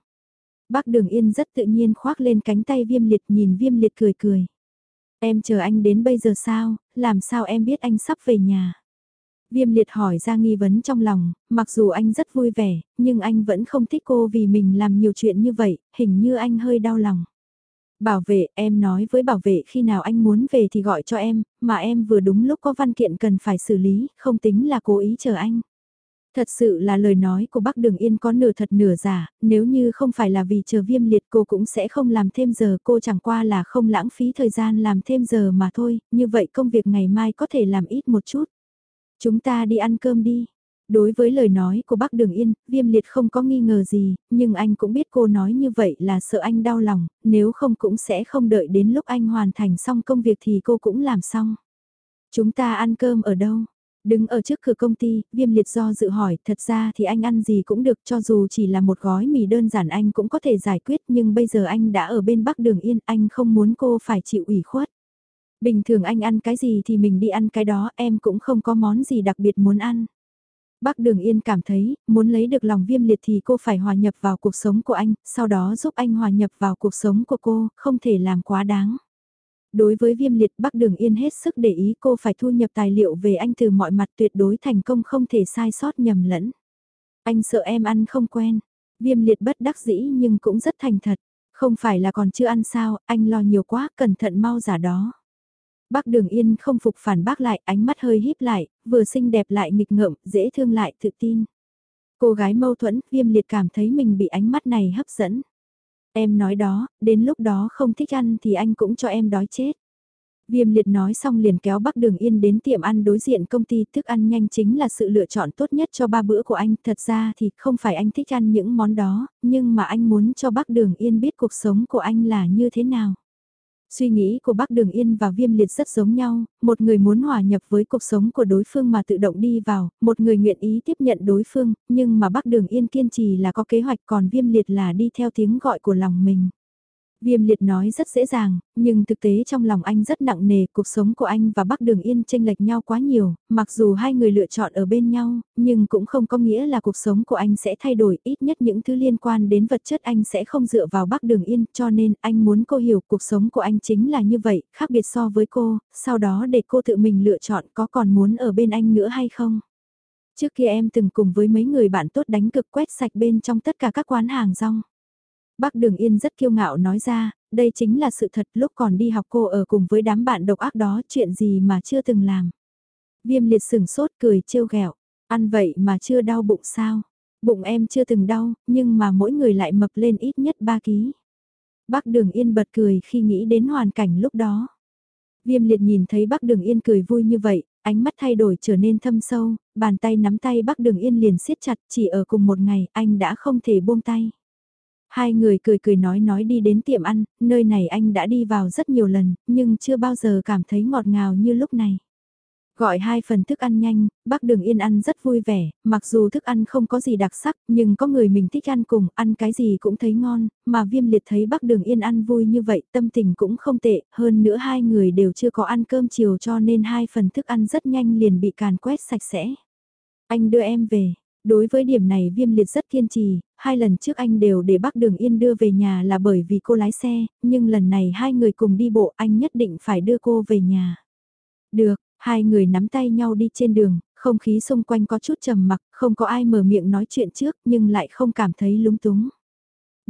Speaker 1: Bác Đường Yên rất tự nhiên khoác lên cánh tay viêm liệt nhìn viêm liệt cười cười. Em chờ anh đến bây giờ sao, làm sao em biết anh sắp về nhà. Viêm liệt hỏi ra nghi vấn trong lòng, mặc dù anh rất vui vẻ, nhưng anh vẫn không thích cô vì mình làm nhiều chuyện như vậy, hình như anh hơi đau lòng. Bảo vệ, em nói với bảo vệ khi nào anh muốn về thì gọi cho em, mà em vừa đúng lúc có văn kiện cần phải xử lý, không tính là cố ý chờ anh. Thật sự là lời nói của bác Đường Yên có nửa thật nửa giả, nếu như không phải là vì chờ viêm liệt cô cũng sẽ không làm thêm giờ, cô chẳng qua là không lãng phí thời gian làm thêm giờ mà thôi, như vậy công việc ngày mai có thể làm ít một chút. Chúng ta đi ăn cơm đi. Đối với lời nói của bác Đường Yên, viêm liệt không có nghi ngờ gì, nhưng anh cũng biết cô nói như vậy là sợ anh đau lòng, nếu không cũng sẽ không đợi đến lúc anh hoàn thành xong công việc thì cô cũng làm xong. Chúng ta ăn cơm ở đâu? Đứng ở trước cửa công ty, viêm liệt do dự hỏi, thật ra thì anh ăn gì cũng được cho dù chỉ là một gói mì đơn giản anh cũng có thể giải quyết nhưng bây giờ anh đã ở bên Bắc Đường Yên, anh không muốn cô phải chịu ủy khuất. Bình thường anh ăn cái gì thì mình đi ăn cái đó, em cũng không có món gì đặc biệt muốn ăn. Bác Đường Yên cảm thấy, muốn lấy được lòng viêm liệt thì cô phải hòa nhập vào cuộc sống của anh, sau đó giúp anh hòa nhập vào cuộc sống của cô, không thể làm quá đáng. Đối với viêm liệt Bắc Đường Yên hết sức để ý cô phải thu nhập tài liệu về anh từ mọi mặt tuyệt đối thành công không thể sai sót nhầm lẫn. Anh sợ em ăn không quen. Viêm liệt bất đắc dĩ nhưng cũng rất thành thật. Không phải là còn chưa ăn sao, anh lo nhiều quá, cẩn thận mau giả đó. Bác Đường Yên không phục phản bác lại, ánh mắt hơi híp lại, vừa xinh đẹp lại nghịch ngợm, dễ thương lại tự tin. Cô gái mâu thuẫn, viêm liệt cảm thấy mình bị ánh mắt này hấp dẫn. Em nói đó, đến lúc đó không thích ăn thì anh cũng cho em đói chết. Viêm liệt nói xong liền kéo Bắc Đường Yên đến tiệm ăn đối diện công ty thức ăn nhanh chính là sự lựa chọn tốt nhất cho ba bữa của anh. Thật ra thì không phải anh thích ăn những món đó, nhưng mà anh muốn cho Bắc Đường Yên biết cuộc sống của anh là như thế nào. Suy nghĩ của bác Đường Yên và Viêm Liệt rất giống nhau, một người muốn hòa nhập với cuộc sống của đối phương mà tự động đi vào, một người nguyện ý tiếp nhận đối phương, nhưng mà bác Đường Yên kiên trì là có kế hoạch còn Viêm Liệt là đi theo tiếng gọi của lòng mình. Viêm liệt nói rất dễ dàng, nhưng thực tế trong lòng anh rất nặng nề, cuộc sống của anh và Bắc Đường Yên tranh lệch nhau quá nhiều, mặc dù hai người lựa chọn ở bên nhau, nhưng cũng không có nghĩa là cuộc sống của anh sẽ thay đổi, ít nhất những thứ liên quan đến vật chất anh sẽ không dựa vào Bắc Đường Yên, cho nên anh muốn cô hiểu cuộc sống của anh chính là như vậy, khác biệt so với cô, sau đó để cô tự mình lựa chọn có còn muốn ở bên anh nữa hay không. Trước kia em từng cùng với mấy người bạn tốt đánh cực quét sạch bên trong tất cả các quán hàng rong. Bác Đường Yên rất kiêu ngạo nói ra, đây chính là sự thật lúc còn đi học cô ở cùng với đám bạn độc ác đó chuyện gì mà chưa từng làm. Viêm liệt sừng sốt cười trêu ghẹo ăn vậy mà chưa đau bụng sao. Bụng em chưa từng đau, nhưng mà mỗi người lại mập lên ít nhất 3 ký. Bác Đường Yên bật cười khi nghĩ đến hoàn cảnh lúc đó. Viêm liệt nhìn thấy bác Đường Yên cười vui như vậy, ánh mắt thay đổi trở nên thâm sâu, bàn tay nắm tay bác Đường Yên liền siết chặt chỉ ở cùng một ngày anh đã không thể buông tay. Hai người cười cười nói nói đi đến tiệm ăn, nơi này anh đã đi vào rất nhiều lần, nhưng chưa bao giờ cảm thấy ngọt ngào như lúc này. Gọi hai phần thức ăn nhanh, bác Đường Yên ăn rất vui vẻ, mặc dù thức ăn không có gì đặc sắc, nhưng có người mình thích ăn cùng, ăn cái gì cũng thấy ngon, mà viêm liệt thấy bác Đường Yên ăn vui như vậy, tâm tình cũng không tệ, hơn nữa hai người đều chưa có ăn cơm chiều cho nên hai phần thức ăn rất nhanh liền bị càn quét sạch sẽ. Anh đưa em về, Đối với điểm này viêm liệt rất kiên trì, hai lần trước anh đều để bác Đường Yên đưa về nhà là bởi vì cô lái xe, nhưng lần này hai người cùng đi bộ anh nhất định phải đưa cô về nhà. Được, hai người nắm tay nhau đi trên đường, không khí xung quanh có chút trầm mặc, không có ai mở miệng nói chuyện trước nhưng lại không cảm thấy lúng túng.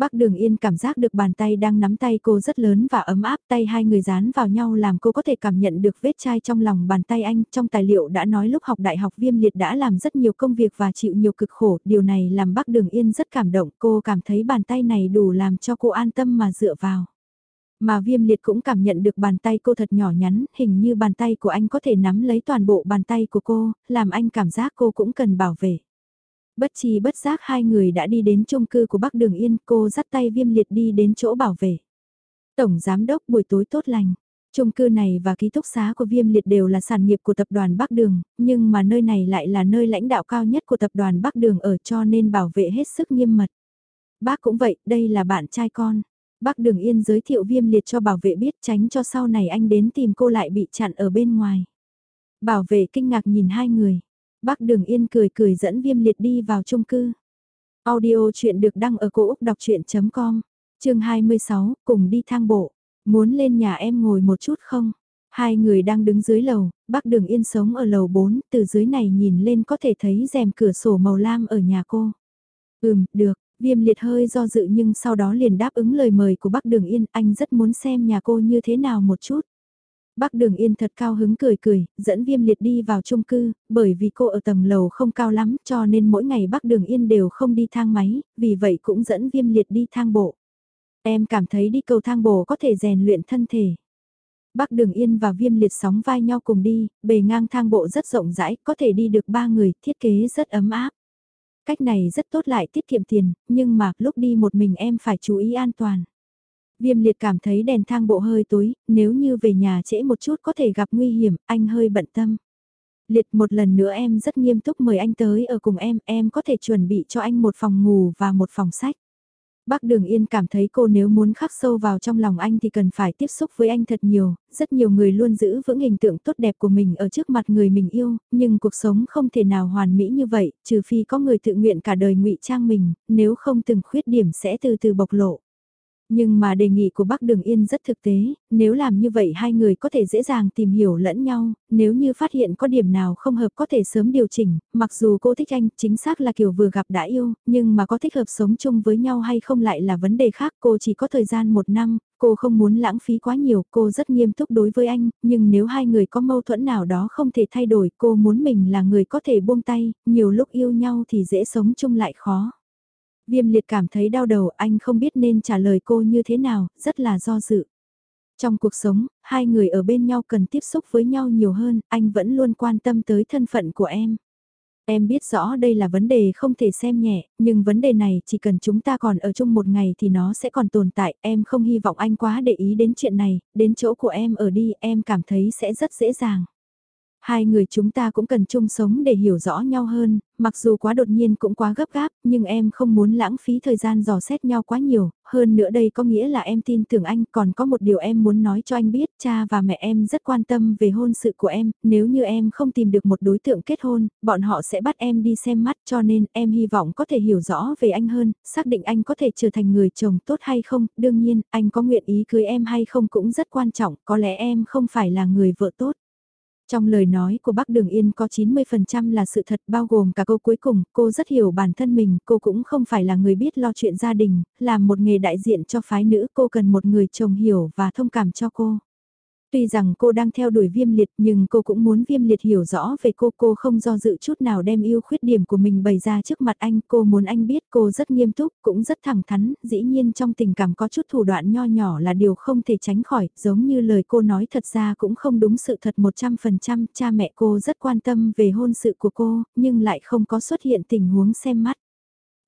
Speaker 1: Bác Đường Yên cảm giác được bàn tay đang nắm tay cô rất lớn và ấm áp tay hai người dán vào nhau làm cô có thể cảm nhận được vết chai trong lòng bàn tay anh. Trong tài liệu đã nói lúc học đại học viêm liệt đã làm rất nhiều công việc và chịu nhiều cực khổ. Điều này làm bác Đường Yên rất cảm động. Cô cảm thấy bàn tay này đủ làm cho cô an tâm mà dựa vào. Mà viêm liệt cũng cảm nhận được bàn tay cô thật nhỏ nhắn, hình như bàn tay của anh có thể nắm lấy toàn bộ bàn tay của cô, làm anh cảm giác cô cũng cần bảo vệ. Bất chi bất giác hai người đã đi đến chung cư của Bắc Đường Yên, cô dắt tay viêm liệt đi đến chỗ bảo vệ. Tổng Giám đốc buổi tối tốt lành. trung cư này và ký túc xá của Viêm Liệt đều là sản nghiệp của tập đoàn Bắc Đường, nhưng mà nơi này lại là nơi lãnh đạo cao nhất của tập đoàn Bắc Đường ở cho nên bảo vệ hết sức nghiêm mật. Bác cũng vậy, đây là bạn trai con. Bắc Đường Yên giới thiệu Viêm Liệt cho bảo vệ biết tránh cho sau này anh đến tìm cô lại bị chặn ở bên ngoài. Bảo vệ kinh ngạc nhìn hai người. Bác Đường Yên cười cười dẫn viêm liệt đi vào chung cư. Audio chuyện được đăng ở cổ Úc đọc chuyện.com, chương 26, cùng đi thang bộ. Muốn lên nhà em ngồi một chút không? Hai người đang đứng dưới lầu, bác Đường Yên sống ở lầu 4, từ dưới này nhìn lên có thể thấy rèm cửa sổ màu lam ở nhà cô. Ừm, được, viêm liệt hơi do dự nhưng sau đó liền đáp ứng lời mời của bác Đường Yên, anh rất muốn xem nhà cô như thế nào một chút. Bác Đường Yên thật cao hứng cười cười, dẫn Viêm Liệt đi vào chung cư, bởi vì cô ở tầng lầu không cao lắm cho nên mỗi ngày bác Đường Yên đều không đi thang máy, vì vậy cũng dẫn Viêm Liệt đi thang bộ. Em cảm thấy đi cầu thang bộ có thể rèn luyện thân thể. Bác Đường Yên và Viêm Liệt sóng vai nhau cùng đi, bề ngang thang bộ rất rộng rãi, có thể đi được ba người, thiết kế rất ấm áp. Cách này rất tốt lại tiết kiệm tiền, nhưng mà lúc đi một mình em phải chú ý an toàn. Viêm liệt cảm thấy đèn thang bộ hơi tối, nếu như về nhà trễ một chút có thể gặp nguy hiểm, anh hơi bận tâm. Liệt một lần nữa em rất nghiêm túc mời anh tới ở cùng em, em có thể chuẩn bị cho anh một phòng ngủ và một phòng sách. Bác Đường Yên cảm thấy cô nếu muốn khắc sâu vào trong lòng anh thì cần phải tiếp xúc với anh thật nhiều, rất nhiều người luôn giữ vững hình tượng tốt đẹp của mình ở trước mặt người mình yêu, nhưng cuộc sống không thể nào hoàn mỹ như vậy, trừ phi có người tự nguyện cả đời ngụy trang mình, nếu không từng khuyết điểm sẽ từ từ bộc lộ. Nhưng mà đề nghị của bác Đường Yên rất thực tế, nếu làm như vậy hai người có thể dễ dàng tìm hiểu lẫn nhau, nếu như phát hiện có điểm nào không hợp có thể sớm điều chỉnh, mặc dù cô thích anh chính xác là kiểu vừa gặp đã yêu, nhưng mà có thích hợp sống chung với nhau hay không lại là vấn đề khác, cô chỉ có thời gian một năm, cô không muốn lãng phí quá nhiều, cô rất nghiêm túc đối với anh, nhưng nếu hai người có mâu thuẫn nào đó không thể thay đổi, cô muốn mình là người có thể buông tay, nhiều lúc yêu nhau thì dễ sống chung lại khó. Viêm liệt cảm thấy đau đầu anh không biết nên trả lời cô như thế nào, rất là do dự. Trong cuộc sống, hai người ở bên nhau cần tiếp xúc với nhau nhiều hơn, anh vẫn luôn quan tâm tới thân phận của em. Em biết rõ đây là vấn đề không thể xem nhẹ, nhưng vấn đề này chỉ cần chúng ta còn ở chung một ngày thì nó sẽ còn tồn tại, em không hy vọng anh quá để ý đến chuyện này, đến chỗ của em ở đi, em cảm thấy sẽ rất dễ dàng. Hai người chúng ta cũng cần chung sống để hiểu rõ nhau hơn, mặc dù quá đột nhiên cũng quá gấp gáp, nhưng em không muốn lãng phí thời gian dò xét nhau quá nhiều, hơn nữa đây có nghĩa là em tin tưởng anh, còn có một điều em muốn nói cho anh biết, cha và mẹ em rất quan tâm về hôn sự của em, nếu như em không tìm được một đối tượng kết hôn, bọn họ sẽ bắt em đi xem mắt cho nên em hy vọng có thể hiểu rõ về anh hơn, xác định anh có thể trở thành người chồng tốt hay không, đương nhiên, anh có nguyện ý cưới em hay không cũng rất quan trọng, có lẽ em không phải là người vợ tốt. Trong lời nói của bác Đường Yên có 90% là sự thật bao gồm cả câu cuối cùng, cô rất hiểu bản thân mình, cô cũng không phải là người biết lo chuyện gia đình, làm một nghề đại diện cho phái nữ cô cần một người chồng hiểu và thông cảm cho cô. Tuy rằng cô đang theo đuổi viêm liệt nhưng cô cũng muốn viêm liệt hiểu rõ về cô. Cô không do dự chút nào đem yêu khuyết điểm của mình bày ra trước mặt anh. Cô muốn anh biết cô rất nghiêm túc, cũng rất thẳng thắn. Dĩ nhiên trong tình cảm có chút thủ đoạn nho nhỏ là điều không thể tránh khỏi. Giống như lời cô nói thật ra cũng không đúng sự thật 100%. Cha mẹ cô rất quan tâm về hôn sự của cô, nhưng lại không có xuất hiện tình huống xem mắt.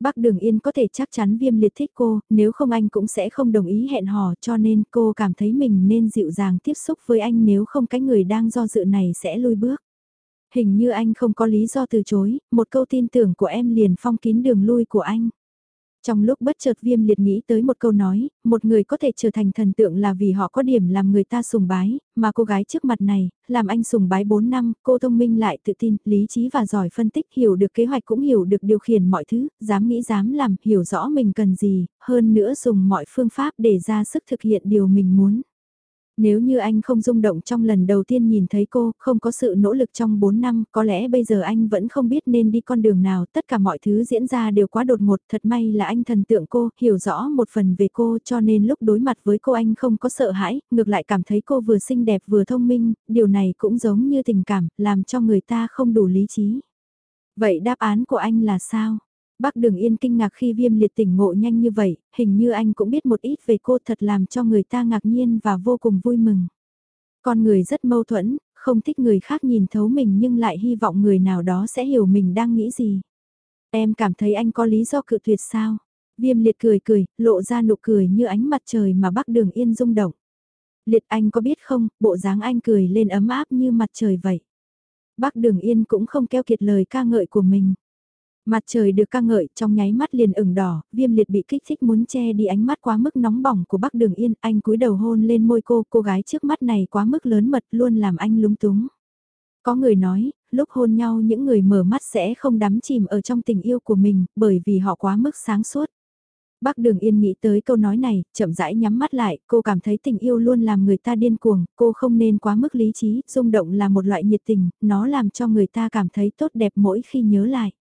Speaker 1: Bác Đường Yên có thể chắc chắn viêm liệt thích cô, nếu không anh cũng sẽ không đồng ý hẹn hò cho nên cô cảm thấy mình nên dịu dàng tiếp xúc với anh nếu không cái người đang do dự này sẽ lùi bước. Hình như anh không có lý do từ chối, một câu tin tưởng của em liền phong kín đường lui của anh. Trong lúc bất chợt viêm liệt nghĩ tới một câu nói, một người có thể trở thành thần tượng là vì họ có điểm làm người ta sùng bái, mà cô gái trước mặt này, làm anh sùng bái 4 năm, cô thông minh lại tự tin, lý trí và giỏi phân tích, hiểu được kế hoạch cũng hiểu được điều khiển mọi thứ, dám nghĩ dám làm, hiểu rõ mình cần gì, hơn nữa dùng mọi phương pháp để ra sức thực hiện điều mình muốn. Nếu như anh không rung động trong lần đầu tiên nhìn thấy cô, không có sự nỗ lực trong 4 năm, có lẽ bây giờ anh vẫn không biết nên đi con đường nào, tất cả mọi thứ diễn ra đều quá đột ngột, thật may là anh thần tượng cô, hiểu rõ một phần về cô cho nên lúc đối mặt với cô anh không có sợ hãi, ngược lại cảm thấy cô vừa xinh đẹp vừa thông minh, điều này cũng giống như tình cảm, làm cho người ta không đủ lý trí. Vậy đáp án của anh là sao? Bác Đường Yên kinh ngạc khi viêm liệt tỉnh ngộ nhanh như vậy, hình như anh cũng biết một ít về cô thật làm cho người ta ngạc nhiên và vô cùng vui mừng. Con người rất mâu thuẫn, không thích người khác nhìn thấu mình nhưng lại hy vọng người nào đó sẽ hiểu mình đang nghĩ gì. Em cảm thấy anh có lý do cự tuyệt sao? Viêm liệt cười cười, lộ ra nụ cười như ánh mặt trời mà bác Đường Yên rung động. Liệt anh có biết không, bộ dáng anh cười lên ấm áp như mặt trời vậy. Bác Đường Yên cũng không keo kiệt lời ca ngợi của mình. Mặt trời được ca ngợi trong nháy mắt liền ửng đỏ, viêm liệt bị kích thích muốn che đi ánh mắt quá mức nóng bỏng của bác đường yên, anh cúi đầu hôn lên môi cô, cô gái trước mắt này quá mức lớn mật luôn làm anh lúng túng. Có người nói, lúc hôn nhau những người mở mắt sẽ không đắm chìm ở trong tình yêu của mình, bởi vì họ quá mức sáng suốt. Bác Đường Yên nghĩ tới câu nói này, chậm rãi nhắm mắt lại, cô cảm thấy tình yêu luôn làm người ta điên cuồng, cô không nên quá mức lý trí, rung động là một loại nhiệt tình, nó làm cho người ta cảm thấy tốt đẹp mỗi khi nhớ lại.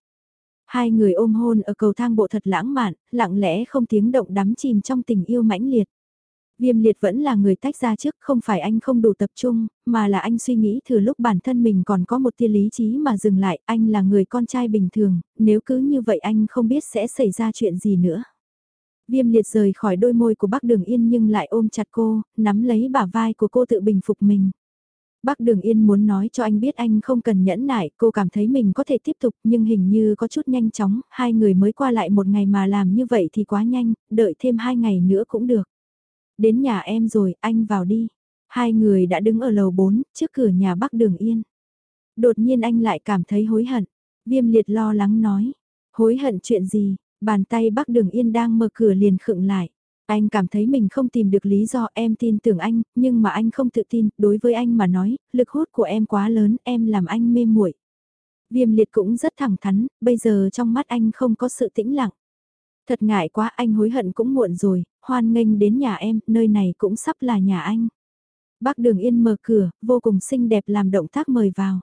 Speaker 1: Hai người ôm hôn ở cầu thang bộ thật lãng mạn, lặng lẽ không tiếng động đắm chìm trong tình yêu mãnh liệt. Viêm liệt vẫn là người tách ra trước, không phải anh không đủ tập trung, mà là anh suy nghĩ thừa lúc bản thân mình còn có một tia lý trí mà dừng lại, anh là người con trai bình thường, nếu cứ như vậy anh không biết sẽ xảy ra chuyện gì nữa. Viêm liệt rời khỏi đôi môi của bác Đường Yên nhưng lại ôm chặt cô, nắm lấy bả vai của cô tự bình phục mình. Bác Đường Yên muốn nói cho anh biết anh không cần nhẫn nại, cô cảm thấy mình có thể tiếp tục nhưng hình như có chút nhanh chóng, hai người mới qua lại một ngày mà làm như vậy thì quá nhanh, đợi thêm hai ngày nữa cũng được. Đến nhà em rồi, anh vào đi. Hai người đã đứng ở lầu 4, trước cửa nhà bác Đường Yên. Đột nhiên anh lại cảm thấy hối hận. Viêm liệt lo lắng nói. Hối hận chuyện gì? Bàn tay bác Đường Yên đang mở cửa liền khựng lại. Anh cảm thấy mình không tìm được lý do em tin tưởng anh, nhưng mà anh không tự tin, đối với anh mà nói, lực hút của em quá lớn, em làm anh mê muội. Viêm liệt cũng rất thẳng thắn, bây giờ trong mắt anh không có sự tĩnh lặng. Thật ngại quá anh hối hận cũng muộn rồi, hoan nghênh đến nhà em, nơi này cũng sắp là nhà anh. Bác Đường Yên mở cửa, vô cùng xinh đẹp làm động tác mời vào.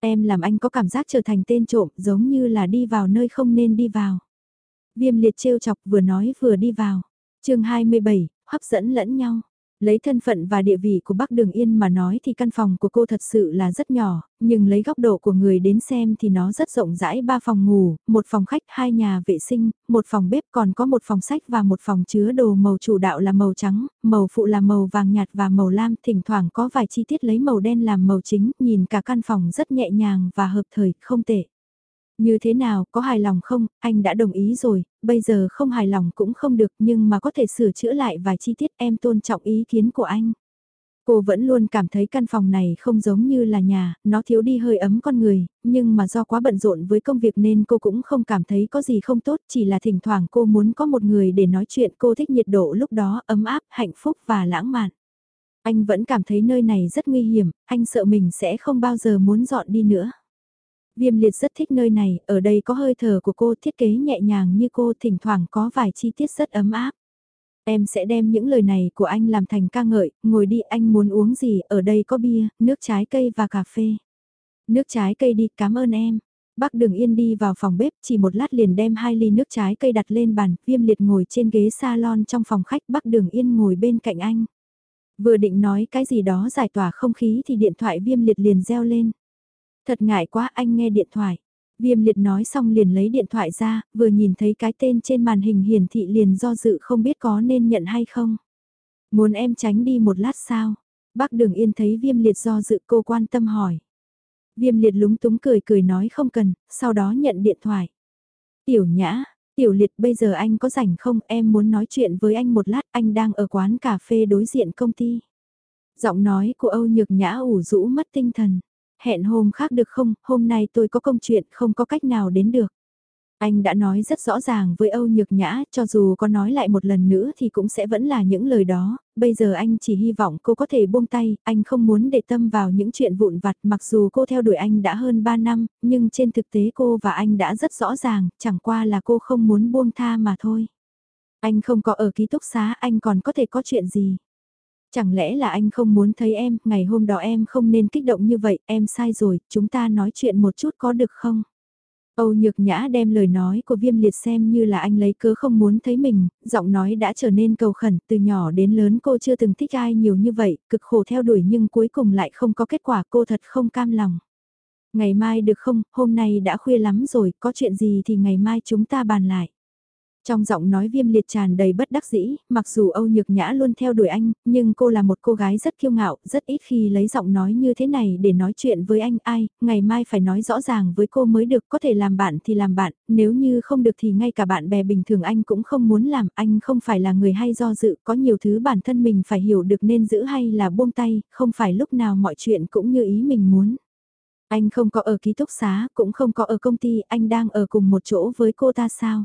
Speaker 1: Em làm anh có cảm giác trở thành tên trộm giống như là đi vào nơi không nên đi vào. Viêm liệt trêu chọc vừa nói vừa đi vào chương 27, hấp dẫn lẫn nhau. Lấy thân phận và địa vị của Bắc Đường Yên mà nói thì căn phòng của cô thật sự là rất nhỏ, nhưng lấy góc độ của người đến xem thì nó rất rộng rãi ba phòng ngủ, một phòng khách, hai nhà vệ sinh, một phòng bếp còn có một phòng sách và một phòng chứa đồ màu chủ đạo là màu trắng, màu phụ là màu vàng nhạt và màu lam, thỉnh thoảng có vài chi tiết lấy màu đen làm màu chính, nhìn cả căn phòng rất nhẹ nhàng và hợp thời, không tệ. Như thế nào, có hài lòng không, anh đã đồng ý rồi, bây giờ không hài lòng cũng không được nhưng mà có thể sửa chữa lại vài chi tiết em tôn trọng ý kiến của anh. Cô vẫn luôn cảm thấy căn phòng này không giống như là nhà, nó thiếu đi hơi ấm con người, nhưng mà do quá bận rộn với công việc nên cô cũng không cảm thấy có gì không tốt, chỉ là thỉnh thoảng cô muốn có một người để nói chuyện cô thích nhiệt độ lúc đó ấm áp, hạnh phúc và lãng mạn. Anh vẫn cảm thấy nơi này rất nguy hiểm, anh sợ mình sẽ không bao giờ muốn dọn đi nữa. Viêm liệt rất thích nơi này, ở đây có hơi thở của cô thiết kế nhẹ nhàng như cô thỉnh thoảng có vài chi tiết rất ấm áp. Em sẽ đem những lời này của anh làm thành ca ngợi, ngồi đi anh muốn uống gì, ở đây có bia, nước trái cây và cà phê. Nước trái cây đi, cảm ơn em. Bác Đường Yên đi vào phòng bếp, chỉ một lát liền đem hai ly nước trái cây đặt lên bàn, viêm liệt ngồi trên ghế salon trong phòng khách, bác Đường Yên ngồi bên cạnh anh. Vừa định nói cái gì đó giải tỏa không khí thì điện thoại viêm liệt liền reo lên. Thật ngại quá anh nghe điện thoại. Viêm liệt nói xong liền lấy điện thoại ra, vừa nhìn thấy cái tên trên màn hình hiển thị liền do dự không biết có nên nhận hay không. Muốn em tránh đi một lát sao? Bác Đường Yên thấy viêm liệt do dự cô quan tâm hỏi. Viêm liệt lúng túng cười cười nói không cần, sau đó nhận điện thoại. Tiểu nhã, tiểu liệt bây giờ anh có rảnh không em muốn nói chuyện với anh một lát anh đang ở quán cà phê đối diện công ty. Giọng nói của Âu Nhược Nhã ủ rũ mất tinh thần. Hẹn hôm khác được không, hôm nay tôi có công chuyện không có cách nào đến được. Anh đã nói rất rõ ràng với Âu Nhược Nhã, cho dù có nói lại một lần nữa thì cũng sẽ vẫn là những lời đó, bây giờ anh chỉ hy vọng cô có thể buông tay, anh không muốn để tâm vào những chuyện vụn vặt mặc dù cô theo đuổi anh đã hơn 3 năm, nhưng trên thực tế cô và anh đã rất rõ ràng, chẳng qua là cô không muốn buông tha mà thôi. Anh không có ở ký túc xá, anh còn có thể có chuyện gì? Chẳng lẽ là anh không muốn thấy em, ngày hôm đó em không nên kích động như vậy, em sai rồi, chúng ta nói chuyện một chút có được không? Âu Nhược Nhã đem lời nói của viêm liệt xem như là anh lấy cớ không muốn thấy mình, giọng nói đã trở nên cầu khẩn, từ nhỏ đến lớn cô chưa từng thích ai nhiều như vậy, cực khổ theo đuổi nhưng cuối cùng lại không có kết quả cô thật không cam lòng. Ngày mai được không, hôm nay đã khuya lắm rồi, có chuyện gì thì ngày mai chúng ta bàn lại. Trong giọng nói viêm liệt tràn đầy bất đắc dĩ, mặc dù Âu Nhược Nhã luôn theo đuổi anh, nhưng cô là một cô gái rất kiêu ngạo, rất ít khi lấy giọng nói như thế này để nói chuyện với anh ai, ngày mai phải nói rõ ràng với cô mới được, có thể làm bạn thì làm bạn, nếu như không được thì ngay cả bạn bè bình thường anh cũng không muốn làm, anh không phải là người hay do dự, có nhiều thứ bản thân mình phải hiểu được nên giữ hay là buông tay, không phải lúc nào mọi chuyện cũng như ý mình muốn. Anh không có ở ký túc xá, cũng không có ở công ty, anh đang ở cùng một chỗ với cô ta sao?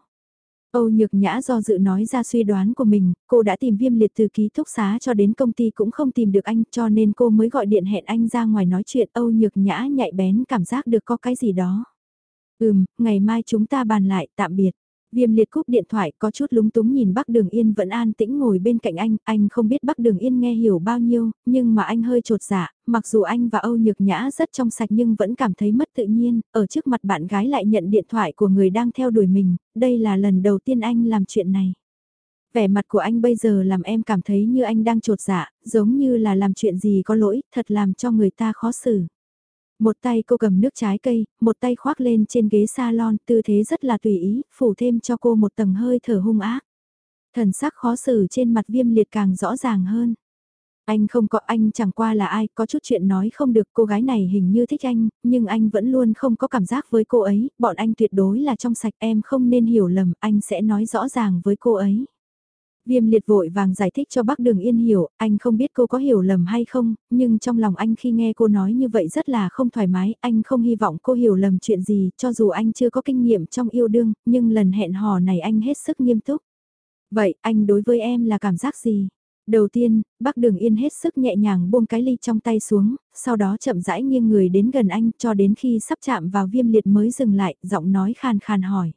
Speaker 1: Âu Nhược Nhã do dự nói ra suy đoán của mình, cô đã tìm viêm liệt từ ký túc xá cho đến công ty cũng không tìm được anh cho nên cô mới gọi điện hẹn anh ra ngoài nói chuyện Âu Nhược Nhã nhạy bén cảm giác được có cái gì đó. Ừm, ngày mai chúng ta bàn lại, tạm biệt. Viêm liệt cúp điện thoại có chút lúng túng nhìn Bắc Đường Yên vẫn an tĩnh ngồi bên cạnh anh, anh không biết Bắc Đường Yên nghe hiểu bao nhiêu, nhưng mà anh hơi trột dạ, mặc dù anh và Âu Nhược Nhã rất trong sạch nhưng vẫn cảm thấy mất tự nhiên, ở trước mặt bạn gái lại nhận điện thoại của người đang theo đuổi mình, đây là lần đầu tiên anh làm chuyện này. Vẻ mặt của anh bây giờ làm em cảm thấy như anh đang trột dạ, giống như là làm chuyện gì có lỗi, thật làm cho người ta khó xử. Một tay cô cầm nước trái cây, một tay khoác lên trên ghế salon, tư thế rất là tùy ý, phủ thêm cho cô một tầng hơi thở hung ác. Thần sắc khó xử trên mặt viêm liệt càng rõ ràng hơn. Anh không có anh chẳng qua là ai, có chút chuyện nói không được cô gái này hình như thích anh, nhưng anh vẫn luôn không có cảm giác với cô ấy, bọn anh tuyệt đối là trong sạch em không nên hiểu lầm, anh sẽ nói rõ ràng với cô ấy. Viêm liệt vội vàng giải thích cho bác Đường Yên hiểu, anh không biết cô có hiểu lầm hay không, nhưng trong lòng anh khi nghe cô nói như vậy rất là không thoải mái, anh không hy vọng cô hiểu lầm chuyện gì, cho dù anh chưa có kinh nghiệm trong yêu đương, nhưng lần hẹn hò này anh hết sức nghiêm túc. Vậy, anh đối với em là cảm giác gì? Đầu tiên, bác Đường Yên hết sức nhẹ nhàng buông cái ly trong tay xuống, sau đó chậm rãi nghiêng người đến gần anh cho đến khi sắp chạm vào viêm liệt mới dừng lại, giọng nói khàn khàn hỏi.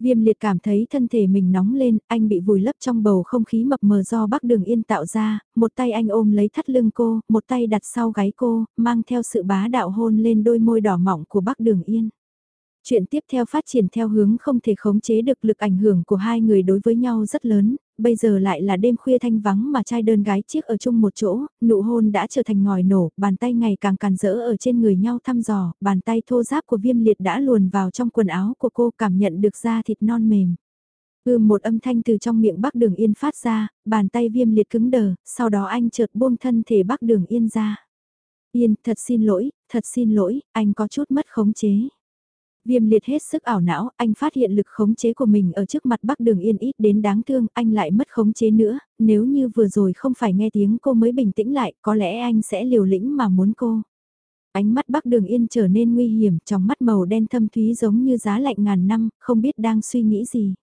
Speaker 1: Viêm liệt cảm thấy thân thể mình nóng lên, anh bị vùi lấp trong bầu không khí mập mờ do bác đường yên tạo ra, một tay anh ôm lấy thắt lưng cô, một tay đặt sau gáy cô, mang theo sự bá đạo hôn lên đôi môi đỏ mọng của bác đường yên. Chuyện tiếp theo phát triển theo hướng không thể khống chế được lực ảnh hưởng của hai người đối với nhau rất lớn, bây giờ lại là đêm khuya thanh vắng mà trai đơn gái chiếc ở chung một chỗ, nụ hôn đã trở thành ngòi nổ, bàn tay ngày càng càn rỡ ở trên người nhau thăm dò, bàn tay thô giáp của viêm liệt đã luồn vào trong quần áo của cô cảm nhận được da thịt non mềm. Ừ một âm thanh từ trong miệng bác đường yên phát ra, bàn tay viêm liệt cứng đờ, sau đó anh chợt buông thân thể bác đường yên ra. Yên, thật xin lỗi, thật xin lỗi, anh có chút mất khống chế. Viêm liệt hết sức ảo não, anh phát hiện lực khống chế của mình ở trước mặt Bắc Đường Yên ít đến đáng thương, anh lại mất khống chế nữa, nếu như vừa rồi không phải nghe tiếng cô mới bình tĩnh lại, có lẽ anh sẽ liều lĩnh mà muốn cô. Ánh mắt Bắc Đường Yên trở nên nguy hiểm, trong mắt màu đen thâm thúy giống như giá lạnh ngàn năm, không biết đang suy nghĩ gì.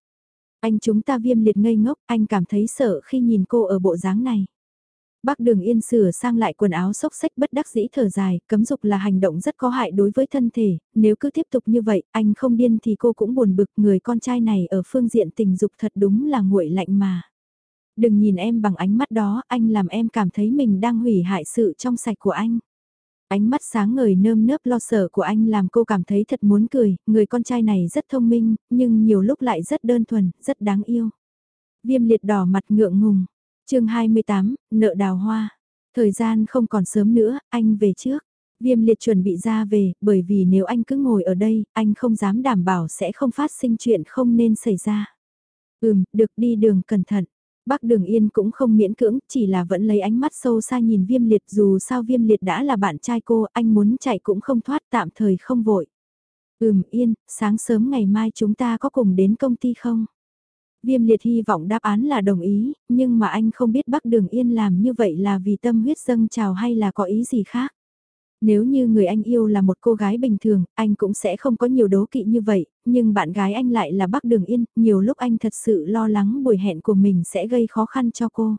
Speaker 1: Anh chúng ta viêm liệt ngây ngốc, anh cảm thấy sợ khi nhìn cô ở bộ dáng này. Bác Đường Yên sửa sang lại quần áo xốc xách bất đắc dĩ thở dài, cấm dục là hành động rất có hại đối với thân thể, nếu cứ tiếp tục như vậy, anh không điên thì cô cũng buồn bực, người con trai này ở phương diện tình dục thật đúng là nguội lạnh mà. Đừng nhìn em bằng ánh mắt đó, anh làm em cảm thấy mình đang hủy hại sự trong sạch của anh. Ánh mắt sáng ngời nơm nớp lo sợ của anh làm cô cảm thấy thật muốn cười, người con trai này rất thông minh, nhưng nhiều lúc lại rất đơn thuần, rất đáng yêu. Viêm liệt đỏ mặt ngượng ngùng, chương 28, nợ đào hoa. Thời gian không còn sớm nữa, anh về trước. Viêm liệt chuẩn bị ra về, bởi vì nếu anh cứ ngồi ở đây, anh không dám đảm bảo sẽ không phát sinh chuyện không nên xảy ra. Ừm, được đi đường cẩn thận. Bác Đường Yên cũng không miễn cưỡng, chỉ là vẫn lấy ánh mắt sâu xa nhìn viêm liệt dù sao viêm liệt đã là bạn trai cô, anh muốn chạy cũng không thoát tạm thời không vội. Ừm Yên, sáng sớm ngày mai chúng ta có cùng đến công ty không? Viêm liệt hy vọng đáp án là đồng ý, nhưng mà anh không biết Bắc Đường Yên làm như vậy là vì tâm huyết dâng trào hay là có ý gì khác. Nếu như người anh yêu là một cô gái bình thường, anh cũng sẽ không có nhiều đố kỵ như vậy, nhưng bạn gái anh lại là Bắc Đường Yên, nhiều lúc anh thật sự lo lắng buổi hẹn của mình sẽ gây khó khăn cho cô.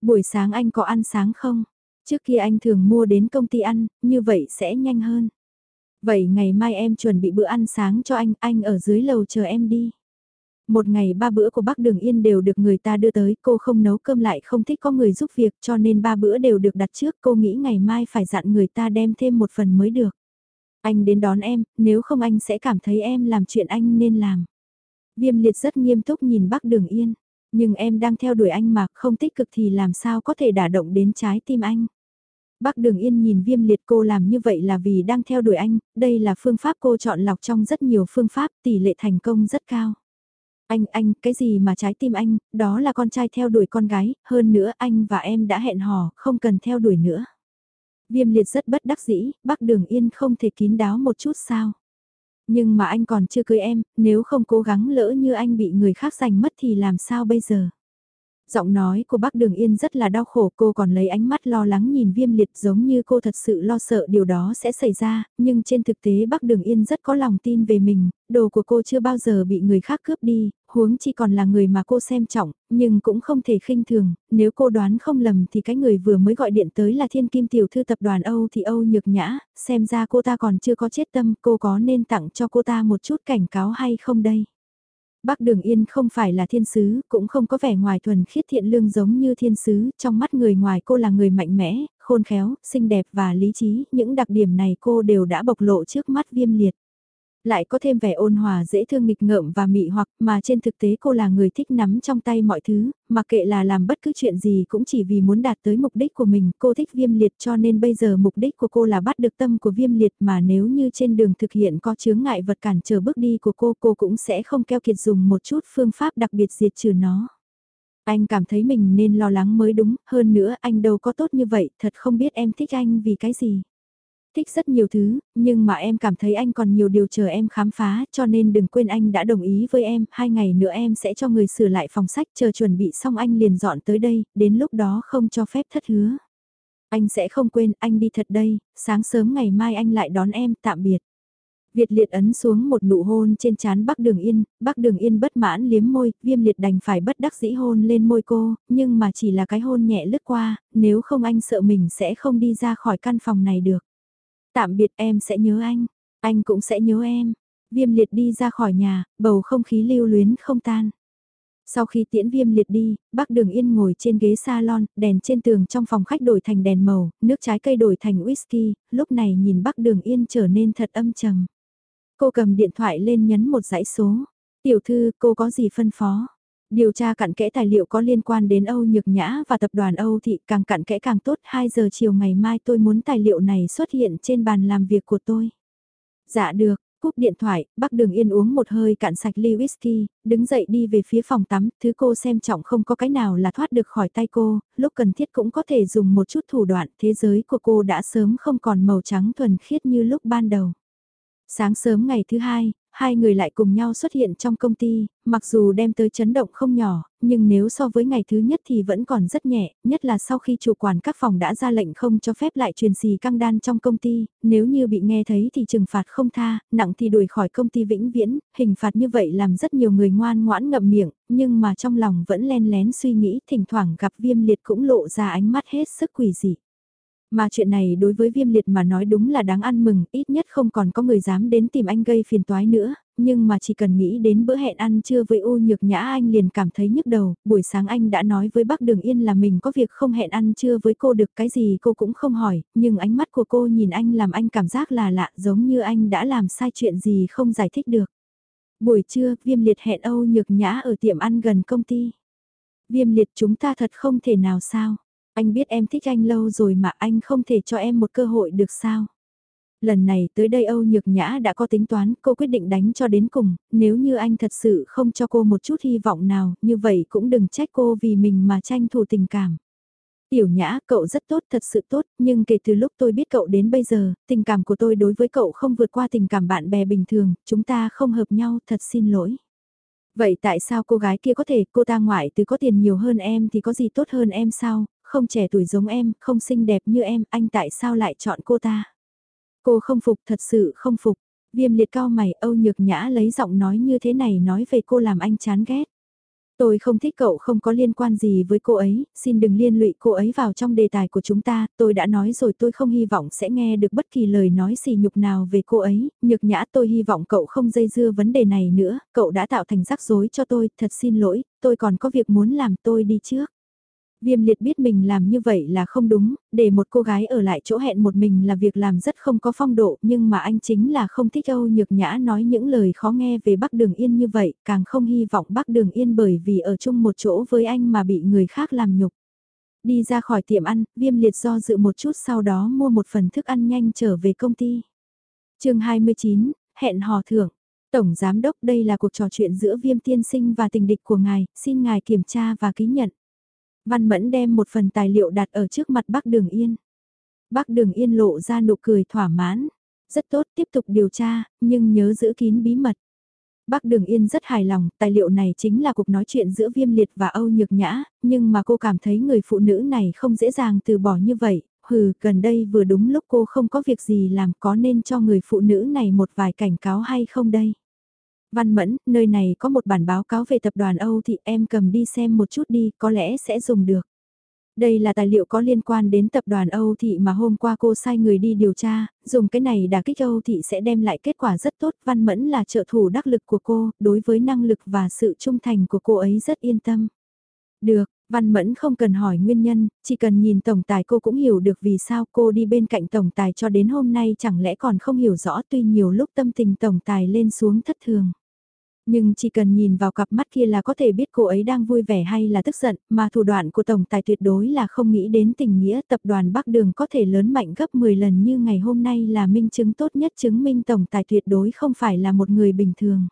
Speaker 1: Buổi sáng anh có ăn sáng không? Trước kia anh thường mua đến công ty ăn, như vậy sẽ nhanh hơn. Vậy ngày mai em chuẩn bị bữa ăn sáng cho anh, anh ở dưới lầu chờ em đi. Một ngày ba bữa của bác Đường Yên đều được người ta đưa tới, cô không nấu cơm lại không thích có người giúp việc cho nên ba bữa đều được đặt trước, cô nghĩ ngày mai phải dặn người ta đem thêm một phần mới được. Anh đến đón em, nếu không anh sẽ cảm thấy em làm chuyện anh nên làm. Viêm liệt rất nghiêm túc nhìn bác Đường Yên, nhưng em đang theo đuổi anh mà không tích cực thì làm sao có thể đả động đến trái tim anh. Bác Đường Yên nhìn viêm liệt cô làm như vậy là vì đang theo đuổi anh, đây là phương pháp cô chọn lọc trong rất nhiều phương pháp, tỷ lệ thành công rất cao. Anh, anh, cái gì mà trái tim anh, đó là con trai theo đuổi con gái, hơn nữa anh và em đã hẹn hò, không cần theo đuổi nữa. Viêm liệt rất bất đắc dĩ, bác đường yên không thể kín đáo một chút sao. Nhưng mà anh còn chưa cưới em, nếu không cố gắng lỡ như anh bị người khác giành mất thì làm sao bây giờ? Giọng nói của bác Đường Yên rất là đau khổ cô còn lấy ánh mắt lo lắng nhìn viêm liệt giống như cô thật sự lo sợ điều đó sẽ xảy ra, nhưng trên thực tế bác Đường Yên rất có lòng tin về mình, đồ của cô chưa bao giờ bị người khác cướp đi, huống chi còn là người mà cô xem trọng, nhưng cũng không thể khinh thường, nếu cô đoán không lầm thì cái người vừa mới gọi điện tới là thiên kim tiểu thư tập đoàn Âu thì Âu nhược nhã, xem ra cô ta còn chưa có chết tâm, cô có nên tặng cho cô ta một chút cảnh cáo hay không đây? Bác Đường Yên không phải là thiên sứ, cũng không có vẻ ngoài thuần khiết thiện lương giống như thiên sứ, trong mắt người ngoài cô là người mạnh mẽ, khôn khéo, xinh đẹp và lý trí, những đặc điểm này cô đều đã bộc lộ trước mắt viêm liệt lại có thêm vẻ ôn hòa dễ thương nghịch ngợm và mị hoặc mà trên thực tế cô là người thích nắm trong tay mọi thứ, mà kệ là làm bất cứ chuyện gì cũng chỉ vì muốn đạt tới mục đích của mình, cô thích viêm liệt cho nên bây giờ mục đích của cô là bắt được tâm của viêm liệt mà nếu như trên đường thực hiện có chướng ngại vật cản trở bước đi của cô, cô cũng sẽ không keo kiệt dùng một chút phương pháp đặc biệt diệt trừ nó. Anh cảm thấy mình nên lo lắng mới đúng, hơn nữa anh đâu có tốt như vậy, thật không biết em thích anh vì cái gì thích rất nhiều thứ, nhưng mà em cảm thấy anh còn nhiều điều chờ em khám phá cho nên đừng quên anh đã đồng ý với em, hai ngày nữa em sẽ cho người sửa lại phòng sách chờ chuẩn bị xong anh liền dọn tới đây, đến lúc đó không cho phép thất hứa. Anh sẽ không quên, anh đi thật đây, sáng sớm ngày mai anh lại đón em, tạm biệt. Việt liệt ấn xuống một nụ hôn trên trán Bắc Đường Yên, Bắc Đường Yên bất mãn liếm môi, viêm liệt đành phải bất đắc dĩ hôn lên môi cô, nhưng mà chỉ là cái hôn nhẹ lướt qua, nếu không anh sợ mình sẽ không đi ra khỏi căn phòng này được. Tạm biệt em sẽ nhớ anh, anh cũng sẽ nhớ em. Viêm liệt đi ra khỏi nhà, bầu không khí lưu luyến không tan. Sau khi tiễn viêm liệt đi, bác đường yên ngồi trên ghế salon, đèn trên tường trong phòng khách đổi thành đèn màu, nước trái cây đổi thành whisky, lúc này nhìn bác đường yên trở nên thật âm trầm. Cô cầm điện thoại lên nhấn một dãy số. Tiểu thư, cô có gì phân phó? Điều tra cặn kẽ tài liệu có liên quan đến Âu Nhược Nhã và tập đoàn Âu Thị càng cặn kẽ càng tốt. 2 giờ chiều ngày mai tôi muốn tài liệu này xuất hiện trên bàn làm việc của tôi. Dạ được, cúp điện thoại, bác đường yên uống một hơi cạn sạch ly whisky, đứng dậy đi về phía phòng tắm, thứ cô xem trọng không có cái nào là thoát được khỏi tay cô, lúc cần thiết cũng có thể dùng một chút thủ đoạn, thế giới của cô đã sớm không còn màu trắng thuần khiết như lúc ban đầu. Sáng sớm ngày thứ hai, hai người lại cùng nhau xuất hiện trong công ty, mặc dù đem tới chấn động không nhỏ, nhưng nếu so với ngày thứ nhất thì vẫn còn rất nhẹ, nhất là sau khi chủ quản các phòng đã ra lệnh không cho phép lại truyền xì căng đan trong công ty, nếu như bị nghe thấy thì trừng phạt không tha, nặng thì đuổi khỏi công ty vĩnh viễn, hình phạt như vậy làm rất nhiều người ngoan ngoãn ngậm miệng, nhưng mà trong lòng vẫn len lén suy nghĩ, thỉnh thoảng gặp viêm liệt cũng lộ ra ánh mắt hết sức quỷ dị. Mà chuyện này đối với viêm liệt mà nói đúng là đáng ăn mừng, ít nhất không còn có người dám đến tìm anh gây phiền toái nữa, nhưng mà chỉ cần nghĩ đến bữa hẹn ăn trưa với U Nhược Nhã anh liền cảm thấy nhức đầu, buổi sáng anh đã nói với bác Đường Yên là mình có việc không hẹn ăn trưa với cô được cái gì cô cũng không hỏi, nhưng ánh mắt của cô nhìn anh làm anh cảm giác là lạ giống như anh đã làm sai chuyện gì không giải thích được. Buổi trưa, viêm liệt hẹn Âu Nhược Nhã ở tiệm ăn gần công ty. Viêm liệt chúng ta thật không thể nào sao. Anh biết em thích anh lâu rồi mà anh không thể cho em một cơ hội được sao? Lần này tới đây Âu Nhược Nhã đã có tính toán, cô quyết định đánh cho đến cùng, nếu như anh thật sự không cho cô một chút hy vọng nào, như vậy cũng đừng trách cô vì mình mà tranh thủ tình cảm. Tiểu Nhã, cậu rất tốt, thật sự tốt, nhưng kể từ lúc tôi biết cậu đến bây giờ, tình cảm của tôi đối với cậu không vượt qua tình cảm bạn bè bình thường, chúng ta không hợp nhau, thật xin lỗi. Vậy tại sao cô gái kia có thể, cô ta ngoại từ có tiền nhiều hơn em thì có gì tốt hơn em sao, không trẻ tuổi giống em, không xinh đẹp như em, anh tại sao lại chọn cô ta? Cô không phục, thật sự không phục. Viêm liệt cao mày, Âu Nhược Nhã lấy giọng nói như thế này nói về cô làm anh chán ghét. Tôi không thích cậu không có liên quan gì với cô ấy, xin đừng liên lụy cô ấy vào trong đề tài của chúng ta, tôi đã nói rồi tôi không hy vọng sẽ nghe được bất kỳ lời nói xì nhục nào về cô ấy, nhược nhã tôi hy vọng cậu không dây dưa vấn đề này nữa, cậu đã tạo thành rắc rối cho tôi, thật xin lỗi, tôi còn có việc muốn làm tôi đi trước. Viêm liệt biết mình làm như vậy là không đúng, để một cô gái ở lại chỗ hẹn một mình là việc làm rất không có phong độ, nhưng mà anh chính là không thích Âu Nhược Nhã nói những lời khó nghe về Bắc Đường Yên như vậy, càng không hy vọng Bắc Đường Yên bởi vì ở chung một chỗ với anh mà bị người khác làm nhục. Đi ra khỏi tiệm ăn, viêm liệt do dự một chút sau đó mua một phần thức ăn nhanh trở về công ty. chương 29, hẹn hò thưởng. Tổng Giám Đốc đây là cuộc trò chuyện giữa viêm tiên sinh và tình địch của ngài, xin ngài kiểm tra và ký nhận. Văn Mẫn đem một phần tài liệu đặt ở trước mặt bác Đường Yên. Bác Đường Yên lộ ra nụ cười thỏa mãn. Rất tốt tiếp tục điều tra, nhưng nhớ giữ kín bí mật. Bác Đường Yên rất hài lòng, tài liệu này chính là cuộc nói chuyện giữa Viêm Liệt và Âu Nhược Nhã, nhưng mà cô cảm thấy người phụ nữ này không dễ dàng từ bỏ như vậy, hừ, gần đây vừa đúng lúc cô không có việc gì làm có nên cho người phụ nữ này một vài cảnh cáo hay không đây? Văn Mẫn, nơi này có một bản báo cáo về tập đoàn Âu thì em cầm đi xem một chút đi, có lẽ sẽ dùng được. Đây là tài liệu có liên quan đến tập đoàn Âu Thị mà hôm qua cô sai người đi điều tra, dùng cái này đả kích Âu Thị sẽ đem lại kết quả rất tốt. Văn Mẫn là trợ thủ đắc lực của cô, đối với năng lực và sự trung thành của cô ấy rất yên tâm. Được, Văn Mẫn không cần hỏi nguyên nhân, chỉ cần nhìn tổng tài cô cũng hiểu được vì sao cô đi bên cạnh tổng tài cho đến hôm nay chẳng lẽ còn không hiểu rõ tuy nhiều lúc tâm tình tổng tài lên xuống thất thường. Nhưng chỉ cần nhìn vào cặp mắt kia là có thể biết cô ấy đang vui vẻ hay là tức giận, mà thủ đoạn của Tổng Tài tuyệt đối là không nghĩ đến tình nghĩa tập đoàn Bắc Đường có thể lớn mạnh gấp 10 lần như ngày hôm nay là minh chứng tốt nhất chứng minh Tổng Tài tuyệt đối không phải là một người bình thường.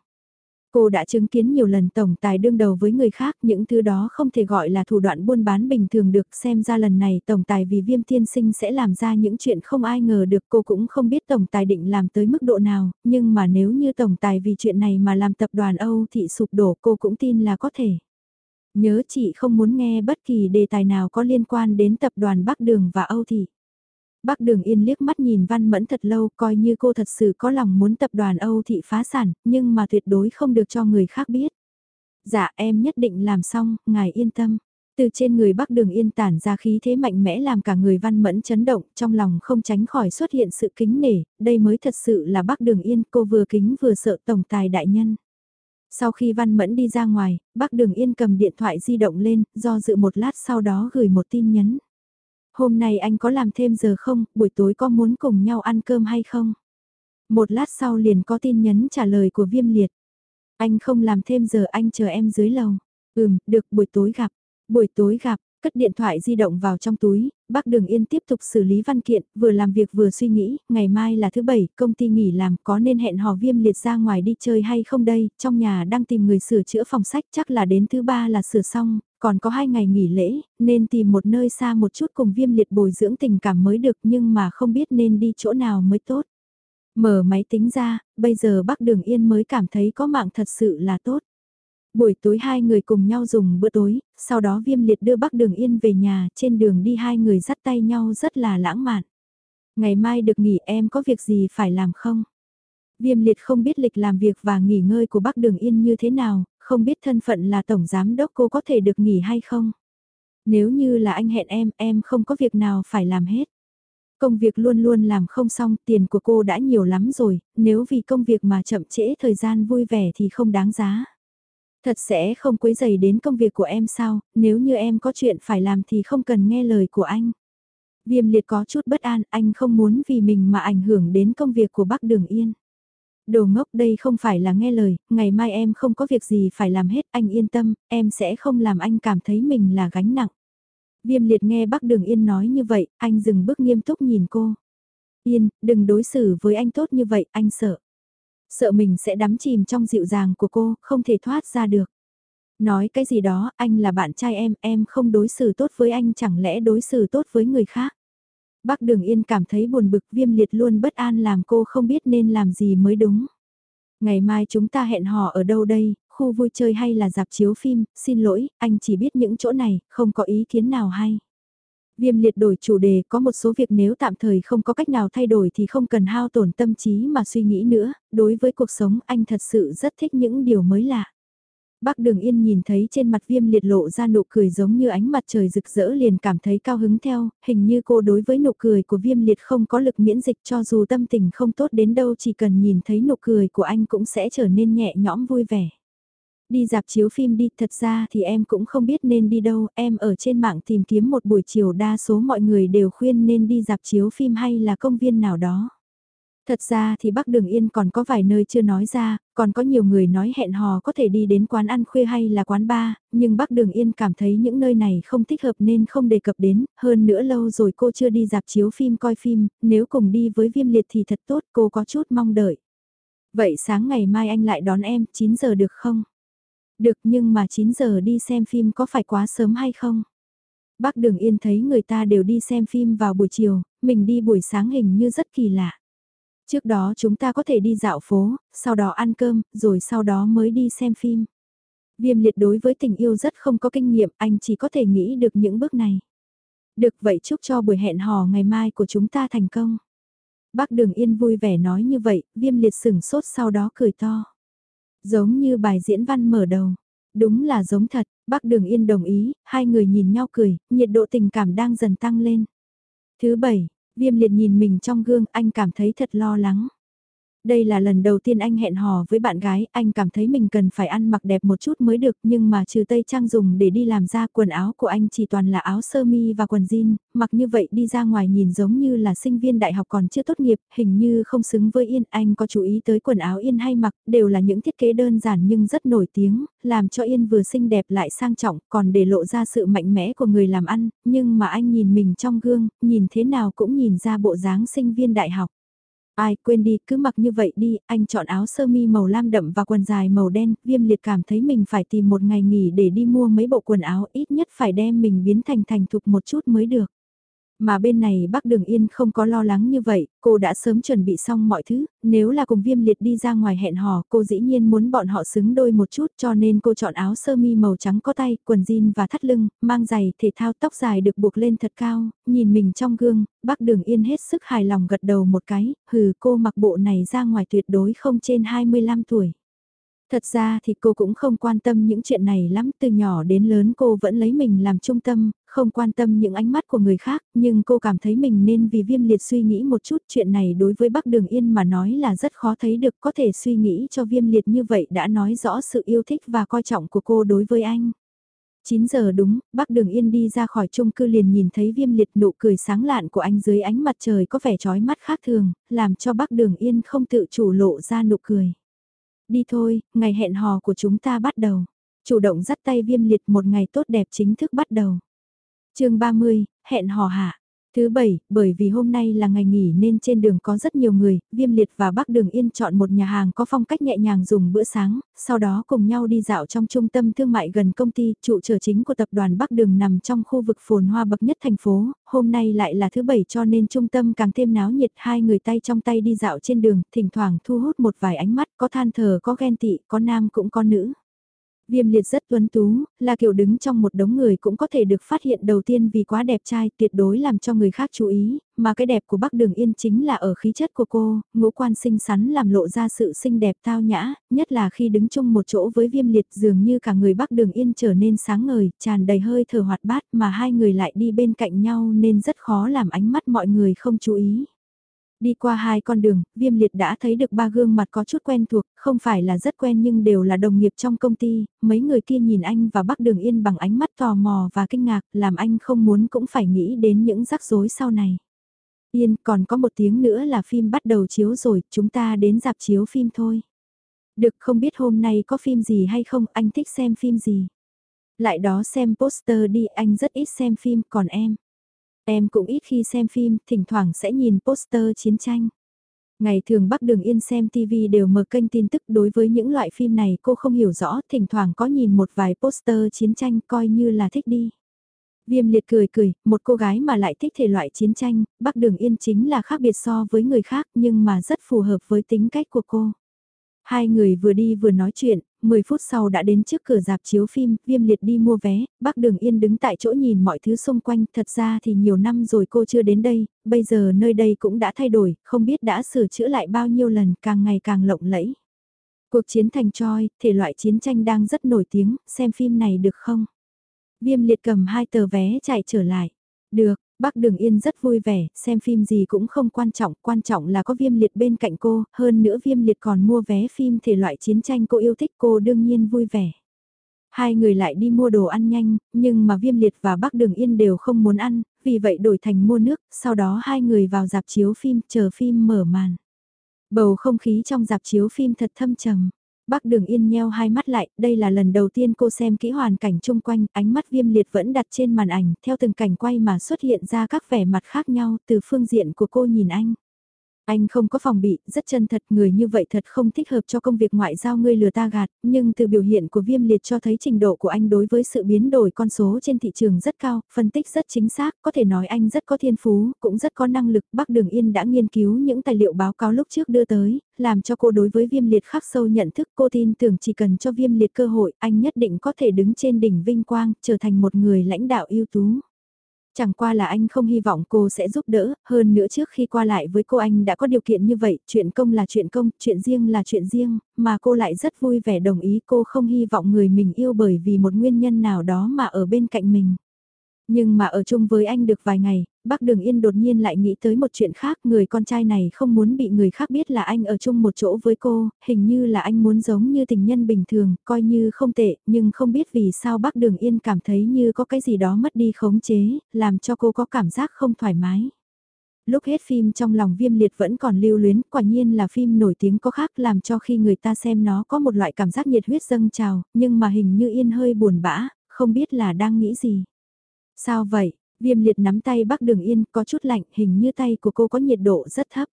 Speaker 1: Cô đã chứng kiến nhiều lần tổng tài đương đầu với người khác, những thứ đó không thể gọi là thủ đoạn buôn bán bình thường được xem ra lần này tổng tài vì viêm tiên sinh sẽ làm ra những chuyện không ai ngờ được cô cũng không biết tổng tài định làm tới mức độ nào, nhưng mà nếu như tổng tài vì chuyện này mà làm tập đoàn Âu thị sụp đổ cô cũng tin là có thể. Nhớ chị không muốn nghe bất kỳ đề tài nào có liên quan đến tập đoàn Bắc Đường và Âu thị. Bác Đường Yên liếc mắt nhìn Văn Mẫn thật lâu coi như cô thật sự có lòng muốn tập đoàn Âu Thị phá sản, nhưng mà tuyệt đối không được cho người khác biết. Dạ em nhất định làm xong, ngài yên tâm. Từ trên người Bắc Đường Yên tản ra khí thế mạnh mẽ làm cả người Văn Mẫn chấn động, trong lòng không tránh khỏi xuất hiện sự kính nể, đây mới thật sự là Bắc Đường Yên, cô vừa kính vừa sợ tổng tài đại nhân. Sau khi Văn Mẫn đi ra ngoài, Bắc Đường Yên cầm điện thoại di động lên, do dự một lát sau đó gửi một tin nhắn. Hôm nay anh có làm thêm giờ không, buổi tối có muốn cùng nhau ăn cơm hay không? Một lát sau liền có tin nhắn trả lời của viêm liệt. Anh không làm thêm giờ anh chờ em dưới lầu. Ừm, được buổi tối gặp. Buổi tối gặp, cất điện thoại di động vào trong túi, bác Đường Yên tiếp tục xử lý văn kiện, vừa làm việc vừa suy nghĩ, ngày mai là thứ bảy, công ty nghỉ làm, có nên hẹn hò viêm liệt ra ngoài đi chơi hay không đây, trong nhà đang tìm người sửa chữa phòng sách chắc là đến thứ ba là sửa xong, còn có hai ngày nghỉ lễ, nên tìm một nơi xa một chút cùng viêm liệt bồi dưỡng tình cảm mới được nhưng mà không biết nên đi chỗ nào mới tốt. Mở máy tính ra, bây giờ bác Đường Yên mới cảm thấy có mạng thật sự là tốt. Buổi tối hai người cùng nhau dùng bữa tối, sau đó viêm liệt đưa bác Đường Yên về nhà, trên đường đi hai người dắt tay nhau rất là lãng mạn. Ngày mai được nghỉ em có việc gì phải làm không? Viêm liệt không biết lịch làm việc và nghỉ ngơi của bác Đường Yên như thế nào, không biết thân phận là tổng giám đốc cô có thể được nghỉ hay không. Nếu như là anh hẹn em, em không có việc nào phải làm hết. Công việc luôn luôn làm không xong, tiền của cô đã nhiều lắm rồi, nếu vì công việc mà chậm trễ thời gian vui vẻ thì không đáng giá. Thật sẽ không quấy dày đến công việc của em sao, nếu như em có chuyện phải làm thì không cần nghe lời của anh. Viêm liệt có chút bất an, anh không muốn vì mình mà ảnh hưởng đến công việc của bác Đường Yên. Đồ ngốc đây không phải là nghe lời, ngày mai em không có việc gì phải làm hết, anh yên tâm, em sẽ không làm anh cảm thấy mình là gánh nặng. Viêm liệt nghe bác Đường Yên nói như vậy, anh dừng bước nghiêm túc nhìn cô. Yên, đừng đối xử với anh tốt như vậy, anh sợ. Sợ mình sẽ đắm chìm trong dịu dàng của cô, không thể thoát ra được. Nói cái gì đó, anh là bạn trai em, em không đối xử tốt với anh chẳng lẽ đối xử tốt với người khác. Bác Đường Yên cảm thấy buồn bực viêm liệt luôn bất an làm cô không biết nên làm gì mới đúng. Ngày mai chúng ta hẹn hò ở đâu đây, khu vui chơi hay là dạp chiếu phim, xin lỗi, anh chỉ biết những chỗ này, không có ý kiến nào hay. Viêm liệt đổi chủ đề có một số việc nếu tạm thời không có cách nào thay đổi thì không cần hao tổn tâm trí mà suy nghĩ nữa, đối với cuộc sống anh thật sự rất thích những điều mới lạ. Bác Đường Yên nhìn thấy trên mặt viêm liệt lộ ra nụ cười giống như ánh mặt trời rực rỡ liền cảm thấy cao hứng theo, hình như cô đối với nụ cười của viêm liệt không có lực miễn dịch cho dù tâm tình không tốt đến đâu chỉ cần nhìn thấy nụ cười của anh cũng sẽ trở nên nhẹ nhõm vui vẻ. Đi dạp chiếu phim đi, thật ra thì em cũng không biết nên đi đâu, em ở trên mạng tìm kiếm một buổi chiều đa số mọi người đều khuyên nên đi dạp chiếu phim hay là công viên nào đó. Thật ra thì Bắc Đường Yên còn có vài nơi chưa nói ra, còn có nhiều người nói hẹn hò có thể đi đến quán ăn khuya hay là quán bar, nhưng Bắc Đường Yên cảm thấy những nơi này không thích hợp nên không đề cập đến, hơn nữa lâu rồi cô chưa đi dạp chiếu phim coi phim, nếu cùng đi với viêm liệt thì thật tốt cô có chút mong đợi. Vậy sáng ngày mai anh lại đón em, 9 giờ được không? Được nhưng mà 9 giờ đi xem phim có phải quá sớm hay không? Bác Đường Yên thấy người ta đều đi xem phim vào buổi chiều, mình đi buổi sáng hình như rất kỳ lạ. Trước đó chúng ta có thể đi dạo phố, sau đó ăn cơm, rồi sau đó mới đi xem phim. Viêm liệt đối với tình yêu rất không có kinh nghiệm, anh chỉ có thể nghĩ được những bước này. Được vậy chúc cho buổi hẹn hò ngày mai của chúng ta thành công. Bác Đường Yên vui vẻ nói như vậy, viêm liệt sửng sốt sau đó cười to. Giống như bài diễn văn mở đầu. Đúng là giống thật, bác Đường Yên đồng ý, hai người nhìn nhau cười, nhiệt độ tình cảm đang dần tăng lên. Thứ bảy, viêm liệt nhìn mình trong gương, anh cảm thấy thật lo lắng. Đây là lần đầu tiên anh hẹn hò với bạn gái, anh cảm thấy mình cần phải ăn mặc đẹp một chút mới được nhưng mà trừ tây trang dùng để đi làm ra quần áo của anh chỉ toàn là áo sơ mi và quần jean, mặc như vậy đi ra ngoài nhìn giống như là sinh viên đại học còn chưa tốt nghiệp, hình như không xứng với Yên. Anh có chú ý tới quần áo Yên hay mặc, đều là những thiết kế đơn giản nhưng rất nổi tiếng, làm cho Yên vừa xinh đẹp lại sang trọng, còn để lộ ra sự mạnh mẽ của người làm ăn, nhưng mà anh nhìn mình trong gương, nhìn thế nào cũng nhìn ra bộ dáng sinh viên đại học. Ai quên đi, cứ mặc như vậy đi, anh chọn áo sơ mi màu lam đậm và quần dài màu đen, viêm liệt cảm thấy mình phải tìm một ngày nghỉ để đi mua mấy bộ quần áo ít nhất phải đem mình biến thành thành thục một chút mới được. Mà bên này bác Đường Yên không có lo lắng như vậy, cô đã sớm chuẩn bị xong mọi thứ, nếu là cùng viêm liệt đi ra ngoài hẹn hò, cô dĩ nhiên muốn bọn họ xứng đôi một chút cho nên cô chọn áo sơ mi màu trắng có tay, quần jean và thắt lưng, mang giày thể thao tóc dài được buộc lên thật cao, nhìn mình trong gương, bác Đường Yên hết sức hài lòng gật đầu một cái, hừ cô mặc bộ này ra ngoài tuyệt đối không trên 25 tuổi. Thật ra thì cô cũng không quan tâm những chuyện này lắm, từ nhỏ đến lớn cô vẫn lấy mình làm trung tâm, không quan tâm những ánh mắt của người khác, nhưng cô cảm thấy mình nên vì viêm liệt suy nghĩ một chút chuyện này đối với Bắc Đường Yên mà nói là rất khó thấy được có thể suy nghĩ cho viêm liệt như vậy đã nói rõ sự yêu thích và coi trọng của cô đối với anh. 9 giờ đúng, Bắc Đường Yên đi ra khỏi chung cư liền nhìn thấy viêm liệt nụ cười sáng lạn của anh dưới ánh mặt trời có vẻ trói mắt khác thường, làm cho Bắc Đường Yên không tự chủ lộ ra nụ cười. Đi thôi, ngày hẹn hò của chúng ta bắt đầu. Chủ động dắt tay viêm liệt một ngày tốt đẹp chính thức bắt đầu. chương 30, hẹn hò hạ. Thứ bảy, bởi vì hôm nay là ngày nghỉ nên trên đường có rất nhiều người, Viêm Liệt và Bắc Đường Yên chọn một nhà hàng có phong cách nhẹ nhàng dùng bữa sáng, sau đó cùng nhau đi dạo trong trung tâm thương mại gần công ty, trụ sở chính của tập đoàn Bắc Đường nằm trong khu vực phồn hoa bậc nhất thành phố, hôm nay lại là thứ bảy cho nên trung tâm càng thêm náo nhiệt hai người tay trong tay đi dạo trên đường, thỉnh thoảng thu hút một vài ánh mắt, có than thờ, có ghen tị, có nam cũng có nữ. Viêm liệt rất tuấn tú, là kiểu đứng trong một đống người cũng có thể được phát hiện đầu tiên vì quá đẹp trai tuyệt đối làm cho người khác chú ý, mà cái đẹp của Bắc Đường Yên chính là ở khí chất của cô, ngũ quan xinh xắn làm lộ ra sự xinh đẹp tao nhã, nhất là khi đứng chung một chỗ với viêm liệt dường như cả người Bắc Đường Yên trở nên sáng ngời, tràn đầy hơi thở hoạt bát mà hai người lại đi bên cạnh nhau nên rất khó làm ánh mắt mọi người không chú ý. Đi qua hai con đường, viêm liệt đã thấy được ba gương mặt có chút quen thuộc, không phải là rất quen nhưng đều là đồng nghiệp trong công ty, mấy người kia nhìn anh và bắc đường yên bằng ánh mắt tò mò và kinh ngạc, làm anh không muốn cũng phải nghĩ đến những rắc rối sau này. Yên, còn có một tiếng nữa là phim bắt đầu chiếu rồi, chúng ta đến dạp chiếu phim thôi. Được không biết hôm nay có phim gì hay không, anh thích xem phim gì. Lại đó xem poster đi, anh rất ít xem phim, còn em. Em cũng ít khi xem phim, thỉnh thoảng sẽ nhìn poster chiến tranh. Ngày thường Bắc Đường Yên xem TV đều mở kênh tin tức đối với những loại phim này cô không hiểu rõ, thỉnh thoảng có nhìn một vài poster chiến tranh coi như là thích đi. Viêm liệt cười cười, một cô gái mà lại thích thể loại chiến tranh, Bắc Đường Yên chính là khác biệt so với người khác nhưng mà rất phù hợp với tính cách của cô. Hai người vừa đi vừa nói chuyện, 10 phút sau đã đến trước cửa dạp chiếu phim, viêm liệt đi mua vé, bác đường yên đứng tại chỗ nhìn mọi thứ xung quanh, thật ra thì nhiều năm rồi cô chưa đến đây, bây giờ nơi đây cũng đã thay đổi, không biết đã sửa chữa lại bao nhiêu lần, càng ngày càng lộng lẫy. Cuộc chiến thành Troy, thể loại chiến tranh đang rất nổi tiếng, xem phim này được không? Viêm liệt cầm hai tờ vé chạy trở lại. Được, Bác Đường Yên rất vui vẻ, xem phim gì cũng không quan trọng, quan trọng là có viêm liệt bên cạnh cô, hơn nữa viêm liệt còn mua vé phim thể loại chiến tranh cô yêu thích cô đương nhiên vui vẻ. Hai người lại đi mua đồ ăn nhanh, nhưng mà viêm liệt và bác Đường Yên đều không muốn ăn, vì vậy đổi thành mua nước, sau đó hai người vào dạp chiếu phim, chờ phim mở màn. Bầu không khí trong dạp chiếu phim thật thâm trầm. Bác Đường Yên nheo hai mắt lại, đây là lần đầu tiên cô xem kỹ hoàn cảnh chung quanh, ánh mắt viêm liệt vẫn đặt trên màn ảnh, theo từng cảnh quay mà xuất hiện ra các vẻ mặt khác nhau từ phương diện của cô nhìn anh. Anh không có phòng bị, rất chân thật, người như vậy thật không thích hợp cho công việc ngoại giao ngươi lừa ta gạt, nhưng từ biểu hiện của viêm liệt cho thấy trình độ của anh đối với sự biến đổi con số trên thị trường rất cao, phân tích rất chính xác, có thể nói anh rất có thiên phú, cũng rất có năng lực. Bắc Đường Yên đã nghiên cứu những tài liệu báo cáo lúc trước đưa tới, làm cho cô đối với viêm liệt khắc sâu nhận thức cô tin tưởng chỉ cần cho viêm liệt cơ hội, anh nhất định có thể đứng trên đỉnh vinh quang, trở thành một người lãnh đạo ưu tú. Chẳng qua là anh không hy vọng cô sẽ giúp đỡ, hơn nữa trước khi qua lại với cô anh đã có điều kiện như vậy, chuyện công là chuyện công, chuyện riêng là chuyện riêng, mà cô lại rất vui vẻ đồng ý cô không hy vọng người mình yêu bởi vì một nguyên nhân nào đó mà ở bên cạnh mình. Nhưng mà ở chung với anh được vài ngày, bác Đường Yên đột nhiên lại nghĩ tới một chuyện khác, người con trai này không muốn bị người khác biết là anh ở chung một chỗ với cô, hình như là anh muốn giống như tình nhân bình thường, coi như không tệ, nhưng không biết vì sao bác Đường Yên cảm thấy như có cái gì đó mất đi khống chế, làm cho cô có cảm giác không thoải mái. Lúc hết phim trong lòng viêm liệt vẫn còn lưu luyến, quả nhiên là phim nổi tiếng có khác làm cho khi người ta xem nó có một loại cảm giác nhiệt huyết dâng trào, nhưng mà hình như yên hơi buồn bã, không biết là đang nghĩ gì. Sao vậy? Viêm liệt nắm tay bác đường yên có chút lạnh hình như tay của cô có nhiệt độ rất thấp.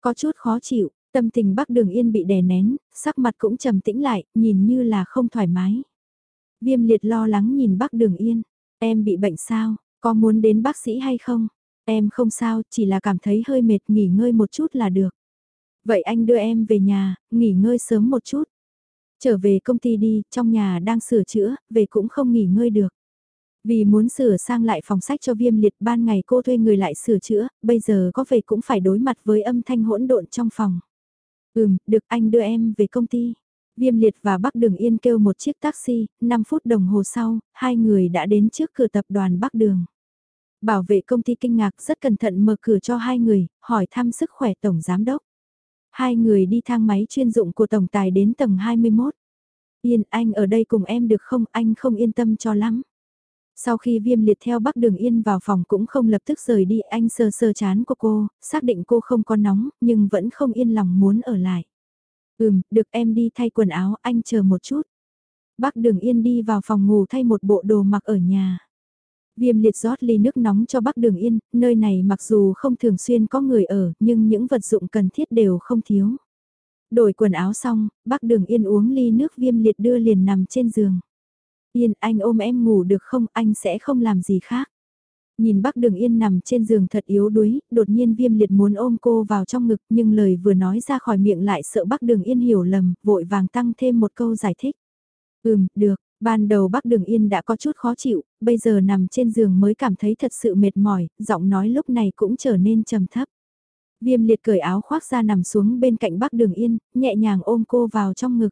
Speaker 1: Có chút khó chịu, tâm tình bác đường yên bị đè nén, sắc mặt cũng trầm tĩnh lại, nhìn như là không thoải mái. Viêm liệt lo lắng nhìn bác đường yên, em bị bệnh sao, có muốn đến bác sĩ hay không? Em không sao, chỉ là cảm thấy hơi mệt nghỉ ngơi một chút là được. Vậy anh đưa em về nhà, nghỉ ngơi sớm một chút. Trở về công ty đi, trong nhà đang sửa chữa, về cũng không nghỉ ngơi được. Vì muốn sửa sang lại phòng sách cho viêm liệt ban ngày cô thuê người lại sửa chữa, bây giờ có về cũng phải đối mặt với âm thanh hỗn độn trong phòng. Ừm, được anh đưa em về công ty. Viêm liệt và Bắc Đường Yên kêu một chiếc taxi, 5 phút đồng hồ sau, hai người đã đến trước cửa tập đoàn Bắc Đường. Bảo vệ công ty kinh ngạc rất cẩn thận mở cửa cho hai người, hỏi thăm sức khỏe Tổng Giám Đốc. Hai người đi thang máy chuyên dụng của Tổng Tài đến tầng 21. Yên, anh ở đây cùng em được không? Anh không yên tâm cho lắm. Sau khi viêm liệt theo Bắc Đường Yên vào phòng cũng không lập tức rời đi anh sơ sơ chán của cô, xác định cô không có nóng, nhưng vẫn không yên lòng muốn ở lại. Ừm, được em đi thay quần áo, anh chờ một chút. Bắc Đường Yên đi vào phòng ngủ thay một bộ đồ mặc ở nhà. Viêm liệt rót ly nước nóng cho Bắc Đường Yên, nơi này mặc dù không thường xuyên có người ở, nhưng những vật dụng cần thiết đều không thiếu. Đổi quần áo xong, Bắc Đường Yên uống ly nước viêm liệt đưa liền nằm trên giường. Yên, anh ôm em ngủ được không, anh sẽ không làm gì khác. Nhìn bác đường yên nằm trên giường thật yếu đuối, đột nhiên viêm liệt muốn ôm cô vào trong ngực nhưng lời vừa nói ra khỏi miệng lại sợ bác đường yên hiểu lầm, vội vàng tăng thêm một câu giải thích. Ừm, được, ban đầu bác đường yên đã có chút khó chịu, bây giờ nằm trên giường mới cảm thấy thật sự mệt mỏi, giọng nói lúc này cũng trở nên trầm thấp. Viêm liệt cởi áo khoác ra nằm xuống bên cạnh bác đường yên, nhẹ nhàng ôm cô vào trong ngực.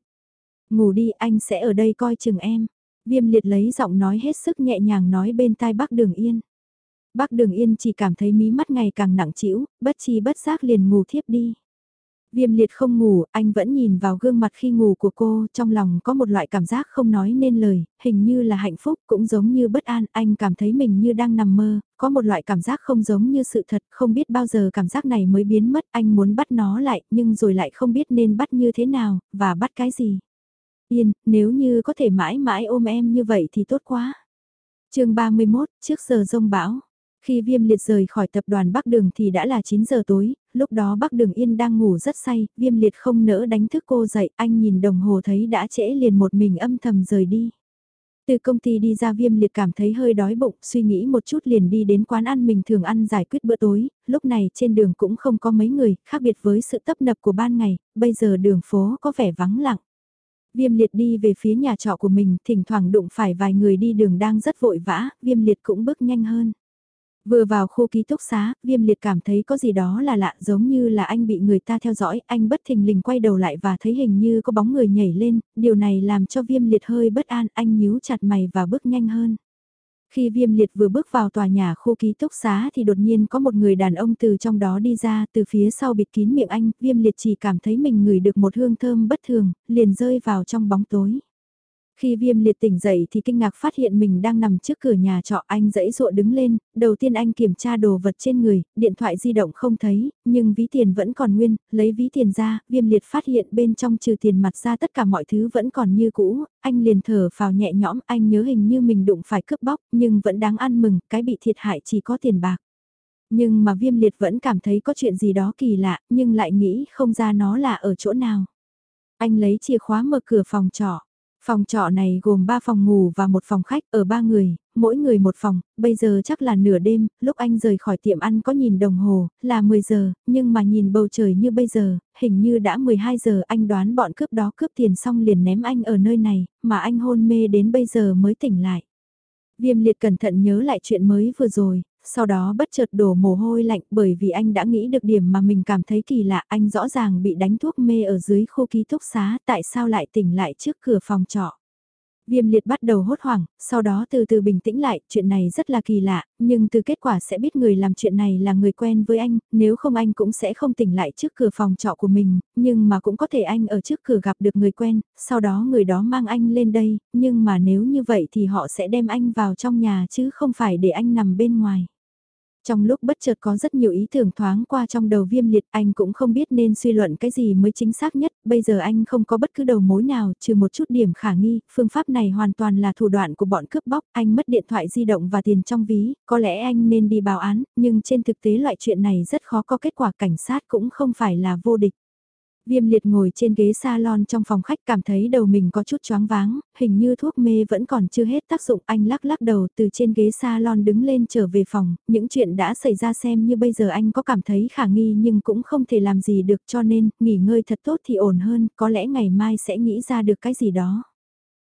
Speaker 1: Ngủ đi anh sẽ ở đây coi chừng em. Viêm liệt lấy giọng nói hết sức nhẹ nhàng nói bên tai bác đường yên. Bác đường yên chỉ cảm thấy mí mắt ngày càng nặng trĩu, bất chi bất giác liền ngủ thiếp đi. Viêm liệt không ngủ, anh vẫn nhìn vào gương mặt khi ngủ của cô, trong lòng có một loại cảm giác không nói nên lời, hình như là hạnh phúc, cũng giống như bất an, anh cảm thấy mình như đang nằm mơ, có một loại cảm giác không giống như sự thật, không biết bao giờ cảm giác này mới biến mất, anh muốn bắt nó lại, nhưng rồi lại không biết nên bắt như thế nào, và bắt cái gì. Yên, nếu như có thể mãi mãi ôm em như vậy thì tốt quá. chương 31, trước giờ rông bão. Khi viêm liệt rời khỏi tập đoàn Bắc Đường thì đã là 9 giờ tối, lúc đó Bắc Đường Yên đang ngủ rất say, viêm liệt không nỡ đánh thức cô dậy, anh nhìn đồng hồ thấy đã trễ liền một mình âm thầm rời đi. Từ công ty đi ra viêm liệt cảm thấy hơi đói bụng, suy nghĩ một chút liền đi đến quán ăn mình thường ăn giải quyết bữa tối, lúc này trên đường cũng không có mấy người, khác biệt với sự tấp nập của ban ngày, bây giờ đường phố có vẻ vắng lặng. Viêm liệt đi về phía nhà trọ của mình, thỉnh thoảng đụng phải vài người đi đường đang rất vội vã, viêm liệt cũng bước nhanh hơn. Vừa vào khu ký túc xá, viêm liệt cảm thấy có gì đó là lạ giống như là anh bị người ta theo dõi, anh bất thình lình quay đầu lại và thấy hình như có bóng người nhảy lên, điều này làm cho viêm liệt hơi bất an, anh nhíu chặt mày và bước nhanh hơn. Khi viêm liệt vừa bước vào tòa nhà khu ký túc xá thì đột nhiên có một người đàn ông từ trong đó đi ra từ phía sau bịt kín miệng anh, viêm liệt chỉ cảm thấy mình ngửi được một hương thơm bất thường, liền rơi vào trong bóng tối. Khi viêm liệt tỉnh dậy thì kinh ngạc phát hiện mình đang nằm trước cửa nhà trọ anh dãy dụa đứng lên, đầu tiên anh kiểm tra đồ vật trên người, điện thoại di động không thấy, nhưng ví tiền vẫn còn nguyên, lấy ví tiền ra, viêm liệt phát hiện bên trong trừ tiền mặt ra tất cả mọi thứ vẫn còn như cũ, anh liền thở vào nhẹ nhõm, anh nhớ hình như mình đụng phải cướp bóc, nhưng vẫn đáng ăn mừng, cái bị thiệt hại chỉ có tiền bạc. Nhưng mà viêm liệt vẫn cảm thấy có chuyện gì đó kỳ lạ, nhưng lại nghĩ không ra nó là ở chỗ nào. Anh lấy chìa khóa mở cửa phòng trọ. Phòng trọ này gồm 3 phòng ngủ và một phòng khách ở ba người, mỗi người một phòng, bây giờ chắc là nửa đêm, lúc anh rời khỏi tiệm ăn có nhìn đồng hồ, là 10 giờ, nhưng mà nhìn bầu trời như bây giờ, hình như đã 12 giờ anh đoán bọn cướp đó cướp tiền xong liền ném anh ở nơi này, mà anh hôn mê đến bây giờ mới tỉnh lại. Viêm liệt cẩn thận nhớ lại chuyện mới vừa rồi, sau đó bất chợt đổ mồ hôi lạnh bởi vì anh đã nghĩ được điểm mà mình cảm thấy kỳ lạ, anh rõ ràng bị đánh thuốc mê ở dưới khu ký túc xá, tại sao lại tỉnh lại trước cửa phòng trọ. Viêm liệt bắt đầu hốt hoảng, sau đó từ từ bình tĩnh lại, chuyện này rất là kỳ lạ, nhưng từ kết quả sẽ biết người làm chuyện này là người quen với anh, nếu không anh cũng sẽ không tỉnh lại trước cửa phòng trọ của mình, nhưng mà cũng có thể anh ở trước cửa gặp được người quen, sau đó người đó mang anh lên đây, nhưng mà nếu như vậy thì họ sẽ đem anh vào trong nhà chứ không phải để anh nằm bên ngoài. Trong lúc bất chợt có rất nhiều ý tưởng thoáng qua trong đầu viêm liệt anh cũng không biết nên suy luận cái gì mới chính xác nhất, bây giờ anh không có bất cứ đầu mối nào trừ một chút điểm khả nghi, phương pháp này hoàn toàn là thủ đoạn của bọn cướp bóc, anh mất điện thoại di động và tiền trong ví, có lẽ anh nên đi báo án, nhưng trên thực tế loại chuyện này rất khó có kết quả cảnh sát cũng không phải là vô địch. Viêm liệt ngồi trên ghế salon trong phòng khách cảm thấy đầu mình có chút choáng váng, hình như thuốc mê vẫn còn chưa hết tác dụng. Anh lắc lắc đầu từ trên ghế salon đứng lên trở về phòng, những chuyện đã xảy ra xem như bây giờ anh có cảm thấy khả nghi nhưng cũng không thể làm gì được cho nên nghỉ ngơi thật tốt thì ổn hơn, có lẽ ngày mai sẽ nghĩ ra được cái gì đó.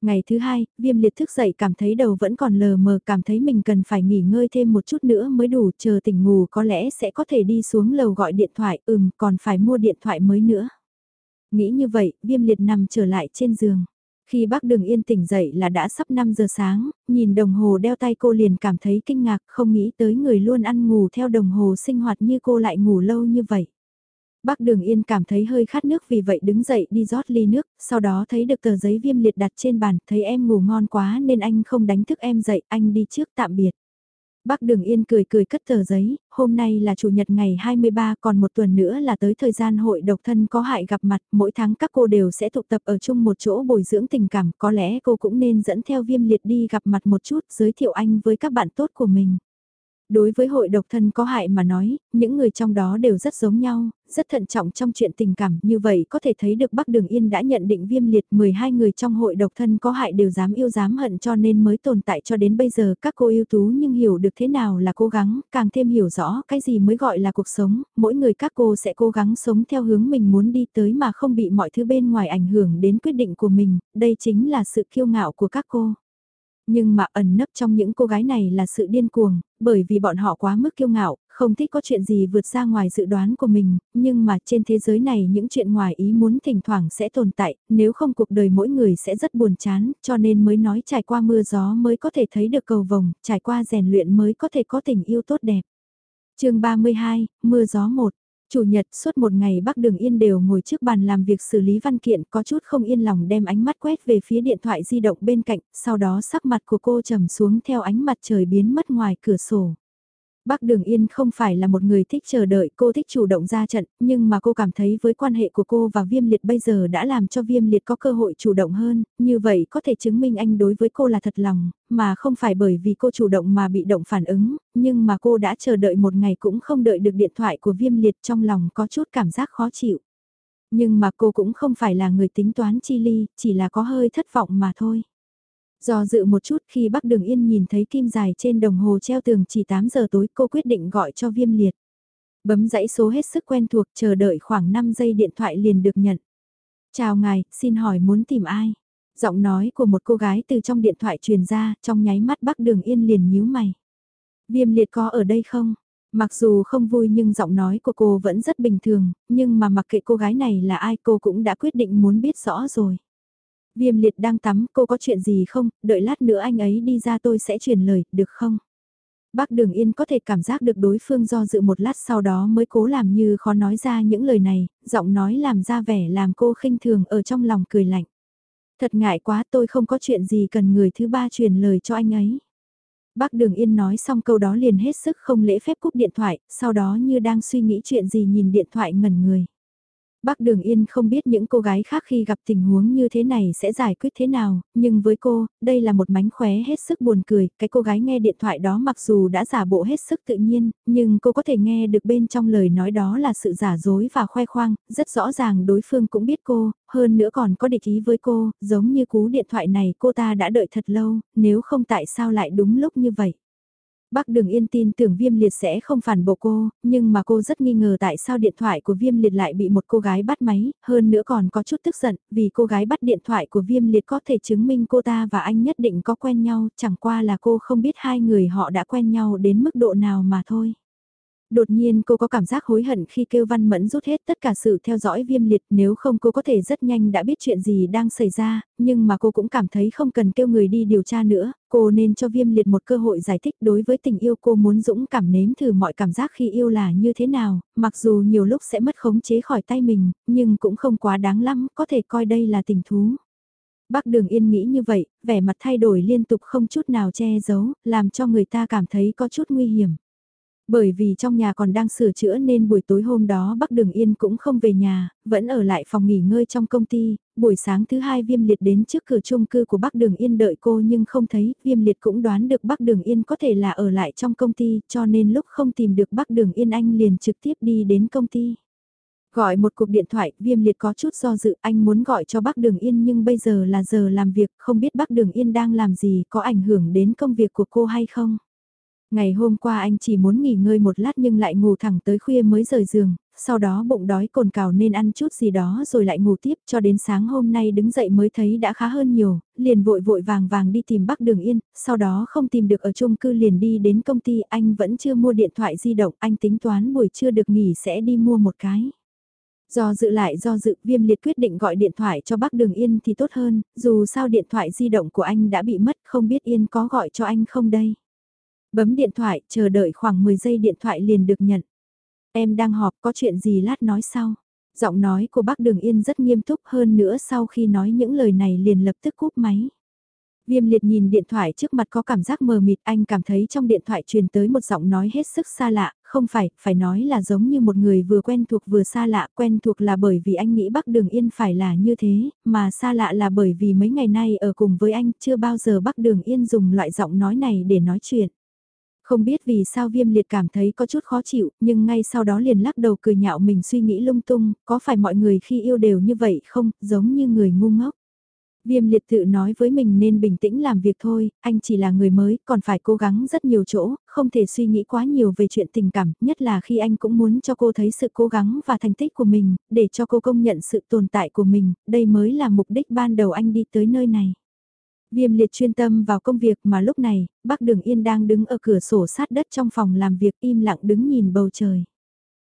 Speaker 1: Ngày thứ hai, viêm liệt thức dậy cảm thấy đầu vẫn còn lờ mờ cảm thấy mình cần phải nghỉ ngơi thêm một chút nữa mới đủ chờ tỉnh ngủ có lẽ sẽ có thể đi xuống lầu gọi điện thoại ừm còn phải mua điện thoại mới nữa. Nghĩ như vậy, viêm liệt nằm trở lại trên giường. Khi bác đường yên tỉnh dậy là đã sắp 5 giờ sáng, nhìn đồng hồ đeo tay cô liền cảm thấy kinh ngạc không nghĩ tới người luôn ăn ngủ theo đồng hồ sinh hoạt như cô lại ngủ lâu như vậy. Bác Đường Yên cảm thấy hơi khát nước vì vậy đứng dậy đi rót ly nước, sau đó thấy được tờ giấy viêm liệt đặt trên bàn, thấy em ngủ ngon quá nên anh không đánh thức em dậy, anh đi trước tạm biệt. Bác Đường Yên cười cười cất tờ giấy, hôm nay là chủ nhật ngày 23 còn một tuần nữa là tới thời gian hội độc thân có hại gặp mặt, mỗi tháng các cô đều sẽ tụ tập ở chung một chỗ bồi dưỡng tình cảm, có lẽ cô cũng nên dẫn theo viêm liệt đi gặp mặt một chút, giới thiệu anh với các bạn tốt của mình. Đối với hội độc thân có hại mà nói, những người trong đó đều rất giống nhau, rất thận trọng trong chuyện tình cảm, như vậy có thể thấy được Bắc Đường Yên đã nhận định viêm liệt 12 người trong hội độc thân có hại đều dám yêu dám hận cho nên mới tồn tại cho đến bây giờ các cô yêu tú nhưng hiểu được thế nào là cố gắng, càng thêm hiểu rõ cái gì mới gọi là cuộc sống, mỗi người các cô sẽ cố gắng sống theo hướng mình muốn đi tới mà không bị mọi thứ bên ngoài ảnh hưởng đến quyết định của mình, đây chính là sự kiêu ngạo của các cô. Nhưng mà ẩn nấp trong những cô gái này là sự điên cuồng, bởi vì bọn họ quá mức kiêu ngạo, không thích có chuyện gì vượt ra ngoài dự đoán của mình, nhưng mà trên thế giới này những chuyện ngoài ý muốn thỉnh thoảng sẽ tồn tại, nếu không cuộc đời mỗi người sẽ rất buồn chán, cho nên mới nói trải qua mưa gió mới có thể thấy được cầu vồng, trải qua rèn luyện mới có thể có tình yêu tốt đẹp. chương 32, Mưa gió 1 Chủ nhật suốt một ngày bác Đường Yên đều ngồi trước bàn làm việc xử lý văn kiện có chút không yên lòng đem ánh mắt quét về phía điện thoại di động bên cạnh, sau đó sắc mặt của cô trầm xuống theo ánh mặt trời biến mất ngoài cửa sổ. Bác Đường Yên không phải là một người thích chờ đợi, cô thích chủ động ra trận, nhưng mà cô cảm thấy với quan hệ của cô và Viêm Liệt bây giờ đã làm cho Viêm Liệt có cơ hội chủ động hơn, như vậy có thể chứng minh anh đối với cô là thật lòng, mà không phải bởi vì cô chủ động mà bị động phản ứng, nhưng mà cô đã chờ đợi một ngày cũng không đợi được điện thoại của Viêm Liệt trong lòng có chút cảm giác khó chịu. Nhưng mà cô cũng không phải là người tính toán chi ly, chỉ là có hơi thất vọng mà thôi. Do dự một chút khi bác Đường Yên nhìn thấy kim dài trên đồng hồ treo tường chỉ 8 giờ tối cô quyết định gọi cho viêm liệt. Bấm dãy số hết sức quen thuộc chờ đợi khoảng 5 giây điện thoại liền được nhận. Chào ngài, xin hỏi muốn tìm ai? Giọng nói của một cô gái từ trong điện thoại truyền ra, trong nháy mắt bác Đường Yên liền nhíu mày. Viêm liệt có ở đây không? Mặc dù không vui nhưng giọng nói của cô vẫn rất bình thường, nhưng mà mặc kệ cô gái này là ai cô cũng đã quyết định muốn biết rõ rồi. Viêm liệt đang tắm, cô có chuyện gì không, đợi lát nữa anh ấy đi ra tôi sẽ truyền lời, được không? Bác Đường Yên có thể cảm giác được đối phương do dự một lát sau đó mới cố làm như khó nói ra những lời này, giọng nói làm ra vẻ làm cô khinh thường ở trong lòng cười lạnh. Thật ngại quá tôi không có chuyện gì cần người thứ ba truyền lời cho anh ấy. Bác Đường Yên nói xong câu đó liền hết sức không lễ phép cúp điện thoại, sau đó như đang suy nghĩ chuyện gì nhìn điện thoại ngẩn người. Bác Đường Yên không biết những cô gái khác khi gặp tình huống như thế này sẽ giải quyết thế nào, nhưng với cô, đây là một mánh khóe hết sức buồn cười, cái cô gái nghe điện thoại đó mặc dù đã giả bộ hết sức tự nhiên, nhưng cô có thể nghe được bên trong lời nói đó là sự giả dối và khoe khoang, rất rõ ràng đối phương cũng biết cô, hơn nữa còn có địch ý với cô, giống như cú điện thoại này cô ta đã đợi thật lâu, nếu không tại sao lại đúng lúc như vậy. Bác Đường Yên tin tưởng Viêm Liệt sẽ không phản bộ cô, nhưng mà cô rất nghi ngờ tại sao điện thoại của Viêm Liệt lại bị một cô gái bắt máy, hơn nữa còn có chút tức giận, vì cô gái bắt điện thoại của Viêm Liệt có thể chứng minh cô ta và anh nhất định có quen nhau, chẳng qua là cô không biết hai người họ đã quen nhau đến mức độ nào mà thôi. Đột nhiên cô có cảm giác hối hận khi kêu Văn Mẫn rút hết tất cả sự theo dõi viêm liệt nếu không cô có thể rất nhanh đã biết chuyện gì đang xảy ra, nhưng mà cô cũng cảm thấy không cần kêu người đi điều tra nữa, cô nên cho viêm liệt một cơ hội giải thích đối với tình yêu cô muốn dũng cảm nếm thử mọi cảm giác khi yêu là như thế nào, mặc dù nhiều lúc sẽ mất khống chế khỏi tay mình, nhưng cũng không quá đáng lắm, có thể coi đây là tình thú. Bác Đường Yên nghĩ như vậy, vẻ mặt thay đổi liên tục không chút nào che giấu, làm cho người ta cảm thấy có chút nguy hiểm. Bởi vì trong nhà còn đang sửa chữa nên buổi tối hôm đó Bắc Đường Yên cũng không về nhà, vẫn ở lại phòng nghỉ ngơi trong công ty, buổi sáng thứ hai Viêm Liệt đến trước cửa chung cư của Bắc Đường Yên đợi cô nhưng không thấy, Viêm Liệt cũng đoán được Bắc Đường Yên có thể là ở lại trong công ty, cho nên lúc không tìm được Bắc Đường Yên anh liền trực tiếp đi đến công ty. Gọi một cuộc điện thoại, Viêm Liệt có chút do dự, anh muốn gọi cho Bắc Đường Yên nhưng bây giờ là giờ làm việc, không biết Bắc Đường Yên đang làm gì, có ảnh hưởng đến công việc của cô hay không. Ngày hôm qua anh chỉ muốn nghỉ ngơi một lát nhưng lại ngủ thẳng tới khuya mới rời giường, sau đó bụng đói cồn cào nên ăn chút gì đó rồi lại ngủ tiếp cho đến sáng hôm nay đứng dậy mới thấy đã khá hơn nhiều, liền vội vội vàng vàng đi tìm Bắc Đường Yên, sau đó không tìm được ở chung cư liền đi đến công ty anh vẫn chưa mua điện thoại di động, anh tính toán buổi trưa được nghỉ sẽ đi mua một cái. Do dự lại do dự viêm liệt quyết định gọi điện thoại cho bác Đường Yên thì tốt hơn, dù sao điện thoại di động của anh đã bị mất không biết Yên có gọi cho anh không đây. Bấm điện thoại, chờ đợi khoảng 10 giây điện thoại liền được nhận. Em đang họp có chuyện gì lát nói sau. Giọng nói của bác Đường Yên rất nghiêm túc hơn nữa sau khi nói những lời này liền lập tức cúp máy. Viêm liệt nhìn điện thoại trước mặt có cảm giác mờ mịt anh cảm thấy trong điện thoại truyền tới một giọng nói hết sức xa lạ, không phải, phải nói là giống như một người vừa quen thuộc vừa xa lạ, quen thuộc là bởi vì anh nghĩ Bắc Đường Yên phải là như thế, mà xa lạ là bởi vì mấy ngày nay ở cùng với anh chưa bao giờ Bắc Đường Yên dùng loại giọng nói này để nói chuyện. Không biết vì sao viêm liệt cảm thấy có chút khó chịu, nhưng ngay sau đó liền lắc đầu cười nhạo mình suy nghĩ lung tung, có phải mọi người khi yêu đều như vậy không, giống như người ngu ngốc. Viêm liệt tự nói với mình nên bình tĩnh làm việc thôi, anh chỉ là người mới, còn phải cố gắng rất nhiều chỗ, không thể suy nghĩ quá nhiều về chuyện tình cảm, nhất là khi anh cũng muốn cho cô thấy sự cố gắng và thành tích của mình, để cho cô công nhận sự tồn tại của mình, đây mới là mục đích ban đầu anh đi tới nơi này. Viêm liệt chuyên tâm vào công việc mà lúc này, bác Đường Yên đang đứng ở cửa sổ sát đất trong phòng làm việc im lặng đứng nhìn bầu trời.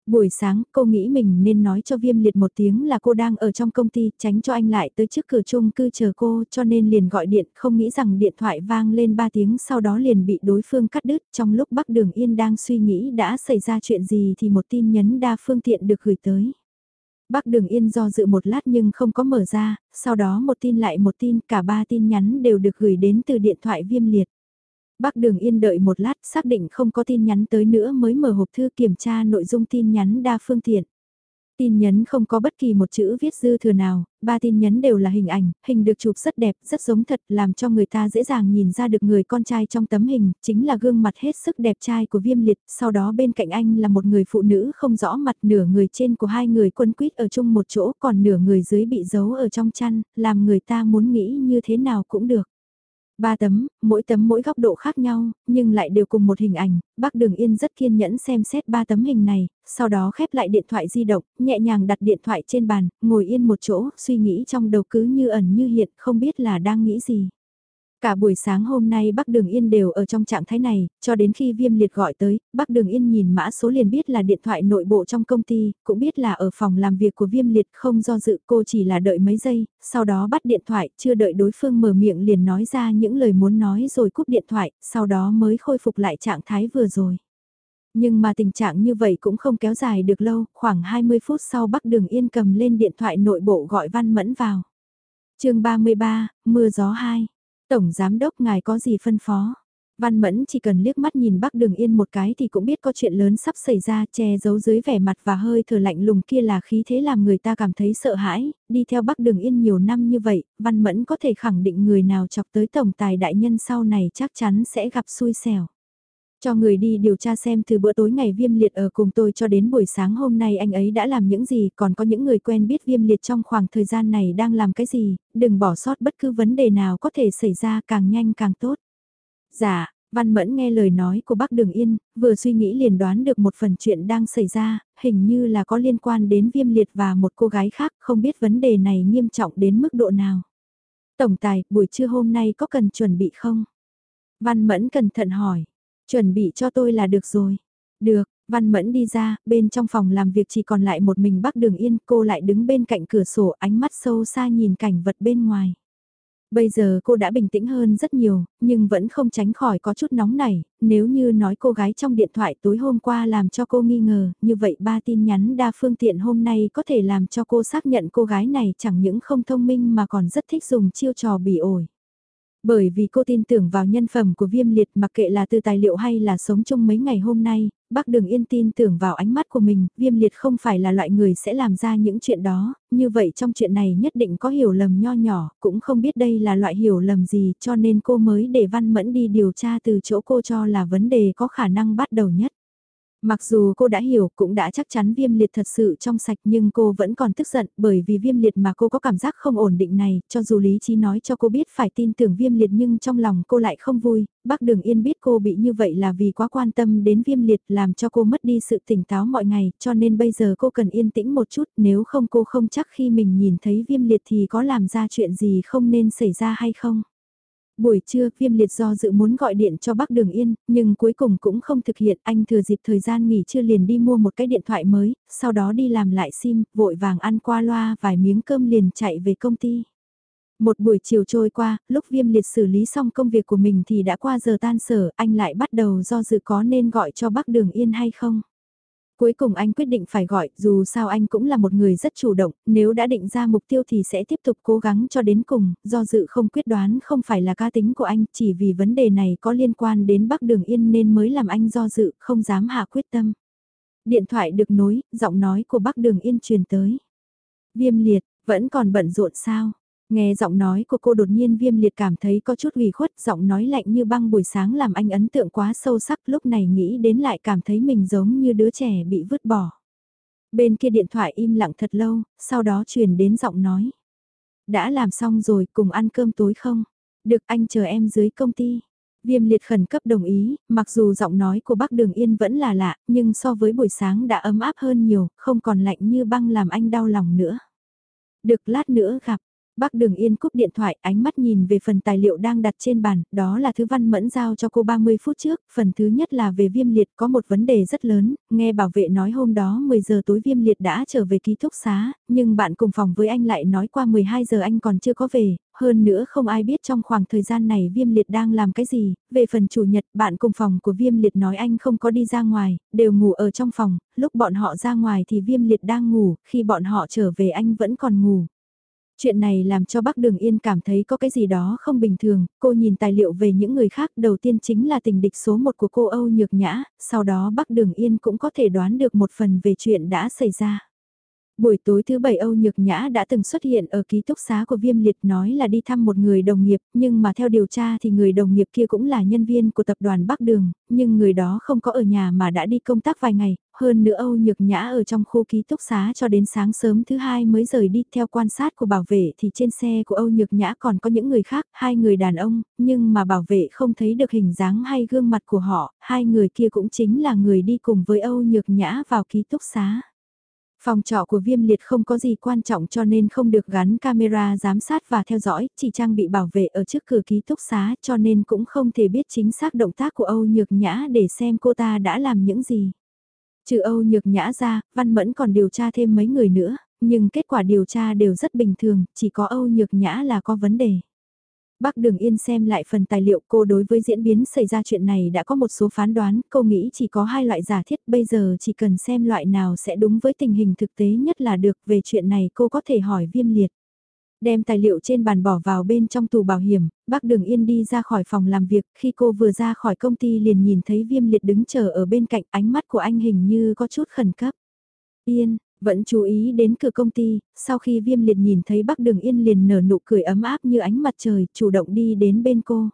Speaker 1: Buổi sáng, cô nghĩ mình nên nói cho viêm liệt một tiếng là cô đang ở trong công ty, tránh cho anh lại tới trước cửa chung cư chờ cô, cho nên liền gọi điện, không nghĩ rằng điện thoại vang lên 3 tiếng sau đó liền bị đối phương cắt đứt. Trong lúc Bắc Đường Yên đang suy nghĩ đã xảy ra chuyện gì thì một tin nhắn đa phương tiện được gửi tới. Bác Đường Yên do dự một lát nhưng không có mở ra, sau đó một tin lại một tin, cả ba tin nhắn đều được gửi đến từ điện thoại viêm liệt. Bác Đường Yên đợi một lát xác định không có tin nhắn tới nữa mới mở hộp thư kiểm tra nội dung tin nhắn đa phương tiện. Tin nhắn không có bất kỳ một chữ viết dư thừa nào, ba tin nhắn đều là hình ảnh, hình được chụp rất đẹp, rất giống thật, làm cho người ta dễ dàng nhìn ra được người con trai trong tấm hình, chính là gương mặt hết sức đẹp trai của viêm liệt, sau đó bên cạnh anh là một người phụ nữ không rõ mặt nửa người trên của hai người quân quýt ở chung một chỗ, còn nửa người dưới bị giấu ở trong chăn, làm người ta muốn nghĩ như thế nào cũng được. Ba tấm, mỗi tấm mỗi góc độ khác nhau, nhưng lại đều cùng một hình ảnh, bác Đường Yên rất kiên nhẫn xem xét ba tấm hình này, sau đó khép lại điện thoại di động, nhẹ nhàng đặt điện thoại trên bàn, ngồi yên một chỗ, suy nghĩ trong đầu cứ như ẩn như hiện, không biết là đang nghĩ gì. Cả buổi sáng hôm nay Bắc Đường Yên đều ở trong trạng thái này, cho đến khi viêm liệt gọi tới, Bắc Đường Yên nhìn mã số liền biết là điện thoại nội bộ trong công ty, cũng biết là ở phòng làm việc của viêm liệt không do dự cô chỉ là đợi mấy giây, sau đó bắt điện thoại, chưa đợi đối phương mở miệng liền nói ra những lời muốn nói rồi cúp điện thoại, sau đó mới khôi phục lại trạng thái vừa rồi. Nhưng mà tình trạng như vậy cũng không kéo dài được lâu, khoảng 20 phút sau Bắc Đường Yên cầm lên điện thoại nội bộ gọi Văn Mẫn vào. chương 33, mưa gió 2. Tổng Giám Đốc ngài có gì phân phó? Văn Mẫn chỉ cần liếc mắt nhìn Bắc Đường Yên một cái thì cũng biết có chuyện lớn sắp xảy ra, che giấu dưới vẻ mặt và hơi thở lạnh lùng kia là khí thế làm người ta cảm thấy sợ hãi, đi theo Bắc Đường Yên nhiều năm như vậy, Văn Mẫn có thể khẳng định người nào chọc tới tổng tài đại nhân sau này chắc chắn sẽ gặp xui xẻo. Cho người đi điều tra xem từ bữa tối ngày viêm liệt ở cùng tôi cho đến buổi sáng hôm nay anh ấy đã làm những gì, còn có những người quen biết viêm liệt trong khoảng thời gian này đang làm cái gì, đừng bỏ sót bất cứ vấn đề nào có thể xảy ra càng nhanh càng tốt. Dạ, Văn Mẫn nghe lời nói của bác Đường Yên, vừa suy nghĩ liền đoán được một phần chuyện đang xảy ra, hình như là có liên quan đến viêm liệt và một cô gái khác, không biết vấn đề này nghiêm trọng đến mức độ nào. Tổng tài, buổi trưa hôm nay có cần chuẩn bị không? Văn Mẫn cẩn thận hỏi, chuẩn bị cho tôi là được rồi. Được, Văn Mẫn đi ra, bên trong phòng làm việc chỉ còn lại một mình bác Đường Yên, cô lại đứng bên cạnh cửa sổ ánh mắt sâu xa nhìn cảnh vật bên ngoài. Bây giờ cô đã bình tĩnh hơn rất nhiều, nhưng vẫn không tránh khỏi có chút nóng nảy, nếu như nói cô gái trong điện thoại tối hôm qua làm cho cô nghi ngờ, như vậy ba tin nhắn đa phương tiện hôm nay có thể làm cho cô xác nhận cô gái này chẳng những không thông minh mà còn rất thích dùng chiêu trò bị ổi. Bởi vì cô tin tưởng vào nhân phẩm của viêm liệt mặc kệ là từ tài liệu hay là sống chung mấy ngày hôm nay, bác Đường Yên tin tưởng vào ánh mắt của mình, viêm liệt không phải là loại người sẽ làm ra những chuyện đó, như vậy trong chuyện này nhất định có hiểu lầm nho nhỏ, cũng không biết đây là loại hiểu lầm gì cho nên cô mới để Văn Mẫn đi điều tra từ chỗ cô cho là vấn đề có khả năng bắt đầu nhất. Mặc dù cô đã hiểu cũng đã chắc chắn viêm liệt thật sự trong sạch nhưng cô vẫn còn tức giận bởi vì viêm liệt mà cô có cảm giác không ổn định này, cho dù lý trí nói cho cô biết phải tin tưởng viêm liệt nhưng trong lòng cô lại không vui, bác Đường Yên biết cô bị như vậy là vì quá quan tâm đến viêm liệt làm cho cô mất đi sự tỉnh táo mọi ngày cho nên bây giờ cô cần yên tĩnh một chút nếu không cô không chắc khi mình nhìn thấy viêm liệt thì có làm ra chuyện gì không nên xảy ra hay không. Buổi trưa, viêm liệt do dự muốn gọi điện cho bác Đường Yên, nhưng cuối cùng cũng không thực hiện. Anh thừa dịp thời gian nghỉ trưa liền đi mua một cái điện thoại mới, sau đó đi làm lại sim, vội vàng ăn qua loa vài miếng cơm liền chạy về công ty. Một buổi chiều trôi qua, lúc viêm liệt xử lý xong công việc của mình thì đã qua giờ tan sở, anh lại bắt đầu do dự có nên gọi cho bác Đường Yên hay không. Cuối cùng anh quyết định phải gọi, dù sao anh cũng là một người rất chủ động, nếu đã định ra mục tiêu thì sẽ tiếp tục cố gắng cho đến cùng, do dự không quyết đoán không phải là ca tính của anh, chỉ vì vấn đề này có liên quan đến Bắc Đường Yên nên mới làm anh do dự, không dám hạ quyết tâm. Điện thoại được nối, giọng nói của Bắc Đường Yên truyền tới. Viêm liệt, vẫn còn bận rộn sao? Nghe giọng nói của cô đột nhiên viêm liệt cảm thấy có chút ủy khuất, giọng nói lạnh như băng buổi sáng làm anh ấn tượng quá sâu sắc lúc này nghĩ đến lại cảm thấy mình giống như đứa trẻ bị vứt bỏ. Bên kia điện thoại im lặng thật lâu, sau đó truyền đến giọng nói. Đã làm xong rồi, cùng ăn cơm tối không? Được anh chờ em dưới công ty. Viêm liệt khẩn cấp đồng ý, mặc dù giọng nói của bác Đường Yên vẫn là lạ, nhưng so với buổi sáng đã ấm áp hơn nhiều, không còn lạnh như băng làm anh đau lòng nữa. Được lát nữa gặp, Bác Đường Yên cúp điện thoại, ánh mắt nhìn về phần tài liệu đang đặt trên bàn, đó là thứ văn mẫn giao cho cô 30 phút trước, phần thứ nhất là về viêm liệt có một vấn đề rất lớn, nghe bảo vệ nói hôm đó 10 giờ tối viêm liệt đã trở về ký túc xá, nhưng bạn cùng phòng với anh lại nói qua 12 giờ anh còn chưa có về, hơn nữa không ai biết trong khoảng thời gian này viêm liệt đang làm cái gì, về phần chủ nhật bạn cùng phòng của viêm liệt nói anh không có đi ra ngoài, đều ngủ ở trong phòng, lúc bọn họ ra ngoài thì viêm liệt đang ngủ, khi bọn họ trở về anh vẫn còn ngủ, Chuyện này làm cho bác Đường Yên cảm thấy có cái gì đó không bình thường, cô nhìn tài liệu về những người khác đầu tiên chính là tình địch số một của cô Âu Nhược Nhã, sau đó bác Đường Yên cũng có thể đoán được một phần về chuyện đã xảy ra. Buổi tối thứ bảy Âu Nhược Nhã đã từng xuất hiện ở ký túc xá của Viêm Liệt nói là đi thăm một người đồng nghiệp, nhưng mà theo điều tra thì người đồng nghiệp kia cũng là nhân viên của tập đoàn Bắc Đường, nhưng người đó không có ở nhà mà đã đi công tác vài ngày, hơn nữa Âu Nhược Nhã ở trong khu ký túc xá cho đến sáng sớm thứ hai mới rời đi. Theo quan sát của bảo vệ thì trên xe của Âu Nhược Nhã còn có những người khác, hai người đàn ông, nhưng mà bảo vệ không thấy được hình dáng hay gương mặt của họ, hai người kia cũng chính là người đi cùng với Âu Nhược Nhã vào ký túc xá. Phòng trọ của viêm liệt không có gì quan trọng cho nên không được gắn camera giám sát và theo dõi, chỉ trang bị bảo vệ ở trước cửa ký túc xá cho nên cũng không thể biết chính xác động tác của Âu Nhược Nhã để xem cô ta đã làm những gì. Trừ Âu Nhược Nhã ra, Văn Mẫn còn điều tra thêm mấy người nữa, nhưng kết quả điều tra đều rất bình thường, chỉ có Âu Nhược Nhã là có vấn đề. Bác Đường Yên xem lại phần tài liệu cô đối với diễn biến xảy ra chuyện này đã có một số phán đoán, cô nghĩ chỉ có hai loại giả thiết bây giờ chỉ cần xem loại nào sẽ đúng với tình hình thực tế nhất là được về chuyện này cô có thể hỏi viêm liệt. Đem tài liệu trên bàn bỏ vào bên trong tủ bảo hiểm, bác Đường Yên đi ra khỏi phòng làm việc, khi cô vừa ra khỏi công ty liền nhìn thấy Viêm Liệt đứng chờ ở bên cạnh ánh mắt của anh hình như có chút khẩn cấp. Yên, vẫn chú ý đến cửa công ty, sau khi Viêm Liệt nhìn thấy bác Đường Yên liền nở nụ cười ấm áp như ánh mặt trời, chủ động đi đến bên cô.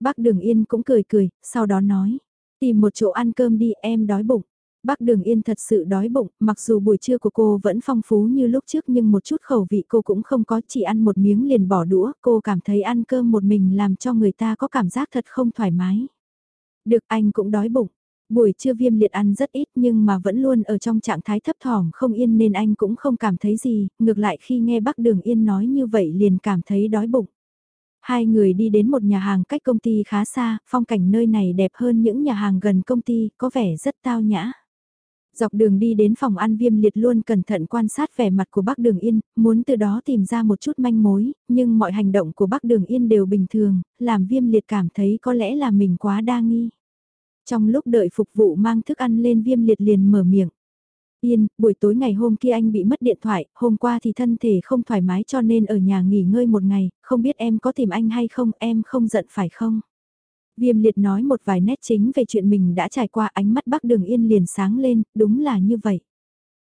Speaker 1: Bác Đường Yên cũng cười cười, sau đó nói, tìm một chỗ ăn cơm đi em đói bụng. Bác Đường Yên thật sự đói bụng, mặc dù buổi trưa của cô vẫn phong phú như lúc trước nhưng một chút khẩu vị cô cũng không có, chỉ ăn một miếng liền bỏ đũa, cô cảm thấy ăn cơm một mình làm cho người ta có cảm giác thật không thoải mái. Được anh cũng đói bụng. Buổi trưa viêm liệt ăn rất ít nhưng mà vẫn luôn ở trong trạng thái thấp thỏm không yên nên anh cũng không cảm thấy gì, ngược lại khi nghe bác Đường Yên nói như vậy liền cảm thấy đói bụng. Hai người đi đến một nhà hàng cách công ty khá xa, phong cảnh nơi này đẹp hơn những nhà hàng gần công ty, có vẻ rất tao nhã. Dọc đường đi đến phòng ăn viêm liệt luôn cẩn thận quan sát vẻ mặt của bác Đường Yên, muốn từ đó tìm ra một chút manh mối, nhưng mọi hành động của bác Đường Yên đều bình thường, làm viêm liệt cảm thấy có lẽ là mình quá đa nghi. Trong lúc đợi phục vụ mang thức ăn lên viêm liệt liền mở miệng. Yên, buổi tối ngày hôm kia anh bị mất điện thoại, hôm qua thì thân thể không thoải mái cho nên ở nhà nghỉ ngơi một ngày, không biết em có tìm anh hay không, em không giận phải không? Viêm liệt nói một vài nét chính về chuyện mình đã trải qua ánh mắt bác đường yên liền sáng lên, đúng là như vậy.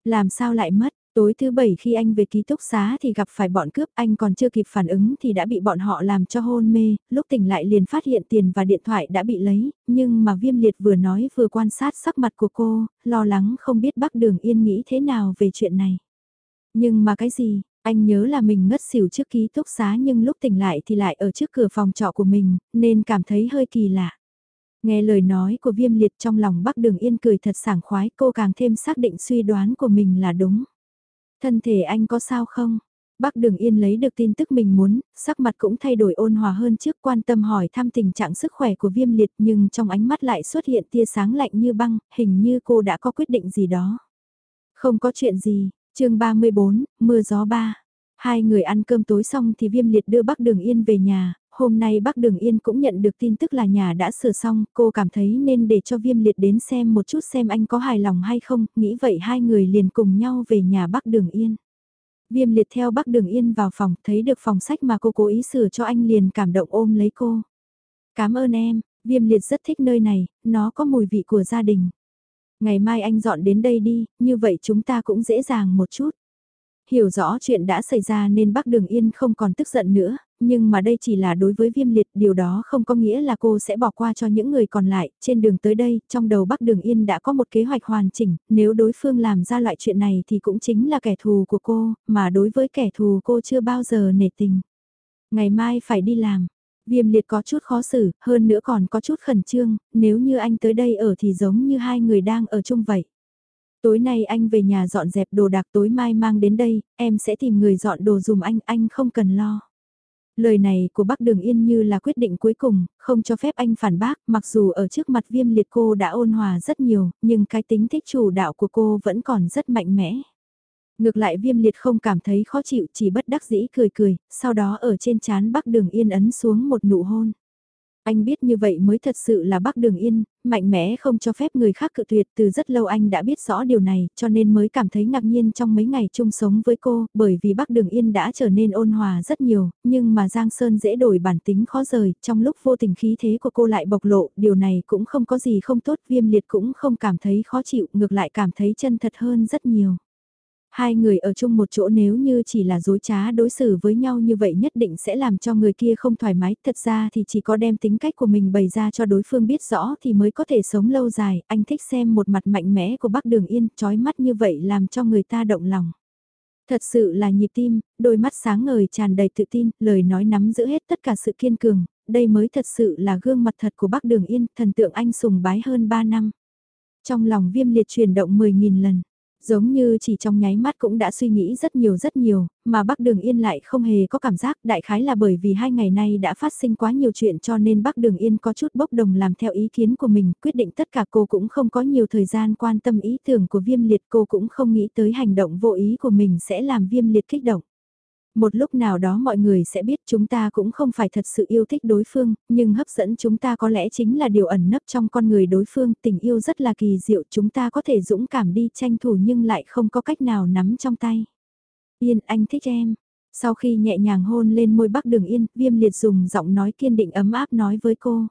Speaker 1: Làm sao lại mất, tối thứ bảy khi anh về ký túc xá thì gặp phải bọn cướp anh còn chưa kịp phản ứng thì đã bị bọn họ làm cho hôn mê, lúc tỉnh lại liền phát hiện tiền và điện thoại đã bị lấy, nhưng mà viêm liệt vừa nói vừa quan sát sắc mặt của cô, lo lắng không biết bác đường yên nghĩ thế nào về chuyện này. Nhưng mà cái gì, anh nhớ là mình ngất xỉu trước ký túc xá nhưng lúc tỉnh lại thì lại ở trước cửa phòng trọ của mình, nên cảm thấy hơi kỳ lạ. Nghe lời nói của viêm liệt trong lòng Bắc Đường Yên cười thật sảng khoái cô càng thêm xác định suy đoán của mình là đúng. Thân thể anh có sao không? Bắc Đường Yên lấy được tin tức mình muốn, sắc mặt cũng thay đổi ôn hòa hơn trước quan tâm hỏi thăm tình trạng sức khỏe của viêm liệt nhưng trong ánh mắt lại xuất hiện tia sáng lạnh như băng, hình như cô đã có quyết định gì đó. Không có chuyện gì, chương 34, mưa gió ba. Hai người ăn cơm tối xong thì viêm liệt đưa bác Đường Yên về nhà, hôm nay bác Đường Yên cũng nhận được tin tức là nhà đã sửa xong, cô cảm thấy nên để cho viêm liệt đến xem một chút xem anh có hài lòng hay không, nghĩ vậy hai người liền cùng nhau về nhà bác Đường Yên. Viêm liệt theo bác Đường Yên vào phòng, thấy được phòng sách mà cô cố ý sửa cho anh liền cảm động ôm lấy cô. Cảm ơn em, viêm liệt rất thích nơi này, nó có mùi vị của gia đình. Ngày mai anh dọn đến đây đi, như vậy chúng ta cũng dễ dàng một chút. Hiểu rõ chuyện đã xảy ra nên bác Đường Yên không còn tức giận nữa, nhưng mà đây chỉ là đối với viêm liệt, điều đó không có nghĩa là cô sẽ bỏ qua cho những người còn lại. Trên đường tới đây, trong đầu bắc Đường Yên đã có một kế hoạch hoàn chỉnh, nếu đối phương làm ra loại chuyện này thì cũng chính là kẻ thù của cô, mà đối với kẻ thù cô chưa bao giờ nể tình. Ngày mai phải đi làm, Viêm liệt có chút khó xử, hơn nữa còn có chút khẩn trương, nếu như anh tới đây ở thì giống như hai người đang ở chung vậy. Tối nay anh về nhà dọn dẹp đồ đạc tối mai mang đến đây, em sẽ tìm người dọn đồ dùm anh, anh không cần lo. Lời này của bác Đường Yên như là quyết định cuối cùng, không cho phép anh phản bác, mặc dù ở trước mặt viêm liệt cô đã ôn hòa rất nhiều, nhưng cái tính thích chủ đạo của cô vẫn còn rất mạnh mẽ. Ngược lại viêm liệt không cảm thấy khó chịu chỉ bất đắc dĩ cười cười, sau đó ở trên chán bắc đường yên ấn xuống một nụ hôn. Anh biết như vậy mới thật sự là Bắc Đường Yên, mạnh mẽ không cho phép người khác cự tuyệt từ rất lâu anh đã biết rõ điều này cho nên mới cảm thấy ngạc nhiên trong mấy ngày chung sống với cô bởi vì Bắc Đường Yên đã trở nên ôn hòa rất nhiều, nhưng mà Giang Sơn dễ đổi bản tính khó rời, trong lúc vô tình khí thế của cô lại bộc lộ, điều này cũng không có gì không tốt, viêm liệt cũng không cảm thấy khó chịu, ngược lại cảm thấy chân thật hơn rất nhiều. Hai người ở chung một chỗ nếu như chỉ là dối trá đối xử với nhau như vậy nhất định sẽ làm cho người kia không thoải mái. Thật ra thì chỉ có đem tính cách của mình bày ra cho đối phương biết rõ thì mới có thể sống lâu dài. Anh thích xem một mặt mạnh mẽ của bác Đường Yên, trói mắt như vậy làm cho người ta động lòng. Thật sự là nhịp tim, đôi mắt sáng ngời tràn đầy tự tin, lời nói nắm giữ hết tất cả sự kiên cường, đây mới thật sự là gương mặt thật của bác Đường Yên, thần tượng anh sùng bái hơn 3 năm. Trong lòng viêm liệt chuyển động 10.000 lần, Giống như chỉ trong nháy mắt cũng đã suy nghĩ rất nhiều rất nhiều, mà Bắc Đường Yên lại không hề có cảm giác đại khái là bởi vì hai ngày nay đã phát sinh quá nhiều chuyện cho nên Bắc Đường Yên có chút bốc đồng làm theo ý kiến của mình, quyết định tất cả cô cũng không có nhiều thời gian quan tâm ý tưởng của viêm liệt cô cũng không nghĩ tới hành động vô ý của mình sẽ làm viêm liệt kích động. Một lúc nào đó mọi người sẽ biết chúng ta cũng không phải thật sự yêu thích đối phương, nhưng hấp dẫn chúng ta có lẽ chính là điều ẩn nấp trong con người đối phương. Tình yêu rất là kỳ diệu, chúng ta có thể dũng cảm đi tranh thủ nhưng lại không có cách nào nắm trong tay. Yên, anh thích em. Sau khi nhẹ nhàng hôn lên môi Bắc Đường Yên, Viêm Liệt dùng giọng nói kiên định ấm áp nói với cô.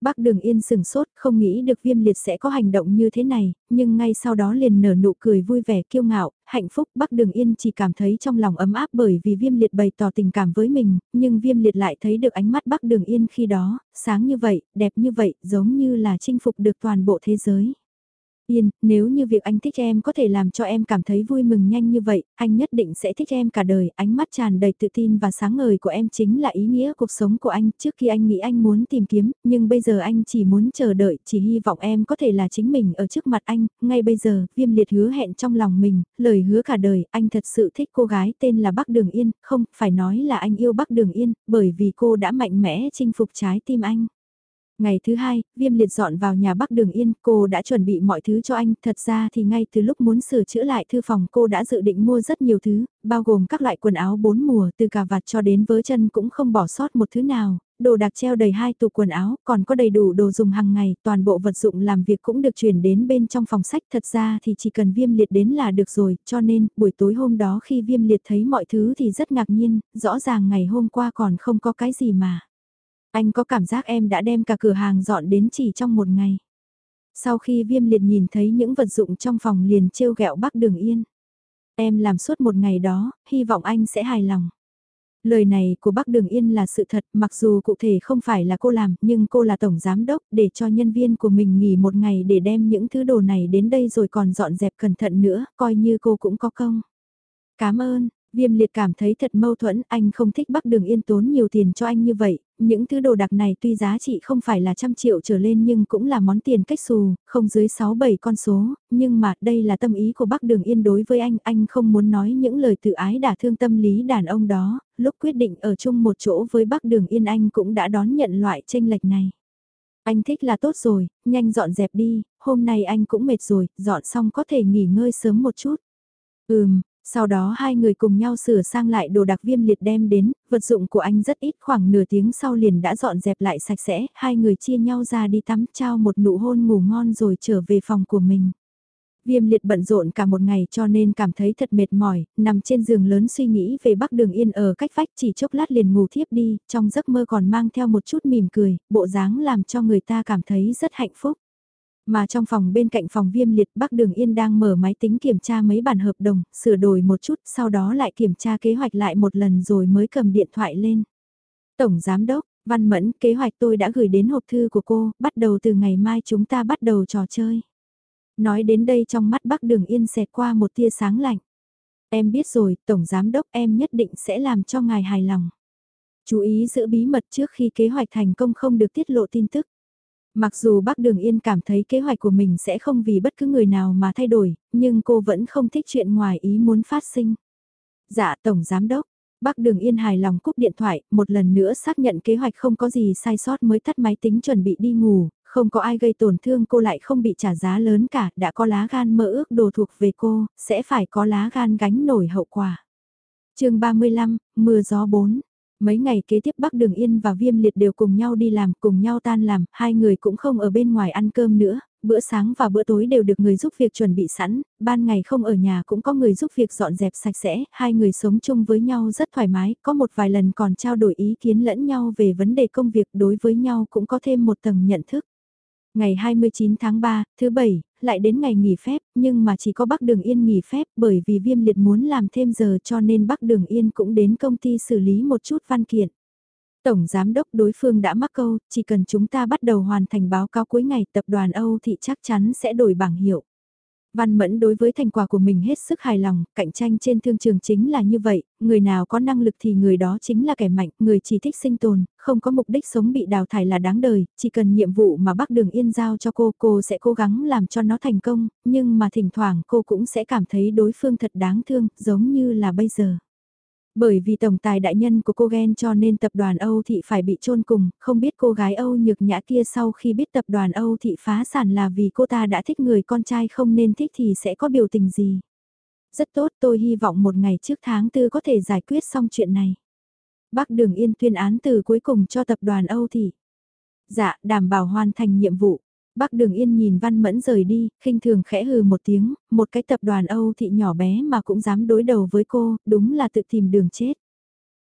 Speaker 1: Bắc Đường Yên sừng sốt, không nghĩ được viêm liệt sẽ có hành động như thế này, nhưng ngay sau đó liền nở nụ cười vui vẻ kiêu ngạo, hạnh phúc. Bắc Đường Yên chỉ cảm thấy trong lòng ấm áp bởi vì viêm liệt bày tỏ tình cảm với mình, nhưng viêm liệt lại thấy được ánh mắt Bắc Đường Yên khi đó, sáng như vậy, đẹp như vậy, giống như là chinh phục được toàn bộ thế giới. Yên, nếu như việc anh thích em có thể làm cho em cảm thấy vui mừng nhanh như vậy, anh nhất định sẽ thích em cả đời, ánh mắt tràn đầy tự tin và sáng ngời của em chính là ý nghĩa cuộc sống của anh, trước khi anh nghĩ anh muốn tìm kiếm, nhưng bây giờ anh chỉ muốn chờ đợi, chỉ hy vọng em có thể là chính mình ở trước mặt anh, ngay bây giờ, viêm liệt hứa hẹn trong lòng mình, lời hứa cả đời, anh thật sự thích cô gái tên là Bắc Đường Yên, không, phải nói là anh yêu Bắc Đường Yên, bởi vì cô đã mạnh mẽ chinh phục trái tim anh. Ngày thứ hai, viêm liệt dọn vào nhà Bắc Đường Yên, cô đã chuẩn bị mọi thứ cho anh, thật ra thì ngay từ lúc muốn sửa chữa lại thư phòng cô đã dự định mua rất nhiều thứ, bao gồm các loại quần áo bốn mùa từ cà vạt cho đến vớ chân cũng không bỏ sót một thứ nào, đồ đặc treo đầy hai tủ quần áo, còn có đầy đủ đồ dùng hàng ngày, toàn bộ vật dụng làm việc cũng được chuyển đến bên trong phòng sách, thật ra thì chỉ cần viêm liệt đến là được rồi, cho nên, buổi tối hôm đó khi viêm liệt thấy mọi thứ thì rất ngạc nhiên, rõ ràng ngày hôm qua còn không có cái gì mà. Anh có cảm giác em đã đem cả cửa hàng dọn đến chỉ trong một ngày. Sau khi viêm liệt nhìn thấy những vật dụng trong phòng liền trêu ghẹo bác đường yên. Em làm suốt một ngày đó, hy vọng anh sẽ hài lòng. Lời này của bác Đường Yên là sự thật, mặc dù cụ thể không phải là cô làm, nhưng cô là tổng giám đốc, để cho nhân viên của mình nghỉ một ngày để đem những thứ đồ này đến đây rồi còn dọn dẹp cẩn thận nữa, coi như cô cũng có công. Cảm ơn, Viêm liệt cảm thấy thật mâu thuẫn, anh không thích bác Đường Yên tốn nhiều tiền cho anh như vậy, những thứ đồ đặc này tuy giá trị không phải là trăm triệu trở lên nhưng cũng là món tiền cách xù, không dưới 6-7 con số, nhưng mà đây là tâm ý của Bắc Đường Yên đối với anh, anh không muốn nói những lời tự ái đả thương tâm lý đàn ông đó, lúc quyết định ở chung một chỗ với Bắc Đường Yên anh cũng đã đón nhận loại tranh lệch này. Anh thích là tốt rồi, nhanh dọn dẹp đi, hôm nay anh cũng mệt rồi, dọn xong có thể nghỉ ngơi sớm một chút. Ừm, sau đó hai người cùng nhau sửa sang lại đồ đặc viêm liệt đem đến, vật dụng của anh rất ít khoảng nửa tiếng sau liền đã dọn dẹp lại sạch sẽ, hai người chia nhau ra đi tắm trao một nụ hôn ngủ ngon rồi trở về phòng của mình. Viêm liệt bận rộn cả một ngày cho nên cảm thấy thật mệt mỏi, nằm trên giường lớn suy nghĩ về Bắc Đường Yên ở cách vách chỉ chốc lát liền ngủ thiếp đi, trong giấc mơ còn mang theo một chút mỉm cười, bộ dáng làm cho người ta cảm thấy rất hạnh phúc. Mà trong phòng bên cạnh phòng viêm liệt Bắc Đường Yên đang mở máy tính kiểm tra mấy bản hợp đồng, sửa đổi một chút, sau đó lại kiểm tra kế hoạch lại một lần rồi mới cầm điện thoại lên. Tổng Giám Đốc, Văn Mẫn, kế hoạch tôi đã gửi đến hộp thư của cô, bắt đầu từ ngày mai chúng ta bắt đầu trò chơi. Nói đến đây trong mắt Bắc Đường Yên xẹt qua một tia sáng lạnh. Em biết rồi, Tổng Giám Đốc em nhất định sẽ làm cho ngài hài lòng. Chú ý giữ bí mật trước khi kế hoạch thành công không được tiết lộ tin tức. Mặc dù bác Đường Yên cảm thấy kế hoạch của mình sẽ không vì bất cứ người nào mà thay đổi, nhưng cô vẫn không thích chuyện ngoài ý muốn phát sinh. Dạ Tổng Giám Đốc, bác Đường Yên hài lòng cúp điện thoại, một lần nữa xác nhận kế hoạch không có gì sai sót mới tắt máy tính chuẩn bị đi ngủ, không có ai gây tổn thương cô lại không bị trả giá lớn cả, đã có lá gan mơ ước đồ thuộc về cô, sẽ phải có lá gan gánh nổi hậu quả. chương 35, Mưa gió 4 Mấy ngày kế tiếp Bắc Đường Yên và Viêm Liệt đều cùng nhau đi làm, cùng nhau tan làm, hai người cũng không ở bên ngoài ăn cơm nữa, bữa sáng và bữa tối đều được người giúp việc chuẩn bị sẵn, ban ngày không ở nhà cũng có người giúp việc dọn dẹp sạch sẽ, hai người sống chung với nhau rất thoải mái, có một vài lần còn trao đổi ý kiến lẫn nhau về vấn đề công việc đối với nhau cũng có thêm một tầng nhận thức. Ngày 29 tháng 3, thứ bảy, lại đến ngày nghỉ phép, nhưng mà chỉ có Bắc Đường Yên nghỉ phép bởi vì viêm liệt muốn làm thêm giờ cho nên Bắc Đường Yên cũng đến công ty xử lý một chút văn kiện. Tổng Giám đốc đối phương đã mắc câu, chỉ cần chúng ta bắt đầu hoàn thành báo cáo cuối ngày tập đoàn Âu thì chắc chắn sẽ đổi bảng hiệu. Văn Mẫn đối với thành quả của mình hết sức hài lòng, cạnh tranh trên thương trường chính là như vậy, người nào có năng lực thì người đó chính là kẻ mạnh, người chỉ thích sinh tồn, không có mục đích sống bị đào thải là đáng đời, chỉ cần nhiệm vụ mà bác Đường Yên giao cho cô, cô sẽ cố gắng làm cho nó thành công, nhưng mà thỉnh thoảng cô cũng sẽ cảm thấy đối phương thật đáng thương, giống như là bây giờ. Bởi vì tổng tài đại nhân của cô ghen cho nên tập đoàn Âu Thị phải bị chôn cùng, không biết cô gái Âu nhược nhã kia sau khi biết tập đoàn Âu Thị phá sản là vì cô ta đã thích người con trai không nên thích thì sẽ có biểu tình gì. Rất tốt tôi hy vọng một ngày trước tháng tư có thể giải quyết xong chuyện này. Bác Đường Yên tuyên án từ cuối cùng cho tập đoàn Âu Thị. Dạ, đảm bảo hoàn thành nhiệm vụ. Bác Đường Yên nhìn Văn Mẫn rời đi, khinh thường khẽ hừ một tiếng, một cái tập đoàn Âu thị nhỏ bé mà cũng dám đối đầu với cô, đúng là tự tìm đường chết.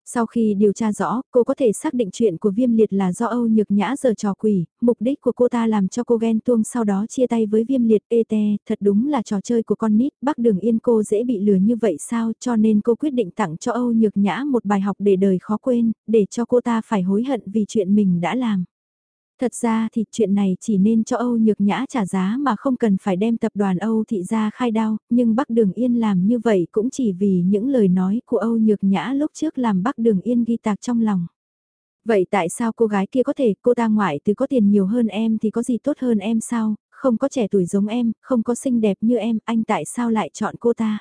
Speaker 1: Sau khi điều tra rõ, cô có thể xác định chuyện của viêm liệt là do Âu Nhược Nhã giờ trò quỷ, mục đích của cô ta làm cho cô ghen tuông sau đó chia tay với viêm liệt ê te, thật đúng là trò chơi của con nít, bác đường yên cô dễ bị lừa như vậy sao cho nên cô quyết định tặng cho Âu Nhược Nhã một bài học để đời khó quên, để cho cô ta phải hối hận vì chuyện mình đã làm. Thật ra thì chuyện này chỉ nên cho Âu Nhược Nhã trả giá mà không cần phải đem tập đoàn Âu thị ra khai đao, nhưng Bắc Đường Yên làm như vậy cũng chỉ vì những lời nói của Âu Nhược Nhã lúc trước làm Bắc Đường Yên ghi tạc trong lòng. Vậy tại sao cô gái kia có thể, cô ta ngoại từ có tiền nhiều hơn em thì có gì tốt hơn em sao, không có trẻ tuổi giống em, không có xinh đẹp như em, anh tại sao lại chọn cô ta?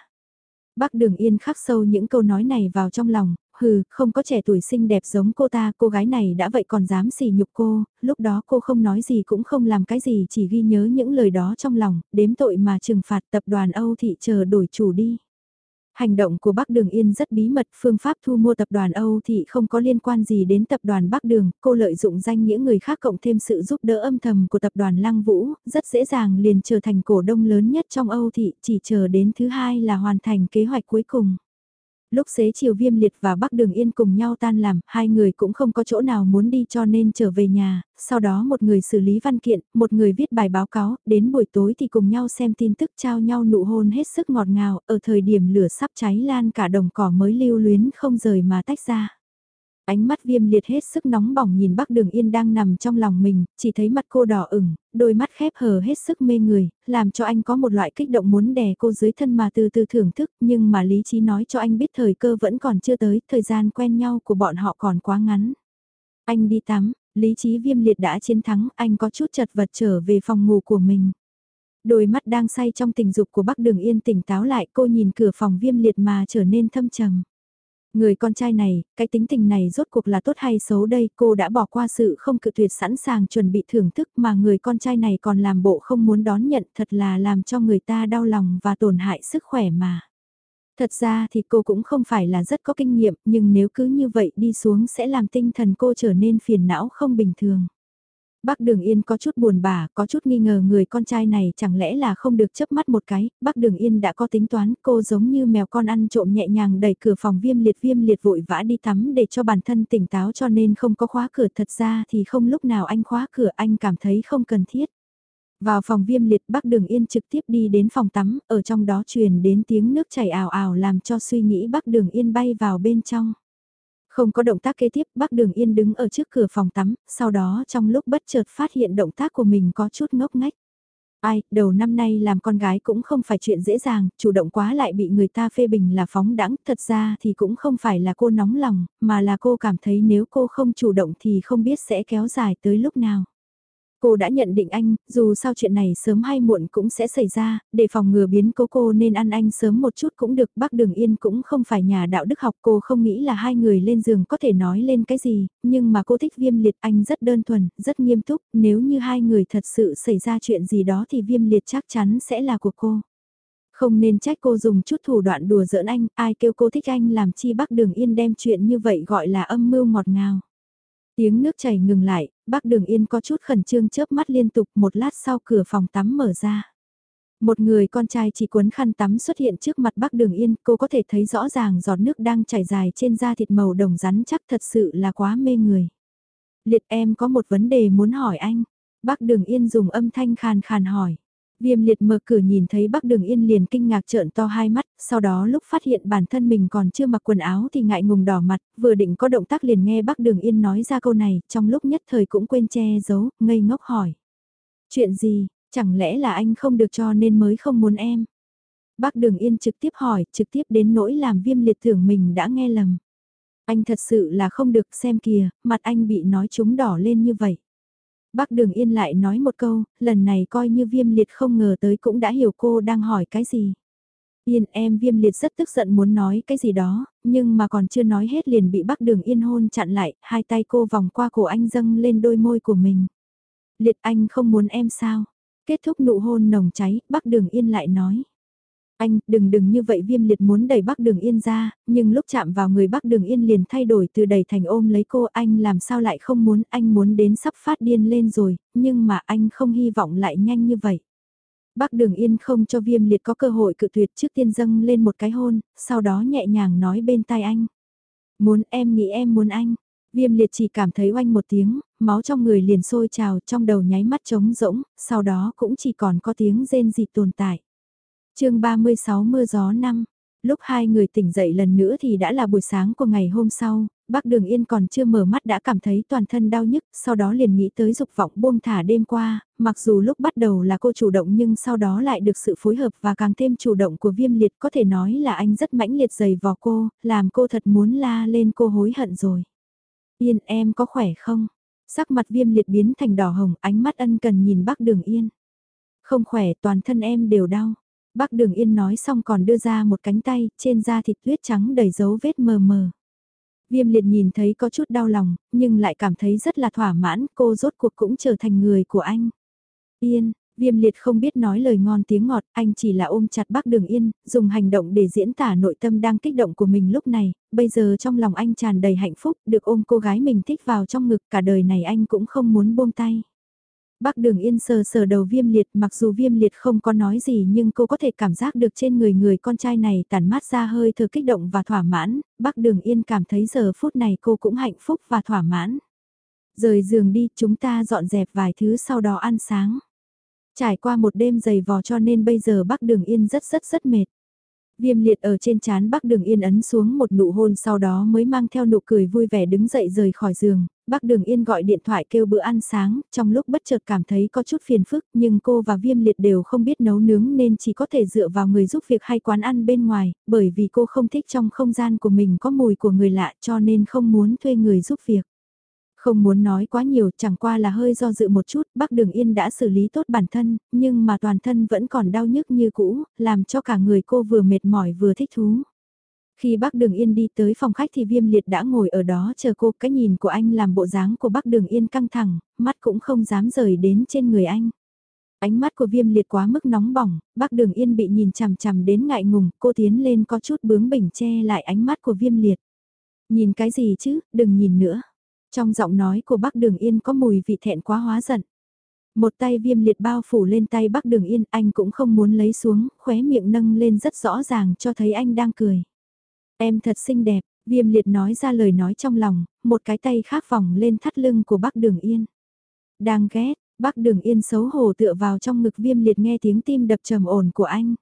Speaker 1: Bắc Đường Yên khắc sâu những câu nói này vào trong lòng, hừ, không có trẻ tuổi xinh đẹp giống cô ta, cô gái này đã vậy còn dám xỉ nhục cô, lúc đó cô không nói gì cũng không làm cái gì chỉ ghi nhớ những lời đó trong lòng, đếm tội mà trừng phạt tập đoàn Âu Thị chờ đổi chủ đi. Hành động của Bắc Đường Yên rất bí mật, phương pháp thu mua tập đoàn Âu Thị không có liên quan gì đến tập đoàn Bắc Đường, cô lợi dụng danh nghĩa người khác cộng thêm sự giúp đỡ âm thầm của tập đoàn Lăng Vũ, rất dễ dàng liền trở thành cổ đông lớn nhất trong Âu Thị, chỉ chờ đến thứ hai là hoàn thành kế hoạch cuối cùng. Lúc xế chiều viêm liệt và Bắc Đường Yên cùng nhau tan làm, hai người cũng không có chỗ nào muốn đi cho nên trở về nhà, sau đó một người xử lý văn kiện, một người viết bài báo cáo, đến buổi tối thì cùng nhau xem tin tức trao nhau nụ hôn hết sức ngọt ngào, ở thời điểm lửa sắp cháy lan cả đồng cỏ mới lưu luyến không rời mà tách ra. Ánh mắt viêm liệt hết sức nóng bỏng nhìn bác đường yên đang nằm trong lòng mình, chỉ thấy mặt cô đỏ ửng, đôi mắt khép hờ hết sức mê người, làm cho anh có một loại kích động muốn đè cô dưới thân mà từ từ thưởng thức, nhưng mà lý trí nói cho anh biết thời cơ vẫn còn chưa tới, thời gian quen nhau của bọn họ còn quá ngắn. Anh đi tắm, lý trí viêm liệt đã chiến thắng, anh có chút chật vật trở về phòng ngủ của mình. Đôi mắt đang say trong tình dục của bác đường yên tỉnh táo lại cô nhìn cửa phòng viêm liệt mà trở nên thâm trầm. Người con trai này, cái tính tình này rốt cuộc là tốt hay xấu đây, cô đã bỏ qua sự không cự tuyệt sẵn sàng chuẩn bị thưởng thức mà người con trai này còn làm bộ không muốn đón nhận thật là làm cho người ta đau lòng và tổn hại sức khỏe mà. Thật ra thì cô cũng không phải là rất có kinh nghiệm nhưng nếu cứ như vậy đi xuống sẽ làm tinh thần cô trở nên phiền não không bình thường. Bác Đường Yên có chút buồn bã, có chút nghi ngờ người con trai này chẳng lẽ là không được chấp mắt một cái, bác Đường Yên đã có tính toán, cô giống như mèo con ăn trộm nhẹ nhàng đẩy cửa phòng viêm liệt viêm liệt vội vã đi tắm để cho bản thân tỉnh táo cho nên không có khóa cửa thật ra thì không lúc nào anh khóa cửa anh cảm thấy không cần thiết. Vào phòng viêm liệt bác Đường Yên trực tiếp đi đến phòng tắm, ở trong đó truyền đến tiếng nước chảy ảo ảo làm cho suy nghĩ bác Đường Yên bay vào bên trong. Không có động tác kế tiếp, bác Đường Yên đứng ở trước cửa phòng tắm, sau đó trong lúc bất chợt phát hiện động tác của mình có chút ngốc ngách. Ai, đầu năm nay làm con gái cũng không phải chuyện dễ dàng, chủ động quá lại bị người ta phê bình là phóng đẳng, thật ra thì cũng không phải là cô nóng lòng, mà là cô cảm thấy nếu cô không chủ động thì không biết sẽ kéo dài tới lúc nào. Cô đã nhận định anh, dù sao chuyện này sớm hay muộn cũng sẽ xảy ra, để phòng ngừa biến cố cô nên ăn anh sớm một chút cũng được. Bác Đường Yên cũng không phải nhà đạo đức học cô không nghĩ là hai người lên giường có thể nói lên cái gì, nhưng mà cô thích viêm liệt anh rất đơn thuần, rất nghiêm túc, nếu như hai người thật sự xảy ra chuyện gì đó thì viêm liệt chắc chắn sẽ là của cô. Không nên trách cô dùng chút thủ đoạn đùa giỡn anh, ai kêu cô thích anh làm chi bác Đường Yên đem chuyện như vậy gọi là âm mưu ngọt ngào. Tiếng nước chảy ngừng lại, bác đường yên có chút khẩn trương chớp mắt liên tục một lát sau cửa phòng tắm mở ra. Một người con trai chỉ cuốn khăn tắm xuất hiện trước mặt bác đường yên, cô có thể thấy rõ ràng giọt nước đang chảy dài trên da thịt màu đồng rắn chắc thật sự là quá mê người. Liệt em có một vấn đề muốn hỏi anh. Bác đường yên dùng âm thanh khàn khàn hỏi. Viêm liệt mở cửa nhìn thấy bác đường yên liền kinh ngạc trợn to hai mắt, sau đó lúc phát hiện bản thân mình còn chưa mặc quần áo thì ngại ngùng đỏ mặt, vừa định có động tác liền nghe bác đường yên nói ra câu này, trong lúc nhất thời cũng quên che giấu, ngây ngốc hỏi. Chuyện gì, chẳng lẽ là anh không được cho nên mới không muốn em? Bác đường yên trực tiếp hỏi, trực tiếp đến nỗi làm viêm liệt tưởng mình đã nghe lầm. Anh thật sự là không được xem kìa, mặt anh bị nói trúng đỏ lên như vậy. Bác Đường Yên lại nói một câu, lần này coi như viêm liệt không ngờ tới cũng đã hiểu cô đang hỏi cái gì. Yên em viêm liệt rất tức giận muốn nói cái gì đó, nhưng mà còn chưa nói hết liền bị bác đường yên hôn chặn lại, hai tay cô vòng qua cổ anh dâng lên đôi môi của mình. Liệt anh không muốn em sao? Kết thúc nụ hôn nồng cháy, bác đường yên lại nói. Anh, đừng đừng như vậy viêm liệt muốn đẩy Bắc Đường Yên ra, nhưng lúc chạm vào người Bắc Đường Yên liền thay đổi từ đẩy thành ôm lấy cô anh làm sao lại không muốn, anh muốn đến sắp phát điên lên rồi, nhưng mà anh không hy vọng lại nhanh như vậy. Bắc Đường Yên không cho viêm liệt có cơ hội cự tuyệt trước tiên dâng lên một cái hôn, sau đó nhẹ nhàng nói bên tai anh. Muốn em nghĩ em muốn anh. Viêm liệt chỉ cảm thấy oanh một tiếng, máu trong người liền sôi trào trong đầu nháy mắt trống rỗng, sau đó cũng chỉ còn có tiếng rên dị tồn tại chương 36 mưa gió năm, lúc hai người tỉnh dậy lần nữa thì đã là buổi sáng của ngày hôm sau, bác Đường Yên còn chưa mở mắt đã cảm thấy toàn thân đau nhức, sau đó liền nghĩ tới dục vọng buông thả đêm qua, mặc dù lúc bắt đầu là cô chủ động nhưng sau đó lại được sự phối hợp và càng thêm chủ động của viêm liệt có thể nói là anh rất mãnh liệt dày vò cô, làm cô thật muốn la lên cô hối hận rồi. Yên em có khỏe không? Sắc mặt viêm liệt biến thành đỏ hồng ánh mắt ân cần nhìn bác Đường Yên. Không khỏe toàn thân em đều đau. Bác Đường Yên nói xong còn đưa ra một cánh tay, trên da thịt tuyết trắng đầy dấu vết mờ mờ. Viêm liệt nhìn thấy có chút đau lòng, nhưng lại cảm thấy rất là thỏa mãn, cô rốt cuộc cũng trở thành người của anh. Yên, viêm liệt không biết nói lời ngon tiếng ngọt, anh chỉ là ôm chặt bác đường yên, dùng hành động để diễn tả nội tâm đang kích động của mình lúc này, bây giờ trong lòng anh tràn đầy hạnh phúc, được ôm cô gái mình thích vào trong ngực, cả đời này anh cũng không muốn buông tay. Bác Đường Yên sờ sờ đầu viêm liệt mặc dù viêm liệt không có nói gì nhưng cô có thể cảm giác được trên người người con trai này tản mát ra hơi thở kích động và thỏa mãn, bác Đường Yên cảm thấy giờ phút này cô cũng hạnh phúc và thỏa mãn. Rời giường đi chúng ta dọn dẹp vài thứ sau đó ăn sáng. Trải qua một đêm dày vò cho nên bây giờ bác Đường Yên rất rất rất mệt. Viêm liệt ở trên chán bác đường yên ấn xuống một nụ hôn sau đó mới mang theo nụ cười vui vẻ đứng dậy rời khỏi giường, bác đường yên gọi điện thoại kêu bữa ăn sáng, trong lúc bất chợt cảm thấy có chút phiền phức nhưng cô và viêm liệt đều không biết nấu nướng nên chỉ có thể dựa vào người giúp việc hay quán ăn bên ngoài, bởi vì cô không thích trong không gian của mình có mùi của người lạ cho nên không muốn thuê người giúp việc. Không muốn nói quá nhiều chẳng qua là hơi do dự một chút, bác Đường Yên đã xử lý tốt bản thân, nhưng mà toàn thân vẫn còn đau nhức như cũ, làm cho cả người cô vừa mệt mỏi vừa thích thú. Khi bác Đường Yên đi tới phòng khách thì viêm liệt đã ngồi ở đó chờ cô, cái nhìn của anh làm bộ dáng của bác Đường Yên căng thẳng, mắt cũng không dám rời đến trên người anh. Ánh mắt của viêm liệt quá mức nóng bỏng, bác Đường Yên bị nhìn chằm chằm đến ngại ngùng, cô tiến lên có chút bướng bỉnh che lại ánh mắt của viêm liệt. Nhìn cái gì chứ, đừng nhìn nữa. Trong giọng nói của bác Đường Yên có mùi vị thẹn quá hóa giận. Một tay viêm liệt bao phủ lên tay bác Đường Yên, anh cũng không muốn lấy xuống, khóe miệng nâng lên rất rõ ràng cho thấy anh đang cười. Em thật xinh đẹp, viêm liệt nói ra lời nói trong lòng, một cái tay khác vòng lên thắt lưng của bác Đường Yên. Đang ghét, bác Đường Yên xấu hổ tựa vào trong ngực viêm liệt nghe tiếng tim đập trầm ổn của anh.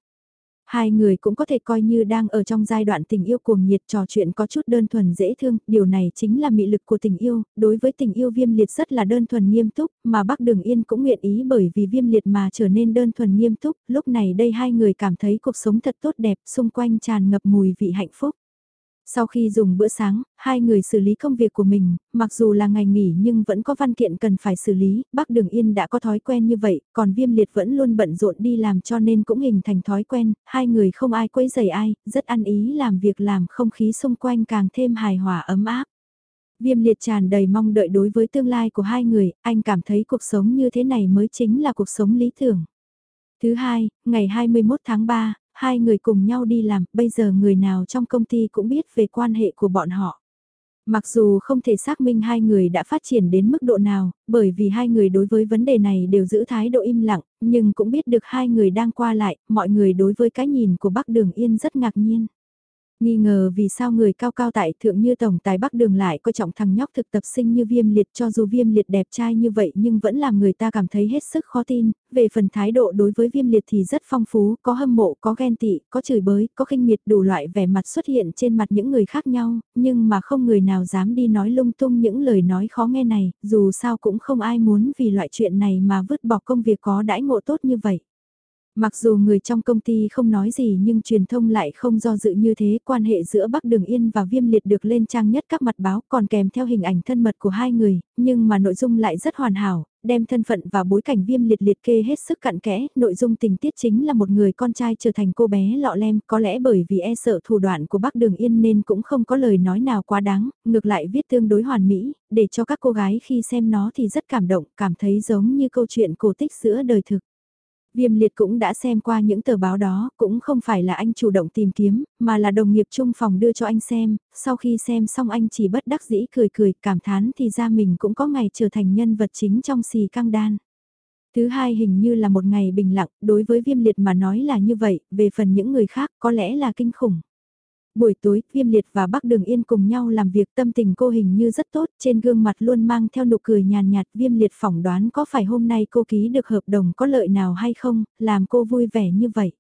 Speaker 1: Hai người cũng có thể coi như đang ở trong giai đoạn tình yêu cuồng nhiệt trò chuyện có chút đơn thuần dễ thương, điều này chính là mị lực của tình yêu, đối với tình yêu viêm liệt rất là đơn thuần nghiêm túc, mà bác Đường Yên cũng nguyện ý bởi vì viêm liệt mà trở nên đơn thuần nghiêm túc, lúc này đây hai người cảm thấy cuộc sống thật tốt đẹp, xung quanh tràn ngập mùi vị hạnh phúc. Sau khi dùng bữa sáng, hai người xử lý công việc của mình, mặc dù là ngày nghỉ nhưng vẫn có văn kiện cần phải xử lý, bác Đường Yên đã có thói quen như vậy, còn viêm liệt vẫn luôn bận rộn đi làm cho nên cũng hình thành thói quen, hai người không ai quấy rầy ai, rất ăn ý làm việc làm không khí xung quanh càng thêm hài hòa ấm áp. Viêm liệt tràn đầy mong đợi đối với tương lai của hai người, anh cảm thấy cuộc sống như thế này mới chính là cuộc sống lý tưởng. Thứ hai, ngày 21 tháng 3, hai người cùng nhau đi làm, bây giờ người nào trong công ty cũng biết về quan hệ của bọn họ. Mặc dù không thể xác minh hai người đã phát triển đến mức độ nào, bởi vì hai người đối với vấn đề này đều giữ thái độ im lặng, nhưng cũng biết được hai người đang qua lại, mọi người đối với cái nhìn của Bắc Đường Yên rất ngạc nhiên. Nghi ngờ vì sao người cao cao tại thượng như tổng tài Bắc Đường lại coi trọng thằng nhóc thực tập sinh như viêm liệt cho dù viêm liệt đẹp trai như vậy nhưng vẫn làm người ta cảm thấy hết sức khó tin, về phần thái độ đối với viêm liệt thì rất phong phú, có hâm mộ, có ghen tị, có chửi bới, có khinh miệt đủ loại vẻ mặt xuất hiện trên mặt những người khác nhau, nhưng mà không người nào dám đi nói lung tung những lời nói khó nghe này, dù sao cũng không ai muốn vì loại chuyện này mà vứt bỏ công việc có đãi ngộ tốt như vậy. Mặc dù người trong công ty không nói gì nhưng truyền thông lại không do dự như thế, quan hệ giữa Bắc Đường Yên và Viêm Liệt được lên trang nhất các mặt báo còn kèm theo hình ảnh thân mật của hai người, nhưng mà nội dung lại rất hoàn hảo, đem thân phận và bối cảnh Viêm Liệt liệt kê hết sức cặn kẽ, nội dung tình tiết chính là một người con trai trở thành cô bé lọ lem, có lẽ bởi vì e sợ thủ đoạn của Bắc Đường Yên nên cũng không có lời nói nào quá đáng, ngược lại viết tương đối hoàn mỹ, để cho các cô gái khi xem nó thì rất cảm động, cảm thấy giống như câu chuyện cổ tích giữa đời thực. Viêm liệt cũng đã xem qua những tờ báo đó, cũng không phải là anh chủ động tìm kiếm, mà là đồng nghiệp chung phòng đưa cho anh xem, sau khi xem xong anh chỉ bất đắc dĩ cười cười, cảm thán thì ra mình cũng có ngày trở thành nhân vật chính trong xì căng đan. Thứ hai hình như là một ngày bình lặng, đối với viêm liệt mà nói là như vậy, về phần những người khác có lẽ là kinh khủng. Buổi tối, Viêm Liệt và Bắc Đường Yên cùng nhau làm việc tâm tình cô hình như rất tốt, trên gương mặt luôn mang theo nụ cười nhàn nhạt, Viêm Liệt phỏng đoán có phải hôm nay cô ký được hợp đồng có lợi nào hay không, làm cô vui vẻ như vậy.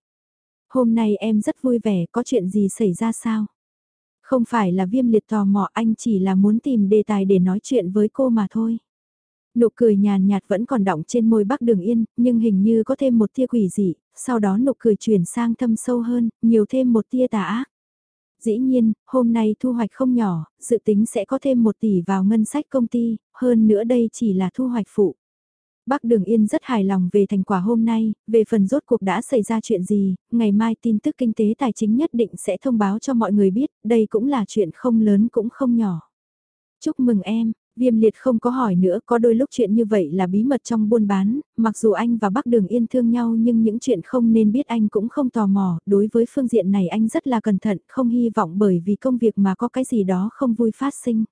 Speaker 1: Hôm nay em rất vui vẻ, có chuyện gì xảy ra sao? Không phải là Viêm Liệt tò mò anh chỉ là muốn tìm đề tài để nói chuyện với cô mà thôi. Nụ cười nhàn nhạt vẫn còn đọng trên môi Bắc Đường Yên, nhưng hình như có thêm một tia quỷ dị, sau đó nụ cười chuyển sang thâm sâu hơn, nhiều thêm một tia tà ác dĩ nhiên, hôm nay thu hoạch không nhỏ, dự tính sẽ có thêm 1 tỷ vào ngân sách công ty, hơn nữa đây chỉ là thu hoạch phụ. Bác Đường Yên rất hài lòng về thành quả hôm nay, về phần rốt cuộc đã xảy ra chuyện gì, ngày mai tin tức kinh tế tài chính nhất định sẽ thông báo cho mọi người biết, đây cũng là chuyện không lớn cũng không nhỏ. Chúc mừng em, Viêm liệt không có hỏi nữa, có đôi lúc chuyện như vậy là bí mật trong buôn bán, mặc dù anh và bác đường yên thương nhau nhưng những chuyện không nên biết anh cũng không tò mò, đối với phương diện này anh rất là cẩn thận, không hy vọng bởi vì công việc mà có cái gì đó không vui phát sinh.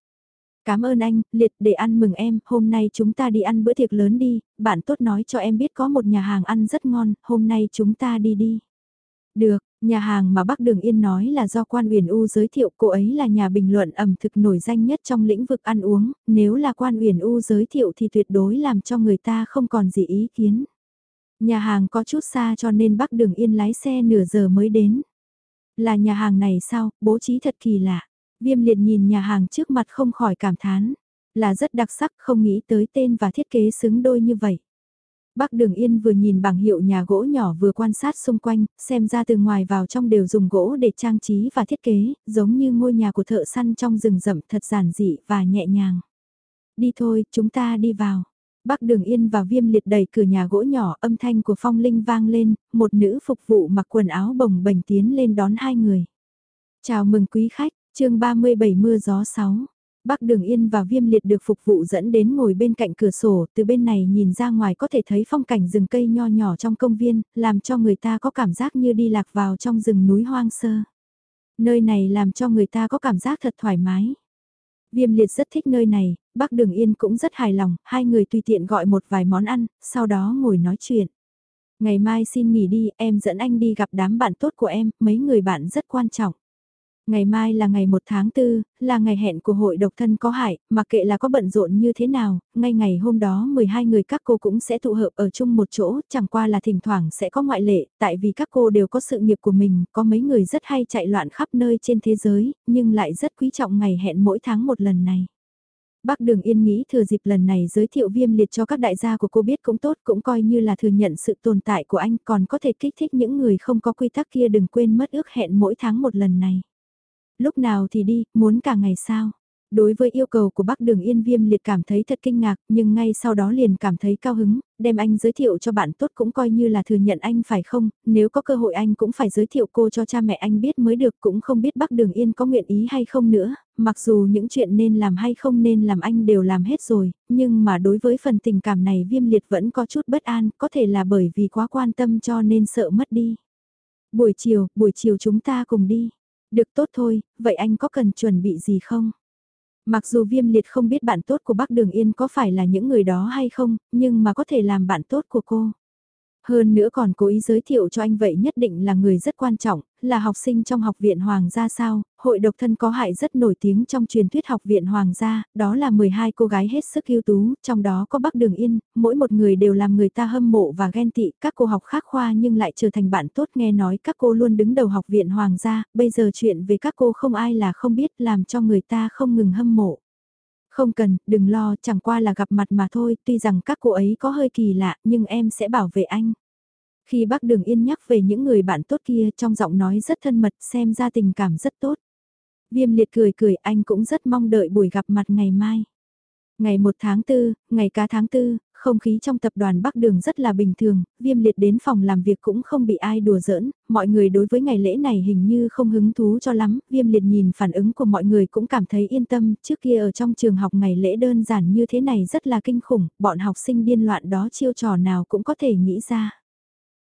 Speaker 1: Cảm ơn anh, liệt để ăn mừng em, hôm nay chúng ta đi ăn bữa tiệc lớn đi, bạn tốt nói cho em biết có một nhà hàng ăn rất ngon, hôm nay chúng ta đi đi. Được, Nhà hàng mà Bắc Đường Yên nói là do Quan Uyển U giới thiệu cô ấy là nhà bình luận ẩm thực nổi danh nhất trong lĩnh vực ăn uống, nếu là Quan Uyển U giới thiệu thì tuyệt đối làm cho người ta không còn gì ý kiến. Nhà hàng có chút xa cho nên Bắc Đường Yên lái xe nửa giờ mới đến. Là nhà hàng này sao, bố trí thật kỳ lạ. Viêm liệt nhìn nhà hàng trước mặt không khỏi cảm thán. Là rất đặc sắc không nghĩ tới tên và thiết kế xứng đôi như vậy. Bác Đường Yên vừa nhìn bảng hiệu nhà gỗ nhỏ vừa quan sát xung quanh, xem ra từ ngoài vào trong đều dùng gỗ để trang trí và thiết kế, giống như ngôi nhà của thợ săn trong rừng rậm thật giản dị và nhẹ nhàng. Đi thôi, chúng ta đi vào. Bác Đường Yên và Viêm Liệt đẩy cửa nhà gỗ nhỏ âm thanh của phong linh vang lên, một nữ phục vụ mặc quần áo bồng bềnh tiến lên đón hai người. Chào mừng quý khách, chương 37 mưa gió 6. Bắc Đường Yên và Viêm Liệt được phục vụ dẫn đến ngồi bên cạnh cửa sổ, từ bên này nhìn ra ngoài có thể thấy phong cảnh rừng cây nho nhỏ trong công viên, làm cho người ta có cảm giác như đi lạc vào trong rừng núi hoang sơ. Nơi này làm cho người ta có cảm giác thật thoải mái. Viêm Liệt rất thích nơi này, Bắc Đường Yên cũng rất hài lòng, hai người tùy tiện gọi một vài món ăn, sau đó ngồi nói chuyện. Ngày mai xin nghỉ đi, em dẫn anh đi gặp đám bạn tốt của em, mấy người bạn rất quan trọng. Ngày mai là ngày 1 tháng 4, là ngày hẹn của hội độc thân có hại, mặc kệ là có bận rộn như thế nào, ngay ngày hôm đó 12 người các cô cũng sẽ tụ hợp ở chung một chỗ, chẳng qua là thỉnh thoảng sẽ có ngoại lệ, tại vì các cô đều có sự nghiệp của mình, có mấy người rất hay chạy loạn khắp nơi trên thế giới, nhưng lại rất quý trọng ngày hẹn mỗi tháng một lần này. Bác Đường Yên nghĩ thừa dịp lần này giới thiệu viêm liệt cho các đại gia của cô biết cũng tốt cũng coi như là thừa nhận sự tồn tại của anh còn có thể kích thích những người không có quy tắc kia đừng quên mất ước hẹn mỗi tháng một lần này. Lúc nào thì đi, muốn cả ngày sao? Đối với yêu cầu của bác đường yên viêm liệt cảm thấy thật kinh ngạc, nhưng ngay sau đó liền cảm thấy cao hứng, đem anh giới thiệu cho bạn tốt cũng coi như là thừa nhận anh phải không, nếu có cơ hội anh cũng phải giới thiệu cô cho cha mẹ anh biết mới được cũng không biết bác đường yên có nguyện ý hay không nữa, mặc dù những chuyện nên làm hay không nên làm anh đều làm hết rồi, nhưng mà đối với phần tình cảm này viêm liệt vẫn có chút bất an, có thể là bởi vì quá quan tâm cho nên sợ mất đi. Buổi chiều, buổi chiều chúng ta cùng đi. Được tốt thôi, vậy anh có cần chuẩn bị gì không? Mặc dù viêm liệt không biết bạn tốt của bác Đường Yên có phải là những người đó hay không, nhưng mà có thể làm bạn tốt của cô. Hơn nữa còn cố ý giới thiệu cho anh vậy nhất định là người rất quan trọng, là học sinh trong học viện Hoàng gia sao, hội độc thân có hại rất nổi tiếng trong truyền thuyết học viện Hoàng gia, đó là 12 cô gái hết sức ưu tú, trong đó có Bắc Đường Yên, mỗi một người đều làm người ta hâm mộ và ghen tị, các cô học khác khoa nhưng lại trở thành bạn tốt nghe nói các cô luôn đứng đầu học viện Hoàng gia, bây giờ chuyện về các cô không ai là không biết làm cho người ta không ngừng hâm mộ. Không cần, đừng lo, chẳng qua là gặp mặt mà thôi, tuy rằng các cô ấy có hơi kỳ lạ, nhưng em sẽ bảo vệ anh. Khi bác Đường Yên nhắc về những người bạn tốt kia trong giọng nói rất thân mật, xem ra tình cảm rất tốt. Viêm liệt cười cười, anh cũng rất mong đợi buổi gặp mặt ngày mai. Ngày 1 tháng 4, ngày cá tháng 4, không khí trong tập đoàn Bắc Đường rất là bình thường, viêm liệt đến phòng làm việc cũng không bị ai đùa giỡn, mọi người đối với ngày lễ này hình như không hứng thú cho lắm, viêm liệt nhìn phản ứng của mọi người cũng cảm thấy yên tâm, trước kia ở trong trường học ngày lễ đơn giản như thế này rất là kinh khủng, bọn học sinh điên loạn đó chiêu trò nào cũng có thể nghĩ ra.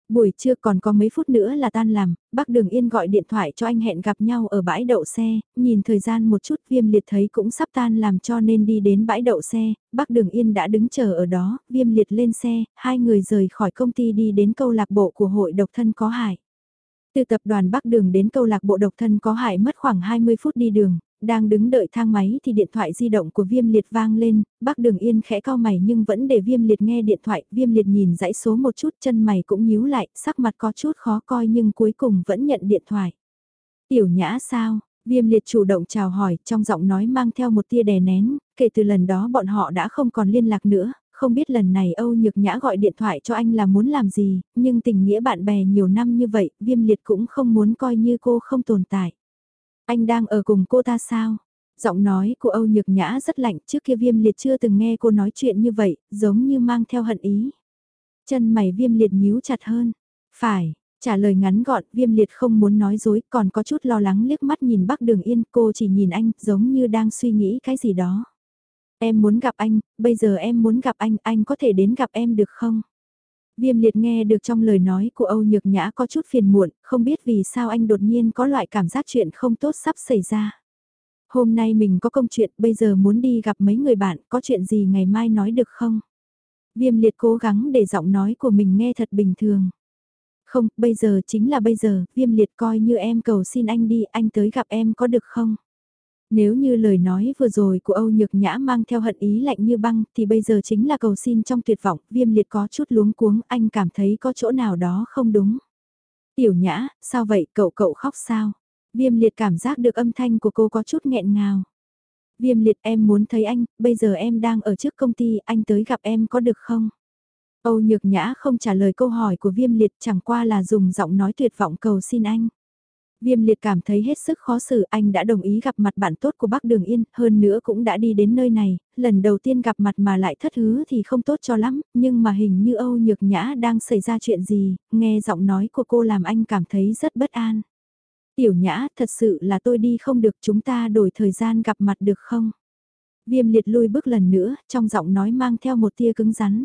Speaker 1: Buổi trưa còn có mấy phút nữa là tan làm, bác Đường Yên gọi điện thoại cho anh hẹn gặp nhau ở bãi đậu xe, nhìn thời gian một chút viêm liệt thấy cũng sắp tan làm cho nên đi đến bãi đậu xe, bác Đường Yên đã đứng chờ ở đó, viêm liệt lên xe, hai người rời khỏi công ty đi đến câu lạc bộ của hội độc thân có hại. Từ tập đoàn Bắc Đường đến câu lạc bộ độc thân có hại mất khoảng 20 phút đi đường, đang đứng đợi thang máy thì điện thoại di động của viêm liệt vang lên, Bác Đường yên khẽ cao mày nhưng vẫn để viêm liệt nghe điện thoại, viêm liệt nhìn dãy số một chút chân mày cũng nhíu lại, sắc mặt có chút khó coi nhưng cuối cùng vẫn nhận điện thoại. Tiểu nhã sao? Viêm liệt chủ động chào hỏi, trong giọng nói mang theo một tia đè nén, kể từ lần đó bọn họ đã không còn liên lạc nữa, không biết lần này Âu Nhược Nhã gọi điện thoại cho anh là muốn làm gì, nhưng tình nghĩa bạn bè nhiều năm như vậy, viêm liệt cũng không muốn coi như cô không tồn tại. Anh đang ở cùng cô ta sao? Giọng nói của Âu Nhược Nhã rất lạnh, trước kia viêm liệt chưa từng nghe cô nói chuyện như vậy, giống như mang theo hận ý. Chân mày viêm liệt nhíu chặt hơn. Phải, trả lời ngắn gọn, viêm liệt không muốn nói dối, còn có chút lo lắng liếc mắt nhìn Bắc Đường Yên, cô chỉ nhìn anh, giống như đang suy nghĩ cái gì đó. Em muốn gặp anh, bây giờ em muốn gặp anh, anh có thể đến gặp em được không? Viêm liệt nghe được trong lời nói của Âu Nhược Nhã có chút phiền muộn, không biết vì sao anh đột nhiên có loại cảm giác chuyện không tốt sắp xảy ra. Hôm nay mình có công chuyện, bây giờ muốn đi gặp mấy người bạn, có chuyện gì ngày mai nói được không? Viêm liệt cố gắng để giọng nói của mình nghe thật bình thường. Không, bây giờ chính là bây giờ, viêm liệt coi như em cầu xin anh đi, anh tới gặp em có được không? Nếu như lời nói vừa rồi của Âu Nhược Nhã mang theo hận ý lạnh như băng thì bây giờ chính là cầu xin trong tuyệt vọng, viêm liệt có chút luống cuống, anh cảm thấy có chỗ nào đó không đúng. Tiểu Nhã, sao vậy, cậu cậu khóc sao? Viêm liệt cảm giác được âm thanh của cô có chút nghẹn ngào. Viêm liệt em muốn thấy anh, bây giờ em đang ở trước công ty, anh tới gặp em có được không? Âu Nhược Nhã không trả lời câu hỏi của viêm liệt chẳng qua là dùng giọng nói tuyệt vọng cầu xin anh. Viêm liệt cảm thấy hết sức khó xử anh đã đồng ý gặp mặt bạn tốt của bác Đường Yên, hơn nữa cũng đã đi đến nơi này, lần đầu tiên gặp mặt mà lại thất hứa thì không tốt cho lắm, nhưng mà hình như Âu Nhược Nhã đang xảy ra chuyện gì, nghe giọng nói của cô làm anh cảm thấy rất bất an. Tiểu Nhã, thật sự là tôi đi không được chúng ta đổi thời gian gặp mặt được không? Viêm liệt lui bước lần nữa, trong giọng nói mang theo một tia cứng rắn.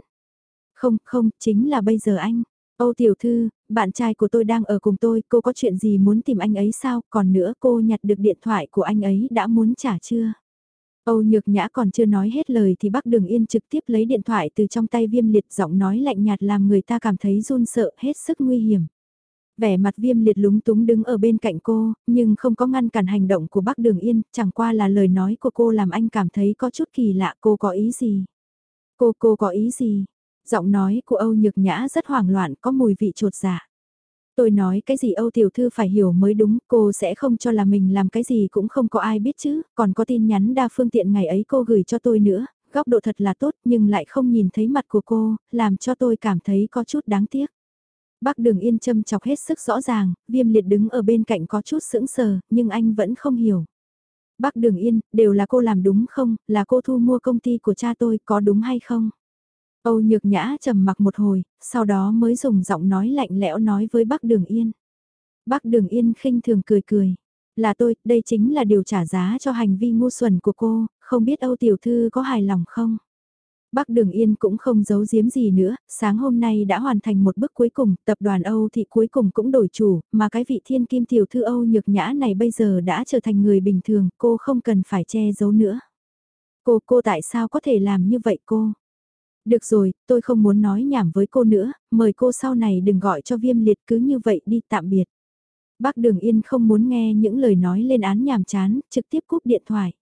Speaker 1: Không, không, chính là bây giờ anh. Âu tiểu thư, bạn trai của tôi đang ở cùng tôi, cô có chuyện gì muốn tìm anh ấy sao, còn nữa cô nhặt được điện thoại của anh ấy đã muốn trả chưa? Âu Nhược Nhã còn chưa nói hết lời thì Bắc Đường Yên trực tiếp lấy điện thoại từ trong tay viêm liệt giọng nói lạnh nhạt làm người ta cảm thấy run sợ hết sức nguy hiểm. Vẻ mặt viêm liệt lúng túng đứng ở bên cạnh cô, nhưng không có ngăn cản hành động của Bắc Đường Yên, chẳng qua là lời nói của cô làm anh cảm thấy có chút kỳ lạ cô có ý gì. Cô cô có ý gì, Giọng nói của Âu Nhược Nhã rất hoảng loạn có mùi vị trột dạ. Tôi nói cái gì Âu Tiểu Thư phải hiểu mới đúng, cô sẽ không cho là mình làm cái gì cũng không có ai biết chứ, còn có tin nhắn đa phương tiện ngày ấy cô gửi cho tôi nữa, góc độ thật là tốt nhưng lại không nhìn thấy mặt của cô, làm cho tôi cảm thấy có chút đáng tiếc. Bác Đường Yên châm chọc hết sức rõ ràng, viêm liệt đứng ở bên cạnh có chút sững sờ, nhưng anh vẫn không hiểu. Bác Đường Yên, đều là cô làm đúng không, là cô thu mua công ty của cha tôi, có đúng hay không? Âu Nhược Nhã trầm mặc một hồi, sau đó mới dùng giọng nói lạnh lẽo nói với Bắc Đường Yên. Bắc Đường Yên khinh thường cười cười. Là tôi, đây chính là điều trả giá cho hành vi ngu xuẩn của cô, không biết Âu Tiểu Thư có hài lòng không? Bắc Đường Yên cũng không giấu giếm gì nữa, sáng hôm nay đã hoàn thành một bước cuối cùng, tập đoàn Âu thị cuối cùng cũng đổi chủ, mà cái vị thiên kim tiểu thư Âu nhược nhã này bây giờ đã trở thành người bình thường, cô không cần phải che giấu nữa. Cô, cô tại sao có thể làm như vậy cô? Được rồi, tôi không muốn nói nhảm với cô nữa, mời cô sau này đừng gọi cho viêm liệt cứ như vậy đi tạm biệt. Bác Đường Yên không muốn nghe những lời nói lên án nhàm chán, trực tiếp cúp điện thoại.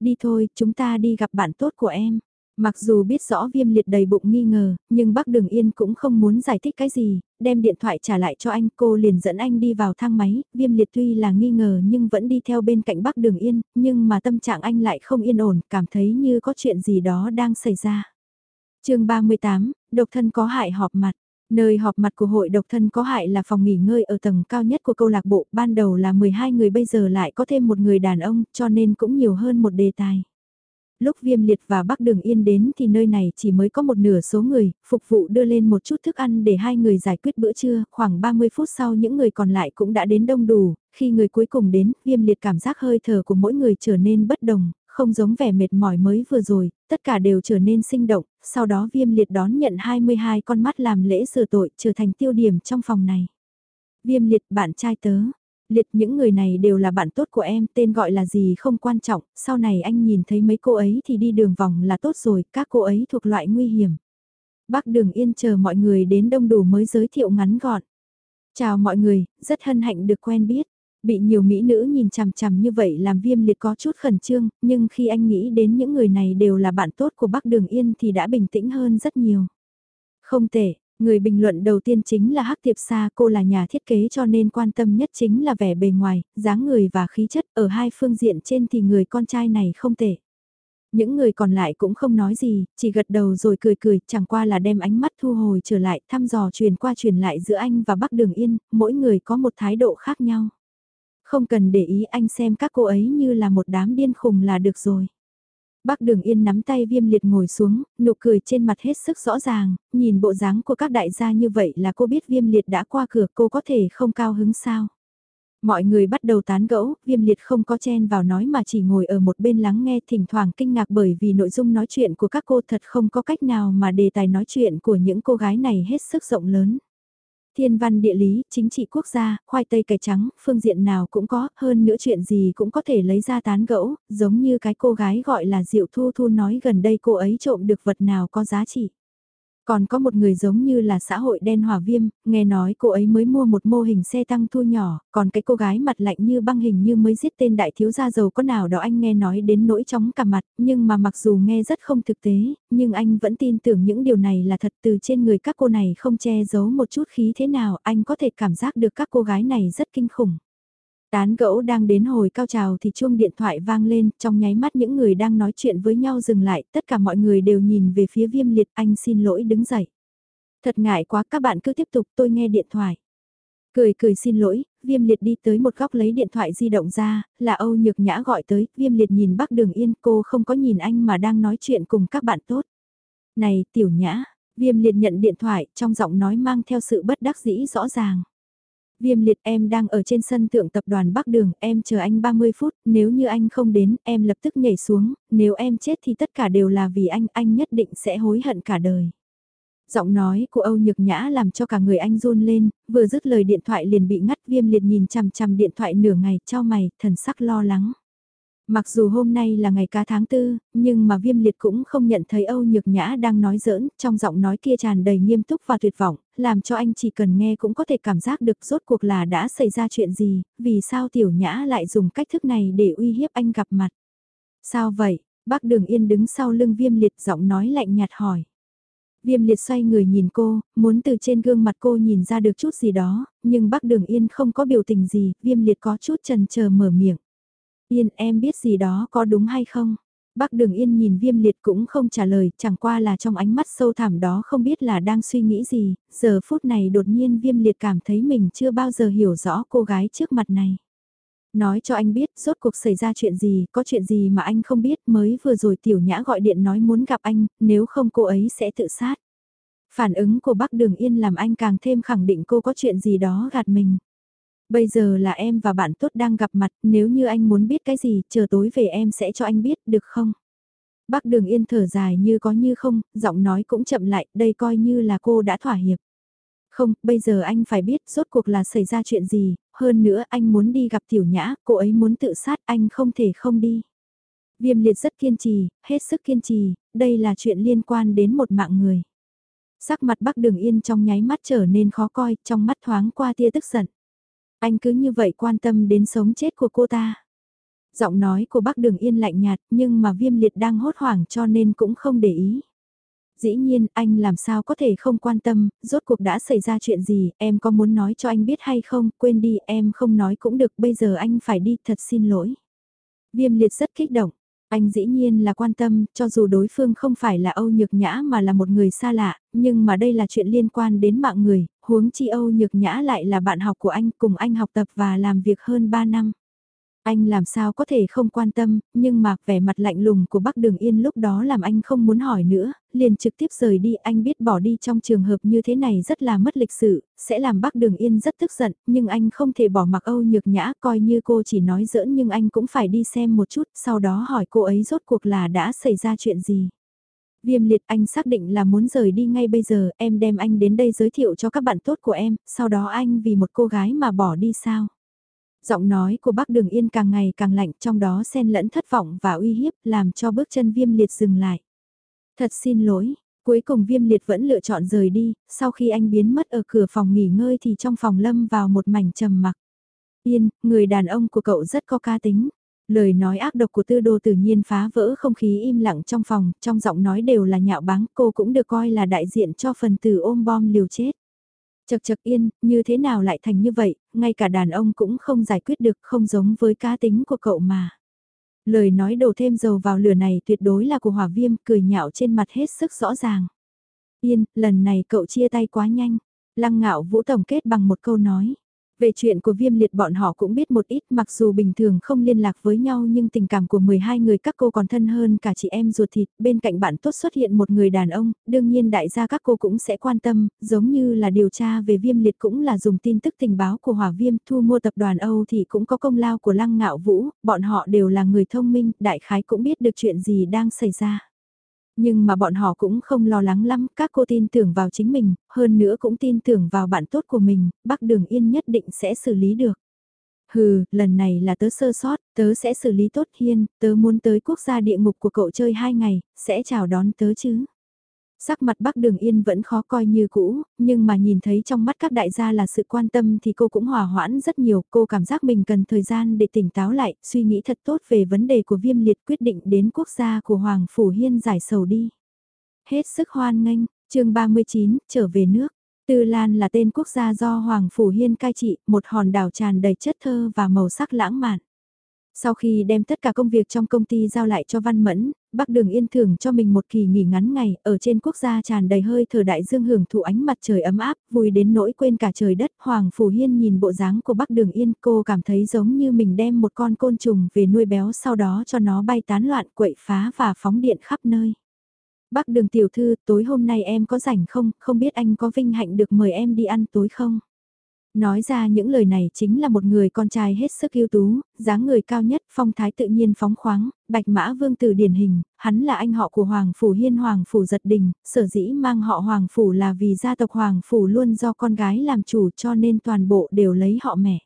Speaker 1: Đi thôi, chúng ta đi gặp bạn tốt của em. Mặc dù biết rõ viêm liệt đầy bụng nghi ngờ, nhưng bác Đường Yên cũng không muốn giải thích cái gì, đem điện thoại trả lại cho anh, cô liền dẫn anh đi vào thang máy, viêm liệt tuy là nghi ngờ nhưng vẫn đi theo bên cạnh bác Đường Yên, nhưng mà tâm trạng anh lại không yên ổn, cảm thấy như có chuyện gì đó đang xảy ra chương 38, độc thân có hại họp mặt. Nơi họp mặt của hội độc thân có hại là phòng nghỉ ngơi ở tầng cao nhất của câu lạc bộ, ban đầu là 12 người bây giờ lại có thêm một người đàn ông, cho nên cũng nhiều hơn một đề tài. Lúc viêm liệt và bắc đường yên đến thì nơi này chỉ mới có một nửa số người, phục vụ đưa lên một chút thức ăn để hai người giải quyết bữa trưa, khoảng 30 phút sau những người còn lại cũng đã đến đông đủ, khi người cuối cùng đến, viêm liệt cảm giác hơi thở của mỗi người trở nên bất đồng, không giống vẻ mệt mỏi mới vừa rồi, tất cả đều trở nên sinh động, sau đó viêm liệt đón nhận 22 con mắt làm lễ sửa tội trở thành tiêu điểm trong phòng này. Viêm liệt bạn trai tớ, liệt những người này đều là bạn tốt của em, tên gọi là gì không quan trọng, sau này anh nhìn thấy mấy cô ấy thì đi đường vòng là tốt rồi, các cô ấy thuộc loại nguy hiểm. Bác đường yên chờ mọi người đến đông đủ mới giới thiệu ngắn gọn. Chào mọi người, rất hân hạnh được quen biết. Bị nhiều mỹ nữ nhìn chằm chằm như vậy làm viêm liệt có chút khẩn trương, nhưng khi anh nghĩ đến những người này đều là bạn tốt của Bắc Đường Yên thì đã bình tĩnh hơn rất nhiều. Không tệ, người bình luận đầu tiên chính là Hắc Tiệp Sa, cô là nhà thiết kế cho nên quan tâm nhất chính là vẻ bề ngoài, dáng người và khí chất, ở hai phương diện trên thì người con trai này không tệ. Những người còn lại cũng không nói gì, chỉ gật đầu rồi cười cười, chẳng qua là đem ánh mắt thu hồi trở lại, thăm dò truyền qua truyền lại giữa anh và Bắc Đường Yên, mỗi người có một thái độ khác nhau. Không cần để ý anh xem các cô ấy như là một đám điên khùng là được rồi. Bác Đường Yên nắm tay viêm liệt ngồi xuống, nụ cười trên mặt hết sức rõ ràng, nhìn bộ dáng của các đại gia như vậy là cô biết viêm liệt đã qua cửa cô có thể không cao hứng sao. Mọi người bắt đầu tán gẫu, viêm liệt không có chen vào nói mà chỉ ngồi ở một bên lắng nghe thỉnh thoảng kinh ngạc bởi vì nội dung nói chuyện của các cô thật không có cách nào mà đề tài nói chuyện của những cô gái này hết sức rộng lớn. Thiên văn địa lý, chính trị quốc gia, khoai tây cải trắng, phương diện nào cũng có, hơn nữa chuyện gì cũng có thể lấy ra tán gẫu, giống như cái cô gái gọi là Diệu Thu Thu nói gần đây cô ấy trộm được vật nào có giá trị. Còn có một người giống như là xã hội đen hỏa viêm, nghe nói cô ấy mới mua một mô hình xe tăng thu nhỏ, còn cái cô gái mặt lạnh như băng hình như mới giết tên đại thiếu gia giàu có nào đó anh nghe nói đến nỗi chóng cả mặt, nhưng mà mặc dù nghe rất không thực tế, nhưng anh vẫn tin tưởng những điều này là thật từ trên người các cô này không che giấu một chút khí thế nào, anh có thể cảm giác được các cô gái này rất kinh khủng. Tán gẫu đang đến hồi cao trào thì chuông điện thoại vang lên, trong nháy mắt những người đang nói chuyện với nhau dừng lại, tất cả mọi người đều nhìn về phía viêm liệt, anh xin lỗi đứng dậy. Thật ngại quá các bạn cứ tiếp tục tôi nghe điện thoại. Cười cười xin lỗi, viêm liệt đi tới một góc lấy điện thoại di động ra, là Âu Nhược Nhã gọi tới, viêm liệt nhìn bắc đường yên cô không có nhìn anh mà đang nói chuyện cùng các bạn tốt. Này tiểu nhã, viêm liệt nhận điện thoại trong giọng nói mang theo sự bất đắc dĩ rõ ràng. Viêm liệt em đang ở trên sân thượng tập đoàn Bắc Đường, em chờ anh 30 phút, nếu như anh không đến, em lập tức nhảy xuống, nếu em chết thì tất cả đều là vì anh, anh nhất định sẽ hối hận cả đời. Giọng nói của Âu Nhược Nhã làm cho cả người anh run lên, vừa dứt lời điện thoại liền bị ngắt viêm liệt nhìn chằm chằm điện thoại nửa ngày, cho mày, thần sắc lo lắng. Mặc dù hôm nay là ngày cá tháng tư, nhưng mà viêm liệt cũng không nhận thấy Âu Nhược Nhã đang nói giỡn, trong giọng nói kia tràn đầy nghiêm túc và tuyệt vọng, làm cho anh chỉ cần nghe cũng có thể cảm giác được rốt cuộc là đã xảy ra chuyện gì, vì sao Tiểu Nhã lại dùng cách thức này để uy hiếp anh gặp mặt. Sao vậy? Bác Đường Yên đứng sau lưng viêm liệt giọng nói lạnh nhạt hỏi. Viêm liệt xoay người nhìn cô, muốn từ trên gương mặt cô nhìn ra được chút gì đó, nhưng bác Đường Yên không có biểu tình gì, viêm liệt có chút trần chờ mở miệng. Yên em biết gì đó có đúng hay không? Bác Đường Yên nhìn viêm liệt cũng không trả lời, chẳng qua là trong ánh mắt sâu thẳm đó không biết là đang suy nghĩ gì, giờ phút này đột nhiên viêm liệt cảm thấy mình chưa bao giờ hiểu rõ cô gái trước mặt này. Nói cho anh biết rốt cuộc xảy ra chuyện gì, có chuyện gì mà anh không biết mới vừa rồi tiểu nhã gọi điện nói muốn gặp anh, nếu không cô ấy sẽ tự sát. Phản ứng của bác Đường Yên làm anh càng thêm khẳng định cô có chuyện gì đó gạt mình. Bây giờ là em và bạn tốt đang gặp mặt, nếu như anh muốn biết cái gì, chờ tối về em sẽ cho anh biết, được không? Bác Đường Yên thở dài như có như không, giọng nói cũng chậm lại, đây coi như là cô đã thỏa hiệp. Không, bây giờ anh phải biết rốt cuộc là xảy ra chuyện gì, hơn nữa anh muốn đi gặp Tiểu Nhã, cô ấy muốn tự sát, anh không thể không đi. Viêm liệt rất kiên trì, hết sức kiên trì, đây là chuyện liên quan đến một mạng người. Sắc mặt bác Đường Yên trong nháy mắt trở nên khó coi, trong mắt thoáng qua tia tức giận. Anh cứ như vậy quan tâm đến sống chết của cô ta. Giọng nói của bác đường yên lạnh nhạt nhưng mà viêm liệt đang hốt hoảng cho nên cũng không để ý. Dĩ nhiên anh làm sao có thể không quan tâm, rốt cuộc đã xảy ra chuyện gì, em có muốn nói cho anh biết hay không, quên đi em không nói cũng được, bây giờ anh phải đi, thật xin lỗi. Viêm liệt rất kích động, anh dĩ nhiên là quan tâm, cho dù đối phương không phải là Âu Nhược Nhã mà là một người xa lạ, nhưng mà đây là chuyện liên quan đến mạng người, huống chi Âu Nhược Nhã lại là bạn học của anh, cùng anh học tập và làm việc hơn 3 năm. Anh làm sao có thể không quan tâm, nhưng mà vẻ mặt lạnh lùng của Bắc Đường Yên lúc đó làm anh không muốn hỏi nữa, liền trực tiếp rời đi anh biết bỏ đi trong trường hợp như thế này rất là mất lịch sự, sẽ làm Bắc Đường Yên rất tức giận, nhưng anh không thể bỏ mặc Âu Nhược Nhã coi như cô chỉ nói giỡn nhưng anh cũng phải đi xem một chút, sau đó hỏi cô ấy rốt cuộc là đã xảy ra chuyện gì. Viêm liệt anh xác định là muốn rời đi ngay bây giờ, em đem anh đến đây giới thiệu cho các bạn tốt của em, sau đó anh vì một cô gái mà bỏ đi sao? Giọng nói của bác Đường Yên càng ngày càng lạnh trong đó xen lẫn thất vọng và uy hiếp làm cho bước chân viêm liệt dừng lại. Thật xin lỗi, Cuối cùng viêm liệt vẫn lựa chọn rời đi, sau khi anh biến mất ở cửa phòng nghỉ ngơi thì trong phòng lâm vào một mảnh trầm mặc. Yên, người đàn ông của cậu rất có ca tính. Lời nói ác độc của tư đồ tự nhiên phá vỡ không khí im lặng trong phòng, trong giọng nói đều là nhạo báng, cô cũng được coi là đại diện cho phần tử ôm bom liều chết. Chật chật yên, như thế nào lại thành như vậy, ngay cả đàn ông cũng không giải quyết được, không giống với cá tính của cậu mà. Lời nói đổ thêm dầu vào lửa này tuyệt đối là của hỏa viêm, cười nhạo trên mặt hết sức rõ ràng. Yên, lần này cậu chia tay quá nhanh. Lăng ngạo vũ tổng kết bằng một câu nói. Về chuyện của viêm liệt bọn họ cũng biết một ít mặc dù bình thường không liên lạc với nhau nhưng tình cảm của 12 người các cô còn thân hơn cả chị em ruột thịt. Bên cạnh bạn tốt xuất hiện một người đàn ông, đương nhiên đại gia các cô cũng sẽ quan tâm, giống như là điều tra về viêm liệt cũng là dùng tin tức tình báo của hỏa viêm thu mua tập đoàn Âu thì cũng có công lao của lăng ngạo vũ, bọn họ đều là người thông minh, đại khái cũng biết được chuyện gì đang xảy ra. Nhưng mà bọn họ cũng không lo lắng lắm, các cô tin tưởng vào chính mình, hơn nữa cũng tin tưởng vào bạn tốt của mình, Bắc Đường Yên nhất định sẽ xử lý được. Hừ, lần này là tớ sơ sót, tớ sẽ xử lý tốt hiên, tớ muốn tới quốc gia địa ngục của cậu chơi hai ngày, sẽ chào đón tớ chứ. Sắc mặt Bắc Đường Yên vẫn khó coi như cũ, nhưng mà nhìn thấy trong mắt các đại gia là sự quan tâm thì cô cũng hòa hoãn rất nhiều. Cô cảm giác mình cần thời gian để tỉnh táo lại, suy nghĩ thật tốt về vấn đề của viêm liệt quyết định đến quốc gia của Hoàng Phủ Hiên giải sầu đi. Hết sức hoan nghênh, chương 39, trở về nước. Tư Lan là tên quốc gia do Hoàng Phủ Hiên cai trị, một hòn đảo tràn đầy chất thơ và màu sắc lãng mạn. Sau khi đem tất cả công việc trong công ty giao lại cho Văn Mẫn, Bắc Đường Yên thưởng cho mình một kỳ nghỉ ngắn ngày, ở trên quốc gia tràn đầy hơi thở đại dương hưởng thụ ánh mặt trời ấm áp, vui đến nỗi quên cả trời đất. Hoàng Phủ Hiên nhìn bộ dáng của Bắc Đường Yên, cô cảm thấy giống như mình đem một con côn trùng về nuôi béo sau đó cho nó bay tán loạn quậy phá và phóng điện khắp nơi. Bắc Đường Tiểu Thư, tối hôm nay em có rảnh không, không biết anh có vinh hạnh được mời em đi ăn tối không? Nói ra những lời này chính là một người con trai hết sức ưu tú, dáng người cao nhất, phong thái tự nhiên phóng khoáng, bạch mã vương tử điển hình, hắn là anh họ của Hoàng Phủ Hiên Hoàng Phủ Giật Đình, sở dĩ mang họ Hoàng Phủ là vì gia tộc Hoàng Phủ luôn do con gái làm chủ cho nên toàn bộ đều lấy họ mẹ.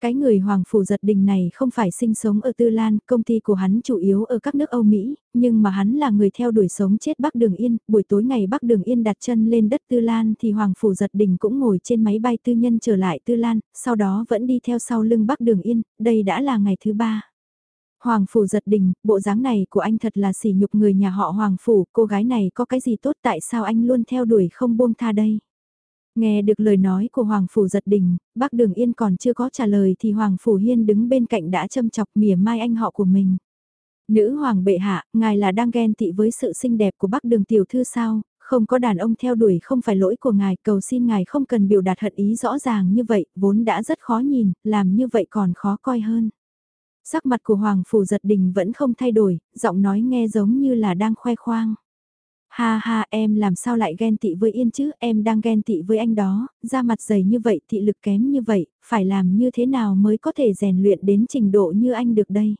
Speaker 1: Cái người Hoàng Phủ Giật Đình này không phải sinh sống ở Tư Lan, công ty của hắn chủ yếu ở các nước Âu Mỹ, nhưng mà hắn là người theo đuổi sống chết Bắc Đường Yên, buổi tối ngày Bắc Đường Yên đặt chân lên đất Tư Lan thì Hoàng Phủ Giật Đình cũng ngồi trên máy bay tư nhân trở lại Tư Lan, sau đó vẫn đi theo sau lưng Bắc Đường Yên, đây đã là ngày thứ ba. Hoàng Phủ giật đình, bộ dáng này của anh thật là sỉ nhục người nhà họ Hoàng Phủ, cô gái này có cái gì tốt tại sao anh luôn theo đuổi không buông tha đây? Nghe được lời nói của Hoàng Phủ giật đình, bác Đường Yên còn chưa có trả lời thì Hoàng Phủ Hiên đứng bên cạnh đã châm chọc mỉa mai anh họ của mình. Nữ Hoàng bệ hạ, ngài là đang ghen tị với sự xinh đẹp của bác Đường Tiểu Thư sao, không có đàn ông theo đuổi không phải lỗi của ngài, cầu xin ngài không cần biểu đạt hận ý rõ ràng như vậy, vốn đã rất khó nhìn, làm như vậy còn khó coi hơn. Sắc mặt của Hoàng Phủ giật đình vẫn không thay đổi, giọng nói nghe giống như là đang khoe khoang. Ha ha em làm sao lại ghen tị với Yên chứ, em đang ghen tị với anh đó, da mặt dày như vậy, thị lực kém như vậy, phải làm như thế nào mới có thể rèn luyện đến trình độ như anh được đây.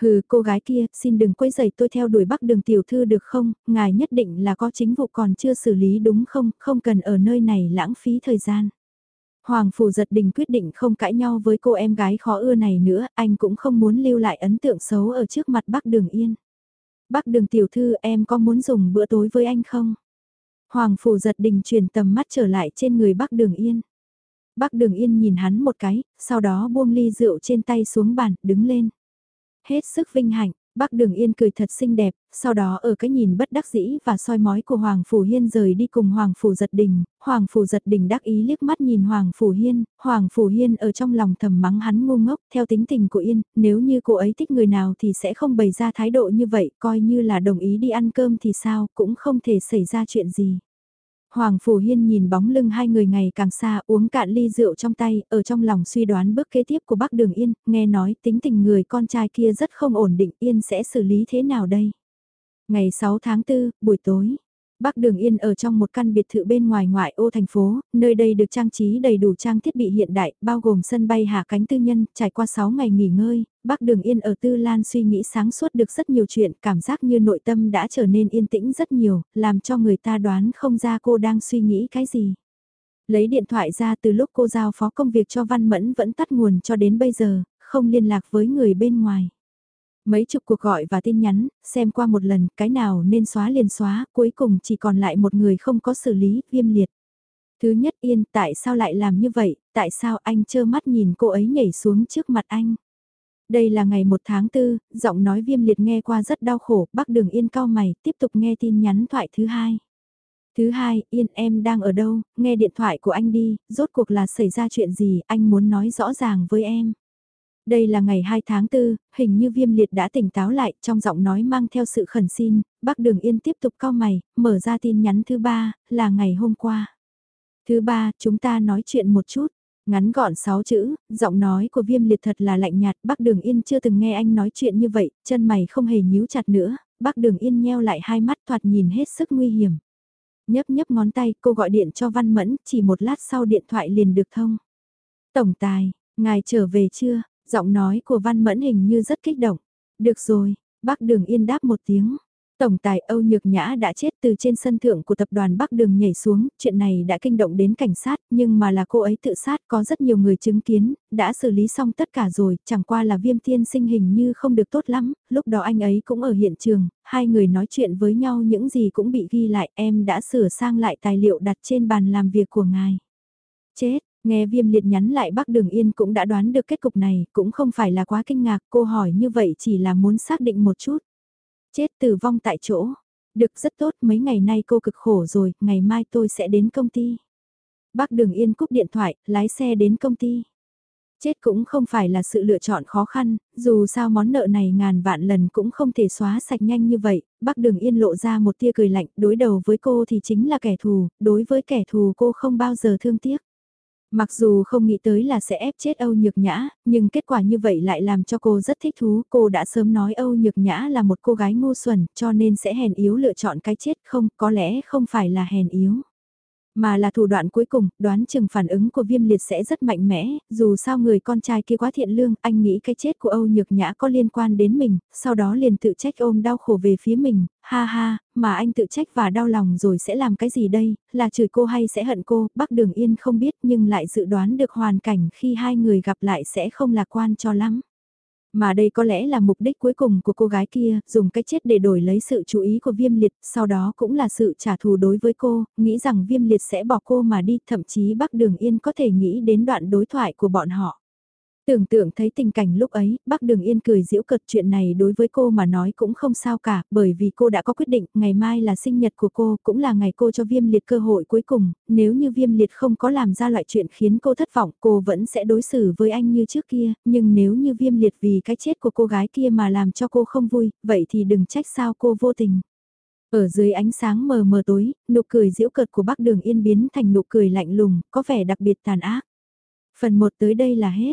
Speaker 1: Hừ, cô gái kia, xin đừng quấy rầy tôi theo đuổi bắc đường tiểu thư được không, ngài nhất định là có chính vụ còn chưa xử lý đúng không, không cần ở nơi này lãng phí thời gian. Hoàng Phủ giật đình quyết định không cãi nhau với cô em gái khó ưa này nữa, anh cũng không muốn lưu lại ấn tượng xấu ở trước mặt Bắc Đường Yên. Bắc Đường tiểu thư em có muốn dùng bữa tối với anh không? Hoàng Phủ giật đình chuyển tầm mắt trở lại trên người Bắc Đường Yên. Bắc Đường Yên nhìn hắn một cái, sau đó buông ly rượu trên tay xuống bàn, đứng lên. Hết sức vinh hạnh, Bác Đường Yên cười thật xinh đẹp, sau đó ở cái nhìn bất đắc dĩ và soi mói của Hoàng Phủ Hiên rời đi cùng Hoàng Phủ Giật Đình, Hoàng Phủ Giật Đình đắc ý liếc mắt nhìn Hoàng Phủ Hiên, Hoàng Phủ Hiên ở trong lòng thầm mắng hắn ngu ngốc, theo tính tình của Yên, nếu như cô ấy thích người nào thì sẽ không bày ra thái độ như vậy, coi như là đồng ý đi ăn cơm thì sao, cũng không thể xảy ra chuyện gì. Hoàng Phủ Hiên nhìn bóng lưng hai người ngày càng xa uống cạn ly rượu trong tay, ở trong lòng suy đoán bước kế tiếp của bác Đường Yên, nghe nói tính tình người con trai kia rất không ổn định Yên sẽ xử lý thế nào đây? Ngày 6 tháng 4, buổi tối, Bắc Đường Yên ở trong một căn biệt thự bên ngoài ngoại ô thành phố, nơi đây được trang trí đầy đủ trang thiết bị hiện đại, bao gồm sân bay hạ cánh tư nhân, trải qua 6 ngày nghỉ ngơi, Bắc Đường Yên ở Tư Lan suy nghĩ sáng suốt được rất nhiều chuyện, cảm giác như nội tâm đã trở nên yên tĩnh rất nhiều, làm cho người ta đoán không ra cô đang suy nghĩ cái gì. Lấy điện thoại ra từ lúc cô giao phó công việc cho Văn Mẫn vẫn tắt nguồn cho đến bây giờ, không liên lạc với người bên ngoài. Mấy chục cuộc gọi và tin nhắn, xem qua một lần, cái nào nên xóa liền xóa, cuối cùng chỉ còn lại một người không có xử lý, viêm liệt. Thứ nhất Yên, tại sao lại làm như vậy, tại sao anh trơ mắt nhìn cô ấy nhảy xuống trước mặt anh? Đây là ngày 1 tháng 4, giọng nói viêm liệt nghe qua rất đau khổ, bác đường Yên cao mày, tiếp tục nghe tin nhắn thoại thứ hai. Thứ hai, Yên em đang ở đâu, nghe điện thoại của anh đi, rốt cuộc là xảy ra chuyện gì, anh muốn nói rõ ràng với em. Đây là ngày 2 tháng 4, hình như viêm liệt đã tỉnh táo lại, trong giọng nói mang theo sự khẩn xin, bác Đường Yên tiếp tục cau mày, mở ra tin nhắn thứ ba, là ngày hôm qua. Thứ ba, chúng ta nói chuyện một chút. Ngắn gọn 6 chữ, giọng nói của viêm liệt thật là lạnh nhạt, bác Đường Yên chưa từng nghe anh nói chuyện như vậy, chân mày không hề nhíu chặt nữa, bác Đường Yên nheo lại hai mắt thoạt nhìn hết sức nguy hiểm. Nhấp nhấp ngón tay, cô gọi điện cho Văn Mẫn, chỉ một lát sau điện thoại liền được thông. Tổng tài, ngài trở về chưa? Giọng nói của Văn Mẫn hình như rất kích động. Được rồi, bác Đường Yên đáp một tiếng. Tổng tài Âu Nhược Nhã đã chết từ trên sân thượng của tập đoàn Bắc Đường nhảy xuống, chuyện này đã kinh động đến cảnh sát, nhưng mà là cô ấy tự sát có rất nhiều người chứng kiến, đã xử lý xong tất cả rồi, chẳng qua là viêm tiên sinh hình như không được tốt lắm, lúc đó anh ấy cũng ở hiện trường, hai người nói chuyện với nhau những gì cũng bị ghi lại, em đã sửa sang lại tài liệu đặt trên bàn làm việc của ngài. Chết, Nghe viêm liệt nhắn lại bác Đường Yên cũng đã đoán được kết cục này, cũng không phải là quá kinh ngạc, cô hỏi như vậy chỉ là muốn xác định một chút. Chết tử vong tại chỗ. Được rất tốt, mấy ngày nay cô cực khổ rồi, ngày mai tôi sẽ đến công ty. Bác Đường Yên cúp điện thoại, lái xe đến công ty. Chết cũng không phải là sự lựa chọn khó khăn, dù sao món nợ này ngàn vạn lần cũng không thể xóa sạch nhanh như vậy, bác Đường Yên lộ ra một tia cười lạnh, đối đầu với cô thì chính là kẻ thù, đối với kẻ thù cô không bao giờ thương tiếc. Mặc dù không nghĩ tới là sẽ ép chết Âu Nhược Nhã, nhưng kết quả như vậy lại làm cho cô rất thích thú. Cô đã sớm nói Âu Nhược Nhã là một cô gái ngu xuẩn, cho nên sẽ hèn yếu lựa chọn cái chết không, có lẽ không phải là hèn yếu. Mà là thủ đoạn cuối cùng, đoán chừng phản ứng của viêm liệt sẽ rất mạnh mẽ, dù sao người con trai kia quá thiện lương, anh nghĩ cái chết của Âu Nhược Nhã có liên quan đến mình, sau đó liền tự trách ôm đau khổ về phía mình, ha ha, mà anh tự trách và đau lòng rồi sẽ làm cái gì đây, là chửi cô hay sẽ hận cô, bác Đường Yên không biết nhưng lại dự đoán được hoàn cảnh khi hai người gặp lại sẽ không lạc quan cho lắm. Mà đây có lẽ là mục đích cuối cùng của cô gái kia, dùng cái chết để đổi lấy sự chú ý của viêm liệt, sau đó cũng là sự trả thù đối với cô, nghĩ rằng viêm liệt sẽ bỏ cô mà đi, thậm chí Bác Đường Yên có thể nghĩ đến đoạn đối thoại của bọn họ. Tưởng tượng thấy tình cảnh lúc ấy, bác Đường Yên cười giễu cợt chuyện này đối với cô mà nói cũng không sao cả, bởi vì cô đã có quyết định, ngày mai là sinh nhật của cô, cũng là ngày cô cho viêm liệt cơ hội cuối cùng, nếu như viêm liệt không có làm ra loại chuyện khiến cô thất vọng, cô vẫn sẽ đối xử với anh như trước kia, nhưng nếu như viêm liệt vì cái chết của cô gái kia mà làm cho cô không vui, vậy thì đừng trách sao cô vô tình. Ở dưới ánh sáng mờ mờ tối, nụ cười giễu cợt của bác Đường Yên biến thành nụ cười lạnh lùng, có vẻ đặc biệt tàn ác. Phần 1 tới đây là hết.